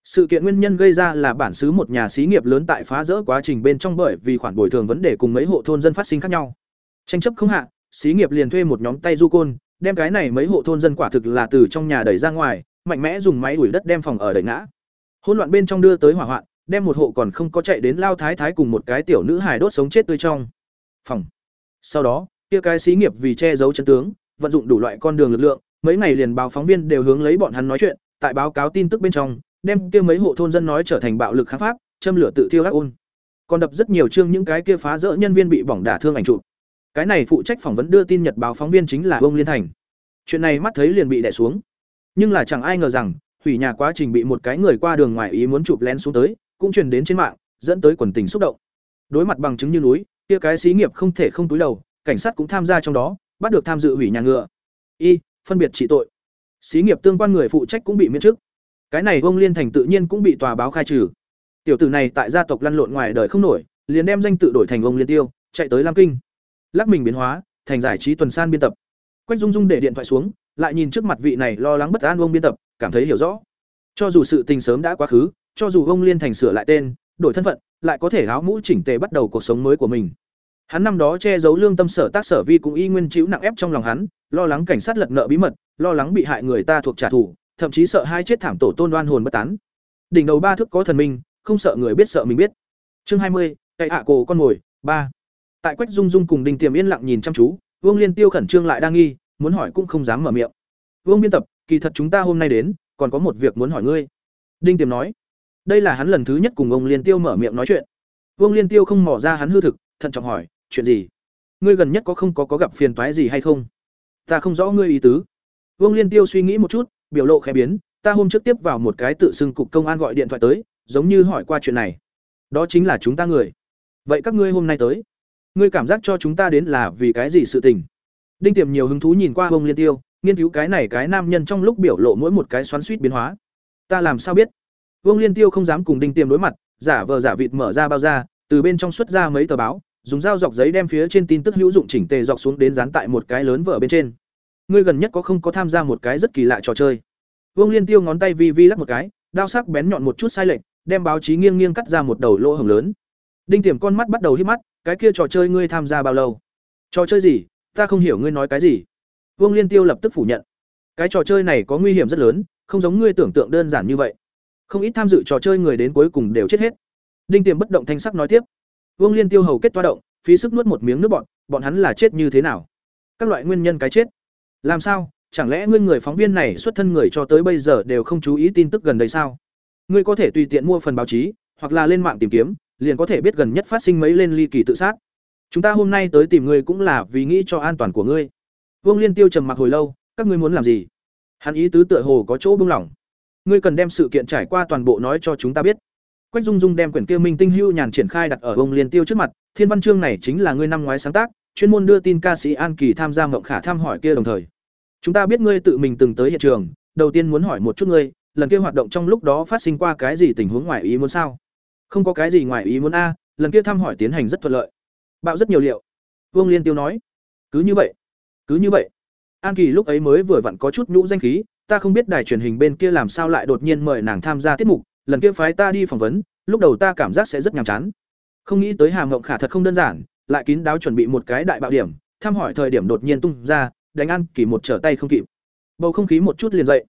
Sự kiện nguyên nhân gây ra là bản xứ một nhà xí nghiệp lớn tại phá rỡ quá trình bên trong bởi vì khoản bồi thường vấn đề cùng mấy hộ thôn dân phát sinh khác nhau. Tranh chấp không hạ, xí nghiệp liền thuê một nhóm tay du côn đem cái này mấy hộ thôn dân quả thực là từ trong nhà đẩy ra ngoài, mạnh mẽ dùng máy đuổi đất đem phòng ở đẩy ngã. Hỗn loạn bên trong đưa tới hỏa hoạn, đem một hộ còn không có chạy đến lao thái thái cùng một cái tiểu nữ hài đốt sống chết tươi trong. Phòng. Sau đó, kia cái xí nghiệp vì che giấu chân tướng, vận dụng đủ loại con đường lực lượng, mấy ngày liền báo phóng viên đều hướng lấy bọn hắn nói chuyện, tại báo cáo tin tức bên trong, đem kia mấy hộ thôn dân nói trở thành bạo lực kháng pháp, châm lửa tự thiêu ác ôn. Còn đập rất nhiều chương những cái kia phá rỡ nhân viên bị bỏng đả thương ảnh chụp cái này phụ trách phỏng vấn đưa tin nhật báo phóng viên chính là ông liên thành. Chuyện này mắt thấy liền bị đè xuống. Nhưng là chẳng ai ngờ rằng, hủy nhà quá trình bị một cái người qua đường ngoài ý muốn chụp lén xuống tới, cũng truyền đến trên mạng, dẫn tới quần tình xúc động. Đối mặt bằng chứng như núi, kia cái xí nghiệp không thể không túi đầu, cảnh sát cũng tham gia trong đó, bắt được tham dự hủy nhà ngựa. Y, phân biệt trị tội. Xí nghiệp tương quan người phụ trách cũng bị miễn chức cái này ông liên thành tự nhiên cũng bị tòa báo khai trừ. Tiểu tử này tại gia tộc lăn lộn ngoài đời không nổi, liền đem danh tự đổi thành ông liên tiêu, chạy tới lam kinh lắc mình biến hóa, thành giải trí tuần san biên tập. Quách dung dung để điện thoại xuống, lại nhìn trước mặt vị này lo lắng bất an ông biên tập, cảm thấy hiểu rõ. Cho dù sự tình sớm đã quá khứ, cho dù ông liên thành sửa lại tên, đổi thân phận, lại có thể áo mũ chỉnh tề bắt đầu cuộc sống mới của mình. Hắn năm đó che giấu lương tâm sở tác sở vi cũng y nguyên chịu nặng ép trong lòng hắn, lo lắng cảnh sát lật nợ bí mật, lo lắng bị hại người ta thuộc trả thù, thậm chí sợ hai chết thảm tổ tôn đoan hồn bất tán. Đỉnh đầu ba thức có thần minh, không sợ người biết sợ mình biết. Chương hai mươi, cậy hạ cổ con mồi, ba tại quách dung dung cùng đinh tiềm yên lặng nhìn chăm chú, vương liên tiêu khẩn trương lại đang nghi, muốn hỏi cũng không dám mở miệng. Vương biên tập, kỳ thật chúng ta hôm nay đến, còn có một việc muốn hỏi ngươi. Đinh tiềm nói. Đây là hắn lần thứ nhất cùng ông liên tiêu mở miệng nói chuyện. Vương liên tiêu không mỏ ra hắn hư thực, thận trọng hỏi, chuyện gì? Ngươi gần nhất có không có có gặp phiền toái gì hay không? Ta không rõ ngươi ý tứ. Vương liên tiêu suy nghĩ một chút, biểu lộ khẽ biến, ta hôm trước tiếp vào một cái tự xưng cục công an gọi điện thoại tới, giống như hỏi qua chuyện này. Đó chính là chúng ta người. Vậy các ngươi hôm nay tới? Ngươi cảm giác cho chúng ta đến là vì cái gì sự tình? Đinh tiềm nhiều hứng thú nhìn qua bông liên tiêu, nghiên cứu cái này cái nam nhân trong lúc biểu lộ mỗi một cái xoắn suýt biến hóa. Ta làm sao biết? Vương liên tiêu không dám cùng đinh tiềm đối mặt, giả vờ giả vịt mở ra bao ra, từ bên trong xuất ra mấy tờ báo, dùng dao dọc giấy đem phía trên tin tức hữu dụng chỉnh tề dọc xuống đến dán tại một cái lớn vở bên trên. Ngươi gần nhất có không có tham gia một cái rất kỳ lạ trò chơi? Vương liên tiêu ngón tay vi vi lắc một cái, đao sắc bén nhọn một chút sai lệch, đem báo chí nghiêng nghiêng cắt ra một đầu lỗ hổng lớn đinh tiềm con mắt bắt đầu hít mắt, cái kia trò chơi ngươi tham gia bao lâu? Trò chơi gì? Ta không hiểu ngươi nói cái gì. Vương liên tiêu lập tức phủ nhận. Cái trò chơi này có nguy hiểm rất lớn, không giống ngươi tưởng tượng đơn giản như vậy. Không ít tham dự trò chơi người đến cuối cùng đều chết hết. Đinh tiềm bất động thanh sắc nói tiếp. Vương liên tiêu hầu kết toa động, phí sức nuốt một miếng nước bọn bọn hắn là chết như thế nào? Các loại nguyên nhân cái chết. Làm sao? Chẳng lẽ ngươi người phóng viên này xuất thân người cho tới bây giờ đều không chú ý tin tức gần đây sao? Ngươi có thể tùy tiện mua phần báo chí, hoặc là lên mạng tìm kiếm liền có thể biết gần nhất phát sinh mấy lên ly kỳ tự sát. Chúng ta hôm nay tới tìm ngươi cũng là vì nghĩ cho an toàn của ngươi. Vương liên tiêu trầm mặc hồi lâu, các ngươi muốn làm gì? Hắn ý tứ tựa hồ có chỗ buông lỏng. Ngươi cần đem sự kiện trải qua toàn bộ nói cho chúng ta biết. Quách dung dung đem quyển kia minh tinh hưu nhàn triển khai đặt ở Vương liên tiêu trước mặt, thiên văn chương này chính là ngươi năm ngoái sáng tác, chuyên môn đưa tin ca sĩ an kỳ tham gia mộng khả thăm hỏi kia đồng thời. Chúng ta biết ngươi tự mình từng tới hiện trường, đầu tiên muốn hỏi một chút ngươi, lần kia hoạt động trong lúc đó phát sinh qua cái gì tình huống ngoài ý muốn sao? Không có cái gì ngoài ý muốn a, lần kia thăm hỏi tiến hành rất thuận lợi. Bạo rất nhiều liệu. Vương liên tiêu nói, cứ như vậy, cứ như vậy. An kỳ lúc ấy mới vừa vặn có chút nhũ danh khí, ta không biết đài truyền hình bên kia làm sao lại đột nhiên mời nàng tham gia tiết mục, lần kia phái ta đi phỏng vấn, lúc đầu ta cảm giác sẽ rất nhàm chán. Không nghĩ tới hàm ngộng khả thật không đơn giản, lại kín đáo chuẩn bị một cái đại bạo điểm, thăm hỏi thời điểm đột nhiên tung ra, đánh an kỳ một trở tay không kịp. Bầu không khí một chút liền dậy.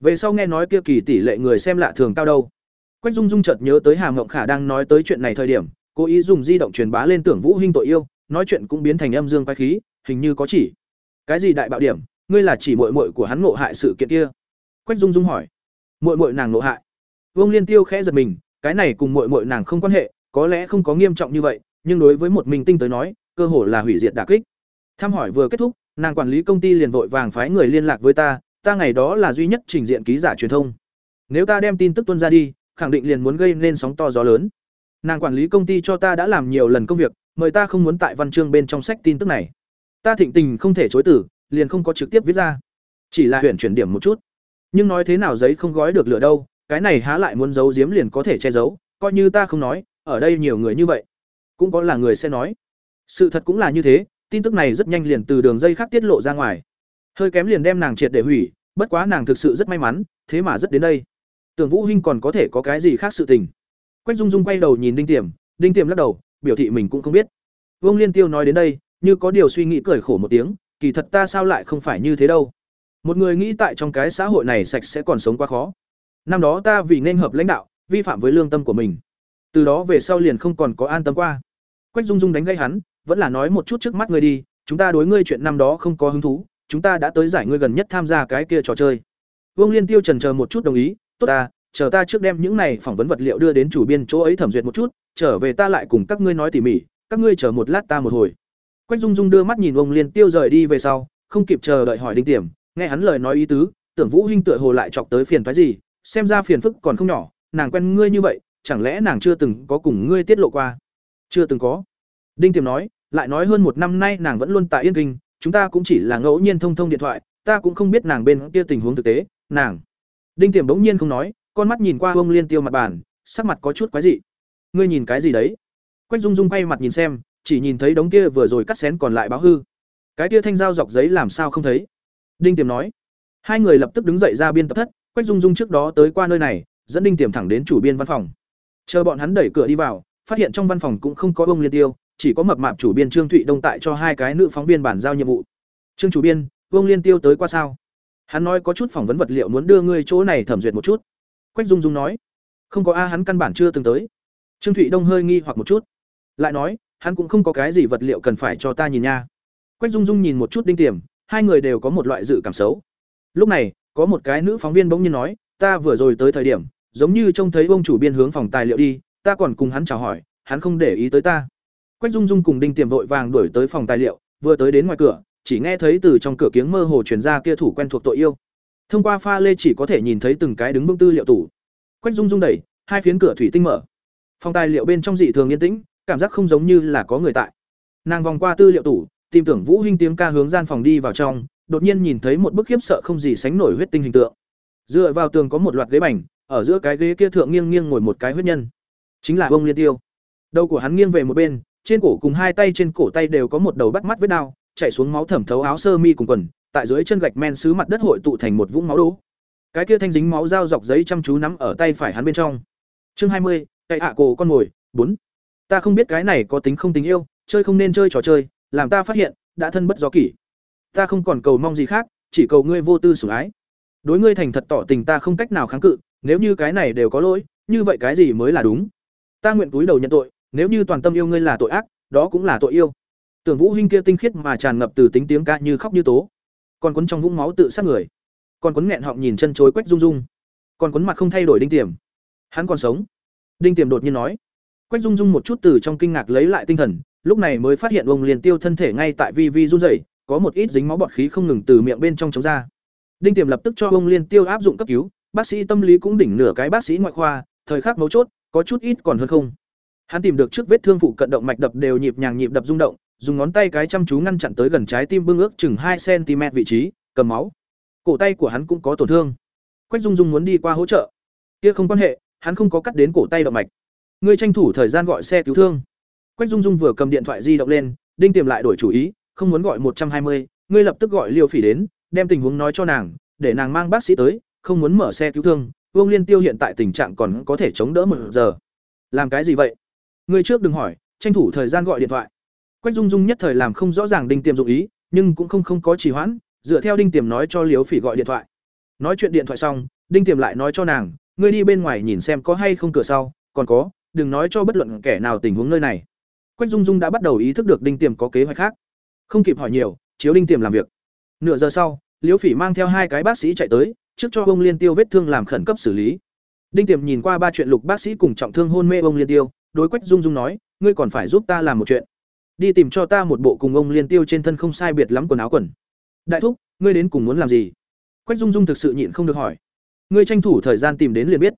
Về sau nghe nói kia kỳ tỷ lệ người xem lạ thường cao đâu quách dung dung chợt nhớ tới Hà ngộng khả đang nói tới chuyện này thời điểm, cố ý dùng di động truyền bá lên tưởng vũ hinh tội yêu, nói chuyện cũng biến thành âm dương quái khí, hình như có chỉ. Cái gì đại bạo điểm? Ngươi là chỉ muội muội của hắn ngộ hại sự kiện kia. Quách dung dung hỏi. Muội muội nàng ngộ hại. Vương liên tiêu khẽ giật mình, cái này cùng muội muội nàng không quan hệ, có lẽ không có nghiêm trọng như vậy, nhưng đối với một mình tinh tới nói, cơ hồ là hủy diệt đả kích. Thăm hỏi vừa kết thúc, nàng quản lý công ty liền vội vàng phái người liên lạc với ta ta ngày đó là duy nhất trình diện ký giả truyền thông. Nếu ta đem tin tức tuân ra đi khẳng định liền muốn gây nên sóng to gió lớn. Nàng quản lý công ty cho ta đã làm nhiều lần công việc, mời ta không muốn tại văn chương bên trong sách tin tức này. Ta thịnh tình không thể chối tử liền không có trực tiếp viết ra. Chỉ là huyện chuyển điểm một chút. Nhưng nói thế nào giấy không gói được lửa đâu, cái này há lại muốn giấu giếm liền có thể che giấu, coi như ta không nói, ở đây nhiều người như vậy. Cũng có là người sẽ nói. Sự thật cũng là như thế, tin tức này rất nhanh liền từ đường dây khác tiết lộ ra ngoài. Hơi kém liền đem nàng triệt để hủy, bất quá nàng thực sự rất may mắn, thế mà rất đến đây tưởng vũ hinh còn có thể có cái gì khác sự tình? Quách dung dung quay đầu nhìn đinh tiềm đinh tiềm lắc đầu, biểu thị mình cũng không biết. Vương liên tiêu nói đến đây, như có điều suy nghĩ cười khổ một tiếng, kỳ thật ta sao lại không phải như thế đâu? Một người nghĩ tại trong cái xã hội này sạch sẽ còn sống quá khó. Năm đó ta vì nên hợp lãnh đạo, vi phạm với lương tâm của mình. Từ đó về sau liền không còn có an tâm qua. Quách dung dung đánh gây hắn, vẫn là nói một chút trước mắt ngươi đi, chúng ta đối ngươi chuyện năm đó không có hứng thú, chúng ta đã tới giải ngươi gần nhất tham gia cái kia trò chơi. Vương liên tiêu trần chờ một chút đồng ý tốt ta, chờ ta trước đem những này phỏng vấn vật liệu đưa đến chủ biên chỗ ấy thẩm duyệt một chút, trở về ta lại cùng các ngươi nói tỉ mỉ, các ngươi chờ một lát ta một hồi. Quách dung dung đưa mắt nhìn ông liên tiêu rời đi về sau, không kịp chờ đợi hỏi đinh tiềm, nghe hắn lời nói ý tứ, tưởng vũ hinh tựa hồ lại chọc tới phiền phái gì, xem ra phiền phức còn không nhỏ, nàng quen ngươi như vậy, chẳng lẽ nàng chưa từng có cùng ngươi tiết lộ qua? Chưa từng có. Đinh tiềm nói, lại nói hơn một năm nay nàng vẫn luôn tại yên kinh, chúng ta cũng chỉ là ngẫu nhiên thông thông điện thoại, ta cũng không biết nàng bên kia tình huống thực tế, nàng đinh tiềm bỗng nhiên không nói, con mắt nhìn qua ông liên tiêu mặt bàn, sắc mặt có chút quái dị. Ngươi nhìn cái gì đấy? Quách dung dung quay mặt nhìn xem, chỉ nhìn thấy đống kia vừa rồi cắt xén còn lại báo hư. Cái kia thanh dao dọc giấy làm sao không thấy? Đinh tiềm nói. Hai người lập tức đứng dậy ra biên tập thất, quách dung dung trước đó tới qua nơi này, dẫn đinh tiềm thẳng đến chủ biên văn phòng. Chờ bọn hắn đẩy cửa đi vào, phát hiện trong văn phòng cũng không có ông liên tiêu, chỉ có mập mạp chủ biên trương thụy đông tại cho hai cái nữ phóng viên bản giao nhiệm vụ. Trương chủ biên vương liên tiêu tới qua sao? Hắn nói có chút phỏng vấn vật liệu muốn đưa ngươi chỗ này thẩm duyệt một chút. Quách dung dung nói, không có a, hắn căn bản chưa từng tới. Trương thụy đông hơi nghi hoặc một chút. Lại nói, hắn cũng không có cái gì vật liệu cần phải cho ta nhìn nha. Quách dung dung nhìn một chút đinh tiềm, hai người đều có một loại dự cảm xấu. Lúc này, có một cái nữ phóng viên bỗng nhiên nói, ta vừa rồi tới thời điểm, giống như trông thấy ông chủ biên hướng phòng tài liệu đi, ta còn cùng hắn chào hỏi, hắn không để ý tới ta. Quách dung dung cùng đinh tiềm vội vàng đuổi tới phòng tài liệu, vừa tới đến ngoài cửa chỉ nghe thấy từ trong cửa kiếng mơ hồ truyền ra kia thủ quen thuộc tội yêu. Thông qua pha lê chỉ có thể nhìn thấy từng cái đứng vững tư liệu tủ. Quách dung dung đẩy, hai phiến cửa thủy tinh mở. Phòng tài liệu bên trong dị thường yên tĩnh, cảm giác không giống như là có người tại. Nàng vòng qua tư liệu tủ, tìm tưởng vũ hinh tiếng ca hướng gian phòng đi vào trong, đột nhiên nhìn thấy một bức khiếp sợ không gì sánh nổi huyết tinh hình tượng. Dựa vào tường có một loạt ghế bành, ở giữa cái ghế kia thượng nghiêng nghiêng ngồi một cái huyết nhân. Chính là Vong liên tiêu. Đầu của hắn nghiêng về một bên, trên cổ cùng hai tay trên cổ tay đều có một đầu bắt mắt vết đao chảy xuống máu thẩm thấu áo sơ mi cùng quần tại dưới chân gạch men xứ mặt đất hội tụ thành một vũng máu đố cái kia thanh dính máu dao dọc giấy chăm chú nắm ở tay phải hắn bên trong. Chương hai mươi cậy hạ cổ con ngồi, bốn. Ta không biết cái này có tính không tình yêu chơi không nên chơi trò chơi làm ta phát hiện đã thân bất do kỷ. Ta không còn cầu mong gì khác chỉ cầu ngươi vô tư sủng ái. Đối ngươi thành thật tỏ tình ta không cách nào kháng cự nếu như cái này đều có lỗi như vậy cái gì mới là đúng? Ta nguyện túi đầu nhận tội nếu như toàn tâm yêu ngươi là tội ác đó cũng là tội yêu tưởng vũ hinh kia tinh khiết mà tràn ngập từ tính tiếng ca như khóc như tố. Còn cuốn trong vũng máu tự sát người. Còn cuốn nghẹn họng nhìn chân chối quách dung dung, còn cuốn mặt không thay đổi đinh tiềm. Hắn còn sống. Đinh tiềm đột nhiên nói. Quách dung dung một chút từ trong kinh ngạc lấy lại tinh thần lúc này mới phát hiện ông liền tiêu thân thể ngay tại vi vi run rẩy có một ít dính máu bọt khí không ngừng từ miệng bên trong chống ra. Đinh tiềm lập tức cho ông liên tiêu áp dụng cấp cứu bác sĩ tâm lý cũng đỉnh nửa cái bác sĩ ngoại khoa thời khắc mấu chốt có chút ít còn hơn không. Hắn tìm được trước vết thương phụ cận động mạch đập đều nhịp nhàng nhịp đập rung động dùng ngón tay cái chăm chú ngăn chặn tới gần trái tim bưng ước chừng hai cm vị trí, cầm máu. Cổ tay của hắn cũng có tổn thương. Quách dung dung muốn đi qua hỗ trợ. Kia không quan hệ, hắn không có cắt đến cổ tay động mạch. Ngươi tranh thủ thời gian gọi xe cứu thương. Quách dung dung vừa cầm điện thoại di động lên, đinh tiềm lại đổi chủ ý, không muốn gọi một trăm hai mươi, ngươi lập tức gọi liêu phỉ đến, đem tình huống nói cho nàng, để nàng mang bác sĩ tới, không muốn mở xe cứu thương. Vương liên tiêu hiện tại tình trạng còn có thể chống đỡ một giờ. Làm cái gì vậy? Ngươi trước đừng hỏi, tranh thủ thời gian gọi điện thoại quách dung dung nhất thời làm không rõ ràng đinh tiềm dụng ý nhưng cũng không không có trì hoãn dựa theo đinh tiềm nói cho Liễu phỉ gọi điện thoại nói chuyện điện thoại xong đinh tiềm lại nói cho nàng ngươi đi bên ngoài nhìn xem có hay không cửa sau còn có đừng nói cho bất luận kẻ nào tình huống nơi này Quách Dung Dung đã bắt đầu ý thức được Đinh Tiềm có kế hoạch khác. Không kịp hỏi nhiều, chiếu Đinh Tiềm làm việc. Nửa giờ sau, Liễu Phỉ mang theo hai cái bác sĩ chạy tới, trước cho ông Liên Tiêu vết thương làm khẩn cấp xử lý. Đinh Tiềm nhìn qua ba chuyện lục bác sĩ cùng trọng thương hôn mê ông Liên Tiêu, đối Quách Dung Dung nói, ngươi còn phải giúp ta làm một chuyện. Đi tìm cho ta một bộ cùng ông Liên Tiêu trên thân không sai biệt lắm quần áo quần. Đại thúc, ngươi đến cùng muốn làm gì? Quách Dung Dung thực sự nhịn không được hỏi. Ngươi tranh thủ thời gian tìm đến liền biết.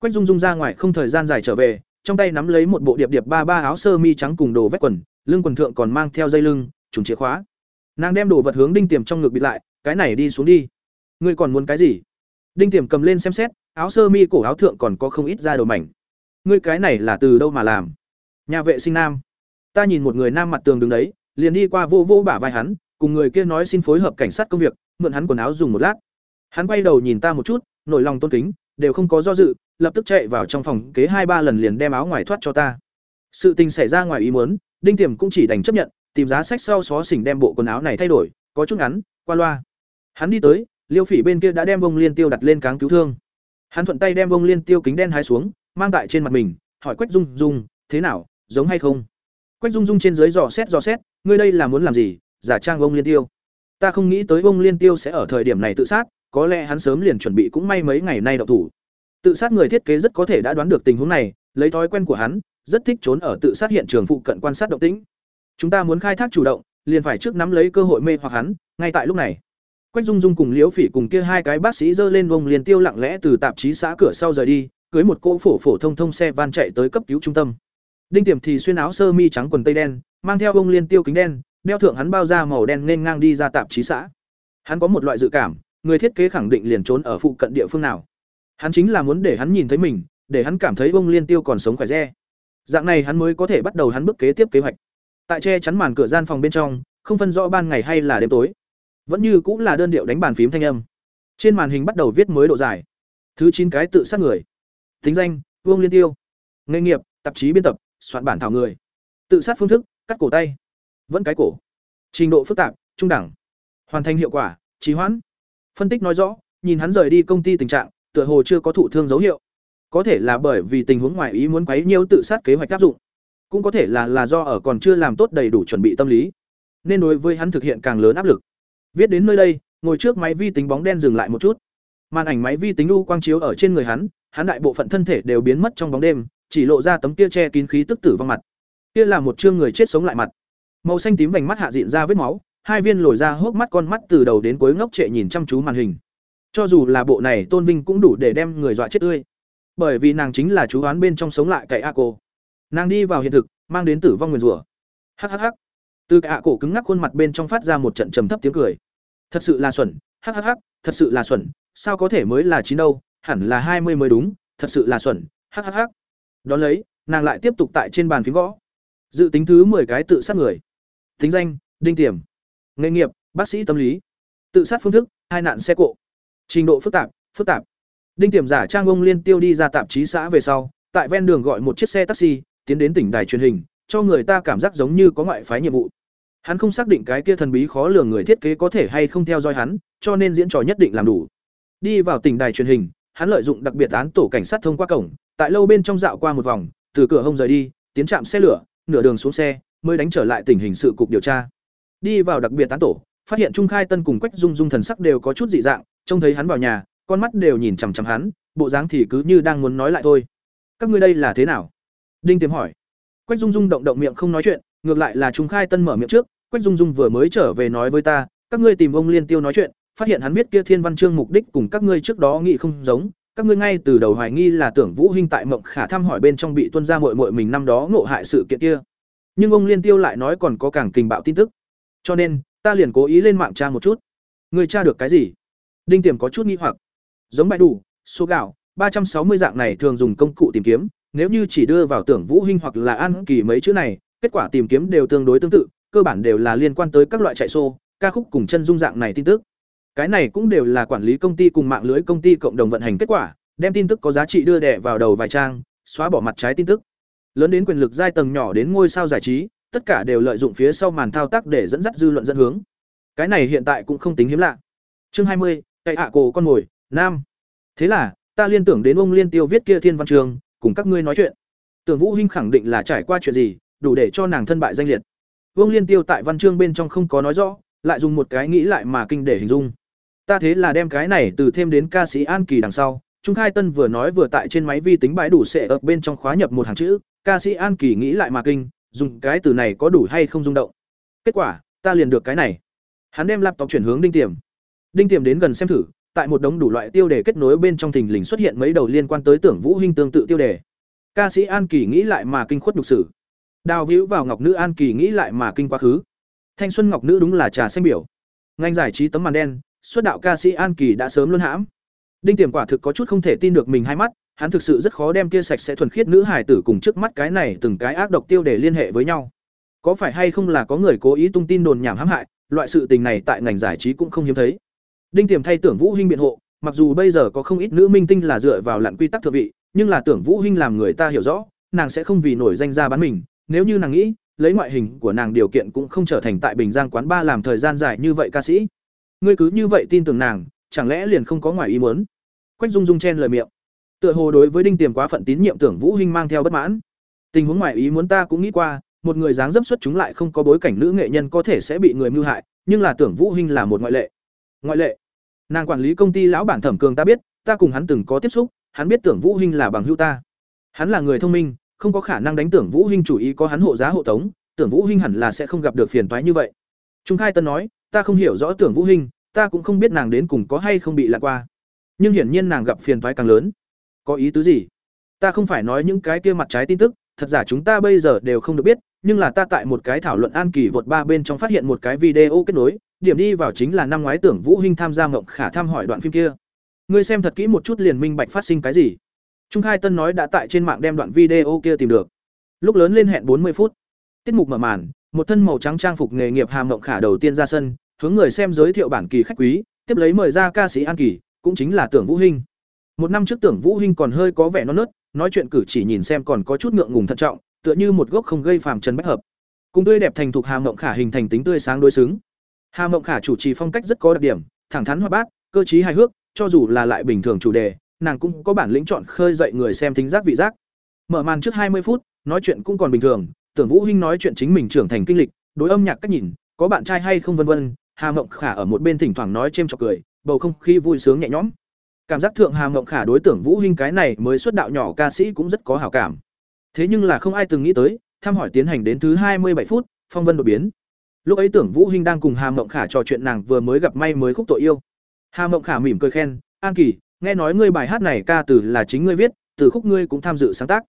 Quách Dung Dung ra ngoài không thời gian dài trở về, trong tay nắm lấy một bộ điệp điệp ba ba áo sơ mi trắng cùng đồ vét quần, lưng quần thượng còn mang theo dây lưng, trùng chìa khóa. Nàng đem đồ vật hướng Đinh Tiềm trong ngực bịt lại, cái này đi xuống đi. Ngươi còn muốn cái gì? Đinh Tiềm cầm lên xem xét, áo sơ mi cổ áo thượng còn có không ít da đầu mảnh. Ngươi cái này là từ đâu mà làm? Nhà vệ sinh nam. Ta nhìn một người nam mặt tường đứng đấy, liền đi qua vô vô bả vai hắn, cùng người kia nói xin phối hợp cảnh sát công việc, mượn hắn quần áo dùng một lát. Hắn quay đầu nhìn ta một chút, nổi lòng tôn kính, đều không có do dự, lập tức chạy vào trong phòng kế hai ba lần liền đem áo ngoài thoát cho ta. Sự tình xảy ra ngoài ý muốn, Đinh Tiềm cũng chỉ đành chấp nhận, tìm giá sách sau xó xỉnh đem bộ quần áo này thay đổi, có chút ngắn, qua loa. Hắn đi tới, Liêu Phỉ bên kia đã đem bông liên tiêu đặt lên cáng cứu thương. Hắn thuận tay đem bông liên tiêu kính đen hái xuống, mang tại trên mặt mình, hỏi Quách Dung Dung, thế nào, giống hay không? Quách Dung Dung trên dưới dò xét dò xét, ngươi đây là muốn làm gì? Giả trang ông liên tiêu. Ta không nghĩ tới ông liên tiêu sẽ ở thời điểm này tự sát, có lẽ hắn sớm liền chuẩn bị cũng may mấy ngày nay đậu thủ. Tự sát người thiết kế rất có thể đã đoán được tình huống này, lấy thói quen của hắn, rất thích trốn ở tự sát hiện trường phụ cận quan sát động tĩnh. Chúng ta muốn khai thác chủ động, liền phải trước nắm lấy cơ hội mê hoặc hắn, ngay tại lúc này. Quách Dung Dung cùng Liễu Phỉ cùng kia hai cái bác sĩ dơ lên vông liền tiêu lặng lẽ từ tạp chí xã cửa sau rời đi, cưới một cỗ phổ phổ thông thông xe van chạy tới cấp cứu trung tâm. Đinh Tiềm thì xuyên áo sơ mi trắng quần tây đen, mang theo bông liên tiêu kính đen, đeo thượng hắn bao da màu đen nên ngang đi ra tạp chí xã. Hắn có một loại dự cảm, người thiết kế khẳng định liền trốn ở phụ cận địa phương nào. Hắn chính là muốn để hắn nhìn thấy mình, để hắn cảm thấy bông liên tiêu còn sống khỏe re. Dạng này hắn mới có thể bắt đầu hắn bước kế tiếp kế hoạch. Tại che chắn màn cửa gian phòng bên trong, không phân rõ ban ngày hay là đêm tối vẫn như cũng là đơn điệu đánh bàn phím thanh âm trên màn hình bắt đầu viết mới độ dài thứ chín cái tự sát người tính danh vương liên tiêu nghề nghiệp tạp chí biên tập soạn bản thảo người. Tự sát phương thức cắt cổ tay. Vẫn cái cổ. Trình độ phức tạp trung đẳng. Hoàn thành hiệu quả trì hoãn. Phân tích nói rõ nhìn hắn rời đi công ty tình trạng tựa hồ chưa có thụ thương dấu hiệu. Có thể là bởi vì tình huống ngoài ý muốn quấy nhiêu tự sát kế hoạch áp dụng. Cũng có thể là là do ở còn chưa làm tốt đầy đủ chuẩn bị tâm lý. Nên đối với hắn thực hiện càng lớn áp lực. Viết đến nơi đây, ngồi trước máy vi tính bóng đen dừng lại một chút. Màn ảnh máy vi tính u quang chiếu ở trên người hắn, hắn đại bộ phận thân thể đều biến mất trong bóng đêm, chỉ lộ ra tấm kia che kín khí tức tử vong mặt. Kia là một trương người chết sống lại mặt. Màu xanh tím vành mắt hạ diện ra vết máu, hai viên lồi ra hốc mắt con mắt từ đầu đến cuối ngốc trệ nhìn chăm chú màn hình. Cho dù là bộ này Tôn Vinh cũng đủ để đem người dọa chết tươi. Bởi vì nàng chính là chú oán bên trong sống lại cậy A cô. Nàng đi vào hiện thực, mang đến tử vong nguyền rủa. Hắc hắc hắc. Từ cậy A cổ cứng ngắc khuôn mặt bên trong phát ra một trận trầm thấp tiếng cười thật sự là xuẩn hhh thật sự là xuẩn sao có thể mới là chín đâu hẳn là hai mươi mới đúng thật sự là xuẩn hhh đón lấy nàng lại tiếp tục tại trên bàn phím gõ. Dự tính thứ 10 cái tự sát người. Tính danh đinh tiềm. Nghề nghiệp bác sĩ tâm lý. Tự sát phương thức hai nạn xe cộ. Trình độ phức tạp phức tạp. Đinh tiềm giả trang ông liên tiêu đi ra tạp chí xã về sau tại ven đường gọi một chiếc xe taxi tiến đến tỉnh đài truyền hình cho người ta cảm giác giống như có ngoại phái nhiệm vụ. Hắn không xác định cái kia thần bí khó lường người thiết kế có thể hay không theo dõi hắn, cho nên diễn trò nhất định làm đủ. Đi vào tỉnh đài truyền hình, hắn lợi dụng đặc biệt án tổ cảnh sát thông qua cổng, tại lâu bên trong dạo qua một vòng, từ cửa hông rời đi, tiến trạm xe lửa, nửa đường xuống xe, mới đánh trở lại tình hình sự cục điều tra. Đi vào đặc biệt tán tổ, phát hiện Trung Khai Tân cùng Quách Dung Dung thần sắc đều có chút dị dạng, trông thấy hắn vào nhà, con mắt đều nhìn chằm chằm hắn, bộ dáng thì cứ như đang muốn nói lại thôi. Các ngươi đây là thế nào? Đinh Tiềm hỏi. Quách Dung Dung động động miệng không nói chuyện, ngược lại là Trung Khai Tân mở miệng trước, Quách Dung Dung vừa mới trở về nói với ta, các ngươi tìm ông Liên Tiêu nói chuyện, phát hiện hắn biết kia Thiên Văn Chương mục đích cùng các ngươi trước đó nghĩ không giống, các ngươi ngay từ đầu hoài nghi là tưởng Vũ Hinh tại Mộng Khả thăm hỏi bên trong bị tuân ra muội muội mình năm đó ngộ hại sự kiện kia. Nhưng ông Liên Tiêu lại nói còn có càng kình bạo tin tức. Cho nên, ta liền cố ý lên mạng tra một chút. người tra được cái gì? Đinh Tiềm có chút nghi hoặc. Giống bài đủ, số gạo, ba trăm sáu mươi dạng này thường dùng công cụ tìm kiếm, nếu như chỉ đưa vào tưởng Vũ Hinh hoặc là An Kỳ mấy chữ này, kết quả tìm kiếm đều tương đối tương tự, cơ bản đều là liên quan tới các loại chạy xô, ca khúc cùng chân dung dạng này tin tức. Cái này cũng đều là quản lý công ty cùng mạng lưới công ty cộng đồng vận hành kết quả, đem tin tức có giá trị đưa đẻ vào đầu vài trang, xóa bỏ mặt trái tin tức. Lớn đến quyền lực giai tầng nhỏ đến ngôi sao giải trí, tất cả đều lợi dụng phía sau màn thao tác để dẫn dắt dư luận dẫn hướng. Cái này hiện tại cũng không tính hiếm lạ. Chương hai mươi, cậy hạ cổ con ngồi, nam. Thế là, ta liên tưởng đến ông Liên Tiêu viết kia Thiên Văn Trường, cùng các ngươi nói chuyện. Tưởng Vũ Hinh khẳng định là trải qua chuyện gì, đủ để cho nàng thân bại danh liệt vương liên tiêu tại văn chương bên trong không có nói rõ lại dùng một cái nghĩ lại mà kinh để hình dung ta thế là đem cái này từ thêm đến ca sĩ an kỳ đằng sau. Trung khai tân vừa nói vừa tại trên máy vi tính bãi đủ sẽ ập bên trong khóa nhập một hàng chữ. Ca sĩ an kỳ nghĩ lại mà kinh, dùng cái từ này có đủ hay không rung động? Kết quả, ta liền được cái này. Hắn đem laptop chuyển hướng đinh tiềm. Đinh tiềm đến gần xem thử, tại một đống đủ loại tiêu đề kết nối bên trong thình lình xuất hiện mấy đầu liên quan tới tưởng vũ hinh tương tự tiêu đề. Ca sĩ an kỳ nghĩ lại mà kinh khuất nhục sử. Đào víu vào ngọc nữ an kỳ nghĩ lại mà kinh quá khứ. Thanh xuân ngọc nữ đúng là trà xanh biểu. Ngành giải trí tấm màn đen xuất đạo ca sĩ an kỳ đã sớm luôn hãm. Đinh tiềm quả thực có chút không thể tin được mình hai mắt, hắn thực sự rất khó đem kia sạch sẽ thuần khiết nữ hài tử cùng trước mắt cái này từng cái ác độc tiêu để liên hệ với nhau. Có phải hay không là có người cố ý tung tin đồn nhảm hãm hại, loại sự tình này tại ngành giải trí cũng không hiếm thấy. Đinh tiềm thay tưởng vũ hinh biện hộ, mặc dù bây giờ có không ít nữ minh tinh là dựa vào lặn quy tắc thượng vị, nhưng là tưởng vũ hinh làm người ta hiểu rõ, nàng sẽ không vì nổi danh ra bán mình, nếu như nàng nghĩ, lấy ngoại hình của nàng điều kiện cũng không trở thành tại bình giang quán ba làm thời gian dài như vậy ca sĩ ngươi cứ như vậy tin tưởng nàng, chẳng lẽ liền không có ngoài ý muốn? Quách dung dung chen lời miệng. Tựa hồ đối với đinh tiềm quá phận tín nhiệm tưởng vũ hinh mang theo bất mãn. Tình huống ngoài ý muốn ta cũng nghĩ qua, một người dáng dấp xuất chúng lại không có bối cảnh nữ nghệ nhân có thể sẽ bị người mưu hại, nhưng là tưởng vũ hinh là một ngoại lệ. Ngoại lệ? Nàng quản lý công ty lão bản thẩm cường ta biết, ta cùng hắn từng có tiếp xúc, hắn biết tưởng vũ hinh là bằng hữu ta. Hắn là người thông minh, không có khả năng đánh tưởng vũ hinh chủ ý có hắn hộ giá hộ tống, tưởng vũ hinh hẳn là sẽ không gặp được phiền toái như vậy. Trung khai tân nói ta không hiểu rõ tưởng vũ hình, ta cũng không biết nàng đến cùng có hay không bị lạc qua. Nhưng hiển nhiên nàng gặp phiền toái càng lớn. Có ý tứ gì? Ta không phải nói những cái kia mặt trái tin tức thật giả chúng ta bây giờ đều không được biết nhưng là ta tại một cái thảo luận an kỳ vượt ba bên trong phát hiện một cái video kết nối điểm đi vào chính là năm ngoái tưởng vũ hinh tham gia mộng khả tham hỏi đoạn phim kia. Ngươi xem thật kỹ một chút liền minh bạch phát sinh cái gì. Trung khai tân nói đã tại trên mạng đem đoạn video kia tìm được. Lúc lớn lên hẹn bốn mươi phút. Tiết mục mở màn một thân màu trắng trang phục nghề nghiệp hàm mộng khả đầu tiên ra sân hướng người xem giới thiệu bản kỳ khách quý, tiếp lấy mời ra ca sĩ an kỳ, cũng chính là tưởng vũ hinh. Một năm trước tưởng vũ hinh còn hơi có vẻ non nớt, nói chuyện cử chỉ nhìn xem còn có chút ngượng ngùng thận trọng, tựa như một gốc không gây phàm trần bách hợp. Cùng tươi đẹp thành thục hà mộng khả hình thành tính tươi sáng đối xứng. Hà mộng khả chủ trì phong cách rất có đặc điểm, thẳng thắn hoạt bát, cơ trí hài hước, cho dù là lại bình thường chủ đề, nàng cũng có bản lĩnh chọn khơi dậy người xem thính giác vị giác. Mở màn trước hai mươi phút, nói chuyện cũng còn bình thường, tưởng vũ hinh nói chuyện chính mình trưởng thành kinh lịch, đối âm nhạc cách nhìn, có bạn trai hay không vân vân hà mộng khả ở một bên thỉnh thoảng nói chêm chọc cười, bầu không khí vui sướng nhẹ nhõm. Cảm giác thượng hà mộng khả đối tưởng vũ hinh cái này mới xuất đạo nhỏ ca sĩ cũng rất có hảo cảm. Thế nhưng là không ai từng nghĩ tới thăm hỏi tiến hành đến thứ hai mươi bảy phút, phong vân đột biến. Lúc ấy tưởng vũ hinh đang cùng hà mộng khả trò chuyện nàng vừa mới gặp may mới khúc tội yêu. Hà mộng khả mỉm cười khen, an kỳ, nghe nói ngươi bài hát này ca từ là chính ngươi viết, từ khúc ngươi cũng tham dự sáng tác.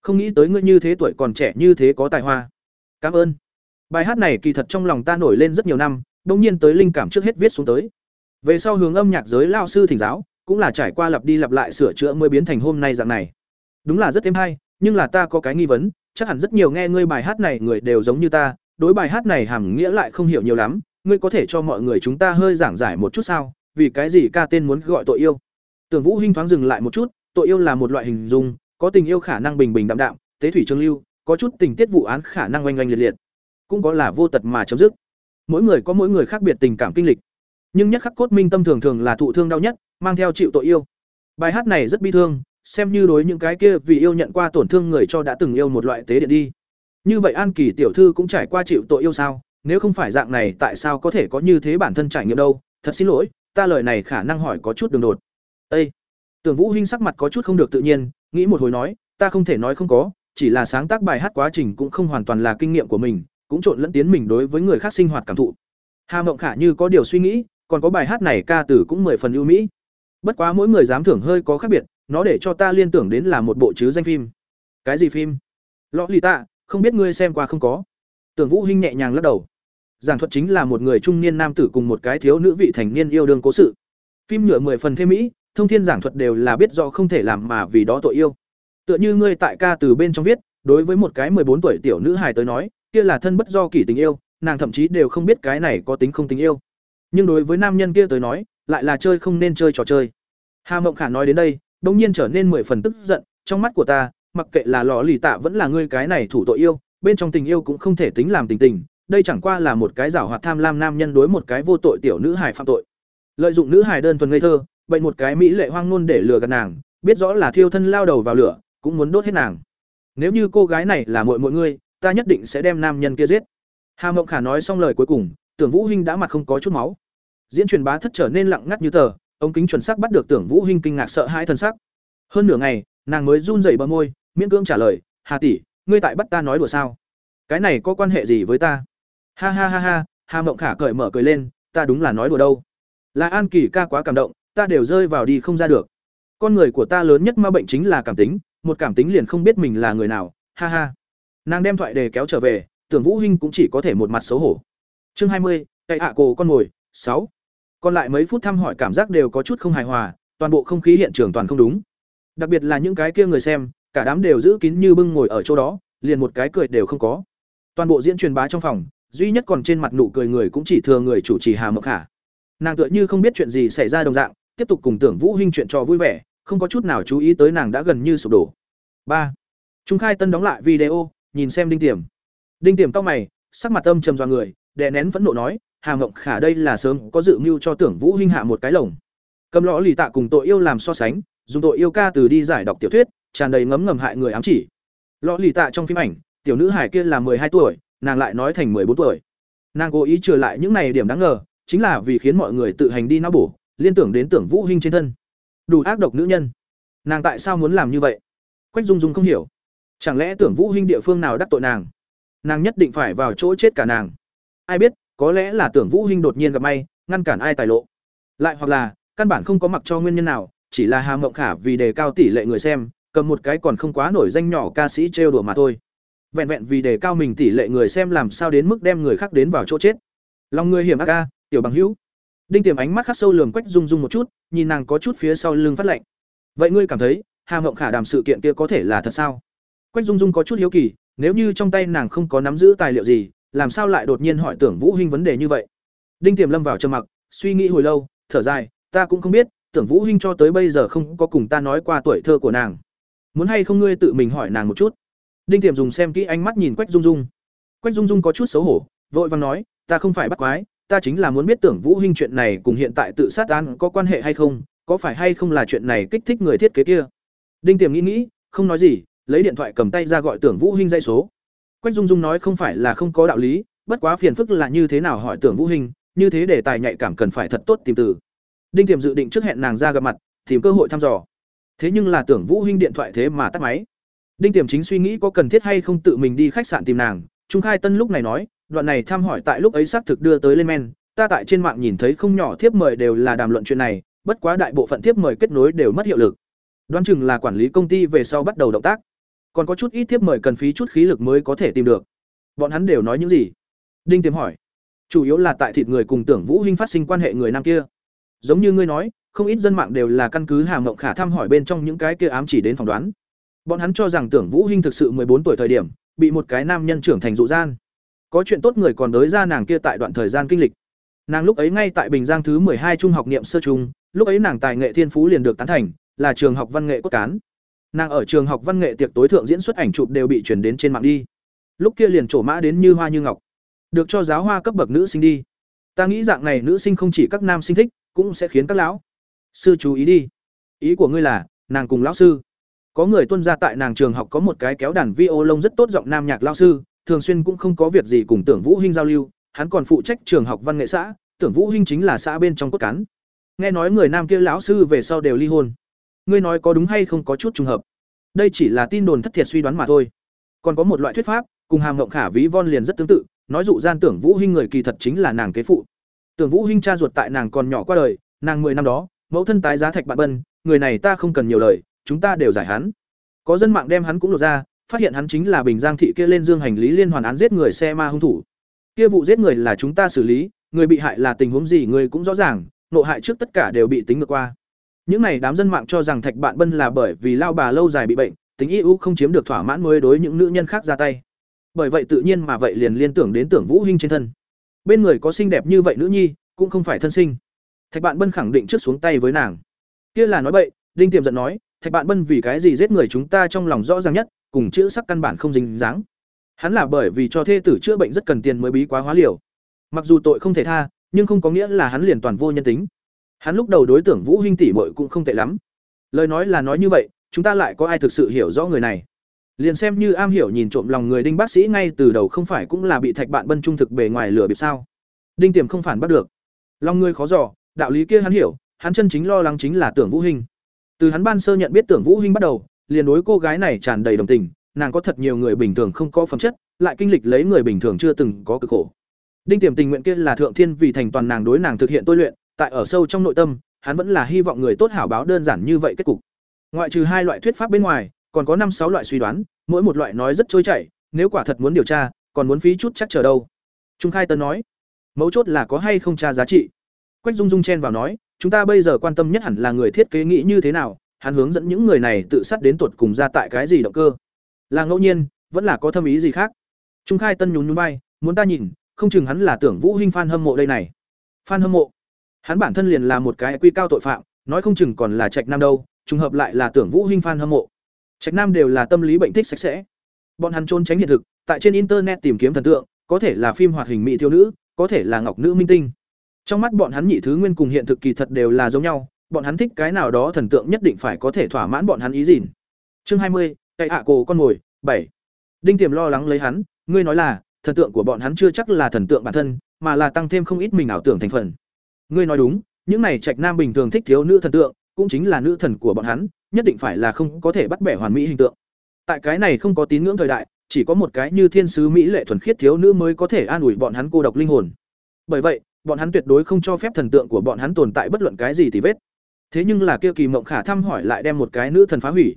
Không nghĩ tới ngươi như thế tuổi còn trẻ như thế có tài hoa. Cảm ơn. Bài hát này kỳ thật trong lòng ta nổi lên rất nhiều năm đông nhiên tới linh cảm trước hết viết xuống tới. Về sau hướng âm nhạc giới lao sư thỉnh giáo, cũng là trải qua lặp đi lặp lại sửa chữa mới biến thành hôm nay dạng này. Đúng là rất êm hay, nhưng là ta có cái nghi vấn, chắc hẳn rất nhiều nghe ngươi bài hát này người đều giống như ta, đối bài hát này hàm nghĩa lại không hiểu nhiều lắm, ngươi có thể cho mọi người chúng ta hơi giảng giải một chút sao, vì cái gì ca tên muốn gọi tội yêu. Tưởng vũ hinh thoáng dừng lại một chút, tội yêu là một loại hình dung, có tình yêu khả năng bình bình đạm đạm, tế thủy trương lưu, có chút tình tiết vụ án khả năng oanh oanh liệt liệt, cũng có là vô tật mà chấm dứt mỗi người có mỗi người khác biệt tình cảm kinh lịch. Nhưng nhất khắc cốt minh tâm thường thường là thụ thương đau nhất, mang theo chịu tội yêu. Bài hát này rất bi thương, xem như đối những cái kia vì yêu nhận qua tổn thương người cho đã từng yêu một loại tế điện đi. Như vậy an kỳ tiểu thư cũng trải qua chịu tội yêu sao? Nếu không phải dạng này, tại sao có thể có như thế bản thân trải nghiệm đâu? Thật xin lỗi, ta lời này khả năng hỏi có chút đường đột. Ê! tưởng vũ hinh sắc mặt có chút không được tự nhiên, nghĩ một hồi nói, ta không thể nói không có, chỉ là sáng tác bài hát quá trình cũng không hoàn toàn là kinh nghiệm của mình cũng trộn lẫn tiến mình đối với người khác sinh hoạt cảm thụ. Hà mộng khả như có điều suy nghĩ, còn có bài hát này ca từ cũng mười phần ưu mỹ. Bất quá mỗi người dám thưởng hơi có khác biệt, nó để cho ta liên tưởng đến là một bộ chứ danh phim. Cái gì phim? Lõ lì tạ, không biết ngươi xem qua không có. Tưởng vũ hinh nhẹ nhàng lắc đầu. Giảng thuật chính là một người trung niên nam tử cùng một cái thiếu nữ vị thành niên yêu đương cố sự. Phim nhựa mười phần thêm mỹ, thông thiên giảng thuật đều là biết rõ không thể làm mà vì đó tội yêu. Tựa như ngươi tại ca từ bên trong viết, đối với một cái bốn tuổi tiểu nữ hài tới nói kia là thân bất do kỷ tình yêu, nàng thậm chí đều không biết cái này có tính không tình yêu. Nhưng đối với nam nhân kia tới nói, lại là chơi không nên chơi trò chơi. Hà mộng khả nói đến đây đông nhiên trở nên mười phần tức giận, trong mắt của ta, mặc kệ là lò lì tạ vẫn là ngươi cái này thủ tội yêu, bên trong tình yêu cũng không thể tính làm tình tình, đây chẳng qua là một cái giảo hoạt tham lam nam nhân đối một cái vô tội tiểu nữ hài phạm tội. Lợi dụng nữ hài đơn thuần ngây thơ, bệnh một cái mỹ lệ hoang ngôn để lừa gạt nàng, biết rõ là thiêu thân lao đầu vào lửa, cũng muốn đốt hết nàng. Nếu như cô gái này là muội muội ngươi ta nhất định sẽ đem nam nhân kia giết. Hà mộng khả nói xong lời cuối cùng, tưởng vũ hinh đã mặt không có chút máu. Diễn truyền bá thất trở nên lặng ngắt như tờ ống kính chuẩn xác bắt được tưởng vũ hinh kinh ngạc sợ hãi thần sắc. Hơn nửa ngày, nàng mới run rẩy bờ môi, miễn cưỡng trả lời, hà tỷ, ngươi tại bắt ta nói đùa sao? Cái này có quan hệ gì với ta? Ha ha ha ha, hà mộng khả cởi mở cười lên, ta đúng là nói đùa đâu. Là an kỳ ca quá cảm động, ta đều rơi vào đi không ra được. Con người của ta lớn nhất ma bệnh chính là cảm tính, một cảm tính liền không biết mình là người nào. Ha ha nàng đem thoại đề kéo trở về, tưởng vũ hinh cũng chỉ có thể một mặt xấu hổ. Chương hai mươi, cậy hạ cổ con ngồi, sáu. Còn lại mấy phút thăm hỏi cảm giác đều có chút không hài hòa, toàn bộ không khí hiện trường toàn không đúng. Đặc biệt là những cái kia người xem, cả đám đều giữ kín như bưng ngồi ở chỗ đó, liền một cái cười đều không có. Toàn bộ diễn truyền bá trong phòng, duy nhất còn trên mặt nụ cười người cũng chỉ thừa người chủ trì hà mộc khả. Nàng tựa như không biết chuyện gì xảy ra đồng dạng, tiếp tục cùng tưởng vũ hinh chuyện trò vui vẻ, không có chút nào chú ý tới nàng đã gần như sụp đổ. Ba. Trung khai tân đóng lại video nhìn xem đinh tiềm. Đinh tiềm cao mày, sắc mặt âm trầm do người, đè nén vẫn nộ nói, hà ngộng khả đây là sớm có dự mưu cho tưởng vũ huynh hạ một cái lồng. Cầm lõ lì tạ cùng tội yêu làm so sánh, dùng tội yêu ca từ đi giải đọc tiểu thuyết, tràn đầy ngấm ngầm hại người ám chỉ. Lõ lì tạ trong phim ảnh, tiểu nữ hải kia là hai tuổi, nàng lại nói thành bốn tuổi. Nàng cố ý trừ lại những này điểm đáng ngờ, chính là vì khiến mọi người tự hành đi não bổ, liên tưởng đến tưởng vũ huynh trên thân. Đủ ác độc nữ nhân. Nàng tại sao muốn làm như vậy? Quách dung dung không hiểu chẳng lẽ tưởng vũ hinh địa phương nào đắc tội nàng? Nàng nhất định phải vào chỗ chết cả nàng. Ai biết, có lẽ là tưởng vũ hinh đột nhiên gặp may, ngăn cản ai tài lộ. Lại hoặc là, căn bản không có mặc cho nguyên nhân nào, chỉ là hà mộng khả vì đề cao tỷ lệ người xem, cầm một cái còn không quá nổi danh nhỏ ca sĩ trêu đùa mà thôi. Vẹn vẹn vì đề cao mình tỷ lệ người xem làm sao đến mức đem người khác đến vào chỗ chết. Lòng người hiểm ác ca, tiểu bằng hữu. Đinh tiềm ánh mắt khắc sâu lườm quách rung rung một chút, nhìn nàng có chút phía sau lưng phát lạnh vậy ngươi cảm thấy, hà mộng khả đàm sự kiện kia có thể là thật sao? Quách dung dung có chút hiếu kỳ, nếu như trong tay nàng không có nắm giữ tài liệu gì, làm sao lại đột nhiên hỏi tưởng vũ hinh vấn đề như vậy? Đinh tiềm lâm vào trầm mặc, suy nghĩ hồi lâu, thở dài, ta cũng không biết, tưởng vũ hinh cho tới bây giờ không có cùng ta nói qua tuổi thơ của nàng. Muốn hay không ngươi tự mình hỏi nàng một chút? Đinh tiềm dùng xem kỹ ánh mắt nhìn quách dung dung. Quách dung dung có chút xấu hổ, vội vàng nói, ta không phải bắt quái, ta chính là muốn biết tưởng vũ hinh chuyện này cùng hiện tại tự sát án có quan hệ hay không, có phải hay không là chuyện này kích thích người thiết kế kia? Đinh tiềm nghĩ nghĩ, không nói gì lấy điện thoại cầm tay ra gọi tưởng vũ hinh dây số. Quách dung dung nói không phải là không có đạo lý, bất quá phiền phức là như thế nào hỏi tưởng vũ hinh như thế để tài nhạy cảm cần phải thật tốt tìm từ. Đinh tiềm dự định trước hẹn nàng ra gặp mặt, tìm cơ hội thăm dò. Thế nhưng là tưởng vũ hinh điện thoại thế mà tắt máy. Đinh tiềm chính suy nghĩ có cần thiết hay không tự mình đi khách sạn tìm nàng, trung khai tân lúc này nói, đoạn này thăm hỏi tại lúc ấy xác thực đưa tới lên men, ta tại trên mạng nhìn thấy không nhỏ thiếp mời đều là đàm luận chuyện này, bất quá đại bộ phận thiếp mời kết nối đều mất hiệu lực. Đoán chừng là quản lý công ty về sau bắt đầu động tác còn có chút ít thiếp mời cần phí chút khí lực mới có thể tìm được. Bọn hắn đều nói những gì? Đinh tiềm hỏi. Chủ yếu là tại thịt người cùng tưởng vũ hinh phát sinh quan hệ người nam kia. Giống như ngươi nói, không ít dân mạng đều là căn cứ hàm mộng khả thăm hỏi bên trong những cái kia ám chỉ đến phỏng đoán. Bọn hắn cho rằng tưởng vũ hinh thực sự bốn tuổi thời điểm, bị một cái nam nhân trưởng thành dụ gian. Có chuyện tốt người còn đới ra nàng kia tại đoạn thời gian kinh lịch. Nàng lúc ấy ngay tại bình giang thứ hai trung học niệm sơ trung, lúc ấy nàng tài nghệ thiên phú liền được tán thành, là trường học văn nghệ cốt cán nàng ở trường học văn nghệ tiệc tối thượng diễn xuất ảnh chụp đều bị chuyển đến trên mạng đi. Lúc kia liền trổ mã đến như hoa như ngọc. Được cho giáo hoa cấp bậc nữ sinh đi. Ta nghĩ dạng này nữ sinh không chỉ các nam sinh thích, cũng sẽ khiến các lão. Sư chú ý đi. Ý của ngươi là, nàng cùng lão sư. Có người tuân ra tại nàng trường học có một cái kéo đàn vi ô lông rất tốt giọng nam nhạc lao sư, thường xuyên cũng không có việc gì cùng tưởng vũ hinh giao lưu, hắn còn phụ trách trường học văn nghệ xã, tưởng vũ hinh chính là xã bên trong cốt cán. Nghe nói người nam kia lão sư về sau đều ly hôn ngươi nói có đúng hay không có chút trùng hợp. Đây chỉ là tin đồn thất thiệt suy đoán mà thôi. Còn có một loại thuyết pháp, cùng hàm ngộng khả ví von liền rất tương tự, nói dụ gian tưởng vũ hinh người kỳ thật chính là nàng kế phụ. Tưởng vũ hinh cha ruột tại nàng còn nhỏ qua đời, nàng mười năm đó, mẫu thân tái giá thạch bạn bân người này ta không cần nhiều lời, chúng ta đều giải hắn. Có dân mạng đem hắn cũng lột ra, phát hiện hắn chính là bình giang thị kia lên dương hành lý liên hoàn án giết người xe ma hung thủ. Kia vụ giết người là chúng ta xử lý, người bị hại là tình huống gì người cũng rõ ràng, nộ hại trước tất cả đều bị tính ngược qua những này đám dân mạng cho rằng thạch bạn bân là bởi vì lao bà lâu dài bị bệnh, tính ưu không chiếm được thỏa mãn mới đối những nữ nhân khác ra tay. Bởi vậy tự nhiên mà vậy liền liên tưởng đến tưởng vũ hinh trên thân. Bên người có xinh đẹp như vậy nữ nhi, cũng không phải thân sinh. Thạch bạn bân khẳng định trước xuống tay với nàng. Kia là nói bậy, đinh tiềm giận nói, thạch bạn bân vì cái gì giết người chúng ta trong lòng rõ ràng nhất, cùng chữ sắc căn bản không dính dáng. Hắn là bởi vì cho thê tử chữa bệnh rất cần tiền mới bí quá hóa liều. Mặc dù tội không thể tha, nhưng không có nghĩa là hắn liền toàn vô nhân tính hắn lúc đầu đối tượng vũ hinh tỷ muội cũng không tệ lắm. Lời nói là nói như vậy, chúng ta lại có ai thực sự hiểu rõ người này? Liền xem như am hiểu nhìn trộm lòng người đinh bác sĩ ngay từ đầu không phải cũng là bị thạch bạn bân trung thực bề ngoài lửa bịp sao? Đinh tiềm không phản bắt được. Lòng người khó dò, đạo lý kia hắn hiểu, hắn chân chính lo lắng chính là tưởng vũ huynh. từ hắn ban sơ nhận biết tưởng vũ huynh bắt đầu, liền đối cô gái này tràn đầy đồng tình, nàng có thật nhiều người bình thường không có phẩm chất, lại kinh lịch lấy người bình thường chưa từng có cực khổ. Đinh tiềm tình nguyện kia là thượng thiên vì thành toàn nàng đối nàng thực hiện tôi luyện tại ở sâu trong nội tâm hắn vẫn là hy vọng người tốt hảo báo đơn giản như vậy kết cục. Ngoại trừ hai loại thuyết pháp bên ngoài còn có năm sáu loại suy đoán mỗi một loại nói rất trôi chảy nếu quả thật muốn điều tra còn muốn phí chút chắc chờ đâu. Trung khai tân nói mấu chốt là có hay không tra giá trị? Quách dung dung chen vào nói chúng ta bây giờ quan tâm nhất hẳn là người thiết kế nghĩ như thế nào hắn hướng dẫn những người này tự sát đến tuột cùng ra tại cái gì động cơ. Là ngẫu nhiên vẫn là có thâm ý gì khác? Trung khai tân nhún nhún bay, muốn ta nhìn không chừng hắn là tưởng vũ hinh Phan hâm mộ đây này. Phan hâm mộ? Hắn bản thân liền là một cái quy cao tội phạm, nói không chừng còn là trạch nam đâu, trùng hợp lại là tưởng vũ hinh fan hâm mộ. Trạch nam đều là tâm lý bệnh thích sạch sẽ. Bọn hắn trốn tránh hiện thực, tại trên internet tìm kiếm thần tượng, có thể là phim hoạt hình mỹ thiếu nữ, có thể là ngọc nữ minh tinh. Trong mắt bọn hắn nhị thứ nguyên cùng hiện thực kỳ thật đều là giống nhau, bọn hắn thích cái nào đó thần tượng nhất định phải có thể thỏa mãn bọn hắn ý gìn. Chương hai mươi cậy hạ cổ con mồi, bảy. Đinh tiềm lo lắng lấy hắn, ngươi nói là, thần tượng của bọn hắn chưa chắc là thần tượng bản thân, mà là tăng thêm không ít mình ảo tưởng thành phần ngươi nói đúng, những này trạch nam bình thường thích thiếu nữ thần tượng, cũng chính là nữ thần của bọn hắn, nhất định phải là không có thể bắt bẻ hoàn mỹ hình tượng. Tại cái này không có tín ngưỡng thời đại, chỉ có một cái như thiên sứ mỹ lệ thuần khiết thiếu nữ mới có thể an ủi bọn hắn cô độc linh hồn. Bởi vậy, bọn hắn tuyệt đối không cho phép thần tượng của bọn hắn tồn tại bất luận cái gì thì vết. Thế nhưng là kia kỳ mộng khả thăm hỏi lại đem một cái nữ thần phá hủy.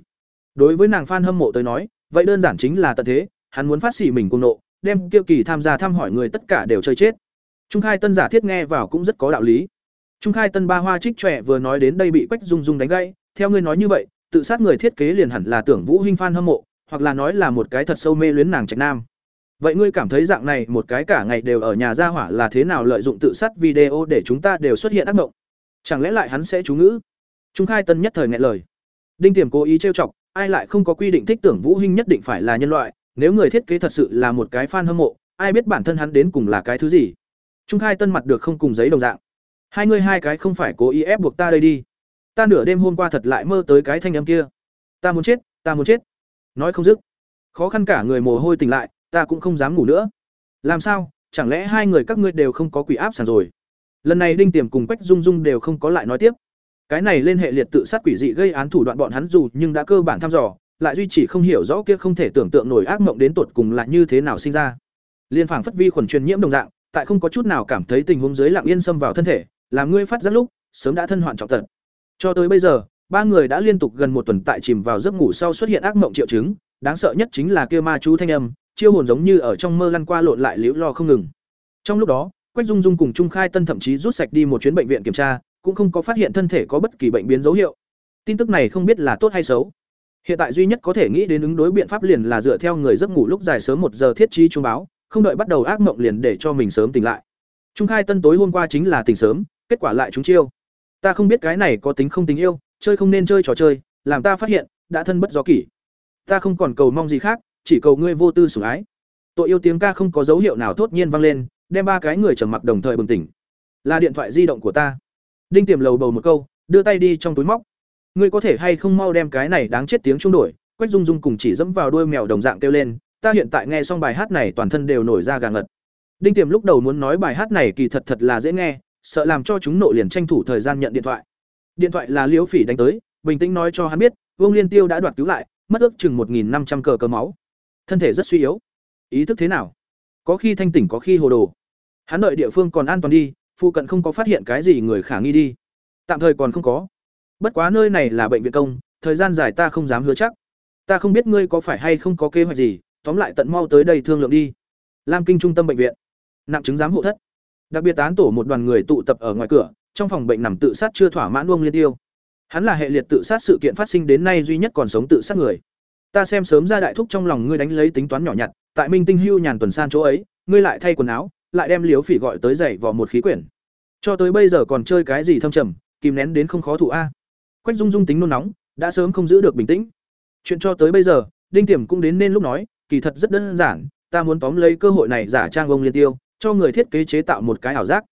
Đối với nàng f hâm mộ tới nói, vậy đơn giản chính là tận thế, hắn muốn phát xỉ mình cùng nộ, đem kia kỳ tham gia thăm hỏi người tất cả đều chơi chết trung khai tân giả thiết nghe vào cũng rất có đạo lý. Trung khai tân ba hoa trích trẻ vừa nói đến đây bị quách dung dung đánh gãy. Theo ngươi nói như vậy, tự sát người thiết kế liền hẳn là tưởng vũ hinh fan hâm mộ, hoặc là nói là một cái thật sâu mê luyến nàng trạch nam. Vậy ngươi cảm thấy dạng này một cái cả ngày đều ở nhà gia hỏa là thế nào lợi dụng tự sát video để chúng ta đều xuất hiện ác mộng? Chẳng lẽ lại hắn sẽ chú ngữ? Trung khai tân nhất thời nghẹn lời. Đinh tiềm cố ý trêu chọc, ai lại không có quy định thích tưởng vũ hinh nhất định phải là nhân loại, nếu người thiết kế thật sự là một cái fan hâm mộ, ai biết bản thân hắn đến cùng là cái thứ gì? Trung khai tân mặt được không cùng giấy đồng dạng. Hai ngươi hai cái không phải cố ý ép buộc ta đây đi. Ta nửa đêm hôm qua thật lại mơ tới cái thanh âm kia. Ta muốn chết, ta muốn chết. Nói không dứt. Khó khăn cả người mồ hôi tỉnh lại, ta cũng không dám ngủ nữa. Làm sao, chẳng lẽ hai người các ngươi đều không có quỷ áp sản rồi? Lần này đinh tiềm cùng quách dung dung đều không có lại nói tiếp. Cái này lên hệ liệt tự sát quỷ dị gây án thủ đoạn bọn hắn dù nhưng đã cơ bản thăm dò, lại duy chỉ không hiểu rõ kia không thể tưởng tượng nổi ác mộng đến tột cùng là như thế nào sinh ra. Liên phảng phất vi khuẩn truyền nhiễm đồng dạng tại không có chút nào cảm thấy tình huống dưới lặng yên xâm vào thân thể, làm ngươi phát giác lúc, sớm đã thân hoạn trọng tật. Cho tới bây giờ, ba người đã liên tục gần một tuần tại chìm vào giấc ngủ sau xuất hiện ác mộng triệu chứng, đáng sợ nhất chính là kia ma chú thanh âm, chiêu hồn giống như ở trong mơ lăn qua lộn lại liễu lo không ngừng. Trong lúc đó, quách dung dung cùng trung khai tân thậm chí rút sạch đi một chuyến bệnh viện kiểm tra, cũng không có phát hiện thân thể có bất kỳ bệnh biến dấu hiệu. Tin tức này không biết là tốt hay xấu. Hiện tại duy nhất có thể nghĩ đến ứng đối biện pháp liền là dựa theo người giấc ngủ lúc dài sớm một giờ thiết trí trung báo không đợi bắt đầu ác mộng liền để cho mình sớm tỉnh lại. Trung khai tân tối hôm qua chính là tỉnh sớm, kết quả lại chúng chiêu. Ta không biết cái này có tính không tình yêu, chơi không nên chơi trò chơi, làm ta phát hiện, đã thân bất do kỷ. Ta không còn cầu mong gì khác, chỉ cầu ngươi vô tư sủng ái. Tội yêu tiếng ca không có dấu hiệu nào thốt nhiên vang lên, đem ba cái người trầm mặc đồng thời bừng tỉnh. Là điện thoại di động của ta. Đinh tiềm lầu bầu một câu, đưa tay đi trong túi móc. Ngươi có thể hay không mau đem cái này đáng chết tiếng trung đổi, quách dung dung cùng chỉ dẫm vào đuôi mèo đồng dạng kêu lên ta hiện tại nghe xong bài hát này toàn thân đều nổi ra gà ngật. Đinh tiềm lúc đầu muốn nói bài hát này kỳ thật thật là dễ nghe, sợ làm cho chúng nộ liền tranh thủ thời gian nhận điện thoại. Điện thoại là liễu phỉ đánh tới, bình tĩnh nói cho hắn biết, vương liên tiêu đã đoạt cứu lại, mất ước chừng một năm trăm cờ cờ máu. Thân thể rất suy yếu. Ý thức thế nào? Có khi thanh tỉnh có khi hồ đồ. Hắn đợi địa phương còn an toàn đi, phụ cận không có phát hiện cái gì người khả nghi đi. Tạm thời còn không có. Bất quá nơi này là bệnh viện công, thời gian dài ta không dám hứa chắc. Ta không biết ngươi có phải hay không có kế hoạch gì tóm lại tận mau tới đây thương lượng đi. Lam kinh trung tâm bệnh viện. Nặng chứng giám hộ thất. Đặc biệt tán tổ một đoàn người tụ tập ở ngoài cửa, trong phòng bệnh nằm tự sát chưa thỏa mãn uông liên tiêu. Hắn là hệ liệt tự sát sự kiện phát sinh đến nay duy nhất còn sống tự sát người. Ta xem sớm ra đại thúc trong lòng ngươi đánh lấy tính toán nhỏ nhặt, tại minh tinh hưu nhàn tuần san chỗ ấy, ngươi lại thay quần áo, lại đem liếu phỉ gọi tới dậy vò một khí quyển. Cho tới bây giờ còn chơi cái gì thâm trầm, kìm nén đến không khó thụ a. Quách dung dung tính nôn nóng, đã sớm không giữ được bình tĩnh. Chuyện cho tới bây giờ, đinh tiềm cũng đến nên lúc nói kỳ thật rất đơn giản, ta muốn tóm lấy cơ hội này giả trang ông liên tiêu, cho người thiết kế chế tạo một cái ảo giác.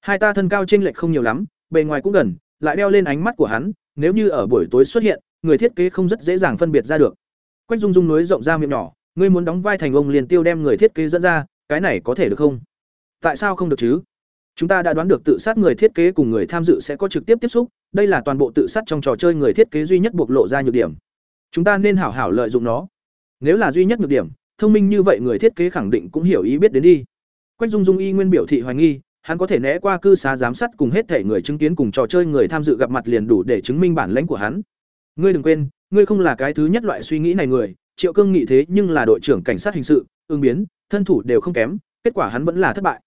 Hai ta thân cao chênh lệch không nhiều lắm, bề ngoài cũng gần, lại đeo lên ánh mắt của hắn, nếu như ở buổi tối xuất hiện, người thiết kế không rất dễ dàng phân biệt ra được. Quách dung dung nối rộng ra miệng nhỏ, ngươi muốn đóng vai thành ông liền tiêu đem người thiết kế dẫn ra, cái này có thể được không? Tại sao không được chứ? Chúng ta đã đoán được tự sát người thiết kế cùng người tham dự sẽ có trực tiếp tiếp xúc, đây là toàn bộ tự sát trong trò chơi người thiết kế duy nhất bộc lộ ra nhược điểm. Chúng ta nên hảo hảo lợi dụng nó nếu là duy nhất nhược điểm, thông minh như vậy người thiết kế khẳng định cũng hiểu ý biết đến đi. Quách dung dung y nguyên biểu thị hoài nghi, hắn có thể né qua cư xá giám sát cùng hết thể người chứng kiến cùng trò chơi người tham dự gặp mặt liền đủ để chứng minh bản lãnh của hắn. Ngươi đừng quên, ngươi không là cái thứ nhất loại suy nghĩ này người, triệu cương nghị thế nhưng là đội trưởng cảnh sát hình sự, ứng biến, thân thủ đều không kém, kết quả hắn vẫn là thất bại.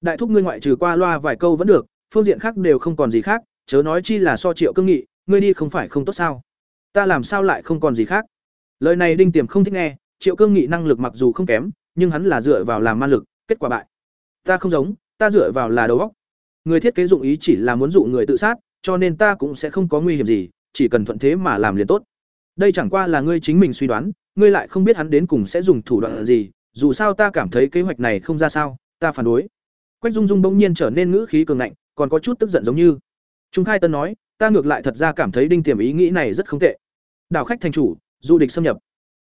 Đại thúc ngươi ngoại trừ qua loa vài câu vẫn được, phương diện khác đều không còn gì khác, chớ nói chi là so triệu cương nghị, ngươi đi không phải không tốt sao? Ta làm sao lại không còn gì khác? Lời này đinh tiềm không thích nghe, triệu cương nghị năng lực mặc dù không kém, nhưng hắn là dựa vào làm ma lực, kết quả bại. Ta không giống, ta dựa vào là đầu óc. Người thiết kế dụng ý chỉ là muốn dụ người tự sát, cho nên ta cũng sẽ không có nguy hiểm gì, chỉ cần thuận thế mà làm liền tốt. Đây chẳng qua là ngươi chính mình suy đoán, ngươi lại không biết hắn đến cùng sẽ dùng thủ đoạn gì, dù sao ta cảm thấy kế hoạch này không ra sao, ta phản đối. Quách dung dung bỗng nhiên trở nên ngữ khí cường ngạnh, còn có chút tức giận giống như. Trung khai tân nói, ta ngược lại thật ra cảm thấy đinh tiềm ý nghĩ này rất không tệ. Đảo khách thành chủ du địch xâm nhập.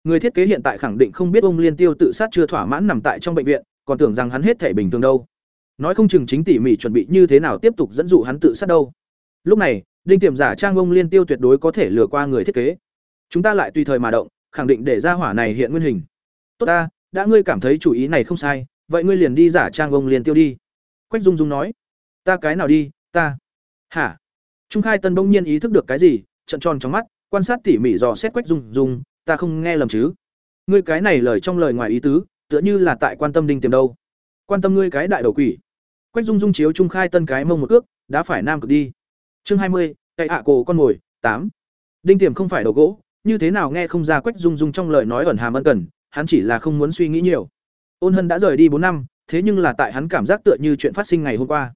Người thiết kế hiện tại khẳng định không biết ông liên tiêu tự sát chưa thỏa mãn nằm tại trong bệnh viện, còn tưởng rằng hắn hết thể bình thường đâu. Nói không chừng chính tỉ mỉ chuẩn bị như thế nào tiếp tục dẫn dụ hắn tự sát đâu. Lúc này, đinh tiềm giả trang ông liên tiêu tuyệt đối có thể lừa qua người thiết kế. Chúng ta lại tùy thời mà động, khẳng định để ra hỏa này hiện nguyên hình. Tốt ta, đã ngươi cảm thấy chủ ý này không sai, vậy ngươi liền đi giả trang ông liên tiêu đi. Quách dung dung nói. Ta cái nào đi, ta. Hả? Trung khai tân bỗng nhiên ý thức được cái gì, trận tròn trong mắt quan sát tỉ mỉ dò xét quách dung dung, ta không nghe lầm chứ? Ngươi cái này lời trong lời ngoài ý tứ, tựa như là tại quan tâm đinh tiềm đâu. Quan tâm ngươi cái đại đầu quỷ. Quách dung dung chiếu trung khai tân cái mông một cước, đã phải nam cực đi. Chương hai mươi cậy hạ cổ con mồi, tám. Đinh tiềm không phải đầu gỗ, như thế nào nghe không ra quách dung dung trong lời nói ẩn hàm ân cần, hắn chỉ là không muốn suy nghĩ nhiều. Ôn hân đã rời đi bốn năm, thế nhưng là tại hắn cảm giác tựa như chuyện phát sinh ngày hôm qua.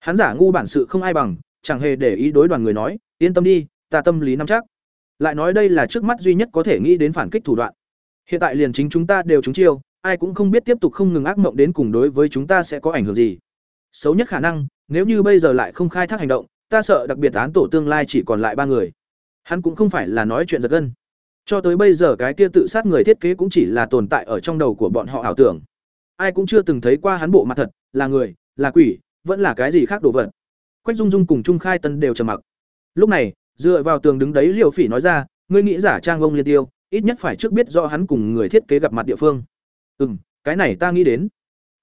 Hắn giả ngu bản sự không ai bằng, chẳng hề để ý đối đoàn người nói, yên tâm đi, ta tâm lý nắm chắc lại nói đây là trước mắt duy nhất có thể nghĩ đến phản kích thủ đoạn. Hiện tại liền chính chúng ta đều trúng chiêu, ai cũng không biết tiếp tục không ngừng ác mộng đến cùng đối với chúng ta sẽ có ảnh hưởng gì. Xấu nhất khả năng, nếu như bây giờ lại không khai thác hành động, ta sợ đặc biệt án tổ tương lai chỉ còn lại ba người. Hắn cũng không phải là nói chuyện giật gân. Cho tới bây giờ cái kia tự sát người thiết kế cũng chỉ là tồn tại ở trong đầu của bọn họ ảo tưởng. Ai cũng chưa từng thấy qua hắn bộ mặt thật, là người, là quỷ, vẫn là cái gì khác đồ vật. Quách dung dung cùng trung khai tân đều trầm mặc. Lúc này dựa vào tường đứng đấy liều phỉ nói ra, ngươi nghĩ giả trang ông liên tiêu, ít nhất phải trước biết do hắn cùng người thiết kế gặp mặt địa phương. Ừ m cái này ta nghĩ đến.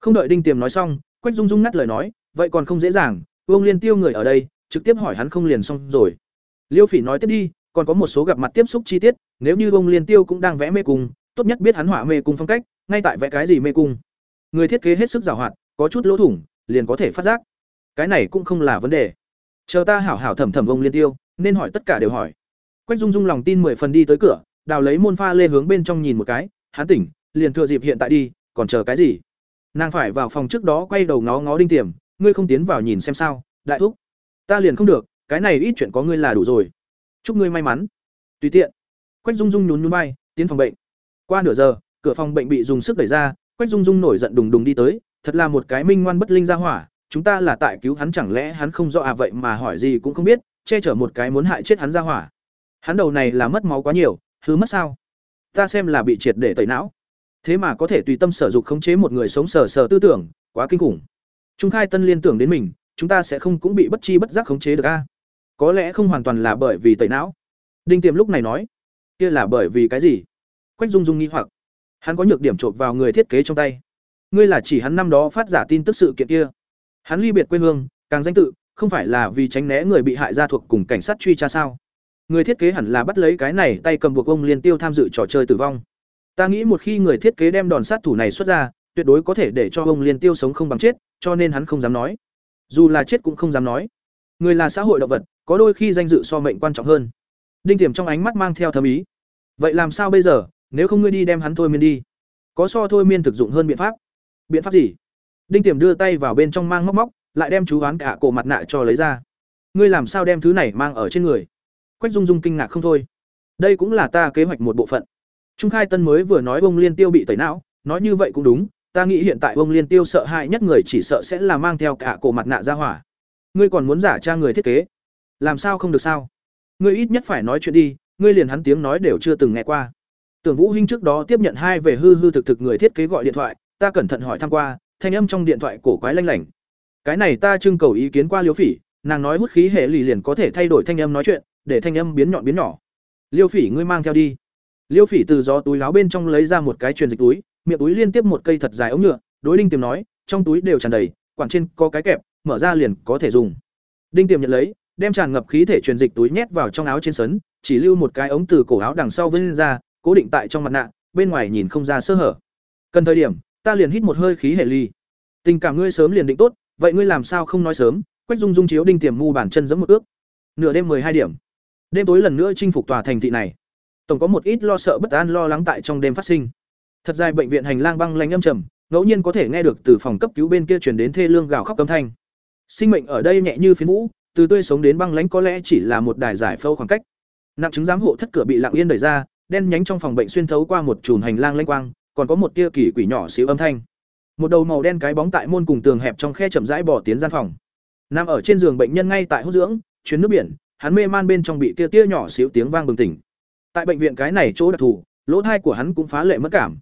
Không đợi đinh tiềm nói xong, quách dung dung ngắt lời nói, vậy còn không dễ dàng, ông liên tiêu người ở đây, trực tiếp hỏi hắn không liền xong rồi. Liêu phỉ nói tiếp đi, còn có một số gặp mặt tiếp xúc chi tiết, nếu như ông liên tiêu cũng đang vẽ mê cung, tốt nhất biết hắn họa mê cung phong cách, ngay tại vẽ cái gì mê cung. Người thiết kế hết sức giảo hoạt, có chút lỗ thủng, liền có thể phát giác. Cái này cũng không là vấn đề. Chờ ta hảo hảo thẩm thẩm ông liên tiêu nên hỏi tất cả đều hỏi. Quách dung dung lòng tin mười phần đi tới cửa, đào lấy môn pha lê hướng bên trong nhìn một cái, hắn tỉnh, liền thừa dịp hiện tại đi, còn chờ cái gì? Nàng phải vào phòng trước đó quay đầu ngó ngó đinh tiềm, ngươi không tiến vào nhìn xem sao, đại thúc. Ta liền không được, cái này ít chuyện có ngươi là đủ rồi. Chúc ngươi may mắn. Tùy tiện. Quách dung dung nhún nhún bay tiến phòng bệnh. Qua nửa giờ, cửa phòng bệnh bị dùng sức đẩy ra, quách dung dung nổi giận đùng đùng đi tới, thật là một cái minh ngoan bất linh ra hỏa, chúng ta là tại cứu hắn chẳng lẽ hắn không rõ à vậy mà hỏi gì cũng không biết che chở một cái muốn hại chết hắn ra hỏa. Hắn đầu này là mất máu quá nhiều hứ mất sao? Ta xem là bị triệt để tẩy não. Thế mà có thể tùy tâm sở dục khống chế một người sống sờ sờ tư tưởng, quá kinh khủng. Trung khai tân liên tưởng đến mình, chúng ta sẽ không cũng bị bất chi bất giác khống chế được a? Có lẽ không hoàn toàn là bởi vì tẩy não. Đinh tiềm lúc này nói, kia là bởi vì cái gì? Quách dung dung nghi hoặc. Hắn có nhược điểm trộm vào người thiết kế trong tay. Ngươi là chỉ hắn năm đó phát giả tin tức sự kiện kia. Hắn ly biệt quê hương, càng danh tự không phải là vì tránh né người bị hại ra thuộc cùng cảnh sát truy tra sao? Người thiết kế hẳn là bắt lấy cái này tay cầm buộc ông liên tiêu tham dự trò chơi tử vong. Ta nghĩ một khi người thiết kế đem đòn sát thủ này xuất ra, tuyệt đối có thể để cho ông liên tiêu sống không bằng chết, cho nên hắn không dám nói. Dù là chết cũng không dám nói. Người là xã hội động vật, có đôi khi danh dự so mệnh quan trọng hơn. Đinh tiềm trong ánh mắt mang theo thâm ý. Vậy làm sao bây giờ? Nếu không ngươi đi đem hắn thôi miên đi. Có so thôi miên thực dụng hơn biện pháp. Biện pháp gì? Đinh tiềm đưa tay vào bên trong mang móc móc lại đem chú oán cả cổ mặt nạ cho lấy ra. Ngươi làm sao đem thứ này mang ở trên người? Quách dung dung kinh ngạc không thôi. Đây cũng là ta kế hoạch một bộ phận. Trung khai tân mới vừa nói bông liên tiêu bị tẩy não nói như vậy cũng đúng ta nghĩ hiện tại bông liên tiêu sợ hãi nhất người chỉ sợ sẽ là mang theo cả cổ mặt nạ ra hỏa. Ngươi còn muốn giả tra người thiết kế? Làm sao không được sao? Ngươi ít nhất phải nói chuyện đi ngươi liền hắn tiếng nói đều chưa từng nghe qua. Tưởng Vũ Hinh trước đó tiếp nhận hai về hư hư thực thực người thiết kế gọi điện thoại, ta cẩn thận hỏi thăm qua, thanh âm trong điện thoại cổ quái lanh lảnh. Cái này ta trưng cầu ý kiến qua Liêu Phỉ, nàng nói hút khí hệ lì liền có thể thay đổi thanh âm nói chuyện, để thanh âm biến nhọn biến nhỏ. Liêu Phỉ ngươi mang theo đi. Liêu Phỉ từ gió túi áo bên trong lấy ra một cái truyền dịch túi, miệng túi liên tiếp một cây thật dài ống nhựa, đối Đinh Tiềm nói, trong túi đều tràn đầy, quản trên có cái kẹp, mở ra liền có thể dùng. Đinh Tiềm nhận lấy, đem tràn ngập khí thể truyền dịch túi nhét vào trong áo trên sấn, chỉ lưu một cái ống từ cổ áo đằng sau vươn ra, cố định tại trong mặt nạ, bên ngoài nhìn không ra sơ hở. Cần thời điểm, ta liền hít một hơi khí hệ ly. Tình cảm ngươi sớm liền định tốt, vậy ngươi làm sao không nói sớm? Quách Dung Dung chiếu đinh tiềm mu bàn chân giẫm một ước. Nửa đêm hai điểm. Đêm tối lần nữa chinh phục tòa thành thị này. Tổng có một ít lo sợ bất an lo lắng tại trong đêm phát sinh. Thật dài bệnh viện hành lang băng lanh âm trầm, ngẫu nhiên có thể nghe được từ phòng cấp cứu bên kia truyền đến thê lương gào khóc âm thanh. Sinh mệnh ở đây nhẹ như phiến vũ, từ tươi sống đến băng lãnh có lẽ chỉ là một đài giải phâu khoảng cách. Nặng chứng giám hộ thất cửa bị lặng yên đẩy ra, đen nhánh trong phòng bệnh xuyên thấu qua một chùm hành lang lanh quang, còn có một tia kỳ quỷ nhỏ xíu âm thanh. Một đầu màu đen cái bóng tại môn cùng tường hẹp trong khe chậm rãi bỏ tiến gian phòng. Nằm ở trên giường bệnh nhân ngay tại hốt dưỡng, chuyến nước biển, hắn mê man bên trong bị tia tia nhỏ xíu tiếng vang bừng tỉnh. Tại bệnh viện cái này chỗ đặc thù, lỗ thai của hắn cũng phá lệ mất cảm.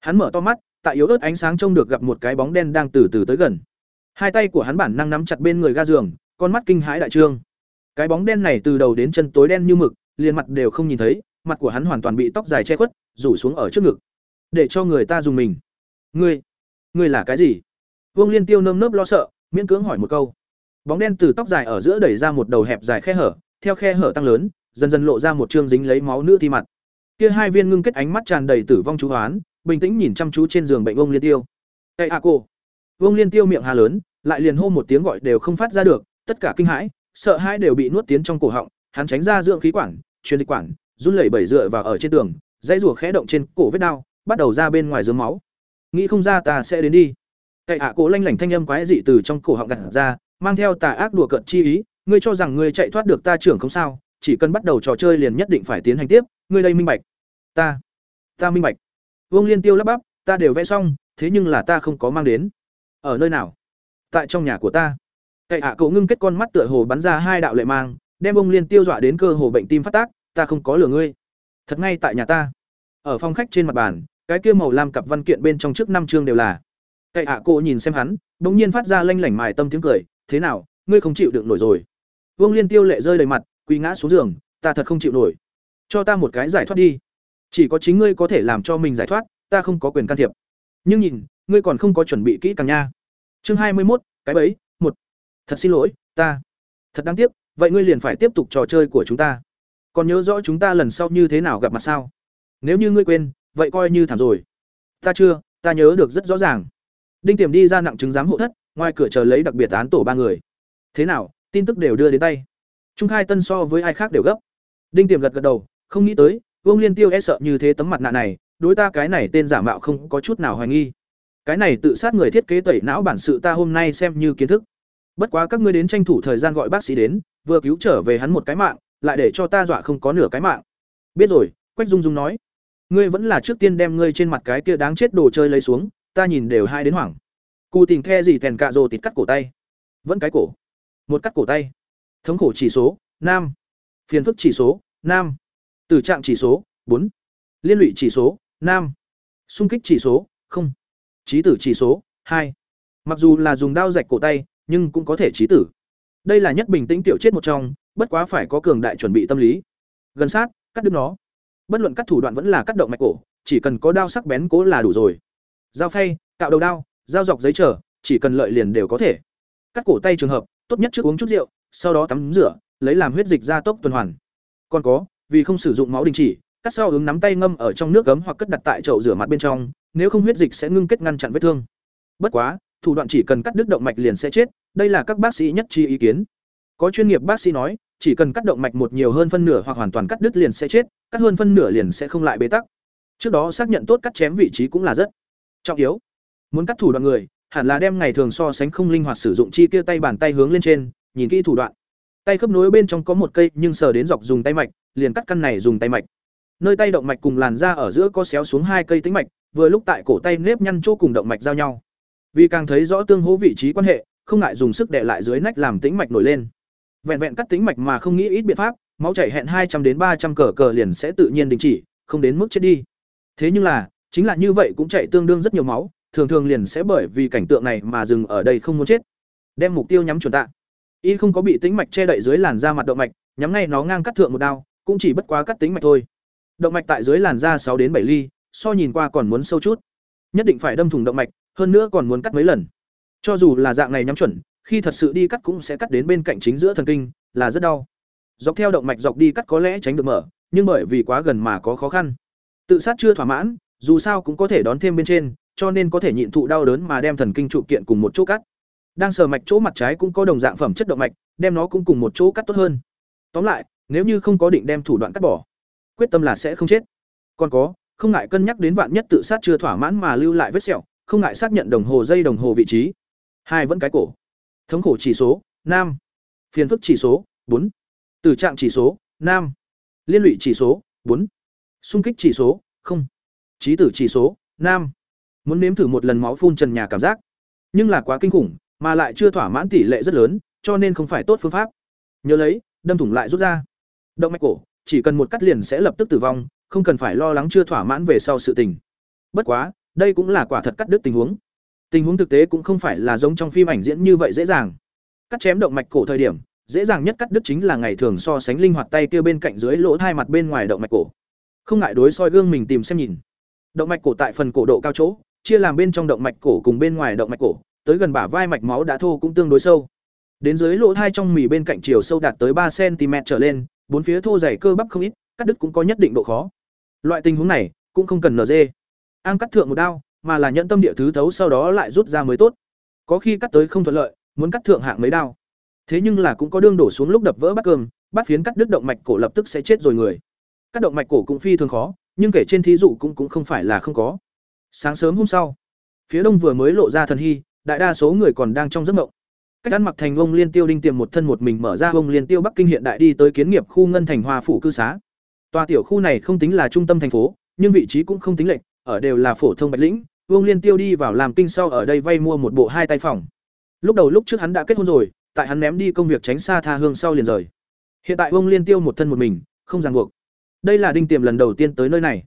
Hắn mở to mắt, tại yếu ớt ánh sáng trông được gặp một cái bóng đen đang từ từ tới gần. Hai tay của hắn bản năng nắm chặt bên người ga giường, con mắt kinh hãi đại trương. Cái bóng đen này từ đầu đến chân tối đen như mực, liền mặt đều không nhìn thấy, mặt của hắn hoàn toàn bị tóc dài che khuất, rủ xuống ở trước ngực, để cho người ta dùng mình. "Ngươi, ngươi là cái gì?" Vương Liên Tiêu nơm nớp lo sợ, miễn cưỡng hỏi một câu. Bóng đen từ tóc dài ở giữa đẩy ra một đầu hẹp dài khe hở, theo khe hở tăng lớn, dần dần lộ ra một trương dính lấy máu nữ thi mặt. Kia hai viên ngưng kết ánh mắt tràn đầy tử vong chú hoán, bình tĩnh nhìn chăm chú trên giường bệnh Vương Liên Tiêu. "Ê a cô." Vương Liên Tiêu miệng hà lớn, lại liền hô một tiếng gọi đều không phát ra được, tất cả kinh hãi, sợ hãi đều bị nuốt tiến trong cổ họng, hắn tránh ra dưỡng khí quản, truyền dịch quản, run lẩy bẩy dựa vào ở trên tường, dãy rùa khẽ động trên cổ vết đau, bắt đầu ra bên ngoài dướng máu. Nghĩ không ra ta sẽ đến đi. Cậy ạ cổ lanh lảnh thanh âm quái dị từ trong cổ họng gặt ra, mang theo tà ác đùa cợt chi ý, ngươi cho rằng ngươi chạy thoát được ta trưởng không sao, chỉ cần bắt đầu trò chơi liền nhất định phải tiến hành tiếp, ngươi đây minh bạch. Ta, ta minh bạch. Vương Liên Tiêu lắp bắp, ta đều vẽ xong, thế nhưng là ta không có mang đến. Ở nơi nào? Tại trong nhà của ta. Cậy ạ cổ ngưng kết con mắt tựa hồ bắn ra hai đạo lệ mang, đem ông Liên Tiêu dọa đến cơ hồ bệnh tim phát tác, ta không có lừa ngươi thật ngay tại nhà ta ở phòng khách trên mặt bàn cái kia màu lam cặp văn kiện bên trong trước năm chương đều là. Cậy ạ cô nhìn xem hắn, bỗng nhiên phát ra lanh lảnh mài tâm tiếng cười, thế nào, ngươi không chịu đựng nổi rồi? Vương liên tiêu lệ rơi đầy mặt, quỳ ngã xuống giường, ta thật không chịu nổi. Cho ta một cái giải thoát đi. Chỉ có chính ngươi có thể làm cho mình giải thoát, ta không có quyền can thiệp. Nhưng nhìn, ngươi còn không có chuẩn bị kỹ càng nha. Chương hai mươi một cái bấy một. Thật xin lỗi, ta. Thật đáng tiếc, vậy ngươi liền phải tiếp tục trò chơi của chúng ta. Còn nhớ rõ chúng ta lần sau như thế nào gặp mặt sao? Nếu như ngươi quên vậy coi như thảm rồi. Ta chưa, ta nhớ được rất rõ ràng. Đinh tiềm đi ra nặng chứng giám hộ thất, ngoài cửa chờ lấy đặc biệt án tổ ba người. Thế nào, tin tức đều đưa đến tay. Trung khai tân so với ai khác đều gấp. Đinh tiềm gật gật đầu, không nghĩ tới, vương liên tiêu e sợ như thế tấm mặt nạ này, đối ta cái này tên giả mạo không có chút nào hoài nghi. Cái này tự sát người thiết kế tẩy não bản sự ta hôm nay xem như kiến thức. Bất quá các ngươi đến tranh thủ thời gian gọi bác sĩ đến, vừa cứu trở về hắn một cái mạng, lại để cho ta dọa không có nửa cái mạng. Biết rồi, quách dung dung nói ngươi vẫn là trước tiên đem ngươi trên mặt cái kia đáng chết đồ chơi lấy xuống, ta nhìn đều hai đến hoảng. Cụ tình the gì thèn cạ rồ tịt cắt cổ tay. Vẫn cái cổ. Một cắt cổ tay. Thống khổ chỉ số, nam. Phiền phức chỉ số, nam. Tử trạng chỉ số, bốn. Liên lụy chỉ số, nam. Xung kích chỉ số, không. Trí tử chỉ số, hai. Mặc dù là dùng đao rạch cổ tay, nhưng cũng có thể trí tử. Đây là nhất bình tĩnh tiểu chết một trong, bất quá phải có cường đại chuẩn bị tâm lý. Gần sát, cắt đứt nó bất luận cắt thủ đoạn vẫn là cắt động mạch cổ chỉ cần có đao sắc bén cố là đủ rồi. Dao phay cạo đầu đao dao dọc giấy trở chỉ cần lợi liền đều có thể. Cắt cổ tay trường hợp tốt nhất trước uống chút rượu sau đó tắm rửa lấy làm huyết dịch gia tốc tuần hoàn. Còn có vì không sử dụng máu đình chỉ cắt sau ứng nắm tay ngâm ở trong nước gấm hoặc cất đặt tại chậu rửa mặt bên trong nếu không huyết dịch sẽ ngưng kết ngăn chặn vết thương. Bất quá thủ đoạn chỉ cần cắt đứt động mạch liền sẽ chết đây là các bác sĩ nhất trí ý kiến. Có chuyên nghiệp bác sĩ nói, chỉ cần cắt động mạch một nhiều hơn phân nửa hoặc hoàn toàn cắt đứt liền sẽ chết, cắt hơn phân nửa liền sẽ không lại bế tắc. Trước đó xác nhận tốt cắt chém vị trí cũng là rất trọng yếu. Muốn cắt thủ đoạn người, hẳn là đem ngày thường so sánh không linh hoạt sử dụng chi kia tay bàn tay hướng lên trên, nhìn kỹ thủ đoạn. Tay khớp nối bên trong có một cây nhưng sờ đến dọc dùng tay mạch, liền cắt căn này dùng tay mạch. Nơi tay động mạch cùng làn da ở giữa có xéo xuống hai cây tĩnh mạch, vừa lúc tại cổ tay nếp nhăn chỗ cùng động mạch giao nhau. Vì càng thấy rõ tương hỗ vị trí quan hệ, không ngại dùng sức đè lại dưới nách làm tĩnh mạch nổi lên. Vẹn vẹn cắt tính mạch mà không nghĩ ít biện pháp, máu chảy hẹn hai trăm đến ba trăm cờ cờ liền sẽ tự nhiên đình chỉ, không đến mức chết đi. thế nhưng là chính là như vậy cũng chạy tương đương rất nhiều máu thường thường liền sẽ bởi vì cảnh tượng này mà dừng ở đây không muốn chết. Đem mục tiêu nhắm chuẩn tạ. Y không có bị tính mạch che đậy dưới làn da mặt động mạch nhắm ngay nó ngang cắt thượng một đao cũng chỉ bất quá cắt tính mạch thôi. Động mạch tại dưới làn da sáu đến bảy ly so nhìn qua còn muốn sâu chút. Nhất định phải đâm thủng động mạch hơn nữa còn muốn cắt mấy lần. Cho dù là dạng này nhắm chuẩn khi thật sự đi cắt cũng sẽ cắt đến bên cạnh chính giữa thần kinh, là rất đau. Dọc theo động mạch dọc đi cắt có lẽ tránh được mở, nhưng bởi vì quá gần mà có khó khăn. Tự sát chưa thỏa mãn, dù sao cũng có thể đón thêm bên trên, cho nên có thể nhịn thụ đau đớn mà đem thần kinh trụ kiện cùng một chỗ cắt. Đang sờ mạch chỗ mặt trái cũng có đồng dạng phẩm chất động mạch, đem nó cũng cùng một chỗ cắt tốt hơn. Tóm lại, nếu như không có định đem thủ đoạn cắt bỏ, quyết tâm là sẽ không chết. Còn có, không ngại cân nhắc đến vạn nhất tự sát chưa thỏa mãn mà lưu lại vết sẹo, không ngại xác nhận đồng hồ dây đồng hồ vị trí. Hai vẫn cái cổ thống khổ chỉ số, nam. Phiền phức chỉ số, bốn. Tử trạng chỉ số, nam. Liên lụy chỉ số, bốn. Xung kích chỉ số, không. Trí tử chỉ số, nam. Muốn nếm thử một lần máu phun trần nhà cảm giác. Nhưng là quá kinh khủng, mà lại chưa thỏa mãn tỷ lệ rất lớn, cho nên không phải tốt phương pháp. Nhớ lấy, đâm thủng lại rút ra. Động mạch cổ, chỉ cần một cắt liền sẽ lập tức tử vong, không cần phải lo lắng chưa thỏa mãn về sau sự tình. Bất quá, đây cũng là quả thật cắt đứt tình huống tình huống thực tế cũng không phải là giống trong phim ảnh diễn như vậy dễ dàng. Cắt chém động mạch cổ thời điểm, dễ dàng nhất cắt đứt chính là ngày thường so sánh linh hoạt tay kia bên cạnh dưới lỗ hai mặt bên ngoài động mạch cổ. Không ngại đối soi gương mình tìm xem nhìn. Động mạch cổ tại phần cổ độ cao chỗ, chia làm bên trong động mạch cổ cùng bên ngoài động mạch cổ, tới gần bả vai mạch máu đã thô cũng tương đối sâu. Đến dưới lỗ thai trong mì bên cạnh chiều sâu đạt tới ba cm trở lên, bốn phía thô dày cơ bắp không ít, cắt đứt cũng có nhất định độ khó. Loại tình huống này, cũng không cần nd ang cắt thượng một đao mà là nhận tâm địa thứ thấu sau đó lại rút ra mới tốt. Có khi cắt tới không thuận lợi, muốn cắt thượng hạng mấy đao. Thế nhưng là cũng có đương đổ xuống lúc đập vỡ bát cơm, bát phiến cắt đứt động mạch cổ lập tức sẽ chết rồi người. Cắt động mạch cổ cũng phi thường khó, nhưng kể trên thí dụ cũng cũng không phải là không có. Sáng sớm hôm sau, phía đông vừa mới lộ ra thần hy, đại đa số người còn đang trong giấc mộng. Cách ăn mặc thành ông liên tiêu đinh tiềm một thân một mình mở ra ông liên tiêu bắc kinh hiện đại đi tới kiến nghiệp khu ngân thành hoa phủ cư xá. Tòa tiểu khu này không tính là trung tâm thành phố, nhưng vị trí cũng không tính lệch, ở đều là phổ thông bạch lĩnh. Vương liên tiêu đi vào làm kinh sau ở đây vay mua một bộ hai tay phòng. Lúc đầu lúc trước hắn đã kết hôn rồi, tại hắn ném đi công việc tránh xa tha hương sau liền rời. Hiện tại Vương liên tiêu một thân một mình, không ràng buộc. Đây là đinh tiềm lần đầu tiên tới nơi này.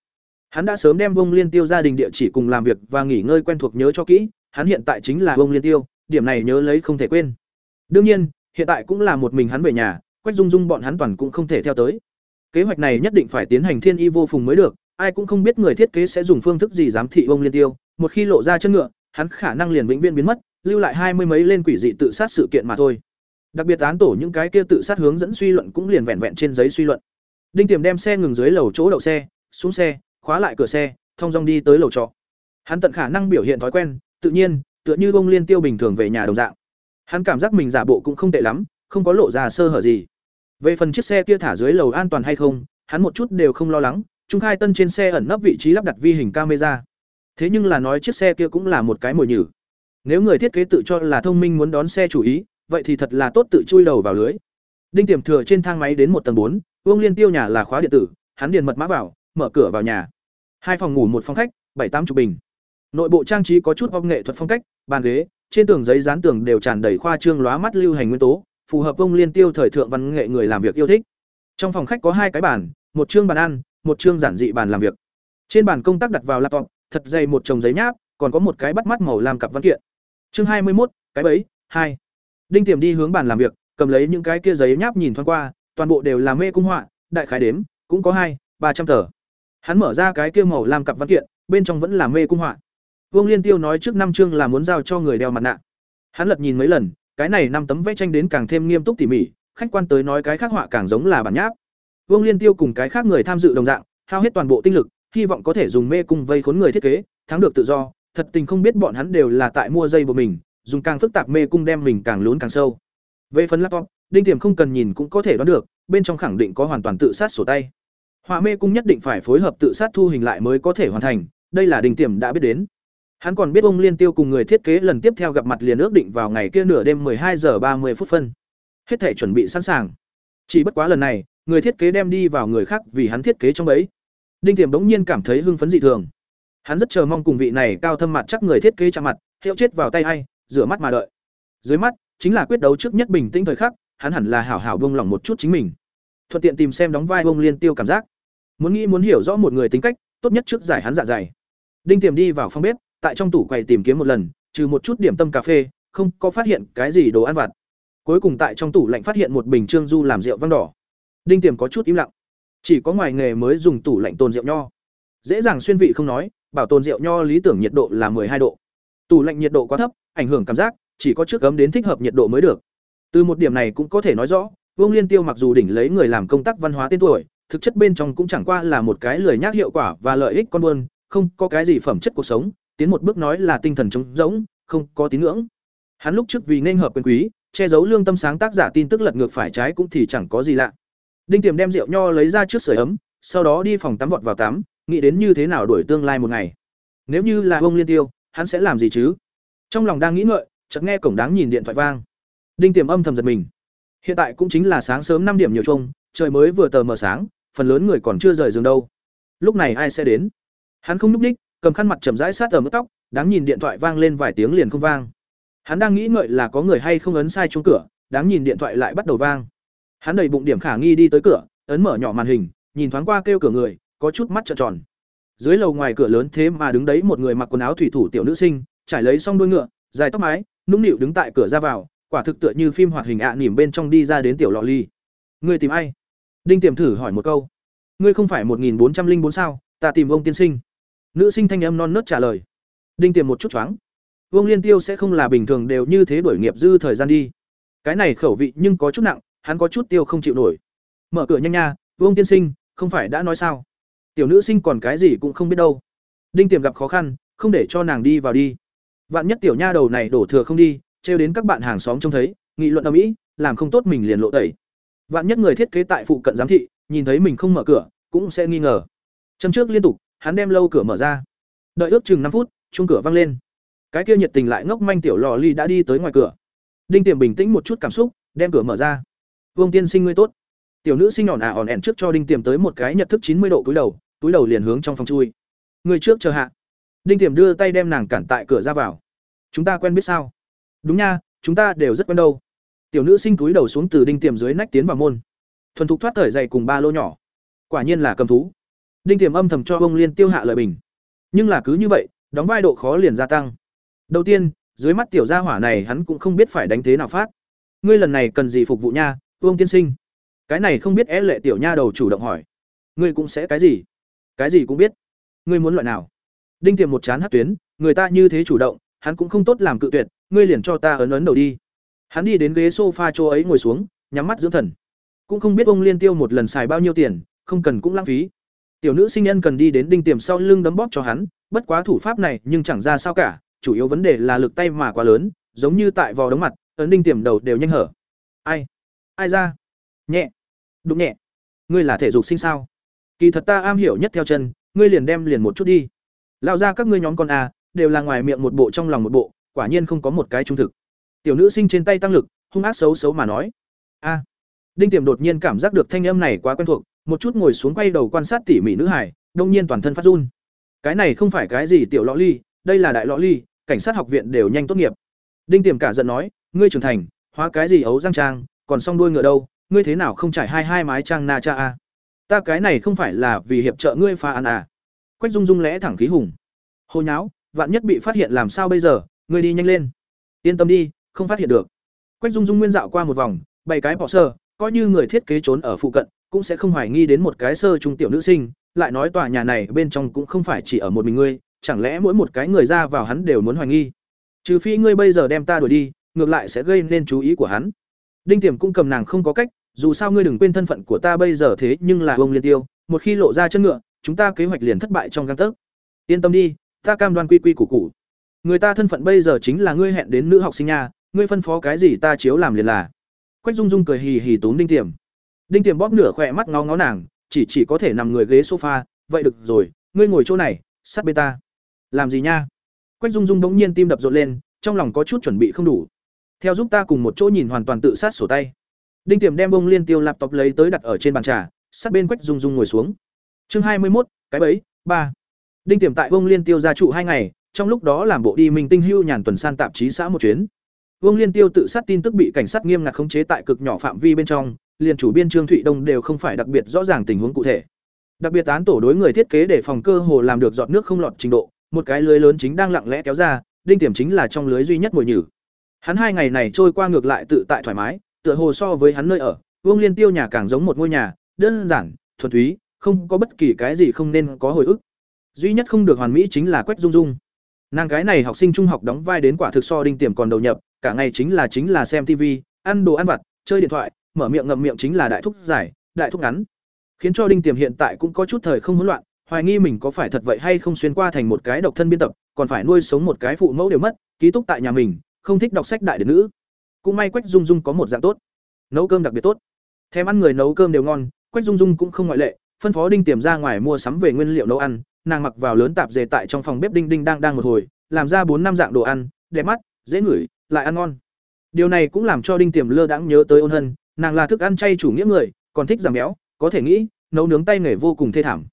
Hắn đã sớm đem Vương liên tiêu gia đình địa chỉ cùng làm việc và nghỉ ngơi quen thuộc nhớ cho kỹ, hắn hiện tại chính là Vương liên tiêu, điểm này nhớ lấy không thể quên. Đương nhiên, hiện tại cũng là một mình hắn về nhà, quách dung dung bọn hắn toàn cũng không thể theo tới. Kế hoạch này nhất định phải tiến hành thiên y vô phùng mới được, ai cũng không biết người thiết kế sẽ dùng phương thức gì giám thị Vương liên tiêu một khi lộ ra chân ngựa, hắn khả năng liền vĩnh viễn biến mất, lưu lại hai mươi mấy lên quỷ dị tự sát sự kiện mà thôi. Đặc biệt án tổ những cái kia tự sát hướng dẫn suy luận cũng liền vẹn vẹn trên giấy suy luận. Đinh tiềm đem xe ngừng dưới lầu chỗ đậu xe, xuống xe, khóa lại cửa xe thông dong đi tới lầu trọ. Hắn tận khả năng biểu hiện thói quen, tự nhiên, tựa như bông liên tiêu bình thường về nhà đồng dạng. Hắn cảm giác mình giả bộ cũng không tệ lắm, không có lộ ra sơ hở gì. Về phần chiếc xe kia thả dưới lầu an toàn hay không, hắn một chút đều không lo lắng, trung khai tân trên xe ẩn nấp vị trí lắp đặt vi hình camera thế nhưng là nói chiếc xe kia cũng là một cái mồi nhử. Nếu người thiết kế tự cho là thông minh muốn đón xe chủ ý, vậy thì thật là tốt tự chui đầu vào lưới. Đinh tiềm thừa trên thang máy đến một tầng bốn, vương liên tiêu nhà là khóa điện tử, hắn điền mật mã vào, mở cửa vào nhà. Hai phòng ngủ một phòng khách, bảy tám chục bình. Nội bộ trang trí có chút phong nghệ thuật phong cách, bàn ghế, trên tường giấy dán tường đều tràn đầy khoa trương lóa mắt lưu hành nguyên tố, phù hợp ông liên tiêu thời thượng văn nghệ người làm việc yêu thích. Trong phòng khách có hai cái bàn, một chương bàn ăn, một chương giản dị bàn làm việc. Trên bàn công tác đặt vào laptop thật dày một chồng giấy nháp, còn có một cái bắt mắt màu làm cặp văn kiện. Chương hai mươi một cái bấy hai. Đinh tiềm đi hướng bàn làm việc, cầm lấy những cái kia giấy nháp nhìn thoáng qua, toàn bộ đều là mê cung họa, đại khái đếm, cũng có hai, ba trăm tờ. Hắn mở ra cái kia màu làm cặp văn kiện, bên trong vẫn là mê cung họa. Vương liên tiêu nói trước năm chương là muốn giao cho người đeo mặt nạ. Hắn lật nhìn mấy lần, cái này năm tấm vẽ tranh đến càng thêm nghiêm túc tỉ mỉ, khách quan tới nói cái khác họa càng giống là bản nháp. Vương liên tiêu cùng cái khác người tham dự đồng dạng, hao hết toàn bộ tinh lực hy vọng có thể dùng mê cung vây khốn người thiết kế, thắng được tự do, thật tình không biết bọn hắn đều là tại mua dây buộc mình, dùng càng phức tạp mê cung đem mình càng lún càng sâu. Về phần laptop, đinh tiềm không cần nhìn cũng có thể đoán được, bên trong khẳng định có hoàn toàn tự sát sổ tay. Họa mê cung nhất định phải phối hợp tự sát thu hình lại mới có thể hoàn thành, đây là đinh tiềm đã biết đến. Hắn còn biết ông liên tiêu cùng người thiết kế lần tiếp theo gặp mặt liền ước định vào ngày kia nửa đêm hai giờ ba mươi phút phân. Hết thể chuẩn bị sẵn sàng. Chỉ bất quá lần này, người thiết kế đem đi vào người khác vì hắn thiết kế trong ấy đinh tiềm bỗng nhiên cảm thấy hưng phấn dị thường. Hắn rất chờ mong cùng vị này cao thâm mặt chắc người thiết kế chạm mặt, hiệu chết vào tay hay rửa mắt mà đợi. Dưới mắt, chính là quyết đấu trước nhất bình tĩnh thời khắc, hắn hẳn là hảo hảo buông lòng một chút chính mình. Thuận tiện tìm xem đóng vai bông liên tiêu cảm giác. Muốn nghĩ muốn hiểu rõ một người tính cách, tốt nhất trước giải hắn dạ dày. Đinh tiềm đi vào phòng bếp, tại trong tủ quầy tìm kiếm một lần, trừ một chút điểm tâm cà phê, không có phát hiện cái gì đồ ăn vặt. Cuối cùng tại trong tủ lạnh phát hiện một bình trương du làm rượu vang đỏ. Đinh tiềm có chút im lặng chỉ có ngoài nghề mới dùng tủ lạnh tồn rượu nho. Dễ dàng xuyên vị không nói, bảo tồn rượu nho lý tưởng nhiệt độ là hai độ. Tủ lạnh nhiệt độ quá thấp, ảnh hưởng cảm giác, chỉ có trước cấm đến thích hợp nhiệt độ mới được. Từ một điểm này cũng có thể nói rõ, vương liên tiêu mặc dù đỉnh lấy người làm công tác văn hóa tên tuổi, thực chất bên trong cũng chẳng qua là một cái lười nhác hiệu quả và lợi ích con buôn, không có cái gì phẩm chất cuộc sống, tiến một bước nói là tinh thần trống rỗng, không có tín ngưỡng. Hắn lúc trước vì nên hợp quyền quý, che giấu lương tâm sáng tác giả tin tức lật ngược phải trái cũng thì chẳng có gì lạ đinh tiềm đem rượu nho lấy ra trước sưởi ấm, sau đó đi phòng tắm vọt vào tắm, nghĩ đến như thế nào đổi tương lai một ngày. Nếu như là ông liên tiêu, hắn sẽ làm gì chứ? Trong lòng đang nghĩ ngợi, chợt nghe cổng đáng nhìn điện thoại vang. Đinh tiềm âm thầm giật mình. Hiện tại cũng chính là sáng sớm năm điểm nhiều chung, trời mới vừa tờ mờ sáng, phần lớn người còn chưa rời giường đâu. Lúc này ai sẽ đến? Hắn không núp đích cầm khăn mặt chậm rãi sát ở mức tóc, đáng nhìn điện thoại vang lên vài tiếng liền không vang. Hắn đang nghĩ ngợi là có người hay không ấn sai chuông cửa, đáng nhìn điện thoại lại bắt đầu vang hắn đầy bụng điểm khả nghi đi tới cửa, ấn mở nhỏ màn hình, nhìn thoáng qua kêu cửa người, có chút mắt trợn tròn. Dưới lầu ngoài cửa lớn thế mà đứng đấy một người mặc quần áo thủy thủ tiểu nữ sinh, trải lấy xong đuôi ngựa, dài tóc mái, nũng nịu đứng tại cửa ra vào, quả thực tựa như phim hoạt hình ạ nỉm bên trong đi ra đến tiểu lọ ly. Ngươi tìm ai? Đinh tiềm thử hỏi một câu. Ngươi không phải một nghìn bốn trăm linh bốn sao? Ta tìm ông tiên sinh. Nữ sinh thanh âm non nớt trả lời. Đinh tiềm một chút choáng. Vương liên tiêu sẽ không là bình thường đều như thế đổi nghiệp dư thời gian đi. Cái này khẩu vị nhưng có chút nặng hắn có chút tiêu không chịu nổi. Mở cửa nhanh nha, vương tiên sinh, không phải đã nói sao? Tiểu nữ sinh còn cái gì cũng không biết đâu. Đinh tiềm gặp khó khăn, không để cho nàng đi vào đi. Vạn nhất tiểu nha đầu này đổ thừa không đi, trêu đến các bạn hàng xóm trông thấy, nghị luận ở mỹ làm không tốt mình liền lộ tẩy. Vạn nhất người thiết kế tại phụ cận giám thị, nhìn thấy mình không mở cửa, cũng sẽ nghi ngờ. Châm trước liên tục, hắn đem lâu cửa mở ra. Đợi ước chừng năm phút, chuông cửa vang lên. Cái kia nhiệt tình lại ngốc manh tiểu lò ly đã đi tới ngoài cửa. Đinh tiềm bình tĩnh một chút cảm xúc, đem cửa mở ra vương tiên sinh ngươi tốt. Tiểu nữ sinh nhọn nà à ỏn ẻn trước cho đinh tiềm tới một cái nhật thức chín mươi độ cúi đầu, túi đầu liền hướng trong phòng chui. Người trước chờ hạ. Đinh tiềm đưa tay đem nàng cản tại cửa ra vào. Chúng ta quen biết sao? Đúng nha, chúng ta đều rất quen đâu. Tiểu nữ sinh túi đầu xuống từ đinh tiềm dưới nách tiến vào môn. Thuần thục thoát thời dày cùng ba lô nhỏ. Quả nhiên là cầm thú. Đinh tiềm âm thầm cho ông liên tiêu hạ lời bình. Nhưng là cứ như vậy, đóng vai độ khó liền gia tăng. Đầu tiên, dưới mắt tiểu gia hỏa này hắn cũng không biết phải đánh thế nào phát. Ngươi lần này cần gì phục vụ nha? Vương tiên sinh. Cái này không biết é lệ tiểu nha đầu chủ động hỏi. Ngươi cũng sẽ cái gì? Cái gì cũng biết. Ngươi muốn loại nào? Đinh tiềm một chán hát tuyến, người ta như thế chủ động, hắn cũng không tốt làm cự tuyệt, ngươi liền cho ta ấn ấn đầu đi. Hắn đi đến ghế sofa chỗ ấy ngồi xuống, nhắm mắt dưỡng thần. Cũng không biết ông liên tiêu một lần xài bao nhiêu tiền, không cần cũng lãng phí. Tiểu nữ sinh nhân cần đi đến đinh tiềm sau lưng đấm bóp cho hắn, bất quá thủ pháp này nhưng chẳng ra sao cả, chủ yếu vấn đề là lực tay mà quá lớn, giống như tại vò đống mặt, ấn đinh tiềm đầu đều nhanh hở. Ai? Ai ra? Nhẹ. Đụng nhẹ. Ngươi là thể dục sinh sao? Kỳ thật ta am hiểu nhất theo chân, ngươi liền đem liền một chút đi. Lao ra các ngươi nhóm con à đều là ngoài miệng một bộ trong lòng một bộ, quả nhiên không có một cái trung thực. Tiểu nữ sinh trên tay tăng lực, hung ác xấu xấu mà nói. A. Đinh tiềm đột nhiên cảm giác được thanh âm này quá quen thuộc, một chút ngồi xuống quay đầu quan sát tỉ mỉ nữ hải đông nhiên toàn thân phát run. Cái này không phải cái gì tiểu lõ ly, đây là đại lõ ly, cảnh sát học viện đều nhanh tốt nghiệp. Đinh tiềm cả giận nói, ngươi trưởng thành, hóa cái gì ấu răng trang còn song đuôi ngựa đâu, ngươi thế nào không trải hai hai mái trang na cha a? Ta cái này không phải là vì hiệp trợ ngươi phá ăn à? Quách dung dung lẽ thẳng khí hùng. Hồi nháo, vạn nhất bị phát hiện làm sao bây giờ? Ngươi đi nhanh lên. Yên tâm đi, không phát hiện được. Quách dung dung nguyên dạo qua một vòng bảy cái bỏ sơ, coi như người thiết kế trốn ở phụ cận, cũng sẽ không hoài nghi đến một cái sơ trung tiểu nữ sinh, lại nói tòa nhà này bên trong cũng không phải chỉ ở một mình ngươi, chẳng lẽ mỗi một cái người ra vào hắn đều muốn hoài nghi? Trừ phi ngươi bây giờ đem ta đuổi đi, ngược lại sẽ gây nên chú ý của hắn đinh tiềm cũng cầm nàng không có cách, dù sao ngươi đừng quên thân phận của ta bây giờ thế nhưng là ông liên tiêu, một khi lộ ra chân ngựa, chúng ta kế hoạch liền thất bại trong gang tấc. Yên tâm đi, ta cam đoan quy quy củ củ. Người ta thân phận bây giờ chính là ngươi hẹn đến nữ học sinh nha, ngươi phân phó cái gì ta chiếu làm liền là. Quách dung dung cười hì hì tốn đinh tiềm. Đinh tiềm bóp nửa khỏe mắt ngó ngó nàng, chỉ chỉ có thể nằm người ghế sofa, vậy được rồi, ngươi ngồi chỗ này, sát bên ta. Làm gì nha? Quách dung dung bỗng nhiên tim đập rộn lên, trong lòng có chút chuẩn bị không đủ theo giúp ta cùng một chỗ nhìn hoàn toàn tự sát sổ tay đinh tiềm đem bông liên tiêu lạp laptop lấy tới đặt ở trên bàn trà sát bên quách dung dung ngồi xuống chương hai mươi một cái bấy ba đinh tiềm tại bông liên tiêu gia trụ hai ngày trong lúc đó làm bộ đi minh tinh hưu nhàn tuần san tạp chí xã một chuyến Vương Liên Tiêu tự sát tin tức bị cảnh sát nghiêm ngặt khống chế tại cực nhỏ phạm vi bên trong, liền chủ biên Trương Thụy Đông đều không phải đặc biệt rõ ràng tình huống cụ thể. Đặc biệt án tổ đối người thiết kế để phòng cơ hồ làm được giọt nước không lọt trình độ, một cái lưới lớn chính đang lặng lẽ kéo ra, đinh tiềm chính là trong lưới duy nhất mồi nhử. Hắn hai ngày này trôi qua ngược lại tự tại thoải mái, tựa hồ so với hắn nơi ở, Vương Liên Tiêu nhà càng giống một ngôi nhà, đơn giản, thuần túy, không có bất kỳ cái gì không nên có hồi ức. Duy nhất không được hoàn mỹ chính là Quách Dung Dung. Nàng cái này học sinh trung học đóng vai đến quả thực so đinh tiềm còn đầu nhập, cả ngày chính là chính là xem TV, ăn đồ ăn vặt, chơi điện thoại, mở miệng ngậm miệng chính là đại thúc giải, đại thúc ngắn. Khiến cho đinh tiềm hiện tại cũng có chút thời không hỗn loạn, hoài nghi mình có phải thật vậy hay không xuyên qua thành một cái độc thân biên tập, còn phải nuôi sống một cái phụ mẫu đều mất, ký túc tại nhà mình, không thích đọc sách đại điển nữ. Cũng may Quách Dung Dung có một dạng tốt, nấu cơm đặc biệt tốt. Thèm ăn người nấu cơm đều ngon, Quách Dung Dung cũng không ngoại lệ, phân phó Đinh Tiềm ra ngoài mua sắm về nguyên liệu nấu ăn, nàng mặc vào lớn tạp dề tại trong phòng bếp Đinh Đinh đang đang một hồi, làm ra bốn năm dạng đồ ăn, đẹp mắt, dễ ngửi, lại ăn ngon. Điều này cũng làm cho Đinh Tiềm lơ đãng nhớ tới Ôn Hân, nàng là thức ăn chay chủ nghĩa người, còn thích giảm béo, có thể nghĩ, nấu nướng tay nghề vô cùng thê thảm.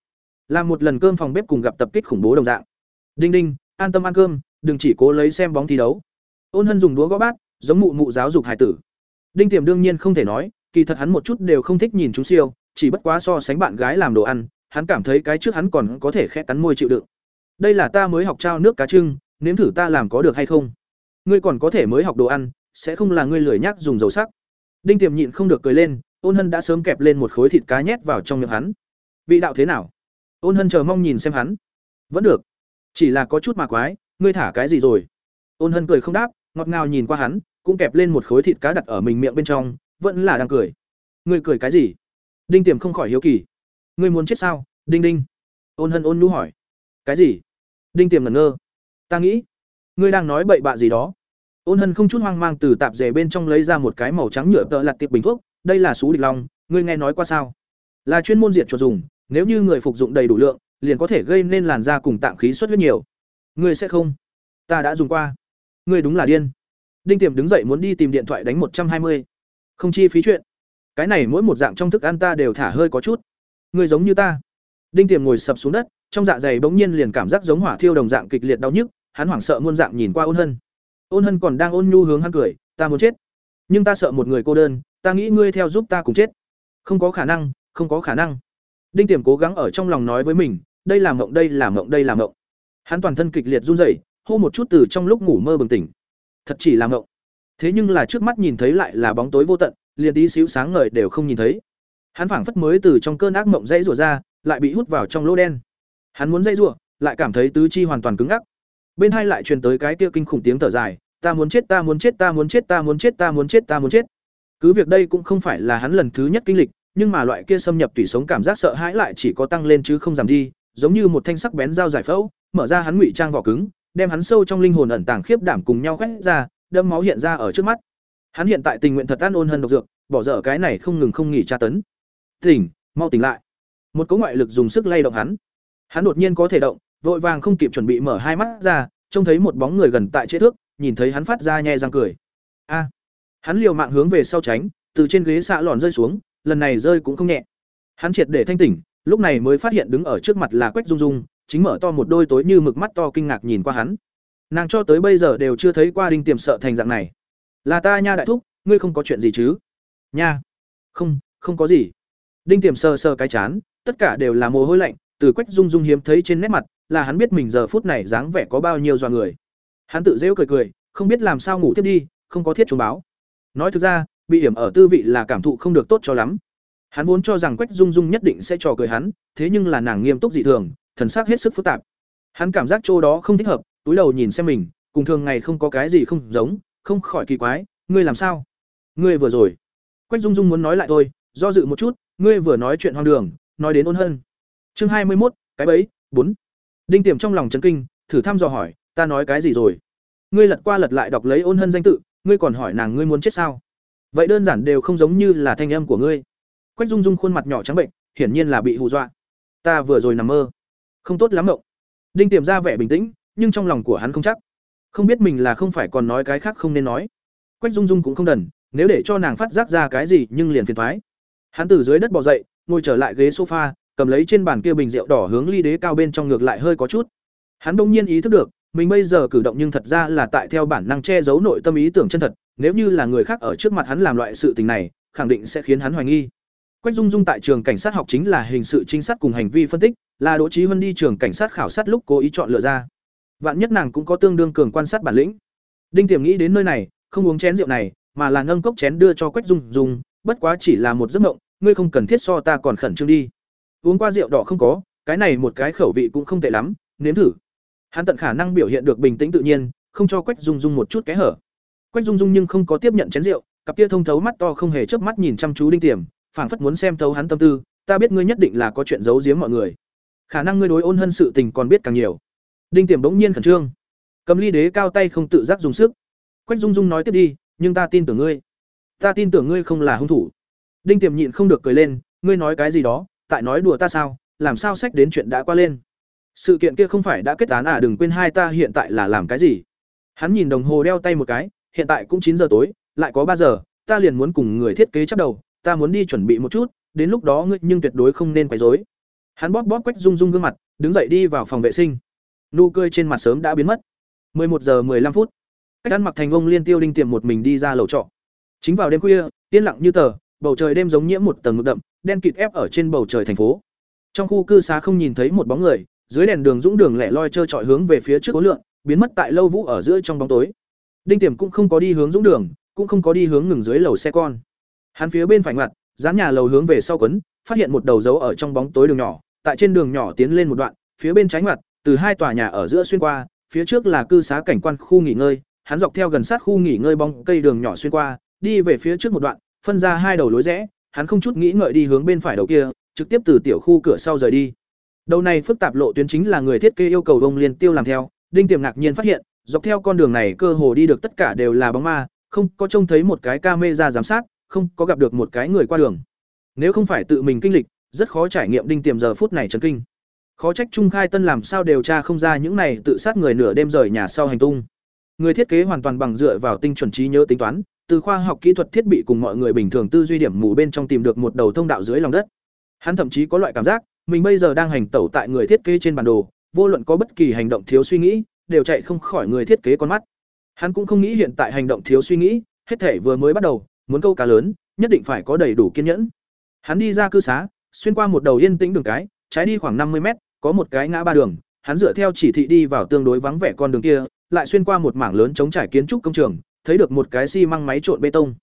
Làm một lần cơm phòng bếp cùng gặp tập kích khủng bố đồng dạng. Đinh Đinh, an tâm ăn cơm, đừng chỉ cố lấy xem bóng thi đấu. Ôn Hân dùng đũa gõ bát, giống mụ mụ giáo dục hải tử. Đinh Tiềm đương nhiên không thể nói, kỳ thật hắn một chút đều không thích nhìn chúng siêu, chỉ bất quá so sánh bạn gái làm đồ ăn, hắn cảm thấy cái trước hắn còn có thể khẽ cắn môi chịu đựng. Đây là ta mới học trao nước cá trưng, nếm thử ta làm có được hay không? Ngươi còn có thể mới học đồ ăn, sẽ không là ngươi lười nhắc dùng dầu sắc. Đinh Tiềm nhịn không được cười lên, Ôn Hân đã sớm kẹp lên một khối thịt cá nhét vào trong miệng hắn. Vị đạo thế nào? Ôn Hân chờ mong nhìn xem hắn. Vẫn được, chỉ là có chút mà quái, ngươi thả cái gì rồi? Ôn Hân cười không đáp, ngọt ngào nhìn qua hắn, cũng kẹp lên một khối thịt cá đặt ở mình miệng bên trong, vẫn là đang cười. Ngươi cười cái gì? Đinh Tiềm không khỏi hiếu kỳ. Ngươi muốn chết sao? Đinh Đinh. Ôn Hân ôn nhu hỏi. Cái gì? Đinh Tiềm ngẩn ngơ. Ta nghĩ, ngươi đang nói bậy bạ gì đó. Ôn Hân không chút hoang mang từ tạp dề bên trong lấy ra một cái màu trắng nhựa tợ lật tiệp bình thuốc, đây là sú địch long, ngươi nghe nói qua sao? Là chuyên môn diệt chuột dùng, nếu như người phục dụng đầy đủ lượng, liền có thể gây nên làn da cùng tạm khí xuất huyết nhiều. Ngươi sẽ không? Ta đã dùng qua. Ngươi đúng là điên. Đinh Tiềm đứng dậy muốn đi tìm điện thoại đánh một trăm hai mươi. Không chi phí chuyện. Cái này mỗi một dạng trong thức ăn ta đều thả hơi có chút. Ngươi giống như ta. Đinh Tiềm ngồi sập xuống đất, trong dạ dày bỗng nhiên liền cảm giác giống hỏa thiêu đồng dạng kịch liệt đau nhức, hắn hoảng sợ muôn dạng nhìn qua Ôn Hân. Ôn Hân còn đang ôn nhu hướng hắn cười, ta muốn chết, nhưng ta sợ một người cô đơn, ta nghĩ ngươi theo giúp ta cùng chết. Không có khả năng, không có khả năng. Đinh Tiềm cố gắng ở trong lòng nói với mình, đây là mộng, đây là mộng, đây là mộng. Hắn toàn thân kịch liệt run rẩy, hô một chút từ trong lúc ngủ mơ bừng tỉnh. Thật chỉ là ngộng Thế nhưng là trước mắt nhìn thấy lại là bóng tối vô tận, liền tí xíu sáng ngời đều không nhìn thấy. Hắn phảng phất mới từ trong cơn ác mộng dãy rủa ra, lại bị hút vào trong lỗ đen. Hắn muốn dãy rủa, lại cảm thấy tứ chi hoàn toàn cứng ngắc. Bên hai lại truyền tới cái kia kinh khủng tiếng thở dài, ta muốn chết, ta muốn chết, ta muốn chết, ta muốn chết, ta muốn chết, ta muốn chết. Cứ việc đây cũng không phải là hắn lần thứ nhất kinh lịch, nhưng mà loại kia xâm nhập tủy sống cảm giác sợ hãi lại chỉ có tăng lên chứ không giảm đi, giống như một thanh sắc bén dao giải phẫu, mở ra hắn ngụy trang vỏ cứng, đem hắn sâu trong linh hồn ẩn tàng khiếp đảm cùng nhau quét ra, đâm máu hiện ra ở trước mắt. Hắn hiện tại tình nguyện thật an ôn hơn độc dược, bỏ dở cái này không ngừng không nghỉ tra tấn. Tỉnh, mau tỉnh lại. Một cỗ ngoại lực dùng sức lay động hắn. Hắn đột nhiên có thể động, vội vàng không kịp chuẩn bị mở hai mắt ra, trông thấy một bóng người gần tại chế thước, nhìn thấy hắn phát ra nhẹ răng cười. A. Hắn liều mạng hướng về sau tránh, từ trên ghế xạ lòn rơi xuống, lần này rơi cũng không nhẹ. Hắn triệt để thanh tỉnh, lúc này mới phát hiện đứng ở trước mặt là Quách Dung Dung, chính mở to một đôi tối như mực mắt to kinh ngạc nhìn qua hắn. Nàng cho tới bây giờ đều chưa thấy qua Đinh Tiềm sợ thành dạng này. "Là ta nha đại thúc, ngươi không có chuyện gì chứ?" "Nha." "Không, không có gì." Đinh Tiềm sờ sờ cái chán, tất cả đều là mồ hôi lạnh, từ Quách Dung Dung hiếm thấy trên nét mặt, là hắn biết mình giờ phút này dáng vẻ có bao nhiêu doa người. Hắn tự giễu cười cười, không biết làm sao ngủ tiếp đi, không có thiết chuông báo. Nói thực ra, bị hiểm ở tư vị là cảm thụ không được tốt cho lắm. Hắn vốn cho rằng Quách Dung Dung nhất định sẽ trò cười hắn, thế nhưng là nàng nghiêm túc dị thường, thần sắc hết sức phức tạp. Hắn cảm giác chỗ đó không thích hợp, túi đầu nhìn xem mình, cùng thường ngày không có cái gì không giống, không khỏi kỳ quái, ngươi làm sao? Ngươi vừa rồi. Quách Dung Dung muốn nói lại thôi, do dự một chút, ngươi vừa nói chuyện hoang đường, nói đến ôn hân. Chương hai mươi 21, cái bấy, bốn. Đinh Tiềm trong lòng chấn kinh, thử thăm dò hỏi, ta nói cái gì rồi? Ngươi lật qua lật lại đọc lấy ôn hân danh tự, ngươi còn hỏi nàng ngươi muốn chết sao? Vậy đơn giản đều không giống như là thanh âm của ngươi. Quách Dung Dung khuôn mặt nhỏ trắng bệnh, hiển nhiên là bị hù dọa. Ta vừa rồi nằm mơ, không tốt lắm mộng. Đinh Tiềm ra vẻ bình tĩnh, nhưng trong lòng của hắn không chắc. Không biết mình là không phải còn nói cái khác không nên nói. Quách Dung Dung cũng không đần, nếu để cho nàng phát giác ra cái gì nhưng liền phiền thoái Hắn từ dưới đất bò dậy, ngồi trở lại ghế sofa, cầm lấy trên bàn kia bình rượu đỏ hướng ly đế cao bên trong ngược lại hơi có chút. Hắn bỗng nhiên ý thức được, mình bây giờ cử động nhưng thật ra là tại theo bản năng che giấu nội tâm ý tưởng chân thật, nếu như là người khác ở trước mặt hắn làm loại sự tình này, khẳng định sẽ khiến hắn hoài nghi. Quách Dung Dung tại trường cảnh sát học chính là hình sự trinh sát cùng hành vi phân tích, là Đỗ Chí Huân đi trường cảnh sát khảo sát lúc cố ý chọn lựa ra. Vạn nhất nàng cũng có tương đương cường quan sát bản lĩnh. Đinh Tiềm nghĩ đến nơi này, không uống chén rượu này, mà là nâng cốc chén đưa cho Quách Dung Dung, bất quá chỉ là một giấc mộng, ngươi không cần thiết so ta còn khẩn trương đi. Uống qua rượu đỏ không có, cái này một cái khẩu vị cũng không tệ lắm, nếm thử. Hắn tận khả năng biểu hiện được bình tĩnh tự nhiên, không cho Quách Dung Dung một chút kẽ hở. Quách Dung Dung nhưng không có tiếp nhận chén rượu, cặp kia thông thấu mắt to không hề chớp mắt nhìn chăm chú Đinh Tiềm, phảng phất muốn xem thấu hắn tâm tư, ta biết ngươi nhất định là có chuyện giấu giếm mọi người. Khả năng ngươi đối ôn hân sự tình còn biết càng nhiều. Đinh Tiềm bỗng nhiên khẩn trương. Cầm ly đế cao tay không tự giác dùng sức. Quách Dung Dung nói tiếp đi, nhưng ta tin tưởng ngươi. Ta tin tưởng ngươi không là hung thủ. Đinh Tiềm nhịn không được cười lên, ngươi nói cái gì đó, tại nói đùa ta sao, làm sao sách đến chuyện đã qua lên. Sự kiện kia không phải đã kết án à, đừng quên hai ta hiện tại là làm cái gì. Hắn nhìn đồng hồ đeo tay một cái, hiện tại cũng chín giờ tối, lại có ba giờ, ta liền muốn cùng người thiết kế chấp đầu, ta muốn đi chuẩn bị một chút, đến lúc đó ngươi nhưng tuyệt đối không nên quấy rối. Hắn bóp bóp Quách Dung Dung gương mặt, đứng dậy đi vào phòng vệ sinh. Nụ cười trên mặt sớm đã biến mất. 11 giờ 15 phút. Cách ăn mặc thành ông liên tiêu đinh tiệm một mình đi ra lầu trọ. Chính vào đêm khuya, yên lặng như tờ, bầu trời đêm giống nhiễm một tầng mực đậm, đen kịt ép ở trên bầu trời thành phố. Trong khu cư xá không nhìn thấy một bóng người, dưới đèn đường dũng đường lẻ loi trơ trọi hướng về phía trước ố lượng, biến mất tại lâu vũ ở giữa trong bóng tối. Đinh Tiềm cũng không có đi hướng dũng đường, cũng không có đi hướng ngừng dưới lầu xe con. Hắn phía bên phải ngoặt, dán nhà lầu hướng về sau quấn, phát hiện một đầu dấu ở trong bóng tối đường nhỏ, tại trên đường nhỏ tiến lên một đoạn, phía bên trái ngoặt, từ hai tòa nhà ở giữa xuyên qua, phía trước là cư xá cảnh quan khu nghỉ ngơi, hắn dọc theo gần sát khu nghỉ ngơi bóng cây đường nhỏ xuyên qua, đi về phía trước một đoạn, phân ra hai đầu lối rẽ, hắn không chút nghĩ ngợi đi hướng bên phải đầu kia, trực tiếp từ tiểu khu cửa sau rời đi. Đầu này phức tạp lộ tuyến chính là người thiết kế yêu cầu ông liên tiêu làm theo, Đinh Tiềm ngạc nhiên phát hiện, dọc theo con đường này cơ hồ đi được tất cả đều là bóng ma, không có trông thấy một cái camera giám sát, không có gặp được một cái người qua đường. Nếu không phải tự mình kinh lịch, rất khó trải nghiệm Đinh Tiềm giờ phút này chấn kinh. Khó trách Trung Khai Tân làm sao điều tra không ra những này tự sát người nửa đêm rời nhà sau hành tung. Người thiết kế hoàn toàn bằng dựa vào tinh chuẩn trí nhớ tính toán, từ khoa học kỹ thuật thiết bị cùng mọi người bình thường tư duy điểm mù bên trong tìm được một đầu thông đạo dưới lòng đất. Hắn thậm chí có loại cảm giác, mình bây giờ đang hành tẩu tại người thiết kế trên bản đồ, vô luận có bất kỳ hành động thiếu suy nghĩ, đều chạy không khỏi người thiết kế con mắt. Hắn cũng không nghĩ hiện tại hành động thiếu suy nghĩ, hết thể vừa mới bắt đầu, muốn câu cá lớn, nhất định phải có đầy đủ kiên nhẫn. Hắn đi ra cư xá, xuyên qua một đầu yên tĩnh đường cái, trái đi khoảng năm mươi mét, có một cái ngã ba đường, hắn dựa theo chỉ thị đi vào tương đối vắng vẻ con đường kia, lại xuyên qua một mảng lớn chống trải kiến trúc công trường, thấy được một cái xi măng máy trộn bê tông.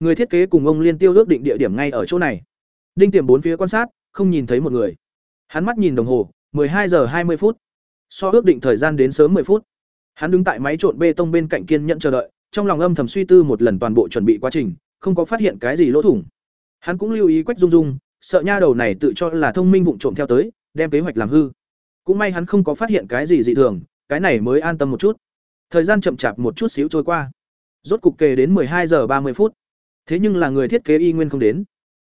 Người thiết kế cùng ông Liên Tiêu ước định địa điểm ngay ở chỗ này. Đinh Tiềm bốn phía quan sát, không nhìn thấy một người. Hắn mắt nhìn đồng hồ, hai giờ hai mươi phút. So ước định thời gian đến sớm 10 phút. Hắn đứng tại máy trộn bê tông bên cạnh kiên nhẫn chờ đợi, trong lòng âm thầm suy tư một lần toàn bộ chuẩn bị quá trình, không có phát hiện cái gì lỗ thủng. Hắn cũng lưu ý Quách Dung Dung, sợ nha đầu này tự cho là thông minh vụng trộm theo tới, đem kế hoạch làm hư. Cũng may hắn không có phát hiện cái gì dị thường, cái này mới an tâm một chút. Thời gian chậm chạp một chút xíu trôi qua. Rốt cục kề đến hai giờ ba mươi phút. Thế nhưng là người thiết kế y nguyên không đến.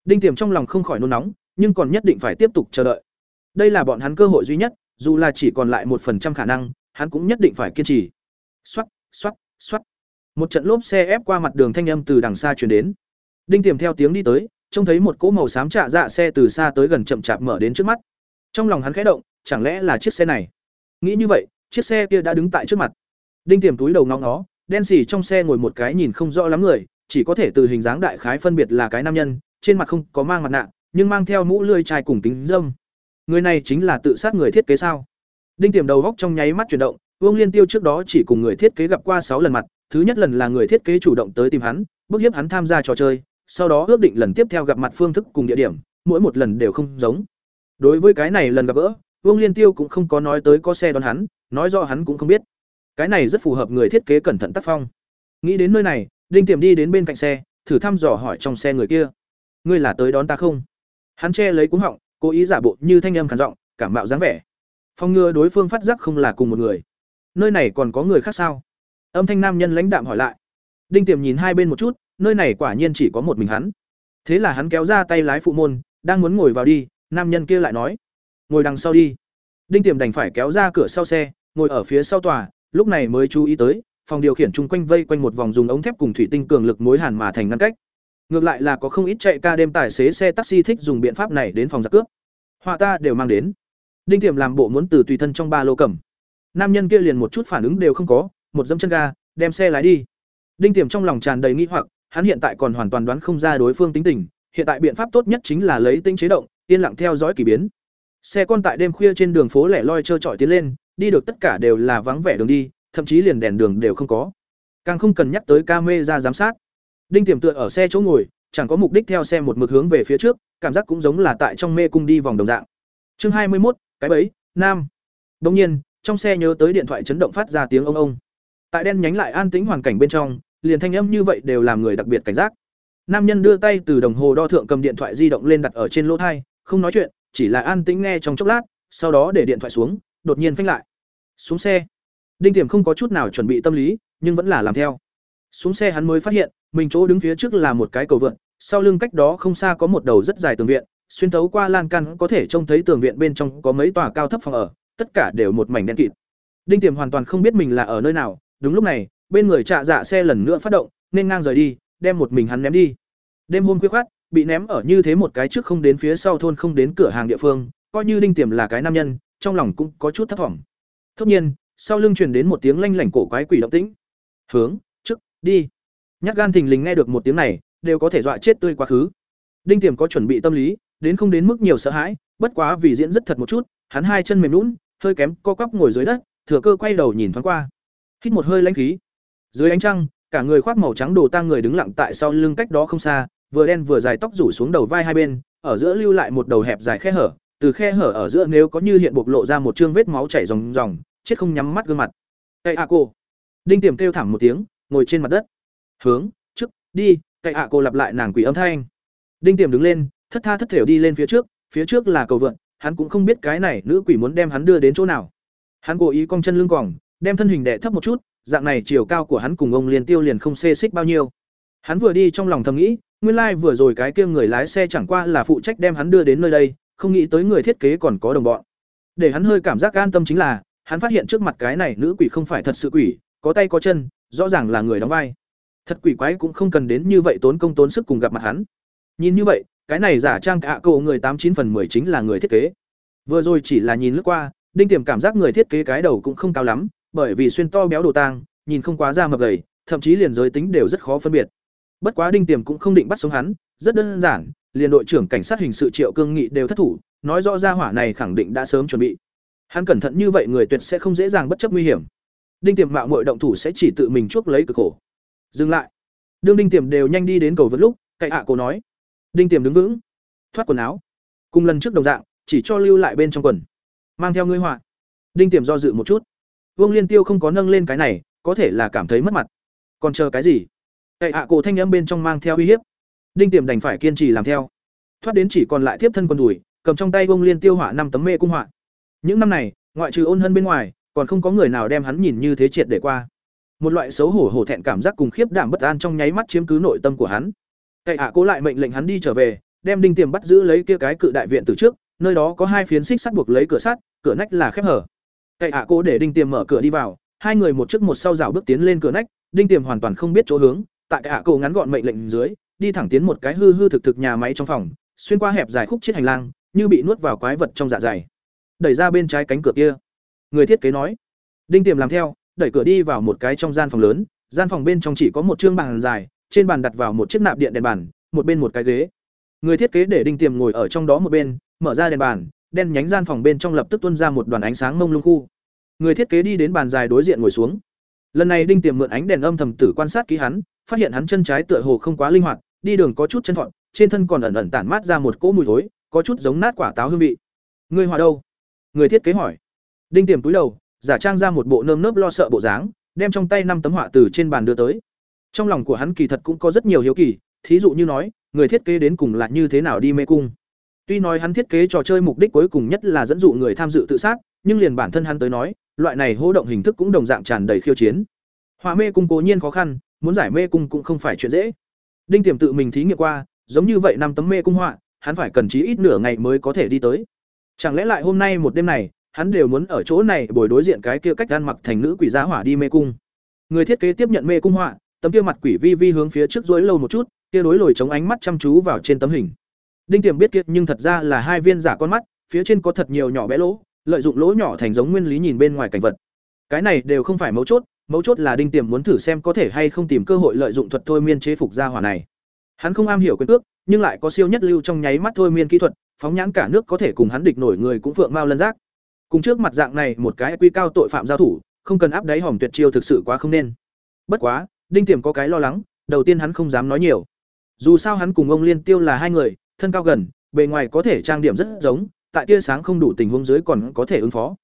Đinh Tiềm trong lòng không khỏi nôn nóng, nhưng còn nhất định phải tiếp tục chờ đợi. Đây là bọn hắn cơ hội duy nhất, dù là chỉ còn lại một phần trăm khả năng, hắn cũng nhất định phải kiên trì. Xoát, xoát, xoát. Một trận lốp xe ép qua mặt đường thanh âm từ đằng xa truyền đến. Đinh Tiềm theo tiếng đi tới, trông thấy một cỗ màu xám trạ dạ xe từ xa tới gần chậm chạp mở đến trước mắt. Trong lòng hắn khẽ động, chẳng lẽ là chiếc xe này? Nghĩ như vậy, chiếc xe kia đã đứng tại trước mặt. Đinh Tiềm túi đầu ngóng ngó, đen xì trong xe ngồi một cái nhìn không rõ lắm người, chỉ có thể từ hình dáng đại khái phân biệt là cái nam nhân, trên mặt không có mang mặt nạ, nhưng mang theo mũ lươi chai cùng kính dâm. Người này chính là tự sát người thiết kế sao? Đinh Tiềm đầu góc trong nháy mắt chuyển động, Vương Liên Tiêu trước đó chỉ cùng người thiết kế gặp qua sáu lần mặt, thứ nhất lần là người thiết kế chủ động tới tìm hắn, bức hiếp hắn tham gia trò chơi, sau đó ước định lần tiếp theo gặp mặt phương thức cùng địa điểm, mỗi một lần đều không giống. Đối với cái này lần gặp gỡ, Vương Liên Tiêu cũng không có nói tới có xe đón hắn, nói do hắn cũng không biết. Cái này rất phù hợp người thiết kế cẩn thận tác phong. Nghĩ đến nơi này, Đinh Tiềm đi đến bên cạnh xe, thử thăm dò hỏi trong xe người kia: "Ngươi là tới đón ta không?" Hắn che lấy cuống họng, cố ý giả bộ như thanh âm khản giọng, cảm mạo dáng vẻ. Phong ngừa đối phương phát giác không là cùng một người. Nơi này còn có người khác sao? Âm thanh nam nhân lãnh đạm hỏi lại. Đinh Tiềm nhìn hai bên một chút, nơi này quả nhiên chỉ có một mình hắn. Thế là hắn kéo ra tay lái phụ môn, đang muốn ngồi vào đi, nam nhân kia lại nói: "Ngồi đằng sau đi." Đinh Tiềm đành phải kéo ra cửa sau xe, ngồi ở phía sau tòa, lúc này mới chú ý tới, phòng điều khiển chung quanh vây quanh một vòng dùng ống thép cùng thủy tinh cường lực mối hàn mà thành ngăn cách. Ngược lại là có không ít chạy ca đêm tài xế xe taxi thích dùng biện pháp này đến phòng giặc cướp. Họa ta đều mang đến. Đinh Tiềm làm bộ muốn từ tùy thân trong ba lô cầm. Nam nhân kia liền một chút phản ứng đều không có, một dẫm chân ga, đem xe lái đi. Đinh Tiềm trong lòng tràn đầy nghi hoặc, hắn hiện tại còn hoàn toàn đoán không ra đối phương tính tình, hiện tại biện pháp tốt nhất chính là lấy tinh chế động, yên lặng theo dõi kỳ biến. Xe con tại đêm khuya trên đường phố lẻ loi trơ trọi tiến lên, đi được tất cả đều là vắng vẻ đường đi, thậm chí liền đèn đường đều không có. Càng không cần nhắc tới camera giám sát. Đinh Tiềm tựa ở xe chỗ ngồi, chẳng có mục đích theo xe một mực hướng về phía trước, cảm giác cũng giống là tại trong mê cung đi vòng đồng dạng. Chương hai mươi 21, cái bẫy, nam. Đương nhiên, trong xe nhớ tới điện thoại chấn động phát ra tiếng ông ông. Tại đen nhánh lại an tĩnh hoàn cảnh bên trong, liền thanh âm như vậy đều làm người đặc biệt cảnh giác. Nam nhân đưa tay từ đồng hồ đo thượng cầm điện thoại di động lên đặt ở trên lỗ thai không nói chuyện, chỉ là an tĩnh nghe trong chốc lát, sau đó để điện thoại xuống, đột nhiên phanh lại. Xuống xe. Đinh Tiềm không có chút nào chuẩn bị tâm lý, nhưng vẫn là làm theo. Xuống xe hắn mới phát hiện, mình chỗ đứng phía trước là một cái cầu vượt, sau lưng cách đó không xa có một đầu rất dài tường viện, xuyên thấu qua lan can có thể trông thấy tường viện bên trong có mấy tòa cao thấp phòng ở, tất cả đều một mảnh đen kịt. Đinh Tiềm hoàn toàn không biết mình là ở nơi nào, đúng lúc này, bên người trạ dạ xe lần nữa phát động, nên ngang rời đi, đem một mình hắn ném đi. Đêm hôm khuya khoát bị ném ở như thế một cái trước không đến phía sau thôn không đến cửa hàng địa phương, coi như Đinh Tiềm là cái nam nhân, trong lòng cũng có chút thất vọng. 突 nhiên, sau lưng truyền đến một tiếng lanh lảnh cổ quái quỷ động tĩnh. Hướng, trước, đi. Nhát gan thình lình nghe được một tiếng này, đều có thể dọa chết tươi quá khứ. Đinh Tiềm có chuẩn bị tâm lý, đến không đến mức nhiều sợ hãi, bất quá vì diễn rất thật một chút, hắn hai chân mềm nhũn, hơi kém co quắp ngồi dưới đất, thừa cơ quay đầu nhìn thoáng qua. Hít một hơi lãnh khí. Dưới ánh trăng, cả người khoác màu trắng đồ tang người đứng lặng tại sau lưng cách đó không xa, vừa đen vừa dài tóc rủ xuống đầu vai hai bên, ở giữa lưu lại một đầu hẹp dài khe hở, từ khe hở ở giữa nếu có như hiện bộc lộ ra một trương vết máu chảy ròng ròng, chết không nhắm mắt gương mặt. "Cậy ạ cô." Đinh Tiềm kêu thảm một tiếng, ngồi trên mặt đất. "Hướng, trước, đi." Cậy ạ cô lặp lại nàng quỷ âm thanh. Đinh Tiềm đứng lên, thất tha thất thểu đi lên phía trước, phía trước là cầu vượn hắn cũng không biết cái này nữ quỷ muốn đem hắn đưa đến chỗ nào. Hắn cố ý cong chân lưng quòng, đem thân hình đệ thấp một chút, dạng này chiều cao của hắn cùng ông Liên Tiêu liền không xê xích bao nhiêu. Hắn vừa đi trong lòng thầm nghĩ, nguyên lai like vừa rồi cái kia người lái xe chẳng qua là phụ trách đem hắn đưa đến nơi đây, không nghĩ tới người thiết kế còn có đồng bọn. Để hắn hơi cảm giác an tâm chính là, hắn phát hiện trước mặt cái này nữ quỷ không phải thật sự quỷ, có tay có chân, rõ ràng là người đóng vai. Thật quỷ quái cũng không cần đến như vậy tốn công tốn sức cùng gặp mặt hắn. Nhìn như vậy, cái này giả trang ạ cậu người tám chín phần 10 chính là người thiết kế. Vừa rồi chỉ là nhìn lướt qua, Đinh Tiềm cảm giác người thiết kế cái đầu cũng không cao lắm, bởi vì xuyên to béo đồ tang, nhìn không quá ra mập gầy, thậm chí liền giới tính đều rất khó phân biệt. Bất quá Đinh Tiềm cũng không định bắt sống hắn, rất đơn giản, liền đội trưởng cảnh sát hình sự Triệu Cương Nghị đều thất thủ, nói rõ ra hỏa này khẳng định đã sớm chuẩn bị. Hắn cẩn thận như vậy người tuyệt sẽ không dễ dàng bất chấp nguy hiểm. Đinh Tiềm mạo muội động thủ sẽ chỉ tự mình chuốc lấy cực khổ. Dừng lại. Đương Đinh Tiềm đều nhanh đi đến cầu vượt lúc, cậy ạ à nói. Đinh Tiềm đứng vững, thoát quần áo, cùng lần trước đồng dạng, chỉ cho lưu lại bên trong quần. Mang theo ngươi họa. Đinh Tiềm do dự một chút. Vương Liên Tiêu không có nâng lên cái này, có thể là cảm thấy mất mặt. Còn chờ cái gì? Cậy hạ à cổ thanh âm bên trong mang theo uy hiếp. Đinh Tiềm đành phải kiên trì làm theo. Thoát đến chỉ còn lại tiếp thân quần đùi, cầm trong tay Vương Liên Tiêu họa năm tấm mê cung họa. Những năm này, ngoại trừ ôn hân bên ngoài, còn không có người nào đem hắn nhìn như thế triệt để qua. Một loại xấu hổ hổ thẹn cảm giác cùng khiếp đảm bất an trong nháy mắt chiếm cứ nội tâm của hắn. Cậy hạ à cố lại mệnh lệnh hắn đi trở về, đem đinh tiềm bắt giữ lấy kia cái cự đại viện từ trước, nơi đó có hai phiến xích sắt buộc lấy cửa sắt, cửa nách là khép hở. Cậy hạ à để đinh tiềm mở cửa đi vào, hai người một trước một sau rào bước tiến lên cửa nách, đinh tiềm hoàn toàn không biết chỗ hướng, tại cậy hạ cô ngắn gọn mệnh lệnh dưới, đi thẳng tiến một cái hư hư thực thực nhà máy trong phòng, xuyên qua hẹp dài khúc chiếc hành lang, như bị nuốt vào quái vật trong dạ dày. Đẩy ra bên trái cánh cửa kia. Người thiết kế nói. Đinh tiềm làm theo đẩy cửa đi vào một cái trong gian phòng lớn. Gian phòng bên trong chỉ có một chương bàn dài trên bàn đặt vào một chiếc nạp điện đèn bàn một bên một cái ghế. Người thiết kế để đinh tiềm ngồi ở trong đó một bên mở ra đèn bàn đen nhánh gian phòng bên trong lập tức tuôn ra một đoàn ánh sáng mông lung khu. Người thiết kế đi đến bàn dài đối diện ngồi xuống. Lần này đinh tiềm mượn ánh đèn âm thầm tử quan sát kỹ hắn, phát hiện hắn chân trái tựa hồ không quá linh hoạt, đi đường có chút chân thọn trên thân còn ẩn ẩn tản mát ra một cỗ mùi thối, có chút giống nát quả táo hương vị. Người hòa đâu? Người thiết kế hỏi. Đinh tiềm túi đầu, giả trang ra một bộ nơm nớp lo sợ bộ dáng, đem trong tay năm tấm họa từ trên bàn đưa tới. Trong lòng của hắn kỳ thật cũng có rất nhiều hiếu kỳ, thí dụ như nói, người thiết kế đến cùng là như thế nào đi mê cung? Tuy nói hắn thiết kế trò chơi mục đích cuối cùng nhất là dẫn dụ người tham dự tự sát nhưng liền bản thân hắn tới nói loại này hô động hình thức cũng đồng dạng tràn đầy khiêu chiến họa mê cung cố nhiên khó khăn muốn giải mê cung cũng không phải chuyện dễ đinh tiềm tự mình thí nghiệm qua giống như vậy năm tấm mê cung họa hắn phải cần chí ít nửa ngày mới có thể đi tới Chẳng lẽ lại hôm nay một đêm này, hắn đều muốn ở chỗ này bồi đối diện cái kia cách ăn mặc thành nữ quỷ giá hỏa đi mê cung. Người thiết kế tiếp nhận mê cung họa, tấm kia mặt quỷ vi vi hướng phía trước rối lâu một chút, kia đối lồi chống ánh mắt chăm chú vào trên tấm hình. Đinh Tiềm biết kiệt nhưng thật ra là hai viên giả con mắt, phía trên có thật nhiều nhỏ bé lỗ, lợi dụng lỗ nhỏ thành giống nguyên lý nhìn bên ngoài cảnh vật. Cái này đều không phải mấu chốt, mấu chốt là Đinh Tiềm muốn thử xem có thể hay không tìm cơ hội lợi dụng thuật thôi miên chế phục gia hỏa này. Hắn không am hiểu quyền cước, nhưng lại có siêu nhất lưu trong nháy mắt thôi miên kỹ thuật, phóng nhãn cả nước có thể cùng hắn địch nổi người cũng phượng mao lân giác. Cùng trước mặt dạng này một cái quy cao tội phạm giao thủ, không cần áp đáy hỏng tuyệt chiêu thực sự quá không nên. Bất quá, Đinh Tiềm có cái lo lắng, đầu tiên hắn không dám nói nhiều. Dù sao hắn cùng ông Liên Tiêu là hai người, thân cao gần, bề ngoài có thể trang điểm rất giống, tại tia sáng không đủ tình huống dưới còn có thể ứng phó.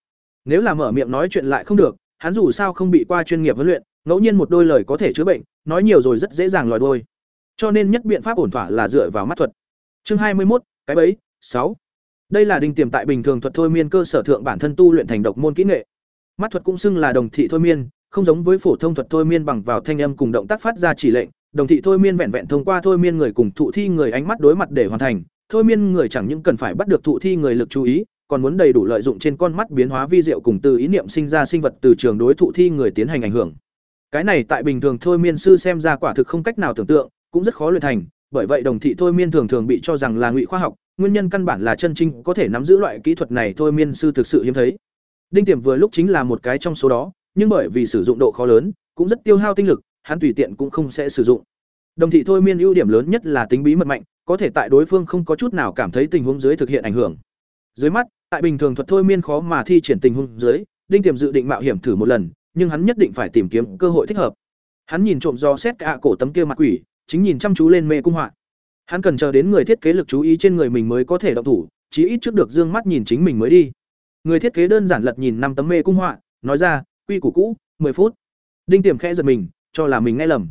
Nếu là mở miệng nói chuyện lại không được, hắn dù sao không bị qua chuyên nghiệp huấn luyện, ngẫu nhiên một đôi lời có thể chữa bệnh, nói nhiều rồi rất dễ dàng lòi đôi. Cho nên nhất biện pháp ổn thỏa là dựa vào mắt thuật. Chương hai mươi 21, cái bấy, sáu. Đây là đinh tiềm tại bình thường thuật thôi miên cơ sở thượng bản thân tu luyện thành độc môn kỹ nghệ. Mắt thuật cũng xưng là đồng thị thôi miên, không giống với phổ thông thuật thôi miên bằng vào thanh âm cùng động tác phát ra chỉ lệnh, đồng thị thôi miên vẹn vẹn thông qua thôi miên người cùng thụ thi người ánh mắt đối mặt để hoàn thành, thôi miên người chẳng những cần phải bắt được thụ thi người lực chú ý, còn muốn đầy đủ lợi dụng trên con mắt biến hóa vi diệu cùng từ ý niệm sinh ra sinh vật từ trường đối thụ thi người tiến hành ảnh hưởng. Cái này tại bình thường thôi miên sư xem ra quả thực không cách nào tưởng tượng, cũng rất khó luyện thành, bởi vậy đồng thị thôi miên thường thường bị cho rằng là ngụy khoa học, nguyên nhân căn bản là chân chính có thể nắm giữ loại kỹ thuật này thôi miên sư thực sự hiếm thấy. Đinh Tiềm vừa lúc chính là một cái trong số đó, nhưng bởi vì sử dụng độ khó lớn, cũng rất tiêu hao tinh lực, hắn tùy tiện cũng không sẽ sử dụng. Đồng thị thôi miên ưu điểm lớn nhất là tính bí mật mạnh, có thể tại đối phương không có chút nào cảm thấy tình huống dưới thực hiện ảnh hưởng. Dưới mắt, tại bình thường thuật thôi miên khó mà thi triển tình huống dưới, Đinh Tiềm dự định mạo hiểm thử một lần, nhưng hắn nhất định phải tìm kiếm cơ hội thích hợp. Hắn nhìn trộm do xét cả cổ tấm kia mặt quỷ, chính nhìn chăm chú lên mê cung họa. Hắn cần chờ đến người thiết kế lực chú ý trên người mình mới có thể động thủ, chí ít trước được dương mắt nhìn chính mình mới đi. Người thiết kế đơn giản lật nhìn năm tấm mê cung họa, nói ra, quy củ cũ, 10 phút. Đinh Tiềm khẽ giật mình, cho là mình nghe lầm.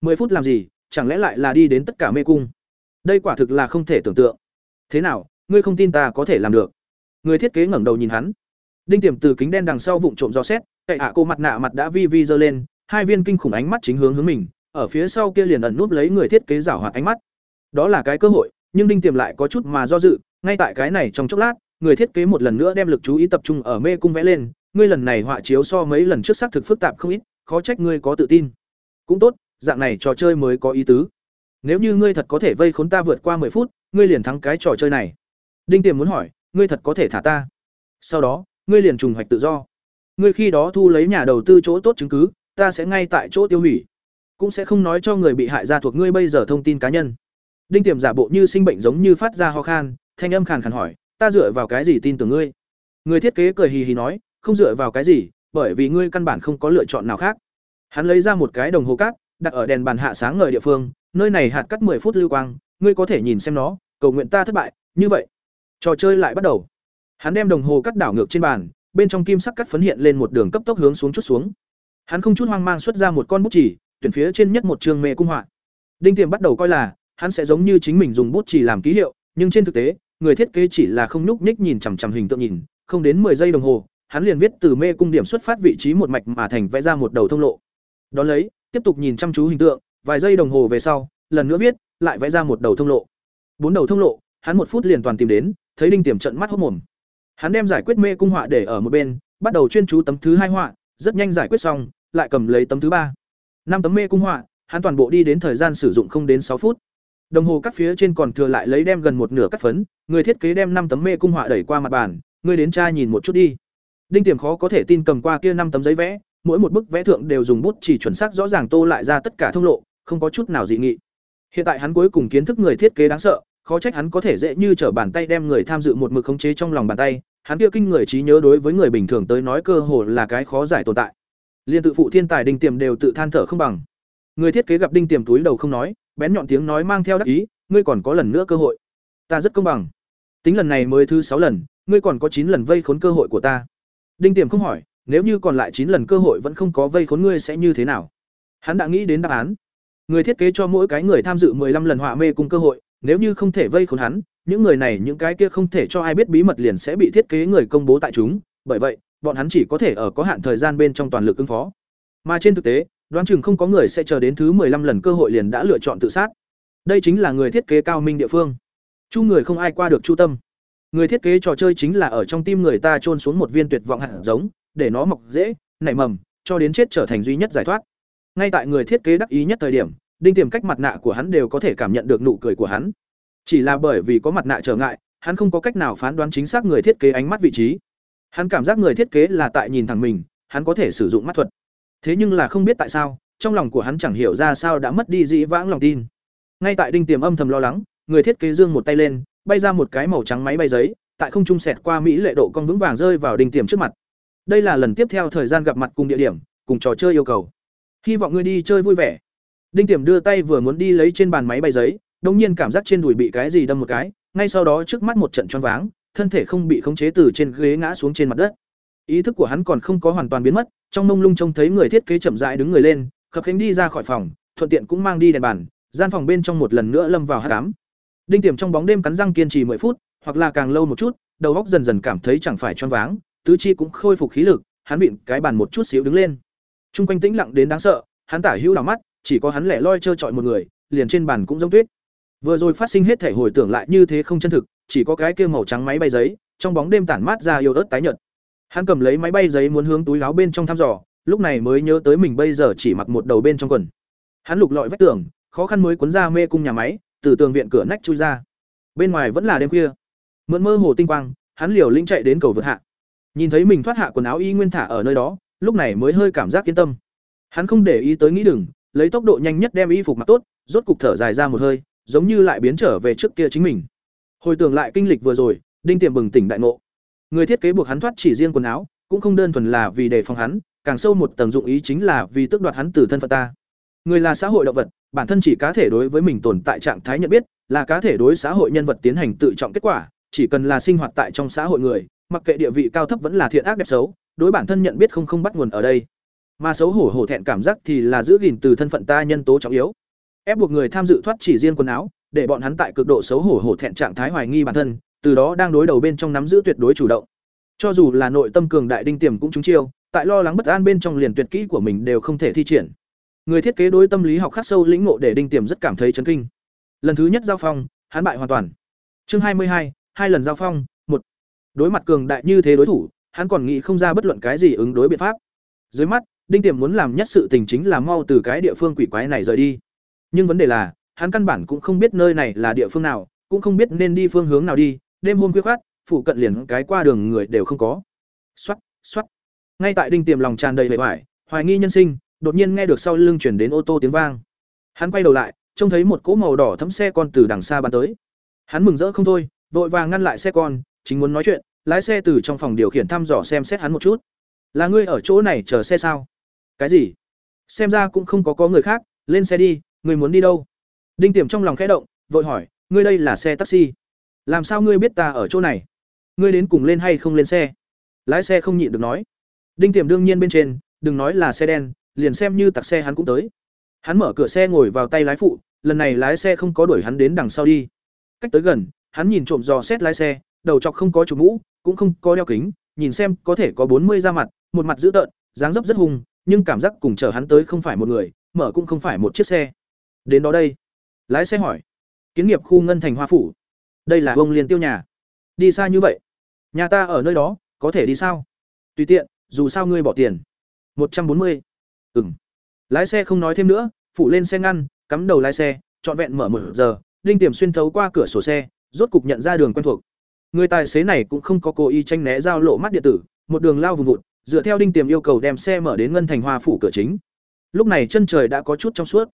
10 phút làm gì, chẳng lẽ lại là đi đến tất cả mê cung? Đây quả thực là không thể tưởng tượng. Thế nào, ngươi không tin ta có thể làm được? Người thiết kế ngẩng đầu nhìn hắn. Đinh Tiềm từ kính đen đằng sau vụng trộm do xét, cậy ạ cô mặt nạ mặt đã vi vi giơ lên, hai viên kinh khủng ánh mắt chính hướng hướng mình, ở phía sau kia liền ẩn núp lấy người thiết kế giảo hoạt ánh mắt. Đó là cái cơ hội, nhưng Đinh Tiềm lại có chút mà do dự, ngay tại cái này trong chốc lát, người thiết kế một lần nữa đem lực chú ý tập trung ở mê cung vẽ lên, ngươi lần này họa chiếu so mấy lần trước xác thực phức tạp không ít, khó trách ngươi có tự tin. Cũng tốt, dạng này trò chơi mới có ý tứ. Nếu như ngươi thật có thể vây khốn ta vượt qua 10 phút, ngươi liền thắng cái trò chơi này. Đinh Tiềm muốn hỏi, ngươi thật có thể thả ta? Sau đó, ngươi liền trùng hoạch tự do. Ngươi khi đó thu lấy nhà đầu tư chỗ tốt chứng cứ, ta sẽ ngay tại chỗ tiêu hủy, cũng sẽ không nói cho người bị hại ra thuộc ngươi bây giờ thông tin cá nhân. Đinh Tiềm giả bộ như sinh bệnh giống như phát ra ho khan, thanh âm khàn khàn hỏi, ta dựa vào cái gì tin tưởng ngươi? Người thiết kế cười hì hì nói, không dựa vào cái gì, bởi vì ngươi căn bản không có lựa chọn nào khác. Hắn lấy ra một cái đồng hồ cát, đặt ở đèn bàn hạ sáng ngời địa phương, nơi này hạt cắt 10 phút lưu quang, ngươi có thể nhìn xem nó, cầu nguyện ta thất bại, như vậy. Trò chơi lại bắt đầu. Hắn đem đồng hồ cắt đảo ngược trên bàn, bên trong kim sắc cắt phấn hiện lên một đường cấp tốc hướng xuống chút xuống. Hắn không chút hoang mang xuất ra một con bút chỉ, tuyển phía trên nhất một trường mê cung họa. Đinh Tiềm bắt đầu coi là, hắn sẽ giống như chính mình dùng bút chỉ làm ký hiệu, nhưng trên thực tế, người thiết kế chỉ là không nhúc nhích nhìn chằm chằm hình tượng nhìn, không đến 10 giây đồng hồ, hắn liền viết từ mê cung điểm xuất phát vị trí một mạch mà thành vẽ ra một đầu thông lộ. Đón lấy, tiếp tục nhìn chăm chú hình tượng, vài giây đồng hồ về sau, lần nữa viết, lại vẽ ra một đầu thông lộ. Bốn đầu thông lộ, hắn một phút liền toàn tìm đến, thấy Đinh Tiềm trận mắt hốt mồm. Hắn đem giải quyết mê cung họa để ở một bên, bắt đầu chuyên chú tấm thứ hai họa, rất nhanh giải quyết xong, lại cầm lấy tấm thứ ba. Năm tấm mê cung họa, hắn toàn bộ đi đến thời gian sử dụng không đến sáu phút. Đồng hồ các phía trên còn thừa lại lấy đem gần một nửa cắt phấn, người thiết kế đem năm tấm mê cung họa đẩy qua mặt bàn, ngươi đến tra nhìn một chút đi. Đinh Tiềm khó có thể tin cầm qua kia năm tấm giấy vẽ, mỗi một bức vẽ thượng đều dùng bút chỉ chuẩn xác rõ ràng tô lại ra tất cả thông lộ, không có chút nào dị nghị. Hiện tại hắn cuối cùng kiến thức người thiết kế đáng sợ, khó trách hắn có thể dễ như trở bàn tay đem người tham dự một mực khống chế trong lòng bàn tay, hắn kia kinh người trí nhớ đối với người bình thường tới nói cơ hồ là cái khó giải tồn tại. Liên tự phụ thiên tài Đinh Tiềm đều tự than thở không bằng. Người thiết kế gặp Đinh Tiềm túi đầu không nói, bén nhọn tiếng nói mang theo đắc ý, ngươi còn có lần nữa cơ hội. Ta rất công bằng. Tính lần này mới thứ sáu lần, ngươi còn có chín lần vây khốn cơ hội của ta. Đinh Tiềm không hỏi, nếu như còn lại chín lần cơ hội vẫn không có vây khốn ngươi sẽ như thế nào? Hắn đã nghĩ đến đáp án. Người thiết kế cho mỗi cái người tham dự 15 lần họa mê cùng cơ hội, nếu như không thể vây khốn hắn, những người này những cái kia không thể cho ai biết bí mật liền sẽ bị thiết kế người công bố tại chúng, bởi vậy, bọn hắn chỉ có thể ở có hạn thời gian bên trong toàn lực ứng phó. Mà trên thực tế, đoán chừng không có người sẽ chờ đến thứ 15 lần cơ hội liền đã lựa chọn tự sát. Đây chính là người thiết kế cao minh địa phương. Chu người không ai qua được chu tâm. Người thiết kế trò chơi chính là ở trong tim người ta chôn xuống một viên tuyệt vọng hạt giống, để nó mọc dễ, nảy mầm, cho đến chết trở thành duy nhất giải thoát. Ngay tại người thiết kế đắc ý nhất thời điểm, đinh tiềm cách mặt nạ của hắn đều có thể cảm nhận được nụ cười của hắn. Chỉ là bởi vì có mặt nạ trở ngại, hắn không có cách nào phán đoán chính xác người thiết kế ánh mắt vị trí. Hắn cảm giác người thiết kế là tại nhìn thẳng mình, hắn có thể sử dụng mắt thuật. Thế nhưng là không biết tại sao, trong lòng của hắn chẳng hiểu ra sao đã mất đi dĩ vãng lòng tin. Ngay tại đinh tiềm âm thầm lo lắng, người thiết kế dương một tay lên, bay ra một cái màu trắng máy bay giấy, tại không trung xẹt qua mỹ lệ độ cong vững vàng rơi vào đinh tiềm trước mặt. Đây là lần tiếp theo thời gian gặp mặt cùng địa điểm, cùng trò chơi yêu cầu. Hy vọng ngươi đi chơi vui vẻ. Đinh Tiềm đưa tay vừa muốn đi lấy trên bàn máy bay giấy, đột nhiên cảm giác trên đùi bị cái gì đâm một cái, ngay sau đó trước mắt một trận choáng váng, thân thể không bị khống chế từ trên ghế ngã xuống trên mặt đất. Ý thức của hắn còn không có hoàn toàn biến mất, trong mông lung trông thấy người thiết kế chậm rãi đứng người lên, khập khiễng đi ra khỏi phòng, thuận tiện cũng mang đi đèn bàn, gian phòng bên trong một lần nữa lâm vào hát cám Đinh Tiềm trong bóng đêm cắn răng kiên trì 10 phút, hoặc là càng lâu một chút, đầu óc dần dần cảm thấy chẳng phải choáng váng, tứ chi cũng khôi phục khí lực, hắn vịn cái bàn một chút xíu đứng lên. Trung quanh tĩnh lặng đến đáng sợ, hắn tả hữu đảo mắt, chỉ có hắn lẻ loi chơi chọi một người, liền trên bàn cũng giống tuyết. Vừa rồi phát sinh hết thể hồi tưởng lại như thế không chân thực, chỉ có cái kia màu trắng máy bay giấy, trong bóng đêm tản mát ra yêu ớt tái nhợt. Hắn cầm lấy máy bay giấy muốn hướng túi áo bên trong thăm dò, lúc này mới nhớ tới mình bây giờ chỉ mặc một đầu bên trong quần. Hắn lục lọi vách tường, khó khăn mới cuốn ra mê cung nhà máy, từ tường viện cửa nách chui ra. Bên ngoài vẫn là đêm khuya. Mượn mơ hồ tinh quang, hắn liều lĩnh chạy đến cầu vượt hạ. Nhìn thấy mình thoát hạ quần áo y nguyên thả ở nơi đó, lúc này mới hơi cảm giác yên tâm. Hắn không để ý tới nghĩ đừng, lấy tốc độ nhanh nhất đem y phục mặc tốt, rốt cục thở dài ra một hơi, giống như lại biến trở về trước kia chính mình. Hồi tưởng lại kinh lịch vừa rồi, Đinh Tiềm bừng tỉnh đại ngộ. Người thiết kế buộc hắn thoát chỉ riêng quần áo, cũng không đơn thuần là vì đề phòng hắn, càng sâu một tầng dụng ý chính là vì tước đoạt hắn từ thân phận ta. Người là xã hội động vật, bản thân chỉ cá thể đối với mình tồn tại trạng thái nhận biết, là cá thể đối xã hội nhân vật tiến hành tự trọng kết quả, chỉ cần là sinh hoạt tại trong xã hội người, mặc kệ địa vị cao thấp vẫn là thiện ác đẹp xấu, đối bản thân nhận biết không không bắt nguồn ở đây. Mà xấu hổ hổ thẹn cảm giác thì là giữ gìn từ thân phận ta nhân tố trọng yếu. Ép buộc người tham dự thoát chỉ riêng quần áo, để bọn hắn tại cực độ xấu hổ hổ thẹn trạng thái hoài nghi bản thân, từ đó đang đối đầu bên trong nắm giữ tuyệt đối chủ động. Cho dù là nội tâm cường đại đinh tiềm cũng trúng chiêu, tại lo lắng bất an bên trong liền tuyệt kỹ của mình đều không thể thi triển. Người thiết kế đối tâm lý học khắc sâu lĩnh ngộ để đinh tiềm rất cảm thấy chấn kinh. Lần thứ nhất giao phong, hắn bại hoàn toàn. Chương hai mươi hai, hai lần giao phong. Đối mặt cường đại như thế đối thủ, hắn còn nghĩ không ra bất luận cái gì ứng đối biện pháp. Dưới mắt, đinh tiềm muốn làm nhất sự tình chính là mau từ cái địa phương quỷ quái này rời đi. Nhưng vấn đề là, hắn căn bản cũng không biết nơi này là địa phương nào, cũng không biết nên đi phương hướng nào đi, đêm hôm khuya khoắt, phủ cận liền cái qua đường người đều không có. Soát, soát. Ngay tại đinh tiềm lòng tràn đầy vẻ hoài, hoài nghi nhân sinh, đột nhiên nghe được sau lưng chuyển đến ô tô tiếng vang. Hắn quay đầu lại, trông thấy một cỗ màu đỏ thấm xe con từ đằng xa bắn tới. Hắn mừng rỡ không thôi, vội vàng ngăn lại xe con, chính muốn nói chuyện, lái xe từ trong phòng điều khiển thăm dò xem xét hắn một chút. Là ngươi ở chỗ này chờ xe sao? Cái gì? Xem ra cũng không có có người khác, lên xe đi, ngươi muốn đi đâu? Đinh Tiềm trong lòng khẽ động, vội hỏi, ngươi đây là xe taxi? Làm sao ngươi biết ta ở chỗ này? Ngươi đến cùng lên hay không lên xe? Lái xe không nhịn được nói. Đinh Tiềm đương nhiên bên trên, đừng nói là xe đen, liền xem như tặc xe hắn cũng tới. Hắn mở cửa xe ngồi vào tay lái phụ, lần này lái xe không có đuổi hắn đến đằng sau đi. Cách tới gần, hắn nhìn trộm dò xét lái xe, đầu chọc không có chủ mũ, cũng không có đeo kính, nhìn xem có thể có bốn mươi da mặt, một mặt dữ tợn, dáng dấp rất hung, nhưng cảm giác cùng chở hắn tới không phải một người, mở cũng không phải một chiếc xe. Đến đó đây, lái xe hỏi, kiến nghiệp khu ngân thành hoa phủ, đây là ông liên tiêu nhà, đi xa như vậy, nhà ta ở nơi đó, có thể đi sao? Tùy tiện, dù sao ngươi bỏ tiền. một trăm bốn mươi. Ừm. Lái xe không nói thêm nữa, phụ lên xe ngăn, cắm đầu lái xe, trọn vẹn mở một giờ, Đinh Tiềm xuyên thấu qua cửa sổ xe, rốt cục nhận ra đường quen thuộc. Người tài xế này cũng không có cố ý tranh né giao lộ mắt điện tử, một đường lao vùng vụt, dựa theo Đinh Tiềm yêu cầu đem xe mở đến ngân thành hoa phủ cửa chính. Lúc này chân trời đã có chút trong suốt.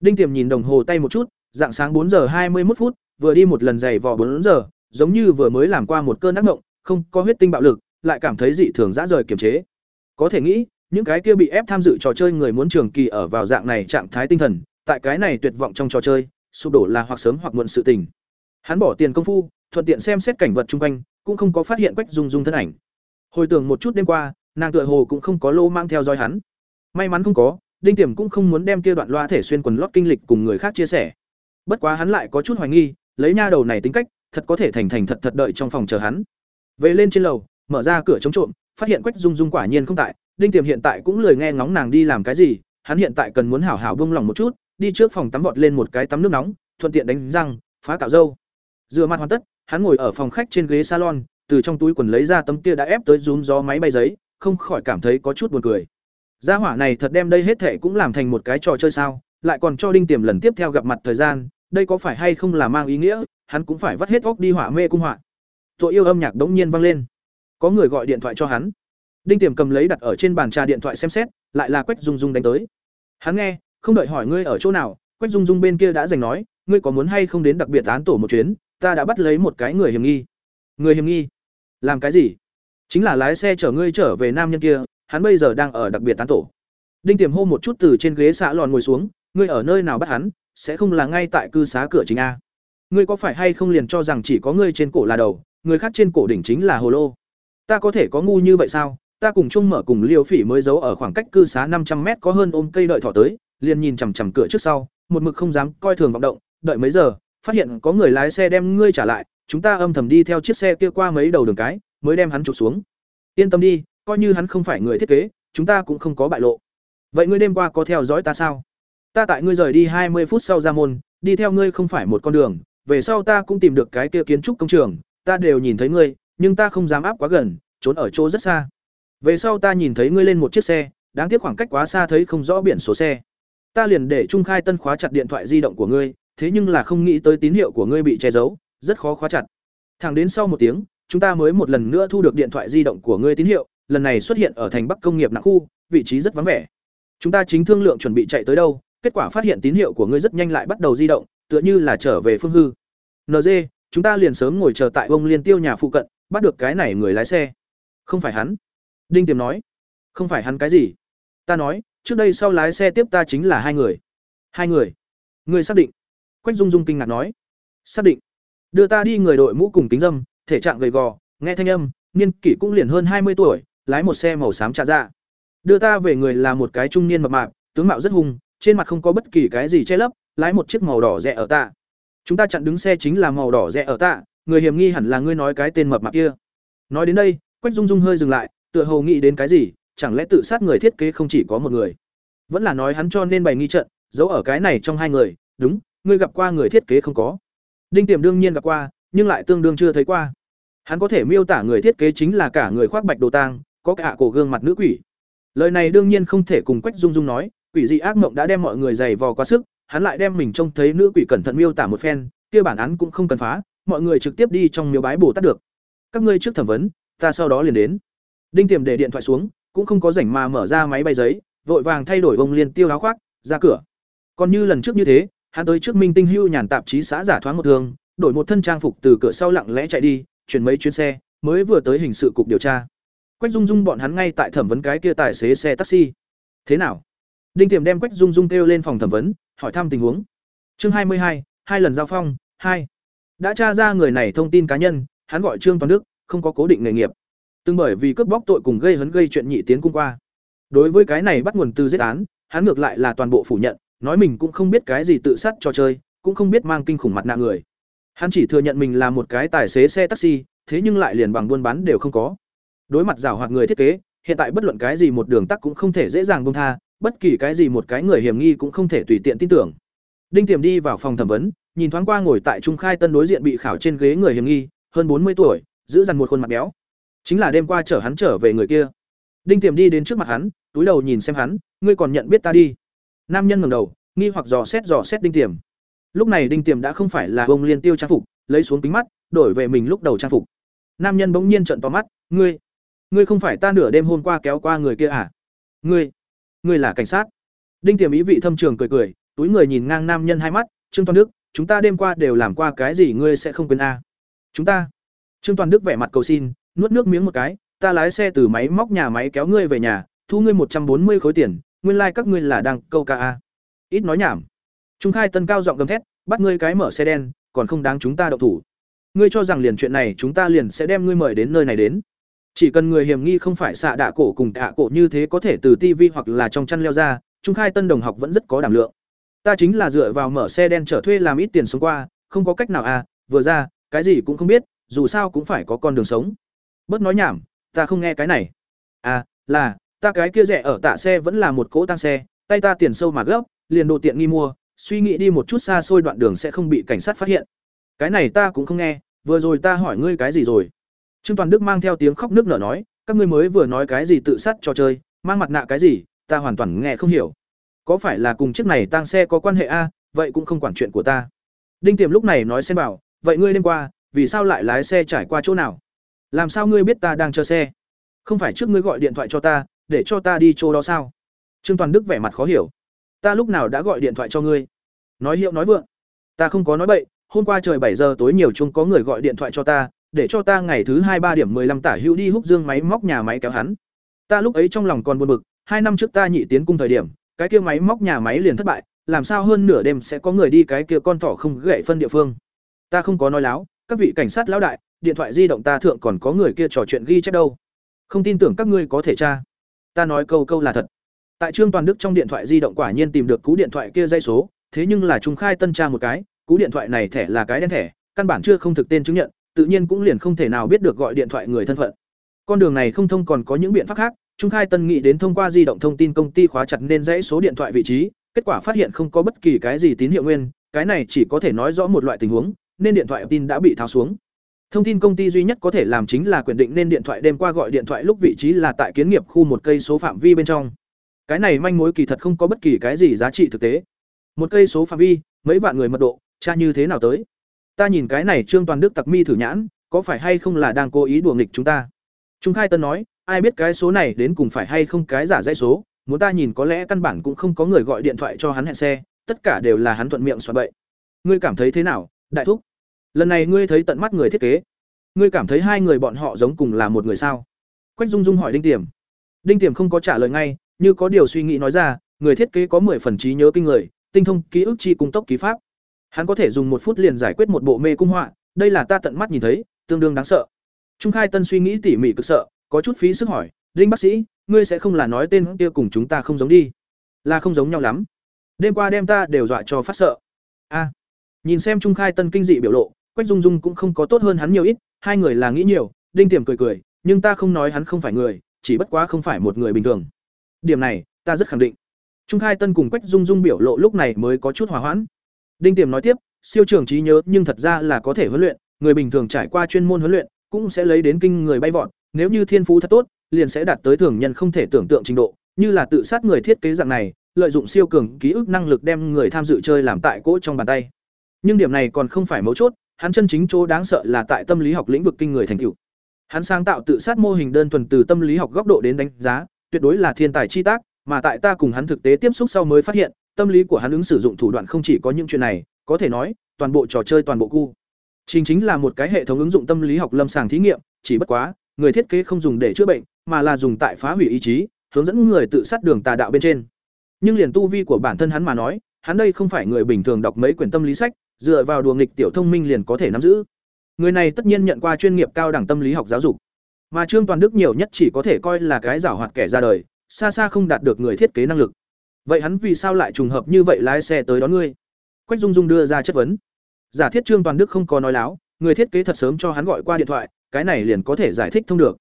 Đinh Tiềm nhìn đồng hồ tay một chút, dạng sáng bốn giờ hai mươi 21 phút, vừa đi một lần giày vò bốn giờ, giống như vừa mới làm qua một cơn ác mộng, không có huyết tinh bạo lực, lại cảm thấy dị thường dã rời kiềm chế. Có thể nghĩ, những cái kia bị ép tham dự trò chơi người muốn trường kỳ ở vào dạng này trạng thái tinh thần, tại cái này tuyệt vọng trong trò chơi, sụp đổ là hoặc sớm hoặc muộn sự tình. Hắn bỏ tiền công phu, thuận tiện xem xét cảnh vật chung quanh, cũng không có phát hiện Quách Dung Dung thân ảnh. Hồi tưởng một chút đêm qua, nàng tựa hồ cũng không có lô mang theo dõi hắn. May mắn không có, Đinh Tiềm cũng không muốn đem kia đoạn loa thể xuyên quần lót kinh lịch cùng người khác chia sẻ. Bất quá hắn lại có chút hoài nghi, lấy nha đầu này tính cách, thật có thể thành thành thật thật đợi trong phòng chờ hắn. Về lên trên lầu, mở ra cửa chống trộm, phát hiện Quách Dung Dung quả nhiên không tại, Đinh Tiềm hiện tại cũng lười nghe ngóng nàng đi làm cái gì, hắn hiện tại cần muốn hảo hảo buông lòng một chút, đi trước phòng tắm vọt lên một cái tắm nước nóng, thuận tiện đánh răng, phá cạo râu. Rửa mặt hoàn tất, hắn ngồi ở phòng khách trên ghế salon, từ trong túi quần lấy ra tấm kia đã ép tới rúm gió máy bay giấy, không khỏi cảm thấy có chút buồn cười. Gia hỏa này thật đem đây hết thệ cũng làm thành một cái trò chơi sao, lại còn cho Đinh Tiềm lần tiếp theo gặp mặt thời gian, đây có phải hay không là mang ý nghĩa, hắn cũng phải vắt hết óc đi hỏa mê cung họa. Tội yêu âm nhạc đống nhiên vang lên. Có người gọi điện thoại cho hắn. Đinh Tiềm cầm lấy đặt ở trên bàn trà điện thoại xem xét, lại là Quách Dung Dung đánh tới. Hắn nghe, không đợi hỏi ngươi ở chỗ nào, Quách Dung Dung bên kia đã giành nói, ngươi có muốn hay không đến đặc biệt án tổ một chuyến ta đã bắt lấy một cái người hiểm nghi. Người hiểm nghi? Làm cái gì? Chính là lái xe chở ngươi trở về nam nhân kia, hắn bây giờ đang ở đặc biệt tán tổ. Đinh tiềm hô một chút từ trên ghế xạ lòn ngồi xuống, ngươi ở nơi nào bắt hắn, sẽ không là ngay tại cư xá cửa chính a. Ngươi có phải hay không liền cho rằng chỉ có ngươi trên cổ là đầu, người khác trên cổ đỉnh chính là hồ lô? Ta có thể có ngu như vậy sao? Ta cùng chung mở cùng liêu phỉ mới giấu ở khoảng cách cư xá năm trăm mét có hơn ôm cây đợi thỏ tới, liền nhìn chằm chằm cửa trước sau, một mực không dám coi thường vọng động, đợi mấy giờ phát hiện có người lái xe đem ngươi trả lại, chúng ta âm thầm đi theo chiếc xe kia qua mấy đầu đường cái, mới đem hắn chụp xuống. Yên tâm đi, coi như hắn không phải người thiết kế, chúng ta cũng không có bại lộ. Vậy ngươi đêm qua có theo dõi ta sao? Ta tại ngươi rời đi hai mươi phút sau ra môn, đi theo ngươi không phải một con đường, về sau ta cũng tìm được cái kia kiến trúc công trường, ta đều nhìn thấy ngươi, nhưng ta không dám áp quá gần, trốn ở chỗ rất xa. Về sau ta nhìn thấy ngươi lên một chiếc xe, đáng tiếc khoảng cách quá xa thấy không rõ biển số xe. Ta liền để trung khai tân khóa chặt điện thoại di động của ngươi thế nhưng là không nghĩ tới tín hiệu của ngươi bị che giấu, rất khó khóa chặt. Thẳng đến sau một tiếng, chúng ta mới một lần nữa thu được điện thoại di động của ngươi tín hiệu, lần này xuất hiện ở thành bắc công nghiệp nặng khu, vị trí rất vắng vẻ. Chúng ta chính thương lượng chuẩn bị chạy tới đâu, kết quả phát hiện tín hiệu của ngươi rất nhanh lại bắt đầu di động, tựa như là trở về phương hư. Nd chúng ta liền sớm ngồi chờ tại ông liên tiêu nhà phụ cận, bắt được cái này người lái xe. Không phải hắn. Đinh tiềm nói. Không phải hắn cái gì? Ta nói, trước đây sau lái xe tiếp ta chính là hai người. Hai người. Người xác định quách dung dung kinh ngạc nói, xác định. Đưa ta đi người đội mũ cùng kính dâm, thể trạng gầy gò, nghe thanh âm, niên kỷ cũng liền hơn hai mươi tuổi, lái một xe màu xám trà ra đưa ta về người là một cái trung niên mập mạp, tướng mạo rất hung trên mặt không có bất kỳ cái gì che lấp, lái một chiếc màu đỏ rẻ ở tạ. Chúng ta chặn đứng xe chính là màu đỏ rẻ ở tạ, người hiểm nghi hẳn là ngươi nói cái tên mập mạp kia. Nói đến đây, quách dung dung hơi dừng lại, tựa hồ nghĩ đến cái gì, chẳng lẽ tự sát người thiết kế không chỉ có một người. Vẫn là nói hắn cho nên bày nghi trận, giấu ở cái này trong hai người, đúng ngươi gặp qua người thiết kế không có? Đinh tiềm đương nhiên gặp qua, nhưng lại tương đương chưa thấy qua. Hắn có thể miêu tả người thiết kế chính là cả người khoác bạch đồ tang, có cả cổ gương mặt nữ quỷ. Lời này đương nhiên không thể cùng quách dung dung nói, quỷ dị ác mộng đã đem mọi người dày vò quá sức, hắn lại đem mình trông thấy nữ quỷ cẩn thận miêu tả một phen, kia bản án cũng không cần phá, mọi người trực tiếp đi trong miếu bái bồ tát được. Các ngươi trước thẩm vấn, ta sau đó liền đến. Đinh tiềm để điện thoại xuống, cũng không có rảnh mà mở ra máy bay giấy, vội vàng thay đổi ông liên tiêu áo khoác, ra cửa. Còn như lần trước như thế hắn tới trước minh tinh hưu nhàn tạp chí xã giả thoáng một thường đổi một thân trang phục từ cửa sau lặng lẽ chạy đi, chuyển mấy chuyến xe, mới vừa tới hình sự cục điều tra. Quách dung dung bọn hắn ngay tại thẩm vấn cái kia tài xế xe taxi. Thế nào? Đinh tiềm đem quách dung dung kêu lên phòng thẩm vấn, hỏi thăm tình huống. Chương hai mươi hai hai lần giao phong, hai. Đã tra ra người này thông tin cá nhân, hắn gọi trương toàn đức, không có cố định nghề nghiệp. Từng bởi vì cướp bóc tội cùng gây hấn gây chuyện nhị tiến cung qua. Đối với cái này bắt nguồn từ giết án, hắn ngược lại là toàn bộ phủ nhận nói mình cũng không biết cái gì tự sát trò chơi, cũng không biết mang kinh khủng mặt nạ người. Hắn chỉ thừa nhận mình là một cái tài xế xe taxi, thế nhưng lại liền bằng buôn bán đều không có. Đối mặt giảo hoạt người thiết kế, hiện tại bất luận cái gì một đường tắc cũng không thể dễ dàng buông tha, bất kỳ cái gì một cái người hiểm nghi cũng không thể tùy tiện tin tưởng. Đinh tiềm đi vào phòng thẩm vấn, nhìn thoáng qua ngồi tại trung khai tân đối diện bị khảo trên ghế người hiểm nghi, hơn bốn mươi tuổi, giữ dằn một khuôn mặt béo. Chính là đêm qua chở hắn trở về người kia. Đinh tiềm đi đến trước mặt hắn, túi đầu nhìn xem hắn, ngươi còn nhận biết ta đi? Nam nhân ngẩng đầu, nghi hoặc dò xét dò xét đinh tiềm. Lúc này đinh tiềm đã không phải là bông liên tiêu trang phục, lấy xuống kính mắt, đổi về mình lúc đầu trang phục. Nam nhân bỗng nhiên trợn to mắt, ngươi ngươi không phải ta nửa đêm hôm qua kéo qua người kia à? Ngươi ngươi là cảnh sát. Đinh tiềm ý vị thâm trường cười cười, túi người nhìn ngang nam nhân hai mắt, trương toàn đức, chúng ta đêm qua đều làm qua cái gì ngươi sẽ không quên à? chúng ta? Trương toàn đức vẻ mặt cầu xin, nuốt nước miếng một cái, ta lái xe từ máy móc nhà máy kéo ngươi về nhà, thu ngươi một trăm bốn mươi khối tiền nguyên lai like các ngươi là đang câu ca a. Ít nói nhảm. Trung khai tân cao giọng gầm thét, bắt ngươi cái mở xe đen, còn không đáng chúng ta động thủ. Ngươi cho rằng liền chuyện này chúng ta liền sẽ đem ngươi mời đến nơi này đến. Chỉ cần người hiểm nghi không phải xạ đạ cổ cùng tạ cổ như thế có thể từ tivi hoặc là trong chăn leo ra, trung khai tân đồng học vẫn rất có đảm lượng. Ta chính là dựa vào mở xe đen trở thuê làm ít tiền sống qua, không có cách nào à vừa ra, cái gì cũng không biết, dù sao cũng phải có con đường sống. Bớt nói nhảm, ta không nghe cái này. À là ta cái kia rẻ ở tạ xe vẫn là một cỗ tăng xe, tay ta tiền sâu mà gấp, liền đồ tiện nghi mua, suy nghĩ đi một chút xa xôi đoạn đường sẽ không bị cảnh sát phát hiện. Cái này ta cũng không nghe, vừa rồi ta hỏi ngươi cái gì rồi? Trương toàn đức mang theo tiếng khóc nước nở nói, các ngươi mới vừa nói cái gì tự sát trò chơi, mang mặt nạ cái gì, ta hoàn toàn nghe không hiểu. Có phải là cùng chiếc này tăng xe có quan hệ a? Vậy cũng không quản chuyện của ta. Đinh tiềm lúc này nói xem bảo, vậy ngươi đêm qua, vì sao lại lái xe trải qua chỗ nào? Làm sao ngươi biết ta đang chờ xe? Không phải trước ngươi gọi điện thoại cho ta để cho ta đi chỗ đó sao trương toàn đức vẻ mặt khó hiểu ta lúc nào đã gọi điện thoại cho ngươi nói hiệu nói vượng Ta không có nói bậy, hôm qua trời bảy giờ tối nhiều chung có người gọi điện thoại cho ta, để cho ta ngày thứ hai ba điểm 15 tả hữu đi húc dương máy móc nhà máy kéo hắn. Ta lúc ấy trong lòng còn buồn bực, hai năm trước ta nhị tiến cung thời điểm, cái kia máy móc nhà máy liền thất bại, làm sao hơn nửa đêm sẽ có người đi cái kia con thỏ không gậy phân địa phương. Ta không có nói láo, các vị cảnh sát lão đại, điện thoại di động ta thượng còn có người kia trò chuyện ghi chép đâu. Không tin tưởng các ngươi có thể tra. Ta nói câu câu là thật. Tại Trương Toàn Đức trong điện thoại di động quả nhiên tìm được cú điện thoại kia dây số, thế nhưng là trung khai tân tra một cái, cú điện thoại này thẻ là cái đen thẻ, căn bản chưa không thực tên chứng nhận, tự nhiên cũng liền không thể nào biết được gọi điện thoại người thân phận. Con đường này không thông còn có những biện pháp khác, Trung Khai Tân nghĩ đến thông qua di động thông tin công ty khóa chặt nên dãy số điện thoại vị trí, kết quả phát hiện không có bất kỳ cái gì tín hiệu nguyên, cái này chỉ có thể nói rõ một loại tình huống, nên điện thoại tin đã bị tháo xuống. Thông tin công ty duy nhất có thể làm chính là quyền định nên điện thoại đêm qua gọi điện thoại lúc vị trí là tại kiến nghiệp khu một cây số phạm vi bên trong. Cái này manh mối kỳ thật không có bất kỳ cái gì giá trị thực tế. Một cây số phạm vi, mấy vạn người mật độ, cha như thế nào tới? Ta nhìn cái này Trương Toàn Đức tặc mi thử nhãn, có phải hay không là đang cố ý đùa nghịch chúng ta? Trung Khai Tân nói, ai biết cái số này đến cùng phải hay không cái giả dãy số, muốn ta nhìn có lẽ căn bản cũng không có người gọi điện thoại cho hắn hẹn xe, tất cả đều là hắn thuận miệng xoa bậy. Ngươi cảm thấy thế nào, đại thúc? Lần này ngươi thấy tận mắt người thiết kế, ngươi cảm thấy hai người bọn họ giống cùng là một người sao? Quách Dung Dung hỏi Đinh Tiềm. Đinh Tiềm không có trả lời ngay, như có điều suy nghĩ nói ra, người thiết kế có 10 phần trí nhớ kinh người, tinh thông ký ức chi cung tốc ký pháp. Hắn có thể dùng một phút liền giải quyết một bộ mê cung họa, đây là ta tận mắt nhìn thấy, tương đương đáng sợ. Trung Khai Tân suy nghĩ tỉ mỉ cực sợ, có chút phí sức hỏi, "Đinh bác sĩ, ngươi sẽ không là nói tên kia cùng chúng ta không giống đi?" "Là không giống nhau lắm. Đêm qua đêm ta đều dọa cho phát sợ." A. nhìn xem Trung Khai Tân kinh dị biểu lộ, Quách Dung Dung cũng không có tốt hơn hắn nhiều ít, hai người là nghĩ nhiều, Đinh Tiềm cười cười, nhưng ta không nói hắn không phải người, chỉ bất quá không phải một người bình thường. Điểm này, ta rất khẳng định. Trung Khai Tân cùng Quách Dung Dung biểu lộ lúc này mới có chút hòa hoãn. Đinh Tiềm nói tiếp, siêu trưởng trí nhớ nhưng thật ra là có thể huấn luyện, người bình thường trải qua chuyên môn huấn luyện, cũng sẽ lấy đến kinh người bay vọt, nếu như thiên phú thật tốt, liền sẽ đạt tới thường nhân không thể tưởng tượng trình độ, như là tự sát người thiết kế dạng này, lợi dụng siêu cường ký ức năng lực đem người tham dự chơi làm tại cỗ trong bàn tay. Nhưng điểm này còn không phải mấu chốt, hắn chân chính chỗ đáng sợ là tại tâm lý học lĩnh vực kinh người thành tựu. Hắn sáng tạo tự sát mô hình đơn thuần từ tâm lý học góc độ đến đánh giá, tuyệt đối là thiên tài chi tác, mà tại ta cùng hắn thực tế tiếp xúc sau mới phát hiện, tâm lý của hắn ứng sử dụng thủ đoạn không chỉ có những chuyện này, có thể nói, toàn bộ trò chơi toàn bộ cu. Chính chính là một cái hệ thống ứng dụng tâm lý học lâm sàng thí nghiệm, chỉ bất quá, người thiết kế không dùng để chữa bệnh, mà là dùng tại phá hủy ý chí, hướng dẫn người tự sát đường tà đạo bên trên. Nhưng liền tu vi của bản thân hắn mà nói, hắn đây không phải người bình thường đọc mấy quyển tâm lý sách, dựa vào đùa nghịch tiểu thông minh liền có thể nắm giữ. Người này tất nhiên nhận qua chuyên nghiệp cao đẳng tâm lý học giáo dục. Mà Trương Toàn Đức nhiều nhất chỉ có thể coi là cái giảo hoạt kẻ ra đời, xa xa không đạt được người thiết kế năng lực. Vậy hắn vì sao lại trùng hợp như vậy lái xe tới đón ngươi? Quách Dung Dung đưa ra chất vấn. Giả thiết Trương Toàn Đức không có nói láo, người thiết kế thật sớm cho hắn gọi qua điện thoại, cái này liền có thể giải thích thông được.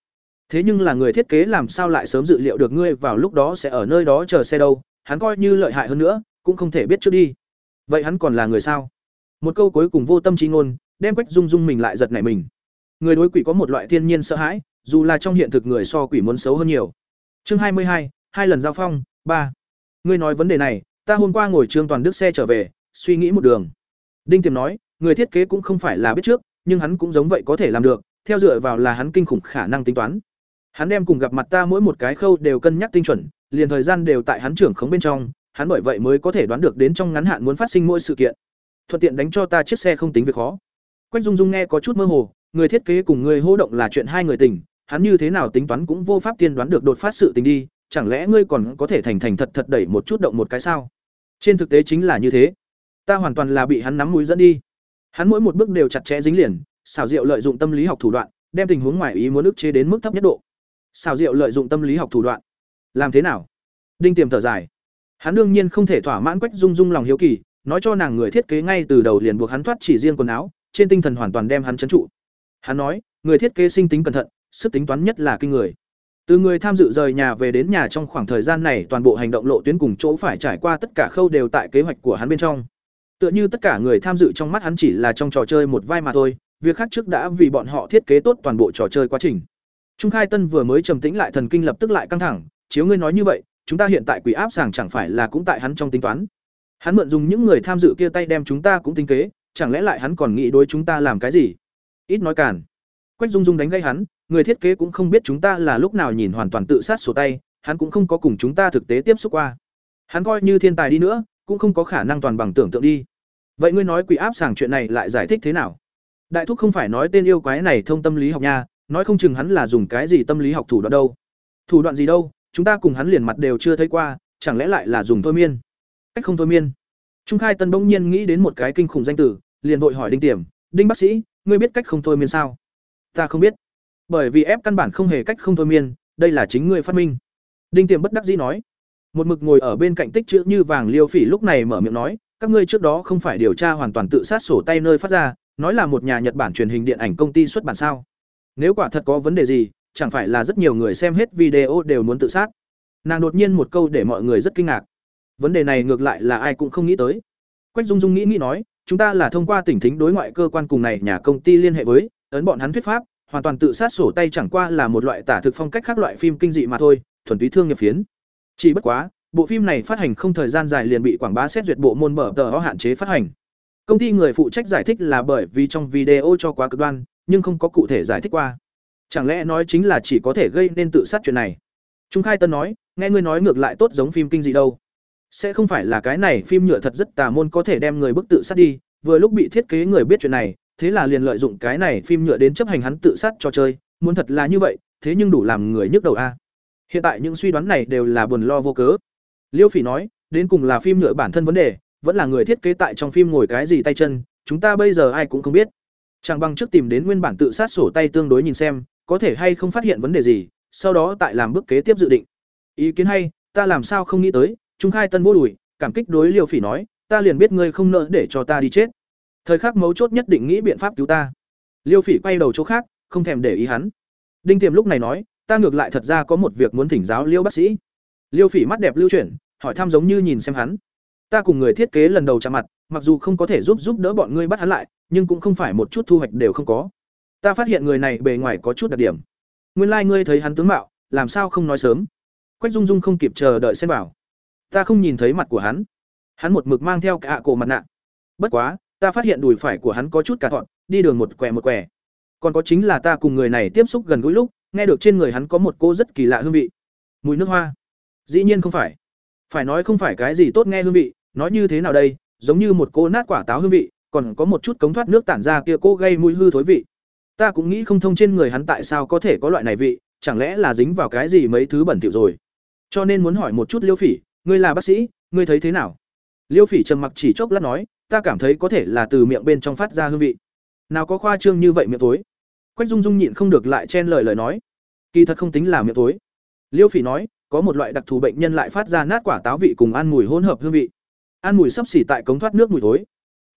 Thế nhưng là người thiết kế làm sao lại sớm dự liệu được ngươi vào lúc đó sẽ ở nơi đó chờ xe đâu, hắn coi như lợi hại hơn nữa, cũng không thể biết trước đi. Vậy hắn còn là người sao? Một câu cuối cùng vô tâm trí ngôn, đem Quách Dung Dung mình lại giật nảy mình. Người đối quỷ có một loại thiên nhiên sợ hãi, dù là trong hiện thực người so quỷ muốn xấu hơn nhiều. Chương hai mươi hai, hai lần giao phong, ba. Ngươi nói vấn đề này, ta hôm qua ngồi Trương Toàn Đức xe trở về, suy nghĩ một đường. Đinh Tiềm nói, người thiết kế cũng không phải là biết trước, nhưng hắn cũng giống vậy có thể làm được, theo dựa vào là hắn kinh khủng khả năng tính toán. Hắn đem cùng gặp mặt ta mỗi một cái khâu đều cân nhắc tinh chuẩn, liền thời gian đều tại hắn trưởng khống bên trong, hắn bởi vậy mới có thể đoán được đến trong ngắn hạn muốn phát sinh mỗi sự kiện. Thuận tiện đánh cho ta chiếc xe không tính việc khó. Quách Dung Dung nghe có chút mơ hồ, người thiết kế cùng người hô động là chuyện hai người tình, hắn như thế nào tính toán cũng vô pháp tiên đoán được đột phát sự tình đi, chẳng lẽ ngươi còn có thể thành thành thật thật đẩy một chút động một cái sao? Trên thực tế chính là như thế. Ta hoàn toàn là bị hắn nắm mũi dẫn đi. Hắn mỗi một bước đều chặt chẽ dính liền, xảo diệu lợi dụng tâm lý học thủ đoạn, đem tình huống ngoài ý muốn ức chế đến mức thấp nhất độ. Xảo diệu lợi dụng tâm lý học thủ đoạn. Làm thế nào? Đinh Tiềm thở dài. Hắn đương nhiên không thể thỏa mãn Quách Dung Dung lòng hiếu kỳ, nói cho nàng người thiết kế ngay từ đầu liền buộc hắn thoát chỉ riêng quần áo, trên tinh thần hoàn toàn đem hắn trấn trụ. Hắn nói, người thiết kế sinh tính cẩn thận, sức tính toán nhất là kinh người. Từ người tham dự rời nhà về đến nhà trong khoảng thời gian này, toàn bộ hành động lộ tuyến cùng chỗ phải trải qua tất cả khâu đều tại kế hoạch của hắn bên trong. Tựa như tất cả người tham dự trong mắt hắn chỉ là trong trò chơi một vai mà thôi, việc khác trước đã vì bọn họ thiết kế tốt toàn bộ trò chơi quá trình. Trung Khai Tân vừa mới trầm tĩnh lại thần kinh lập tức lại căng thẳng, chiếu ngươi nói như vậy, chúng ta hiện tại quỷ áp sàng chẳng phải là cũng tại hắn trong tính toán. Hắn mượn dùng những người tham dự kia tay đem chúng ta cũng tính kế, chẳng lẽ lại hắn còn nghĩ đối chúng ta làm cái gì? Ít nói cản. Quách Dung Dung đánh gây hắn, người thiết kế cũng không biết chúng ta là lúc nào nhìn hoàn toàn tự sát sổ tay, hắn cũng không có cùng chúng ta thực tế tiếp xúc qua. Hắn coi như thiên tài đi nữa, cũng không có khả năng toàn bằng tưởng tượng đi. vậy ngươi nói quỷ áp sàng chuyện này lại giải thích thế nào đại thúc không phải nói tên yêu quái này thông tâm lý học nha nói không chừng hắn là dùng cái gì tâm lý học thủ đoạn đâu thủ đoạn gì đâu chúng ta cùng hắn liền mặt đều chưa thấy qua chẳng lẽ lại là dùng thôi miên cách không thôi miên. Trung khai tân bỗng nhiên nghĩ đến một cái kinh khủng danh tử liền vội hỏi đinh tiềm, đinh bác sĩ, ngươi biết cách không thôi miên sao? Ta không biết. Bởi vì ép căn bản không hề cách không thôi miên, đây là chính ngươi phát minh. Đinh tiềm bất đắc dĩ nói. Một mực ngồi ở bên cạnh tích chữ như vàng liêu phỉ lúc này mở miệng nói, các ngươi trước đó không phải điều tra hoàn toàn tự sát sổ tay nơi phát ra, nói là một nhà nhật bản truyền hình điện ảnh công ty xuất bản sao? Nếu quả thật có vấn đề gì, chẳng phải là rất nhiều người xem hết video đều muốn tự sát. Nàng đột nhiên một câu để mọi người rất kinh ngạc vấn đề này ngược lại là ai cũng không nghĩ tới. Quách dung dung nghĩ nghĩ nói, chúng ta là thông qua tỉnh thính đối ngoại cơ quan cùng này nhà công ty liên hệ với, ấn bọn hắn thuyết pháp, hoàn toàn tự sát sổ tay chẳng qua là một loại tả thực phong cách khác loại phim kinh dị mà thôi, thuần túy thương nghiệp phiến. Chỉ bất quá, bộ phim này phát hành không thời gian dài liền bị quảng bá xét duyệt bộ môn mở tờ hạn chế phát hành. Công ty người phụ trách giải thích là bởi vì trong video cho quá cực đoan, nhưng không có cụ thể giải thích qua. Chẳng lẽ nói chính là chỉ có thể gây nên tự sát chuyện này? Trung khai tân nói, nghe ngươi nói ngược lại tốt giống phim kinh dị đâu sẽ không phải là cái này phim nhựa thật rất tà môn có thể đem người bức tự sát đi, vừa lúc bị thiết kế người biết chuyện này, thế là liền lợi dụng cái này phim nhựa đến chấp hành hắn tự sát cho chơi, muốn thật là như vậy, thế nhưng đủ làm người nhức đầu a. Hiện tại những suy đoán này đều là buồn lo vô cớ. Liêu phỉ nói, đến cùng là phim nhựa bản thân vấn đề, vẫn là người thiết kế tại trong phim ngồi cái gì tay chân, chúng ta bây giờ ai cũng không biết. Chẳng bằng trước tìm đến nguyên bản tự sát sổ tay tương đối nhìn xem, có thể hay không phát hiện vấn đề gì, sau đó tại làm bước kế tiếp dự định. Ý kiến hay, ta làm sao không nghĩ tới trung khai tân vô đùi, cảm kích đối liêu phỉ nói, ta liền biết ngươi không nỡ để cho ta đi chết. Thời khắc mấu chốt nhất định nghĩ biện pháp cứu ta. Liêu phỉ quay đầu chỗ khác, không thèm để ý hắn. Đinh tiềm lúc này nói, ta ngược lại thật ra có một việc muốn thỉnh giáo liêu bác sĩ. Liêu phỉ mắt đẹp lưu chuyển, hỏi thăm giống như nhìn xem hắn. Ta cùng người thiết kế lần đầu chạm mặt, mặc dù không có thể giúp giúp đỡ bọn ngươi bắt hắn lại, nhưng cũng không phải một chút thu hoạch đều không có. Ta phát hiện người này bề ngoài có chút đặc điểm. Nguyên lai ngươi thấy hắn tướng mạo, làm sao không nói sớm? Quách dung dung không kịp chờ đợi xem bảo ta không nhìn thấy mặt của hắn. Hắn một mực mang theo cả cổ mặt nạ. Bất quá, ta phát hiện đùi phải của hắn có chút cả thọn, đi đường một quẻ một quẻ. Còn có chính là ta cùng người này tiếp xúc gần gũi lúc, nghe được trên người hắn có một cô rất kỳ lạ hương vị. Mùi nước hoa. Dĩ nhiên không phải. Phải nói không phải cái gì tốt nghe hương vị, nói như thế nào đây, giống như một cô nát quả táo hương vị, còn có một chút cống thoát nước tản ra kia cô gây mùi hư thối vị. Ta cũng nghĩ không thông trên người hắn tại sao có thể có loại này vị, chẳng lẽ là dính vào cái gì mấy thứ bẩn thỉu rồi. Cho nên muốn hỏi một chút liêu phỉ ngươi là bác sĩ, ngươi thấy thế nào? Liêu phỉ trầm mặc chỉ chốc lát nói, ta cảm thấy có thể là từ miệng bên trong phát ra hương vị. Nào có khoa trương như vậy miệng tối. Quách dung dung nhịn không được lại chen lời lời nói. Kỳ thật không tính là miệng tối. Liêu phỉ nói, có một loại đặc thù bệnh nhân lại phát ra nát quả táo vị cùng ăn mùi hỗn hợp hương vị. Ăn mùi sắp xỉ tại cống thoát nước mùi thối.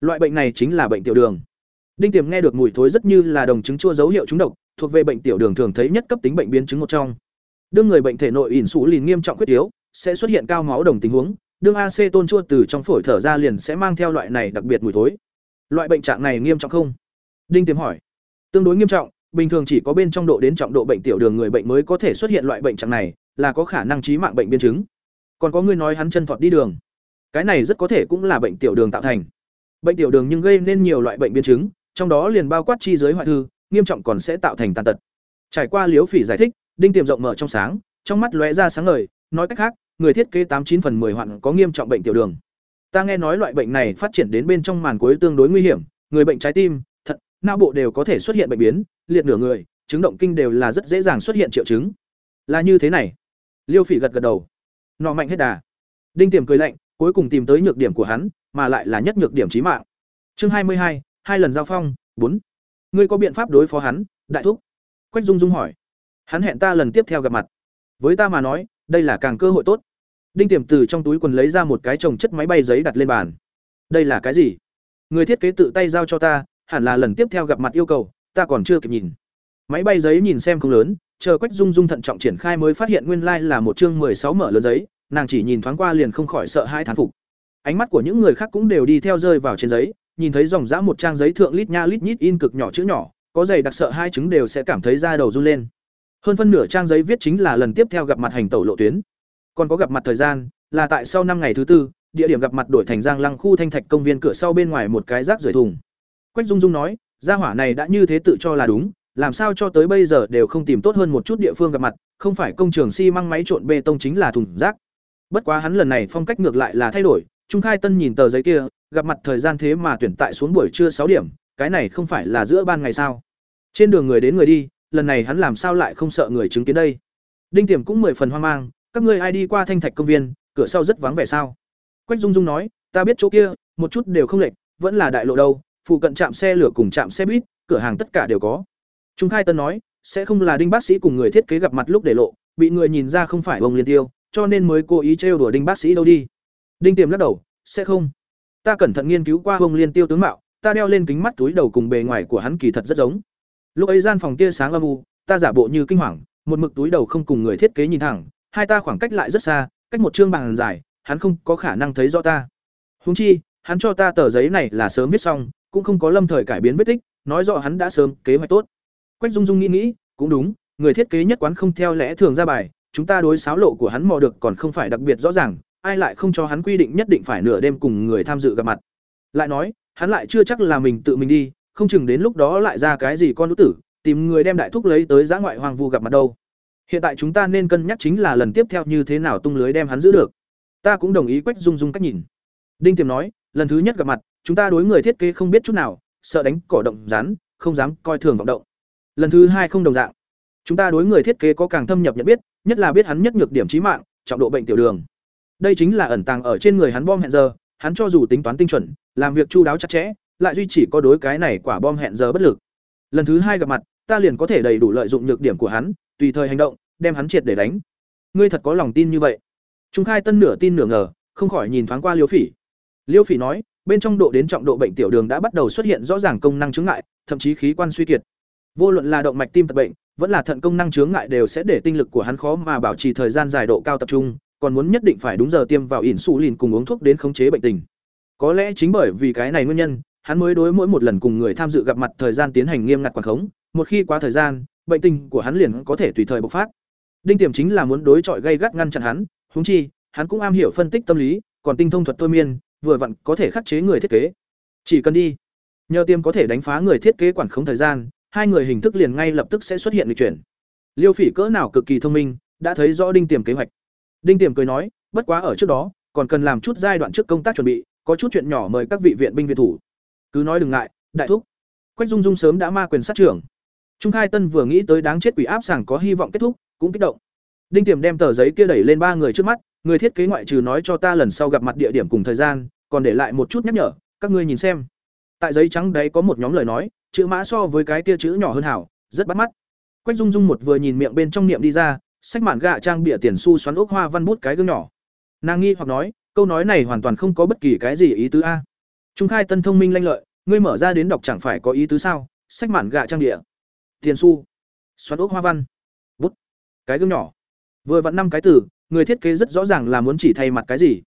Loại bệnh này chính là bệnh tiểu đường. Đinh tiềm nghe được mùi thối rất như là đồng chứng chua dấu hiệu trúng độc, thuộc về bệnh tiểu đường thường thấy nhất cấp tính bệnh biến chứng một trong. Đương người bệnh thể nội ỉn xú lìn nghiêm trọng quyết yếu sẽ xuất hiện cao máu đồng tình huống, đương aceton chua từ trong phổi thở ra liền sẽ mang theo loại này đặc biệt mùi thối. Loại bệnh trạng này nghiêm trọng không? Đinh tiềm hỏi. Tương đối nghiêm trọng, bình thường chỉ có bên trong độ đến trọng độ bệnh tiểu đường người bệnh mới có thể xuất hiện loại bệnh trạng này, là có khả năng chí mạng bệnh biến chứng. Còn có người nói hắn chân thọt đi đường. Cái này rất có thể cũng là bệnh tiểu đường tạo thành. Bệnh tiểu đường nhưng gây nên nhiều loại bệnh biến chứng, trong đó liền bao quát chi giới hoại thư, nghiêm trọng còn sẽ tạo thành tàn tật. Trải qua liếu phỉ giải thích, đinh tiềm rộng mở trong sáng, trong mắt lóe ra sáng ngời, nói cách khác người thiết kế tám chín phần 10 hoạn có nghiêm trọng bệnh tiểu đường. Ta nghe nói loại bệnh này phát triển đến bên trong màn cuối tương đối nguy hiểm, người bệnh trái tim, thận, não bộ đều có thể xuất hiện bệnh biến, liệt nửa người, chứng động kinh đều là rất dễ dàng xuất hiện triệu chứng. Là như thế này. Liêu phỉ gật gật đầu. Nọ mạnh hết đà. Đinh tiềm cười lạnh, cuối cùng tìm tới nhược điểm của hắn, mà lại là nhất nhược điểm chí mạng. Chương hai mươi hai hai lần giao phong, bốn. Ngươi có biện pháp đối phó hắn, đại thúc? Quách dung dung hỏi. Hắn hẹn ta lần tiếp theo gặp mặt. Với ta mà nói đây là càng cơ hội tốt. Đinh tiềm từ trong túi quần lấy ra một cái chồng chất máy bay giấy đặt lên bàn. Đây là cái gì? Người thiết kế tự tay giao cho ta, hẳn là lần tiếp theo gặp mặt yêu cầu, ta còn chưa kịp nhìn. Máy bay giấy nhìn xem không lớn, chờ quách dung dung thận trọng triển khai mới phát hiện nguyên lai like là một chương sáu mở lớn giấy, nàng chỉ nhìn thoáng qua liền không khỏi sợ hai thán phục. Ánh mắt của những người khác cũng đều đi theo rơi vào trên giấy, nhìn thấy dòng dã một trang giấy thượng lít nha lít nhít in cực nhỏ chữ nhỏ, có giày đặc sợ hai chứng đều sẽ cảm thấy da đầu run lên hơn phân nửa trang giấy viết chính là lần tiếp theo gặp mặt hành tẩu lộ tuyến. Còn có gặp mặt thời gian là tại sau năm ngày thứ tư địa điểm gặp mặt đổi thành giang lăng khu thanh thạch công viên cửa sau bên ngoài một cái rác rưởi thùng. Quách dung dung nói gia hỏa này đã như thế tự cho là đúng làm sao cho tới bây giờ đều không tìm tốt hơn một chút địa phương gặp mặt không phải công trường xi măng máy trộn bê tông chính là thùng rác. Bất quá hắn lần này phong cách ngược lại là thay đổi trung khai tân nhìn tờ giấy kia gặp mặt thời gian thế mà tuyển tại xuống buổi trưa sáu điểm, cái này không phải là giữa ban ngày sao? Trên đường người đến người đi, lần này hắn làm sao lại không sợ người chứng kiến đây? Đinh Tiềm cũng mười phần hoang mang, các ngươi ai đi qua Thanh Thạch công viên, cửa sau rất vắng vẻ sao? Quách Dung Dung nói, ta biết chỗ kia, một chút đều không lệch, vẫn là đại lộ đâu, phụ cận trạm xe lửa cùng trạm xe buýt, cửa hàng tất cả đều có. Trung Khai Tân nói, sẽ không là Đinh bác sĩ cùng người thiết kế gặp mặt lúc để lộ, bị người nhìn ra không phải ông Liên Tiêu, cho nên mới cố ý trêu đùa Đinh bác sĩ đâu đi. Đinh Tiềm lắc đầu, sẽ không. Ta cẩn thận nghiên cứu qua ông Liên Tiêu tướng mạo, ta đeo lên kính mắt túi đầu cùng bề ngoài của hắn kỳ thật rất giống. Lúc ấy gian phòng tia sáng âm u, ta giả bộ như kinh hoàng, một mực túi đầu không cùng người thiết kế nhìn thẳng, hai ta khoảng cách lại rất xa, cách một chương bàn dài, hắn không có khả năng thấy rõ ta. Huống chi, hắn cho ta tờ giấy này là sớm viết xong, cũng không có lâm thời cải biến vết tích, nói rõ hắn đã sớm kế hoạch tốt. Quách Dung Dung nghĩ nghĩ, cũng đúng, người thiết kế nhất quán không theo lẽ thường ra bài, chúng ta đối xáo lộ của hắn mò được còn không phải đặc biệt rõ ràng, ai lại không cho hắn quy định nhất định phải nửa đêm cùng người tham dự gặp mặt. Lại nói, hắn lại chưa chắc là mình tự mình đi, không chừng đến lúc đó lại ra cái gì con nữ tử, tìm người đem đại thúc lấy tới giã ngoại hoàng vu gặp mặt đâu. Hiện tại chúng ta nên cân nhắc chính là lần tiếp theo như thế nào tung lưới đem hắn giữ được. Ta cũng đồng ý Quách Dung Dung cách nhìn. Đinh Tiềm nói, lần thứ nhất gặp mặt, chúng ta đối người thiết kế không biết chút nào, sợ đánh cỏ động rắn, không dám coi thường vọng động. Lần thứ hai không đồng dạng. Chúng ta đối người thiết kế có càng thâm nhập nhận biết, nhất là biết hắn nhất nhược điểm chí mạng, trọng độ bệnh tiểu đường. Đây chính là ẩn tàng ở trên người hắn bom hẹn giờ, hắn cho dù tính toán tinh chuẩn, làm việc chu đáo chặt chẽ, lại duy chỉ có đối cái này quả bom hẹn giờ bất lực. Lần thứ hai gặp mặt, ta liền có thể đầy đủ lợi dụng nhược điểm của hắn, tùy thời hành động, đem hắn triệt để đánh. Ngươi thật có lòng tin như vậy? Trung Khai Tân nửa tin nửa ngờ, không khỏi nhìn thoáng qua Liêu Phỉ. Liêu Phỉ nói, bên trong độ đến trọng độ bệnh tiểu đường đã bắt đầu xuất hiện rõ ràng công năng chứng ngại, thậm chí khí quan suy kiệt. Vô luận là động mạch tim tật bệnh, vẫn là thận công năng chướng ngại đều sẽ để tinh lực của hắn khó mà bảo trì thời gian dài độ cao tập trung, còn muốn nhất định phải đúng giờ tiêm vào insulin cùng uống thuốc đến khống chế bệnh tình. Có lẽ chính bởi vì cái này nguyên nhân, hắn mới đối mỗi một lần cùng người tham dự gặp mặt thời gian tiến hành nghiêm ngặt quản khống, một khi quá thời gian, bệnh tình của hắn liền có thể tùy thời bộc phát. Đinh Tiềm chính là muốn đối chọi gây gắt ngăn chặn hắn, huống chi, hắn cũng am hiểu phân tích tâm lý, còn tinh thông thuật thôi miên, vừa vặn có thể khắc chế người thiết kế. Chỉ cần đi, nhờ tiêm có thể đánh phá người thiết kế quản khống thời gian, hai người hình thức liền ngay lập tức sẽ xuất hiện lịch chuyển. Liêu Phỉ cỡ nào cực kỳ thông minh, đã thấy rõ Đinh Tiềm kế hoạch. Đinh Tiềm cười nói, bất quá ở trước đó, còn cần làm chút giai đoạn trước công tác chuẩn bị, có chút chuyện nhỏ mời các vị viện binh viện thủ. Cứ nói đừng ngại, đại thúc. Quách Dung Dung sớm đã ma quyền sát trưởng. Trung Khai Tân vừa nghĩ tới đáng chết quỷ áp sảng có hy vọng kết thúc, cũng kích động. Đinh Tiềm đem tờ giấy kia đẩy lên ba người trước mắt, người thiết kế ngoại trừ nói cho ta lần sau gặp mặt địa điểm cùng thời gian, còn để lại một chút nhắc nhở, các ngươi nhìn xem. Tại giấy trắng đấy có một nhóm lời nói, chữ mã so với cái kia chữ nhỏ hơn hảo, rất bắt mắt. Quách Dung Dung một vừa nhìn miệng bên trong niệm đi ra, sách mạn gạ trang bịa tiền xu xoắn ốc hoa văn bút cái gương nhỏ. Nàng nghi hoặc nói, câu nói này hoàn toàn không có bất kỳ cái gì ý tứ a. Trung khai tân thông minh lanh lợi, ngươi mở ra đến đọc chẳng phải có ý tứ sao? Sách mạn gạ trang địa, tiền xu, xoắn ốc hoa văn, bút, cái gương nhỏ. Vừa vặn năm cái từ, người thiết kế rất rõ ràng là muốn chỉ thay mặt cái gì.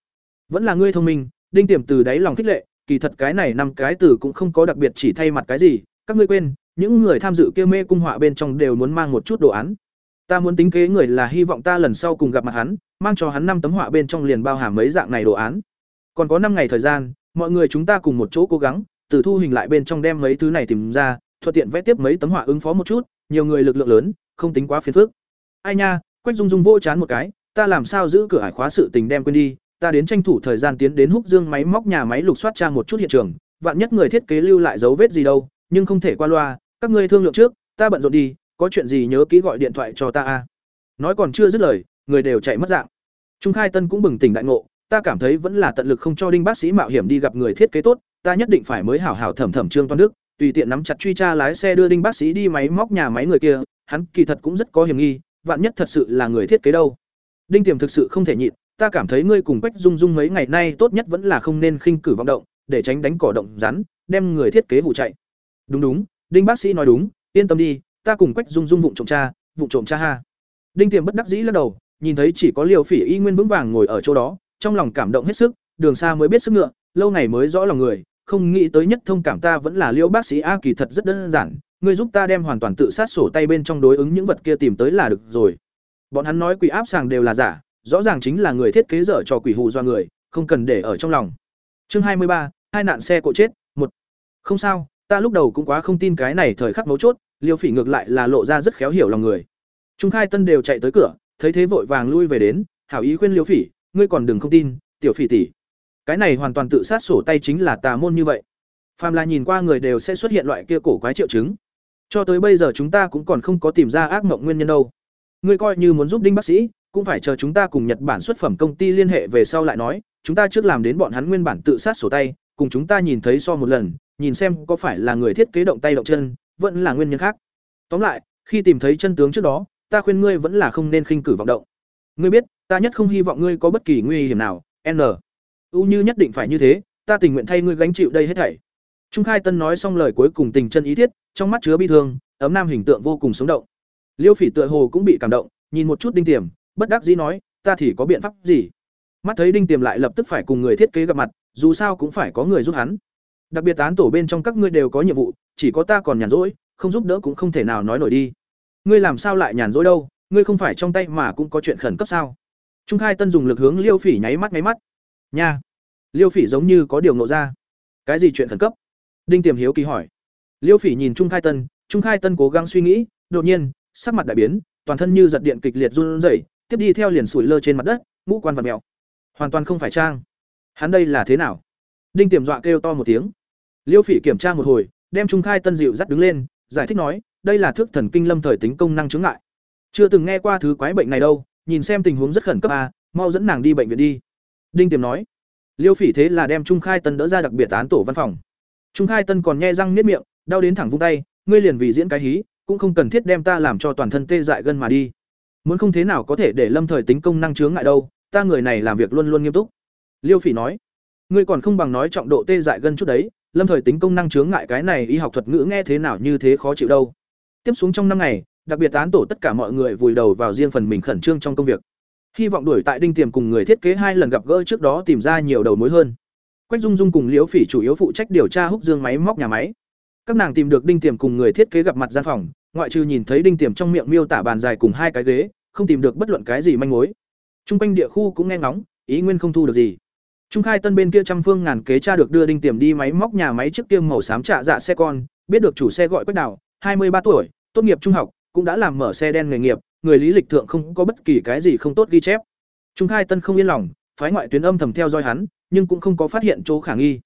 Vẫn là ngươi thông minh, đinh tiềm từ đáy lòng khích lệ, kỳ thật cái này năm cái từ cũng không có đặc biệt chỉ thay mặt cái gì, các ngươi quên, những người tham dự kia mê cung họa bên trong đều muốn mang một chút đồ án. Ta muốn tính kế người là hy vọng ta lần sau cùng gặp mặt hắn, mang cho hắn năm tấm họa bên trong liền bao hàm mấy dạng này đồ án. Còn có năm ngày thời gian, mọi người chúng ta cùng một chỗ cố gắng, từ thu hình lại bên trong đem mấy thứ này tìm ra, thuận tiện vẽ tiếp mấy tấm họa ứng phó một chút, nhiều người lực lượng lớn, không tính quá phiền phức. Ai nha, Quách Dung Dung vô chán một cái, ta làm sao giữ cửa ải khóa sự tình đem quên đi, ta đến tranh thủ thời gian tiến đến Húc Dương máy móc nhà máy lục soát tra một chút hiện trường, vạn nhất người thiết kế lưu lại dấu vết gì đâu, nhưng không thể qua loa, các ngươi thương lượng trước, ta bận rộn đi, có chuyện gì nhớ kỹ gọi điện thoại cho ta a. Nói còn chưa dứt lời, người đều chạy mất dạng. Trung Khai Tân cũng bừng tỉnh đại ngộ, ta cảm thấy vẫn là tận lực không cho Đinh bác sĩ mạo hiểm đi gặp người thiết kế tốt, ta nhất định phải mới hảo hảo thẩm thẩm Trương Toan Đức, tùy tiện nắm chặt truy tra lái xe đưa Đinh bác sĩ đi máy móc nhà máy người kia, hắn kỳ thật cũng rất có hiểm nghi, vạn nhất thật sự là người thiết kế đâu. Đinh Tiềm thực sự không thể nhịn, ta cảm thấy ngươi cùng Quách Dung Dung mấy ngày nay tốt nhất vẫn là không nên khinh cử vọng động, để tránh đánh cỏ động rắn, đem người thiết kế hụ chạy. Đúng đúng, Đinh bác sĩ nói đúng, yên tâm đi, ta cùng Quách Dung Dung vụng trộm cha, vụng trộm cha ha. Đinh Tiềm bất đắc dĩ lắc đầu, nhìn thấy chỉ có liều Phỉ y nguyên vững vàng ngồi ở chỗ đó, trong lòng cảm động hết sức, đường xa mới biết sức ngựa, lâu ngày mới rõ lòng người, không nghĩ tới nhất thông cảm ta vẫn là Liêu bác sĩ a kỳ thật rất đơn giản, ngươi giúp ta đem hoàn toàn tự sát sổ tay bên trong đối ứng những vật kia tìm tới là được rồi. Bọn hắn nói quỷ áp sàng đều là giả, rõ ràng chính là người thiết kế dở cho quỷ hù do người, không cần để ở trong lòng. Chương hai mươi ba, hai nạn xe cộ chết, một. Không sao, ta lúc đầu cũng quá không tin cái này thời khắc mấu chốt, Liêu Phỉ ngược lại là lộ ra rất khéo hiểu lòng người. Trung Khai Tân đều chạy tới cửa, thấy thế vội vàng lui về đến, hảo ý khuyên Liêu Phỉ, ngươi còn đừng không tin, tiểu Phỉ tỷ. cái này hoàn toàn tự sát sổ tay chính là tà môn như vậy. Phàm là nhìn qua người đều sẽ xuất hiện loại kia cổ quái triệu chứng. Cho tới bây giờ chúng ta cũng còn không có tìm ra ác mộng nguyên nhân đâu. Ngươi coi như muốn giúp đinh bác sĩ cũng phải chờ chúng ta cùng nhật bản xuất phẩm công ty liên hệ về sau lại nói chúng ta trước làm đến bọn hắn nguyên bản tự sát sổ tay cùng chúng ta nhìn thấy so một lần nhìn xem có phải là người thiết kế động tay động chân vẫn là nguyên nhân khác. Tóm lại khi tìm thấy chân tướng trước đó ta khuyên ngươi vẫn là không nên khinh cử vọng động. Ngươi biết ta nhất không hy vọng ngươi có bất kỳ nguy hiểm nào, n. U như nhất định phải như thế, ta tình nguyện thay ngươi gánh chịu đây hết thảy. Trung khai tân nói xong lời cuối cùng tình chân ý thiết, trong mắt chứa bi thương, ấm nam hình tượng vô cùng sống động. Liêu phỉ tựa hồ cũng bị cảm động, nhìn một chút đinh tiềm, bất đắc dĩ nói, ta thì có biện pháp gì? Mắt thấy đinh tiềm lại lập tức phải cùng người thiết kế gặp mặt, dù sao cũng phải có người giúp hắn. Đặc biệt tán tổ bên trong các ngươi đều có nhiệm vụ, chỉ có ta còn nhàn rỗi, không giúp đỡ cũng không thể nào nói nổi đi. Ngươi làm sao lại nhàn rỗi đâu? Ngươi không phải trong tay mà cũng có chuyện khẩn cấp sao? Trung khai tân dùng lực hướng liêu phỉ nháy mắt nháy mắt. Nha! Liêu phỉ giống như có điều ngộ ra. Cái gì chuyện khẩn cấp? Đinh tiềm hiếu kỳ hỏi. Liêu phỉ nhìn trung khai tân, trung khai tân cố gắng suy nghĩ, đột nhiên, sắc mặt đại biến, toàn thân như giật điện kịch liệt run rẩy, tiếp đi theo liền sủi lơ trên mặt đất, ngũ quan vật mèo. Hoàn toàn không phải trang. Hắn đây là thế nào? Đinh tiềm dọa kêu to một tiếng. Liêu phỉ kiểm tra một hồi, đem trung khai tân dịu dắt đứng lên, giải thích nói, đây là thước thần kinh lâm thời tính công năng chứng ngại. Chưa từng nghe qua thứ quái bệnh này đâu nhìn xem tình huống rất khẩn cấp à mau dẫn nàng đi bệnh viện đi. Đinh tiềm nói. Liêu phỉ thế là đem trung khai tân đỡ ra đặc biệt án tổ văn phòng. Trung khai tân còn nhe răng niết miệng, đau đến thẳng vung tay, ngươi liền vì diễn cái hí, cũng không cần thiết đem ta làm cho toàn thân tê dại gân mà đi. Muốn không thế nào có thể để lâm thời tính công năng chướng ngại đâu, ta người này làm việc luôn luôn nghiêm túc. Liêu phỉ nói. Ngươi còn không bằng nói trọng độ tê dại gân chút đấy, lâm thời tính công năng chướng ngại cái này y học thuật ngữ nghe thế nào như thế khó chịu đâu. Tiếp xuống trong năm ngày đặc biệt tán tổ tất cả mọi người vùi đầu vào riêng phần mình khẩn trương trong công việc. Hy vọng đuổi tại đinh tiềm cùng người thiết kế hai lần gặp gỡ trước đó tìm ra nhiều đầu mối hơn. Quách dung dung cùng liễu phỉ chủ yếu phụ trách điều tra húc dương máy móc nhà máy. Các nàng tìm được đinh tiềm cùng người thiết kế gặp mặt gian phòng, ngoại trừ nhìn thấy đinh tiềm trong miệng miêu tả bàn dài cùng hai cái ghế, không tìm được bất luận cái gì manh mối. Trung quanh địa khu cũng nghe ngóng, ý nguyên không thu được gì. Trung khai tân bên kia trăm phương ngàn kế tra được đưa đinh tiềm đi máy móc nhà máy trước kia màu xám trạ dạ xe con, biết được chủ xe gọi quách đào, hai mươi ba tuổi, tốt nghiệp trung học cũng đã làm mở xe đen nghề nghiệp người lý lịch thượng không có bất kỳ cái gì không tốt ghi chép trung khai tân không yên lòng phái ngoại tuyến âm thầm theo dõi hắn nhưng cũng không có phát hiện chỗ khả nghi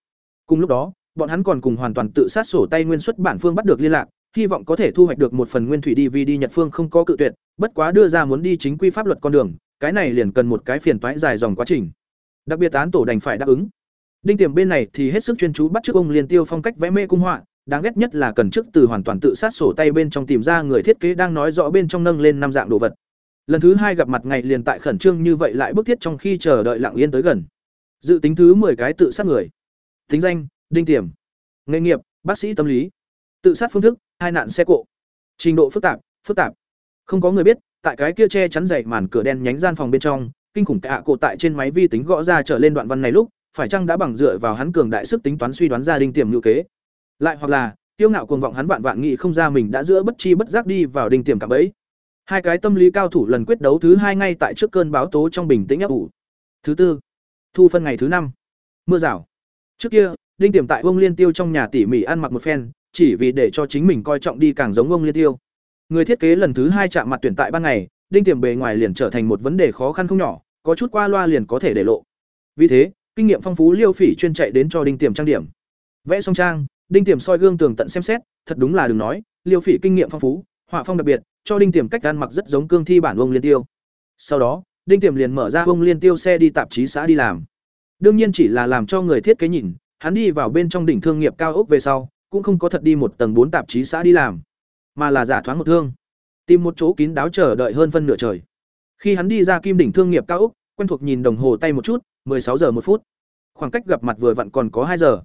cùng lúc đó bọn hắn còn cùng hoàn toàn tự sát sổ tay nguyên xuất bản phương bắt được liên lạc hy vọng có thể thu hoạch được một phần nguyên thủy DVD Nhật Phương không có cự tuyệt, bất quá đưa ra muốn đi chính quy pháp luật con đường, cái này liền cần một cái phiền toái dài dòng quá trình. Đặc biệt án tổ đành phải đáp ứng. Đinh Tiềm bên này thì hết sức chuyên chú bắt trước ông Liên Tiêu phong cách vẽ mê cung họa, đáng ghét nhất là cần trước từ hoàn toàn tự sát sổ tay bên trong tìm ra người thiết kế đang nói rõ bên trong nâng lên năm dạng đồ vật. Lần thứ hai gặp mặt ngày liền tại khẩn trương như vậy lại bức thiết trong khi chờ đợi lặng yên tới gần. Dự tính thứ 10 cái tự sát người. Tính danh: Đinh Tiềm. Nghề nghiệp: Bác sĩ tâm lý. Tự sát phương thức: hai nạn xe cộ. Trình độ phức tạp: Phức tạp. Không có người biết, tại cái kia che chắn dày màn cửa đen nhánh gian phòng bên trong, kinh khủng cả cổ tại trên máy vi tính gõ ra trở lên đoạn văn này lúc, phải chăng đã bằng dựa vào hắn cường đại sức tính toán suy đoán ra đinh tiềm lưu kế. Lại hoặc là, tiêu ngạo cuồng vọng hắn vạn vạn nghị không ra mình đã giữa bất chi bất giác đi vào đình tiềm cảm bẫy. Hai cái tâm lý cao thủ lần quyết đấu thứ hai ngay tại trước cơn báo tố trong bình tĩnh ấp ủ. Thứ tư, thu phân ngày thứ năm. Mưa rào. Trước kia, đinh tiềm tại ông liên tiêu trong nhà tỉ mỉ ăn mặc một phen, chỉ vì để cho chính mình coi trọng đi càng giống ông liên tiêu. Người thiết kế lần thứ hai chạm mặt tuyển tại ban ngày, đinh tiềm bề ngoài liền trở thành một vấn đề khó khăn không nhỏ, có chút qua loa liền có thể để lộ. Vì thế, kinh nghiệm phong phú Liêu Phỉ chuyên chạy đến cho đinh tiềm trang điểm. Vẽ xong trang, đinh tiềm soi gương tường tận xem xét, thật đúng là đừng nói, Liêu Phỉ kinh nghiệm phong phú, họa phong đặc biệt, cho đinh tiềm cách ăn mặc rất giống cương thi bản ông liên tiêu. Sau đó, đinh tiềm liền mở ra ông liên tiêu xe đi tạp chí xã đi làm. Đương nhiên chỉ là làm cho người thiết kế nhìn, hắn đi vào bên trong đỉnh thương nghiệp cao ốc về sau, cũng không có thật đi một tầng bốn tạp chí xã đi làm, mà là giả thoáng một thương, tìm một chỗ kín đáo chờ đợi hơn phân nửa trời. Khi hắn đi ra kim đỉnh thương nghiệp cao ốc, quen thuộc nhìn đồng hồ tay một chút, sáu giờ một phút. Khoảng cách gặp mặt vừa vặn còn có hai giờ.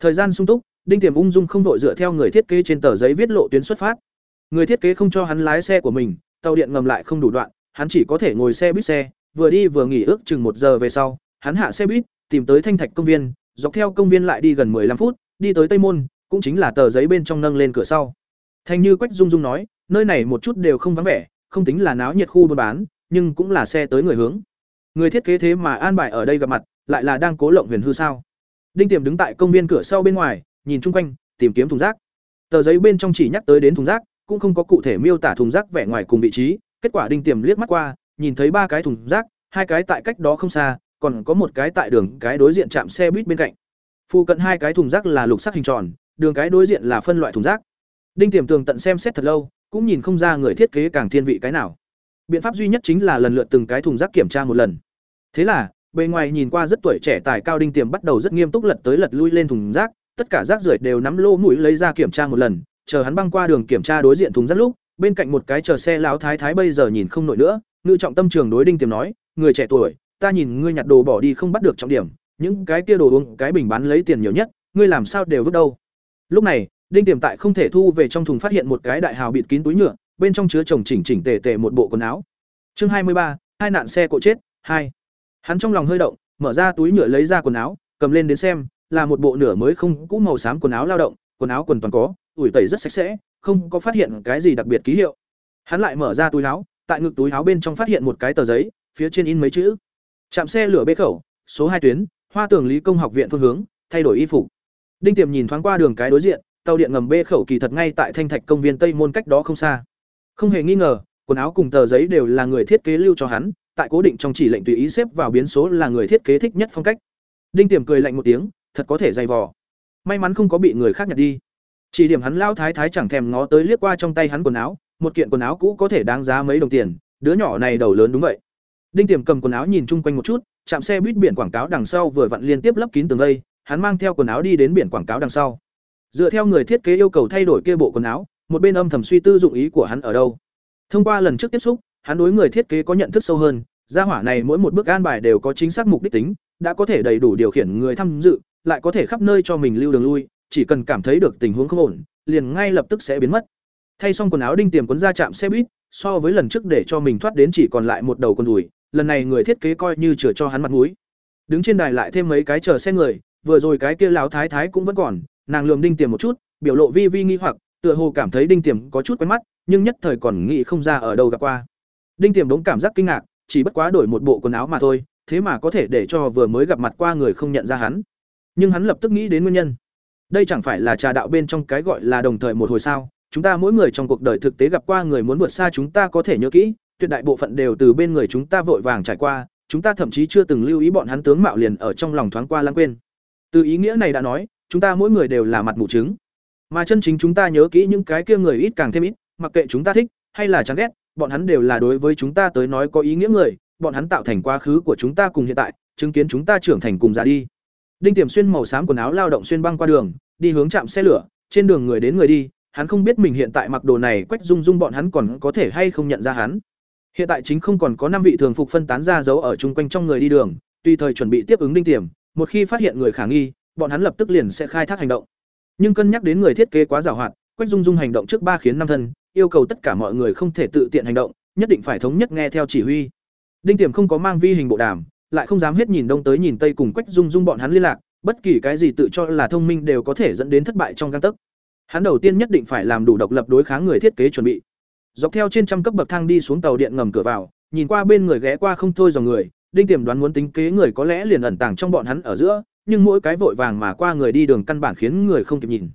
Thời gian sung túc, Đinh Tiềm ung dung không đội dựa theo người thiết kế trên tờ giấy viết lộ tuyến xuất phát. Người thiết kế không cho hắn lái xe của mình, tàu điện ngầm lại không đủ đoạn, hắn chỉ có thể ngồi xe buýt xe, vừa đi vừa nghỉ ước chừng một giờ về sau, hắn hạ xe buýt, tìm tới Thanh Thạch công viên, dọc theo công viên lại đi gần 15 phút, đi tới Tây Môn, cũng chính là tờ giấy bên trong nâng lên cửa sau. Thành như Quách Dung Dung nói, nơi này một chút đều không vắng vẻ, không tính là náo nhiệt khu buôn bán, nhưng cũng là xe tới người hướng. Người thiết kế thế mà an bài ở đây gặp mặt, lại là đang cố lộng huyền hư sao? Đinh Tiềm đứng tại công viên cửa sau bên ngoài, nhìn chung quanh, tìm kiếm thùng rác. Tờ giấy bên trong chỉ nhắc tới đến thùng rác, cũng không có cụ thể miêu tả thùng rác vẻ ngoài cùng vị trí, kết quả Đinh Tiềm liếc mắt qua, nhìn thấy ba cái thùng rác, hai cái tại cách đó không xa, còn có một cái tại đường cái đối diện chạm xe buýt bên cạnh. Phụ cận hai cái thùng rác là lục sắc hình tròn, đường cái đối diện là phân loại thùng rác. Đinh Tiềm Tường tận xem xét thật lâu, cũng nhìn không ra người thiết kế càng thiên vị cái nào. Biện pháp duy nhất chính là lần lượt từng cái thùng rác kiểm tra một lần. Thế là, bề ngoài nhìn qua rất tuổi trẻ tài cao Đinh Tiềm bắt đầu rất nghiêm túc lật tới lật lui lên thùng rác, tất cả rác rưởi đều nắm lô mũi lấy ra kiểm tra một lần, chờ hắn băng qua đường kiểm tra đối diện thùng rác lúc, bên cạnh một cái chờ xe lão thái thái bây giờ nhìn không nổi nữa, ngự trọng tâm trường đối Đinh Tiềm nói, người trẻ tuổi, ta nhìn ngươi nhặt đồ bỏ đi không bắt được trọng điểm, những cái kia đồ uống, cái bình bán lấy tiền nhiều nhất, ngươi làm sao đều vứt đâu? Lúc này, Đinh Tiềm tại không thể thu về trong thùng phát hiện một cái đại hào bịt kín túi nhựa, bên trong chứa chồng chỉnh chỉnh tề tề một bộ quần áo. Chương hai mươi ba, hai nạn xe cộ chết, hai. Hắn trong lòng hơi động, mở ra túi nhựa lấy ra quần áo, cầm lên đến xem, là một bộ nửa mới không cũ màu xám quần áo lao động, quần áo quần toàn có, ủi tẩy rất sạch sẽ, không có phát hiện cái gì đặc biệt ký hiệu. Hắn lại mở ra túi áo, tại ngực túi áo bên trong phát hiện một cái tờ giấy, phía trên in mấy chữ: Trạm xe lửa bê khẩu, số hai tuyến, Hoa Tường Lý Công học viện phương hướng, thay đổi y phục. Đinh Tiềm nhìn thoáng qua đường cái đối diện, tàu điện ngầm bê khẩu kỳ thật ngay tại Thanh Thạch công viên Tây môn cách đó không xa. Không hề nghi ngờ, quần áo cùng tờ giấy đều là người thiết kế lưu cho hắn, tại cố định trong chỉ lệnh tùy ý xếp vào biến số là người thiết kế thích nhất phong cách. Đinh Tiềm cười lạnh một tiếng, thật có thể dày vò. May mắn không có bị người khác nhặt đi. Chỉ điểm hắn lao thái thái chẳng thèm ngó tới liếc qua trong tay hắn quần áo, một kiện quần áo cũ có thể đáng giá mấy đồng tiền, đứa nhỏ này đầu lớn đúng vậy. Đinh Tiềm cầm quần áo nhìn chung quanh một chút, chạm xe buýt biển quảng cáo đằng sau vừa vặn liên tiếp lấp kín tường vây, hắn mang theo quần áo đi đến biển quảng cáo đằng sau. Dựa theo người thiết kế yêu cầu thay đổi kia bộ quần áo, một bên âm thầm suy tư dụng ý của hắn ở đâu. Thông qua lần trước tiếp xúc, hắn đối người thiết kế có nhận thức sâu hơn, gia hỏa này mỗi một bước an bài đều có chính xác mục đích tính, đã có thể đầy đủ điều khiển người tham dự, lại có thể khắp nơi cho mình lưu đường lui, chỉ cần cảm thấy được tình huống không ổn, liền ngay lập tức sẽ biến mất. Thay xong quần áo đinh tiềm cuốn ra chạm xe buýt, so với lần trước để cho mình thoát đến chỉ còn lại một đầu con đùi, lần này người thiết kế coi như chừa cho hắn mặt mũi. Đứng trên đài lại thêm mấy cái chờ xe người, vừa rồi cái kia lão thái thái cũng vẫn còn, nàng lườm đinh tiềm một chút, biểu lộ vi vi nghi hoặc, tựa hồ cảm thấy đinh tiềm có chút quen mắt, nhưng nhất thời còn nghĩ không ra ở đâu gặp qua. Đinh tiềm đống cảm giác kinh ngạc, chỉ bất quá đổi một bộ quần áo mà thôi, thế mà có thể để cho vừa mới gặp mặt qua người không nhận ra hắn. Nhưng hắn lập tức nghĩ đến nguyên nhân. Đây chẳng phải là trà đạo bên trong cái gọi là đồng thời một hồi sao? Chúng ta mỗi người trong cuộc đời thực tế gặp qua người muốn vượt xa chúng ta có thể nhớ kỹ, tuyệt đại bộ phận đều từ bên người chúng ta vội vàng trải qua, chúng ta thậm chí chưa từng lưu ý bọn hắn tướng mạo liền ở trong lòng thoáng qua lãng quên. Từ ý nghĩa này đã nói, chúng ta mỗi người đều là mặt mù trứng. Mà chân chính chúng ta nhớ kỹ những cái kia người ít càng thêm ít, mặc kệ chúng ta thích hay là chán ghét, bọn hắn đều là đối với chúng ta tới nói có ý nghĩa người, bọn hắn tạo thành quá khứ của chúng ta cùng hiện tại, chứng kiến chúng ta trưởng thành cùng già đi. Đinh Tiềm xuyên màu xám quần áo lao động xuyên băng qua đường, đi hướng trạm xe lửa, trên đường người đến người đi, hắn không biết mình hiện tại mặc đồ này quách dung dung bọn hắn còn có thể hay không nhận ra hắn. Hiện tại chính không còn có năm vị thường phục phân tán ra dấu ở chung quanh trong người đi đường, tùy thời chuẩn bị tiếp ứng Đinh Tiềm, một khi phát hiện người khả nghi, bọn hắn lập tức liền sẽ khai thác hành động. Nhưng cân nhắc đến người thiết kế quá giàu hoạt, quách dung dung hành động trước ba khiến năm thân, yêu cầu tất cả mọi người không thể tự tiện hành động, nhất định phải thống nhất nghe theo chỉ huy. Đinh Tiềm không có mang vi hình bộ đàm, lại không dám hết nhìn đông tới nhìn tây cùng Quách Dung Dung bọn hắn liên lạc, bất kỳ cái gì tự cho là thông minh đều có thể dẫn đến thất bại trong găng tấc. Hắn đầu tiên nhất định phải làm đủ độc lập đối kháng người thiết kế chuẩn bị. Dọc theo trên trăm cấp bậc thang đi xuống tàu điện ngầm cửa vào, nhìn qua bên người ghé qua không thôi dòng người, Đinh Tiềm đoán muốn tính kế người có lẽ liền ẩn tàng trong bọn hắn ở giữa, nhưng mỗi cái vội vàng mà qua người đi đường căn bản khiến người không kịp nhìn.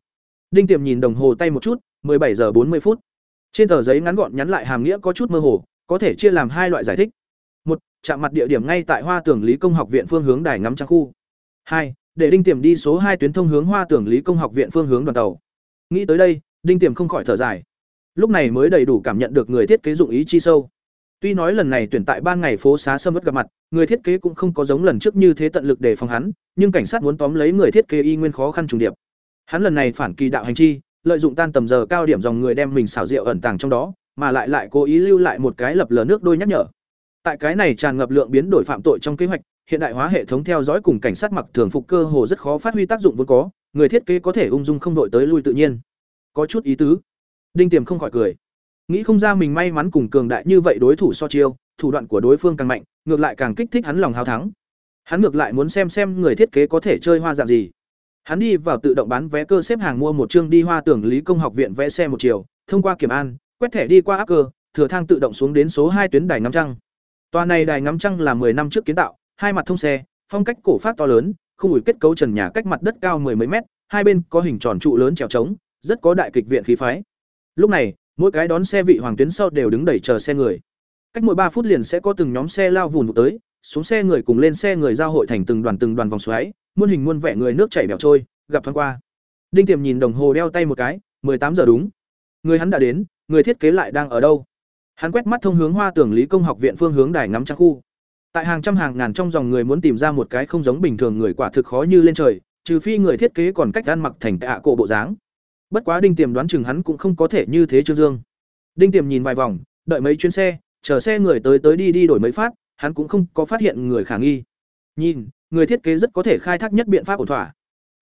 Đinh Tiềm nhìn đồng hồ tay một chút, 17 giờ 40 phút. Trên tờ giấy ngắn gọn nhắn lại hàm nghĩa có chút mơ hồ, có thể chia làm hai loại giải thích. Chạm mặt địa điểm ngay tại Hoa Tưởng Lý Công học viện phương hướng đài ngắm trăng khu. Hai, để Đinh Tiềm đi số hai tuyến thông hướng Hoa Tưởng Lý Công học viện phương hướng đoàn tàu. Nghĩ tới đây, Đinh Tiềm không khỏi thở dài. Lúc này mới đầy đủ cảm nhận được người thiết kế dụng ý chi sâu. Tuy nói lần này tuyển tại ban ngày phố xá sâm mất gặp mặt, người thiết kế cũng không có giống lần trước như thế tận lực để phòng hắn, nhưng cảnh sát muốn tóm lấy người thiết kế y nguyên khó khăn trùng điệp. Hắn lần này phản kỳ đạo hành chi, lợi dụng tan tầm giờ cao điểm dòng người đem mình xảo diệu ẩn tàng trong đó, mà lại lại cố ý lưu lại một cái lập lờ nước đôi nhắc nhở. Tại cái này tràn ngập lượng biến đổi phạm tội trong kế hoạch, hiện đại hóa hệ thống theo dõi cùng cảnh sát mặc thường phục cơ hồ rất khó phát huy tác dụng vốn có, người thiết kế có thể ung dung không đội tới lui tự nhiên. Có chút ý tứ. Đinh Tiềm không khỏi cười. Nghĩ không ra mình may mắn cùng cường đại như vậy đối thủ so chiêu, thủ đoạn của đối phương càng mạnh, ngược lại càng kích thích hắn lòng hào thắng. Hắn ngược lại muốn xem xem người thiết kế có thể chơi hoa dạng gì. Hắn đi vào tự động bán vé cơ xếp hàng mua một chương đi hoa tưởng lý công học viện vẽ xe một chiều, thông qua kiểm an, quét thẻ đi qua áp cơ, thừa thang tự động xuống đến số hai tuyến đài ngắm trăng. Tòa này đài ngắm trăng là 10 năm trước kiến tạo, hai mặt thông xe, phong cách cổ phát to lớn, khung ủi kết cấu trần nhà cách mặt đất cao mười mấy mét, hai bên có hình tròn trụ lớn trèo trống, rất có đại kịch viện khí phái. Lúc này, mỗi cái đón xe vị hoàng tuyến sau đều đứng đẩy chờ xe người. Cách mỗi ba phút liền sẽ có từng nhóm xe lao vùn vụt tới, xuống xe người cùng lên xe người giao hội thành từng đoàn từng đoàn vòng xoáy, muôn hình muôn vẻ người nước chảy bèo trôi, gặp thoáng qua. Đinh Tiềm nhìn đồng hồ đeo tay một cái, tám giờ đúng. Người hắn đã đến, người thiết kế lại đang ở đâu? Hắn quét mắt thông hướng Hoa Tưởng Lý Công học viện phương hướng đài ngắm trăng khu. Tại hàng trăm hàng ngàn trong dòng người muốn tìm ra một cái không giống bình thường người quả thực khó như lên trời, trừ phi người thiết kế còn cách ăn mặc thành tạ cổ bộ dáng. Bất quá Đinh Tiềm đoán chừng hắn cũng không có thể như thế Trương Dương. Đinh Tiềm nhìn vài vòng, đợi mấy chuyến xe, chờ xe người tới tới đi đi đổi mấy phát, hắn cũng không có phát hiện người khả nghi. Nhìn, người thiết kế rất có thể khai thác nhất biện pháp ổn thỏa.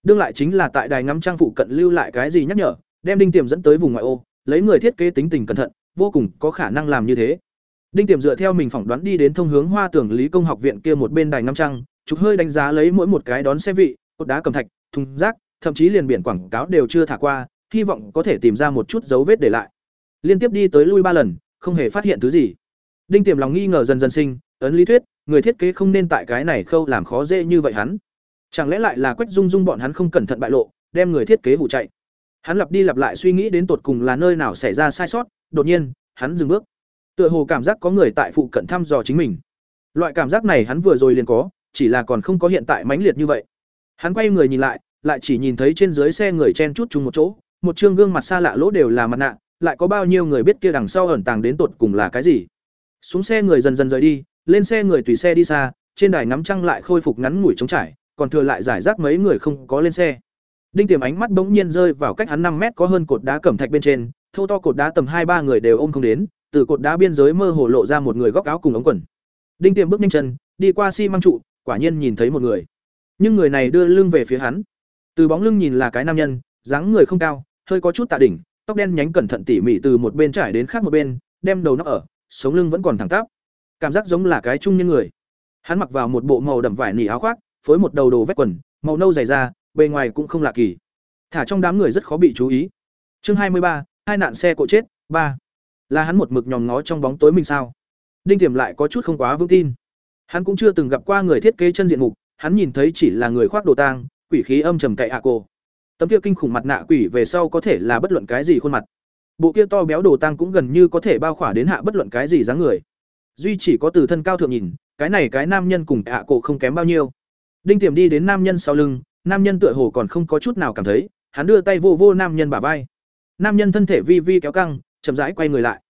Đương lại chính là tại đài ngắm trang phụ cận lưu lại cái gì nhắc nhở, đem Đinh Tiềm dẫn tới vùng ngoại ô, lấy người thiết kế tính tình cẩn thận, vô cùng có khả năng làm như thế. Đinh Tiềm dựa theo mình phỏng đoán đi đến thông hướng Hoa Tưởng Lý Công học viện kia một bên đài ngắm trăng, chụp hơi đánh giá lấy mỗi một cái đón xe vị, cột đá cầm thạch, thùng rác, thậm chí liền biển quảng cáo đều chưa thả qua, hy vọng có thể tìm ra một chút dấu vết để lại. Liên tiếp đi tới lui ba lần, không hề phát hiện thứ gì. Đinh Tiềm lòng nghi ngờ dần dần sinh, ấn lý thuyết, người thiết kế không nên tại cái này khâu làm khó dễ như vậy hắn. Chẳng lẽ lại là Quách Dung Dung bọn hắn không cẩn thận bại lộ, đem người thiết kế vụ chạy. Hắn lặp đi lặp lại suy nghĩ đến tột cùng là nơi nào xảy ra sai sót, đột nhiên, hắn dừng bước. Tựa hồ cảm giác có người tại phụ cận thăm dò chính mình. Loại cảm giác này hắn vừa rồi liền có, chỉ là còn không có hiện tại mãnh liệt như vậy. Hắn quay người nhìn lại, lại chỉ nhìn thấy trên dưới xe người chen chúc chung một chỗ, một trương gương mặt xa lạ lỗ đều là mặt nạ, lại có bao nhiêu người biết kia đằng sau ẩn tàng đến tột cùng là cái gì. Xuống xe người dần dần rời đi, lên xe người tùy xe đi xa, trên đài ngắm trăng lại khôi phục ngắn ngủi trống trải, còn thừa lại giải rác mấy người không có lên xe. Đinh Tiềm ánh mắt bỗng nhiên rơi vào cách hắn năm mét có hơn cột đá cẩm thạch bên trên, thô to cột đá tầm hai ba người đều ôm không đến, từ cột đá biên giới mơ hồ lộ ra một người góc áo cùng ống quần. Đinh Tiềm bước nhanh chân, đi qua xi si măng trụ, quả nhiên nhìn thấy một người. Nhưng người này đưa lưng về phía hắn. Từ bóng lưng nhìn là cái nam nhân, dáng người không cao, hơi có chút tạ đỉnh, tóc đen nhánh cẩn thận tỉ mỉ từ một bên trải đến khác một bên, đem đầu nó ở, sống lưng vẫn còn thẳng tắp. Cảm giác giống là cái trung như người. Hắn mặc vào một bộ màu đậm vải nỉ áo khoác, phối một đầu đồ vét quần, màu nâu dày da, bề ngoài cũng không lạ kỳ. Thả trong đám người rất khó bị chú ý. Chương hai mươi ba, hai nạn xe cộ chết, ba. Là hắn một mực nhòm ngó trong bóng tối mình sao? Đinh Tiềm lại có chút không quá vững tin. Hắn cũng chưa từng gặp qua người thiết kế chân diện mục, hắn nhìn thấy chỉ là người khoác đồ tang, quỷ khí âm trầm cậy ạ cô. Tấm kia kinh khủng mặt nạ quỷ về sau có thể là bất luận cái gì khuôn mặt. Bộ kia to béo đồ tang cũng gần như có thể bao khỏa đến hạ bất luận cái gì dáng người. Duy chỉ có từ thân cao thượng nhìn, cái này cái nam nhân cùng ạ cổ không kém bao nhiêu. Đinh Tiềm đi đến nam nhân sau lưng, nam nhân tựa hồ còn không có chút nào cảm thấy, hắn đưa tay vô vô nam nhân bả vai. Nam nhân thân thể vi vi kéo căng, chậm rãi quay người lại.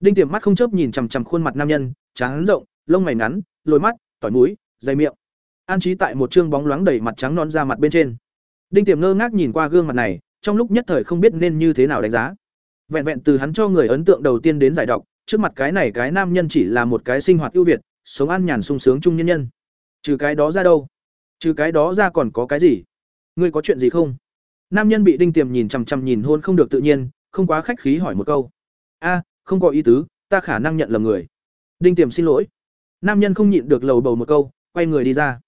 Đinh Tiềm mắt không chớp nhìn chằm chằm khuôn mặt nam nhân, trán rộng, lông mày ngắn, lồi mắt, tỏi mũi, dày miệng. An trí tại một trương bóng loáng đầy mặt trắng non ra mặt bên trên. Đinh Tiềm ngơ ngác nhìn qua gương mặt này, trong lúc nhất thời không biết nên như thế nào đánh giá. Vẹn vẹn từ hắn cho người ấn tượng đầu tiên đến giải đọc trước mặt cái này cái nam nhân chỉ là một cái sinh hoạt ưu việt, sống an nhàn sung sướng trung nhân nhân. Trừ cái đó ra đâu? Trừ cái đó ra còn có cái gì? Ngươi có chuyện gì không? Nam nhân bị Đinh Tiềm nhìn chằm chằm nhìn hôn không được tự nhiên, không quá khách khí hỏi một câu. A, không có ý tứ, ta khả năng nhận lầm người. Đinh Tiềm xin lỗi. Nam nhân không nhịn được lầu bầu một câu, quay người đi ra.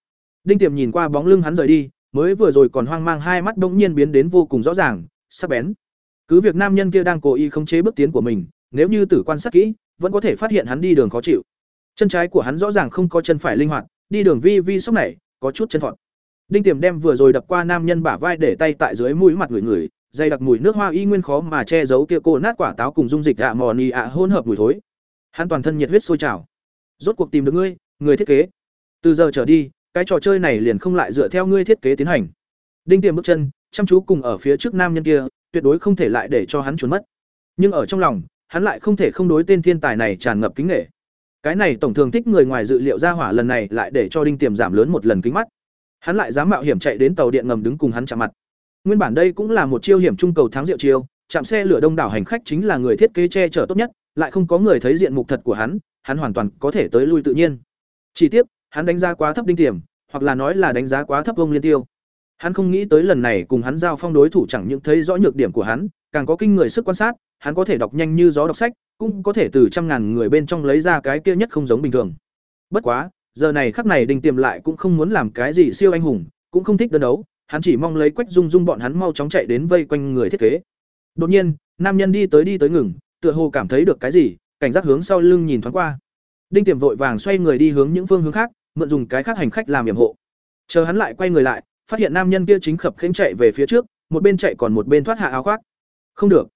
Đinh Tiềm nhìn qua bóng lưng hắn rời đi, mới vừa rồi còn hoang mang hai mắt bỗng nhiên biến đến vô cùng rõ ràng, sắc bén. Cứ việc nam nhân kia đang cố ý khống chế bước tiến của mình, nếu như tử quan sát kỹ, vẫn có thể phát hiện hắn đi đường khó chịu. Chân trái của hắn rõ ràng không có chân phải linh hoạt, đi đường vi vi sốc này, có chút chân thuận. Đinh Tiềm đem vừa rồi đập qua nam nhân bả vai để tay tại dưới mũi mặt người người, dây đặc mùi nước hoa y nguyên khó mà che giấu kia cô nát quả táo cùng dung dịch ạ mòn y ạ hỗn hợp mùi thối. Hắn toàn thân nhiệt huyết sôi trào. Rốt cuộc tìm được ngươi, người thiết kế. Từ giờ trở đi, cái trò chơi này liền không lại dựa theo ngươi thiết kế tiến hành. Đinh Tiềm bước chân, chăm chú cùng ở phía trước nam nhân kia, tuyệt đối không thể lại để cho hắn trốn mất. Nhưng ở trong lòng, hắn lại không thể không đối tên thiên tài này tràn ngập kính nể. Cái này tổng thường thích người ngoài dự liệu ra hỏa lần này lại để cho Đinh Tiềm giảm lớn một lần kính mắt. Hắn lại dám mạo hiểm chạy đến tàu điện ngầm đứng cùng hắn chạm mặt. Nguyên bản đây cũng là một chiêu hiểm trung cầu thắng diệu chiêu, chạm xe lửa đông đảo hành khách chính là người thiết kế che chở tốt nhất, lại không có người thấy diện mục thật của hắn, hắn hoàn toàn có thể tới lui tự nhiên. Chỉ tiếc, hắn đánh giá quá thấp Đinh Tiềm, hoặc là nói là đánh giá quá thấp ông Liên Tiêu. Hắn không nghĩ tới lần này cùng hắn giao phong đối thủ chẳng những thấy rõ nhược điểm của hắn, càng có kinh người sức quan sát, hắn có thể đọc nhanh như gió đọc sách, cũng có thể từ trăm ngàn người bên trong lấy ra cái kia nhất không giống bình thường. Bất quá, giờ này khắc này Đinh Tiềm lại cũng không muốn làm cái gì siêu anh hùng, cũng không thích đơn đấu, hắn chỉ mong lấy Quách Dung Dung bọn hắn mau chóng chạy đến vây quanh người thiết kế. Đột nhiên, nam nhân đi tới đi tới ngừng, tựa hồ cảm thấy được cái gì, cảnh giác hướng sau lưng nhìn thoáng qua. Đinh Tiềm vội vàng xoay người đi hướng những phương hướng khác, mượn dùng cái khác hành khách làm yểm hộ. Chờ hắn lại quay người lại, phát hiện nam nhân kia chính khập khiễng chạy về phía trước, một bên chạy còn một bên thoát hạ áo khoác. Không được.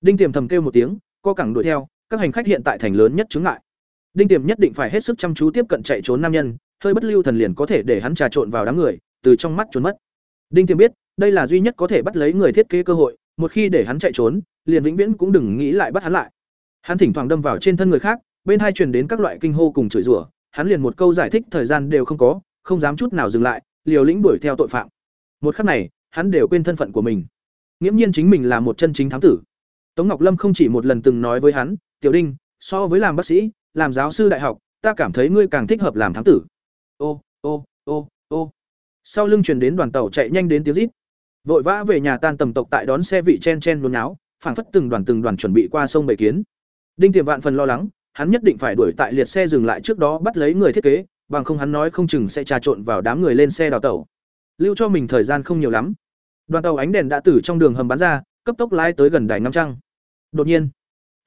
Đinh Tiềm thầm kêu một tiếng, co cẳng đuổi theo, các hành khách hiện tại thành lớn nhất chứng ngại. Đinh Tiềm nhất định phải hết sức chăm chú tiếp cận chạy trốn nam nhân, hơi bất lưu thần liền có thể để hắn trà trộn vào đám người, từ trong mắt trốn mất. Đinh Tiềm biết, đây là duy nhất có thể bắt lấy người thiết kế cơ hội, một khi để hắn chạy trốn, liền vĩnh viễn cũng đừng nghĩ lại bắt hắn lại. Hắn thỉnh thoảng đâm vào trên thân người khác, bên hai truyền đến các loại kinh hô cùng chửi rủa, hắn liền một câu giải thích thời gian đều không có, không dám chút nào dừng lại, liều lĩnh đuổi theo tội phạm. Một khắc này, hắn đều quên thân phận của mình. Nghiễm nhiên chính mình là một chân chính thám tử. Tống Ngọc Lâm không chỉ một lần từng nói với hắn, "Tiểu Đinh, so với làm bác sĩ, làm giáo sư đại học, ta cảm thấy ngươi càng thích hợp làm thám tử." Ô, ô, ô, ô. Sau lưng truyền đến đoàn tàu chạy nhanh đến tiếng rít. Vội vã về nhà tan tầm tộc tại đón xe vị chen chen luồn áo, phảng phất từng đoàn từng đoàn chuẩn bị qua sông bầy kiến. Đinh Tiềm vạn phần lo lắng, hắn nhất định phải đuổi tại liệt xe dừng lại trước đó bắt lấy người thiết kế, bằng không hắn nói không chừng sẽ trà trộn vào đám người lên xe đào tẩu. Lưu cho mình thời gian không nhiều lắm. Đoàn tàu ánh đèn đã tử trong đường hầm bắn ra, cấp tốc lái tới gần đài ngắm trăng. Đột nhiên,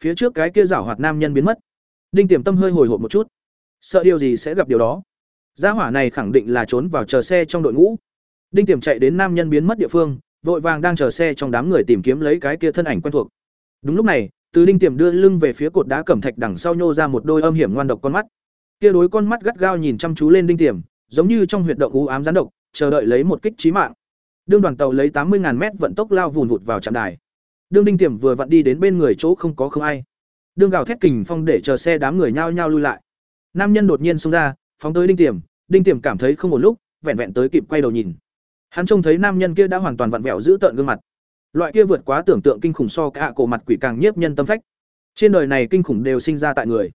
phía trước cái kia giảo hoạt nam nhân biến mất. Đinh Tiềm tâm hơi hồi hộp một chút, sợ điều gì sẽ gặp điều đó. Gia hỏa này khẳng định là trốn vào chờ xe trong đội ngũ. Đinh Tiềm chạy đến nam nhân biến mất địa phương, vội vàng đang chờ xe trong đám người tìm kiếm lấy cái kia thân ảnh quen thuộc. Đúng lúc này, từ Đinh Tiềm đưa lưng về phía cột đá cẩm thạch đằng sau nhô ra một đôi âm hiểm ngoan độc con mắt. Kia đối con mắt gắt gao nhìn chăm chú lên Đinh Tiềm, giống như trong huyệt động u ám gián độc, chờ đợi lấy một kích chí mạng. Đương đoàn tàu lấy tám mươi ngàn mét vận tốc lao vùn vụt vào trạm đài. Đương Đinh Tiềm vừa vặn đi đến bên người chỗ không có không ai. Đương gào thét kình phong để chờ xe đám người nhao nhao lui lại. Nam nhân đột nhiên xông ra, phóng tới Đinh Tiềm, Đinh Tiềm cảm thấy không một lúc, vẹn vẹn tới kịp quay đầu nhìn. Hắn trông thấy nam nhân kia đã hoàn toàn vặn vẹo giữ tợn gương mặt. Loại kia vượt quá tưởng tượng kinh khủng so cả cổ mặt quỷ càng nhiếp nhân tâm phách. Trên đời này kinh khủng đều sinh ra tại người.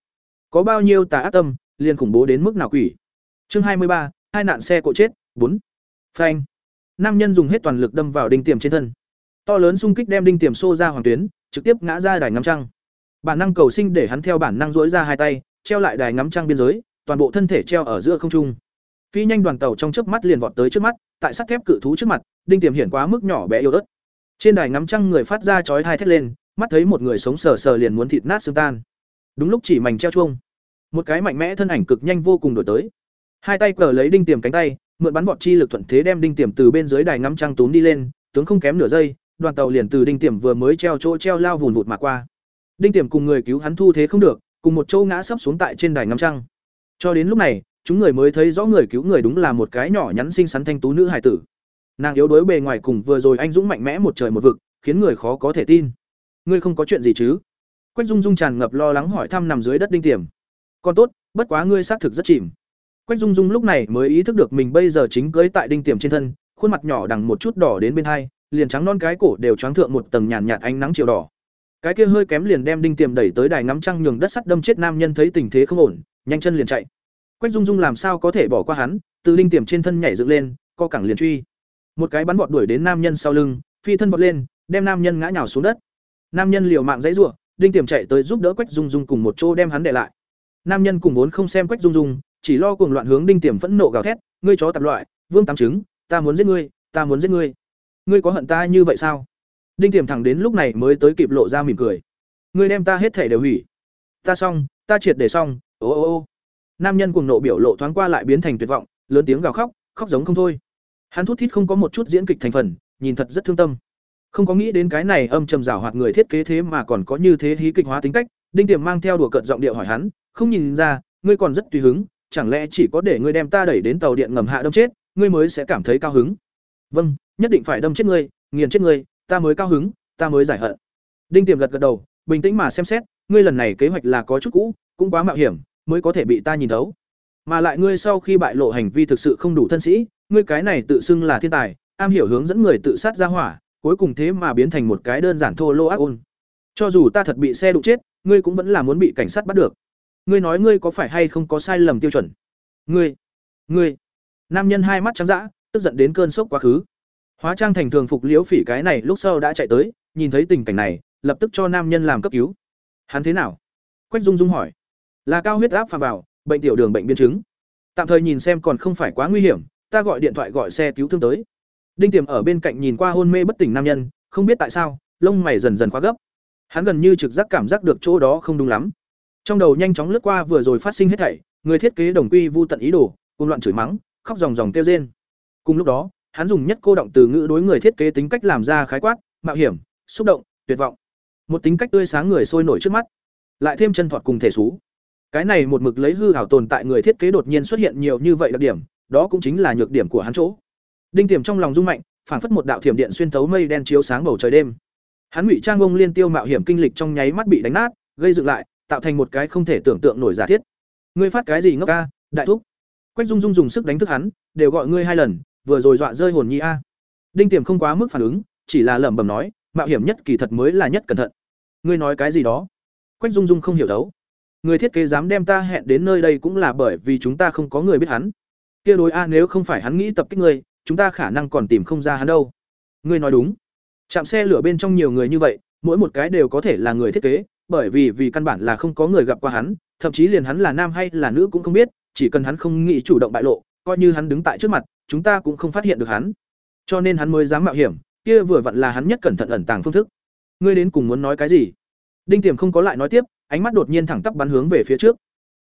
Có bao nhiêu tà ác tâm, liền khủng bố đến mức nào quỷ. Chương hai mươi ba, hai nạn xe cộ chết, bốn. Phanh. Nam nhân dùng hết toàn lực đâm vào đinh tiềm trên thân. To lớn xung kích đem đinh tiềm xô ra hoàng tuyến, trực tiếp ngã ra đài ngắm trăng. Bản năng cầu sinh để hắn theo bản năng duỗi ra hai tay, treo lại đài ngắm trăng biên giới, toàn bộ thân thể treo ở giữa không trung. Phi nhanh đoàn tàu trong chớp mắt liền vọt tới trước mắt, tại sắt thép cự thú trước mặt, đinh tiềm hiển quá mức nhỏ bé yếu ớt. Trên đài ngắm trăng người phát ra chói thai thét lên, mắt thấy một người sống sờ sờ liền muốn thịt nát xương tan. Đúng lúc chỉ mảnh treo chuông, một cái mạnh mẽ thân ảnh cực nhanh vô cùng đổi tới. Hai tay cờ lấy đinh tiềm cánh tay, mượn bắn vọt chi lực thuận thế đem đinh tiềm từ bên dưới đài ngắm trăng túm đi lên, tướng không kém nửa giây, đoàn tàu liền từ đinh tiềm vừa mới treo chỗ treo lao vùn vụt mà qua. Đinh tiềm cùng người cứu hắn thu thế không được, cùng một chỗ ngã sấp xuống tại trên đài ngắm trăng. Cho đến lúc này, chúng người mới thấy rõ người cứu người đúng là một cái nhỏ nhắn xinh xắn thanh tú nữ hài tử. Nàng yếu đuối bề ngoài cùng vừa rồi anh dũng mạnh mẽ một trời một vực, khiến người khó có thể tin. Ngươi không có chuyện gì chứ? Quách Dung Dung tràn ngập lo lắng hỏi thăm nằm dưới đất đinh tiềm. Còn tốt, bất quá ngươi xác thực rất chìm. Quách Dung Dung lúc này mới ý thức được mình bây giờ chính cưới tại đinh tiềm trên thân, khuôn mặt nhỏ đằng một chút đỏ đến bên hai, liền trắng non cái cổ đều choáng thượng một tầng nhàn nhạt, nhạt ánh nắng chiều đỏ. Cái kia hơi kém liền đem đinh tiềm đẩy tới đài ngắm trăng nhường đất sắt đâm chết nam nhân thấy tình thế không ổn, nhanh chân liền chạy. Quách Dung Dung làm sao có thể bỏ qua hắn, từ đinh tiềm trên thân nhảy dựng lên, co cẳng liền truy. Một cái bắn vọt đuổi đến nam nhân sau lưng, phi thân vọt lên, đem nam nhân ngã nhào xuống đất. Nam nhân liều mạng dãy rủa đinh tiềm chạy tới giúp đỡ Quách Dung Dung cùng một chỗ đem hắn để lại. Nam nhân cùng vốn không xem Quách Dung Dung, chỉ lo cuồng loạn hướng đinh tiềm phẫn nộ gào thét, ngươi chó tạp loại, vương tám trứng, ta muốn giết ngươi, ta muốn giết ngươi. Ngươi có hận ta như vậy sao? Đinh tiềm thẳng đến lúc này mới tới kịp lộ ra mỉm cười. Ngươi đem ta hết thể đều hủy. Ta xong, ta triệt để xong, ô ô ô. Nam nhân cuồng nộ biểu lộ thoáng qua lại biến thành tuyệt vọng, lớn tiếng gào khóc, khóc giống không thôi. Hắn thút thít không có một chút diễn kịch thành phần, nhìn thật rất thương tâm. Không có nghĩ đến cái này âm trầm giả hoạt người thiết kế thế mà còn có như thế hí kịch hóa tính cách, Đinh Tiềm mang theo đùa cợt giọng điệu hỏi hắn, không nhìn ra, ngươi còn rất tùy hứng, chẳng lẽ chỉ có để ngươi đem ta đẩy đến tàu điện ngầm hạ đâm chết, ngươi mới sẽ cảm thấy cao hứng? Vâng, nhất định phải đâm chết ngươi, nghiền chết ngươi, ta mới cao hứng, ta mới giải hận. Đinh Tiềm gật gật đầu, bình tĩnh mà xem xét, ngươi lần này kế hoạch là có chút cũ, cũng quá mạo hiểm, mới có thể bị ta nhìn thấu. Mà lại ngươi sau khi bại lộ hành vi thực sự không đủ thân sĩ, ngươi cái này tự xưng là thiên tài, am hiểu hướng dẫn người tự sát ra hỏa, cuối cùng thế mà biến thành một cái đơn giản thô lô ác ôn. Cho dù ta thật bị xe đụng chết, ngươi cũng vẫn là muốn bị cảnh sát bắt được. Ngươi nói ngươi có phải hay không có sai lầm tiêu chuẩn? Ngươi, ngươi. Nam nhân hai mắt trắng dã, tức giận đến cơn sốc quá khứ. Hóa trang thành thường phục Liễu Phỉ cái này lúc sau đã chạy tới, nhìn thấy tình cảnh này, lập tức cho nam nhân làm cấp cứu. Hắn thế nào? Quách Dung Dung hỏi. Là cao huyết áp phà vào, bệnh tiểu đường bệnh biến chứng. Tạm thời nhìn xem còn không phải quá nguy hiểm, ta gọi điện thoại gọi xe cứu thương tới. Đinh Tiềm ở bên cạnh nhìn qua hôn mê bất tỉnh nam nhân, không biết tại sao, lông mày dần dần khóa gấp. Hắn gần như trực giác cảm giác được chỗ đó không đúng lắm. Trong đầu nhanh chóng lướt qua vừa rồi phát sinh hết thảy, người thiết kế đồng quy vu tận ý đồ, cùng loạn chửi mắng, khóc ròng ròng kêu rên. Cùng lúc đó, hắn dùng nhất cô động từ ngữ đối người thiết kế tính cách làm ra khái quát, mạo hiểm, xúc động, tuyệt vọng. Một tính cách tươi sáng người sôi nổi trước mắt, lại thêm chân thọt cùng thể sú. cái này một mực lấy hư hảo tồn tại người thiết kế đột nhiên xuất hiện nhiều như vậy đặc điểm đó cũng chính là nhược điểm của hắn chỗ đinh tiềm trong lòng rung mạnh phảng phất một đạo thiểm điện xuyên thấu mây đen chiếu sáng bầu trời đêm hắn ngụy trang ông liên tiêu mạo hiểm kinh lịch trong nháy mắt bị đánh nát gây dựng lại tạo thành một cái không thể tưởng tượng nổi giả thiết ngươi phát cái gì ngốc ca đại thúc quách dung dung dùng sức đánh thức hắn đều gọi ngươi hai lần vừa rồi dọa rơi hồn nhi a. Đinh tiềm không quá mức phản ứng, chỉ là lẩm bẩm nói, mạo hiểm nhất kỳ thật mới là nhất cẩn thận. Ngươi nói cái gì đó? Quách dung dung không hiểu thấu người thiết kế dám đem ta hẹn đến nơi đây cũng là bởi vì chúng ta không có người biết hắn. Kia đối a, nếu không phải hắn nghĩ tập kích ngươi, chúng ta khả năng còn tìm không ra hắn đâu. Ngươi nói đúng. Chạm xe lửa bên trong nhiều người như vậy, mỗi một cái đều có thể là người thiết kế, bởi vì vì căn bản là không có người gặp qua hắn, thậm chí liền hắn là nam hay là nữ cũng không biết, chỉ cần hắn không nghĩ chủ động bại lộ coi như hắn đứng tại trước mặt, chúng ta cũng không phát hiện được hắn. Cho nên hắn mới dám mạo hiểm, kia vừa vặn là hắn nhất cẩn thận ẩn tàng phương thức. Ngươi đến cùng muốn nói cái gì? Đinh tiềm không có lại nói tiếp, ánh mắt đột nhiên thẳng tắp bắn hướng về phía trước.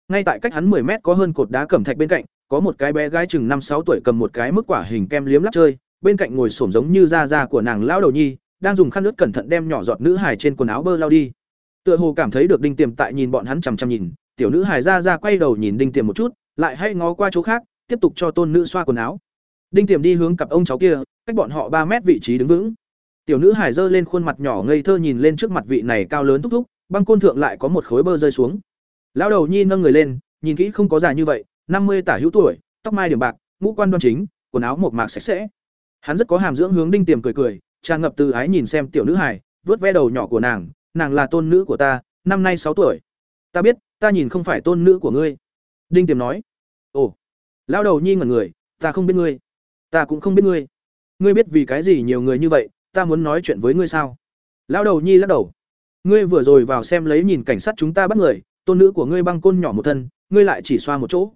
Ngay tại cách hắn 10 mét có hơn cột đá cẩm thạch bên cạnh, có một cái bé gái chừng năm sáu tuổi cầm một cái mức quả hình kem liếm lắp chơi, bên cạnh ngồi xổm giống như da da của nàng lão đầu nhi, đang dùng khăn lướt cẩn thận đem nhỏ giọt nữ hài trên quần áo bơ lau đi. Tựa hồ cảm thấy được đinh tiềm tại nhìn bọn hắn chằm chằm nhìn, tiểu nữ hài ra ra quay đầu nhìn đinh tiềm một chút, lại hay ngó qua chỗ khác tiếp tục cho tôn nữ xoa quần áo. Đinh tiềm đi hướng cặp ông cháu kia cách bọn họ ba mét vị trí đứng vững. Tiểu nữ hải giơ lên khuôn mặt nhỏ ngây thơ nhìn lên trước mặt vị này cao lớn thúc thúc băng côn thượng lại có một khối bơ rơi xuống. Lão đầu nhi nâng người lên nhìn kỹ không có già như vậy năm mươi tả hữu tuổi tóc mai điểm bạc ngũ quan đoan chính quần áo một mạc sạch sẽ. Hắn rất có hàm dưỡng hướng đinh tiềm cười cười tràn ngập từ ái nhìn xem tiểu nữ hải, vớt ve đầu nhỏ của nàng nàng là tôn nữ của ta năm nay sáu tuổi. Ta biết ta nhìn không phải tôn nữ của ngươi. Đinh tiềm nói ồ lão đầu nhi ngẩn người, ta không biết ngươi. Ta cũng không biết ngươi. Ngươi biết vì cái gì nhiều người như vậy, ta muốn nói chuyện với ngươi sao? Lão đầu nhi lắc đầu. Ngươi vừa rồi vào xem lấy nhìn cảnh sát chúng ta bắt người, tôn nữ của ngươi băng côn nhỏ một thân, ngươi lại chỉ xoa một chỗ.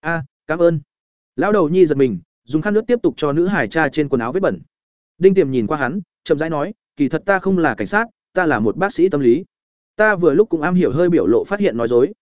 A, cảm ơn. Lão đầu nhi giật mình, dùng khăn nước tiếp tục cho nữ hải cha trên quần áo vết bẩn. Đinh tiềm nhìn qua hắn, chậm rãi nói, kỳ thật ta không là cảnh sát, ta là một bác sĩ tâm lý. Ta vừa lúc cũng am hiểu hơi biểu lộ phát hiện nói dối.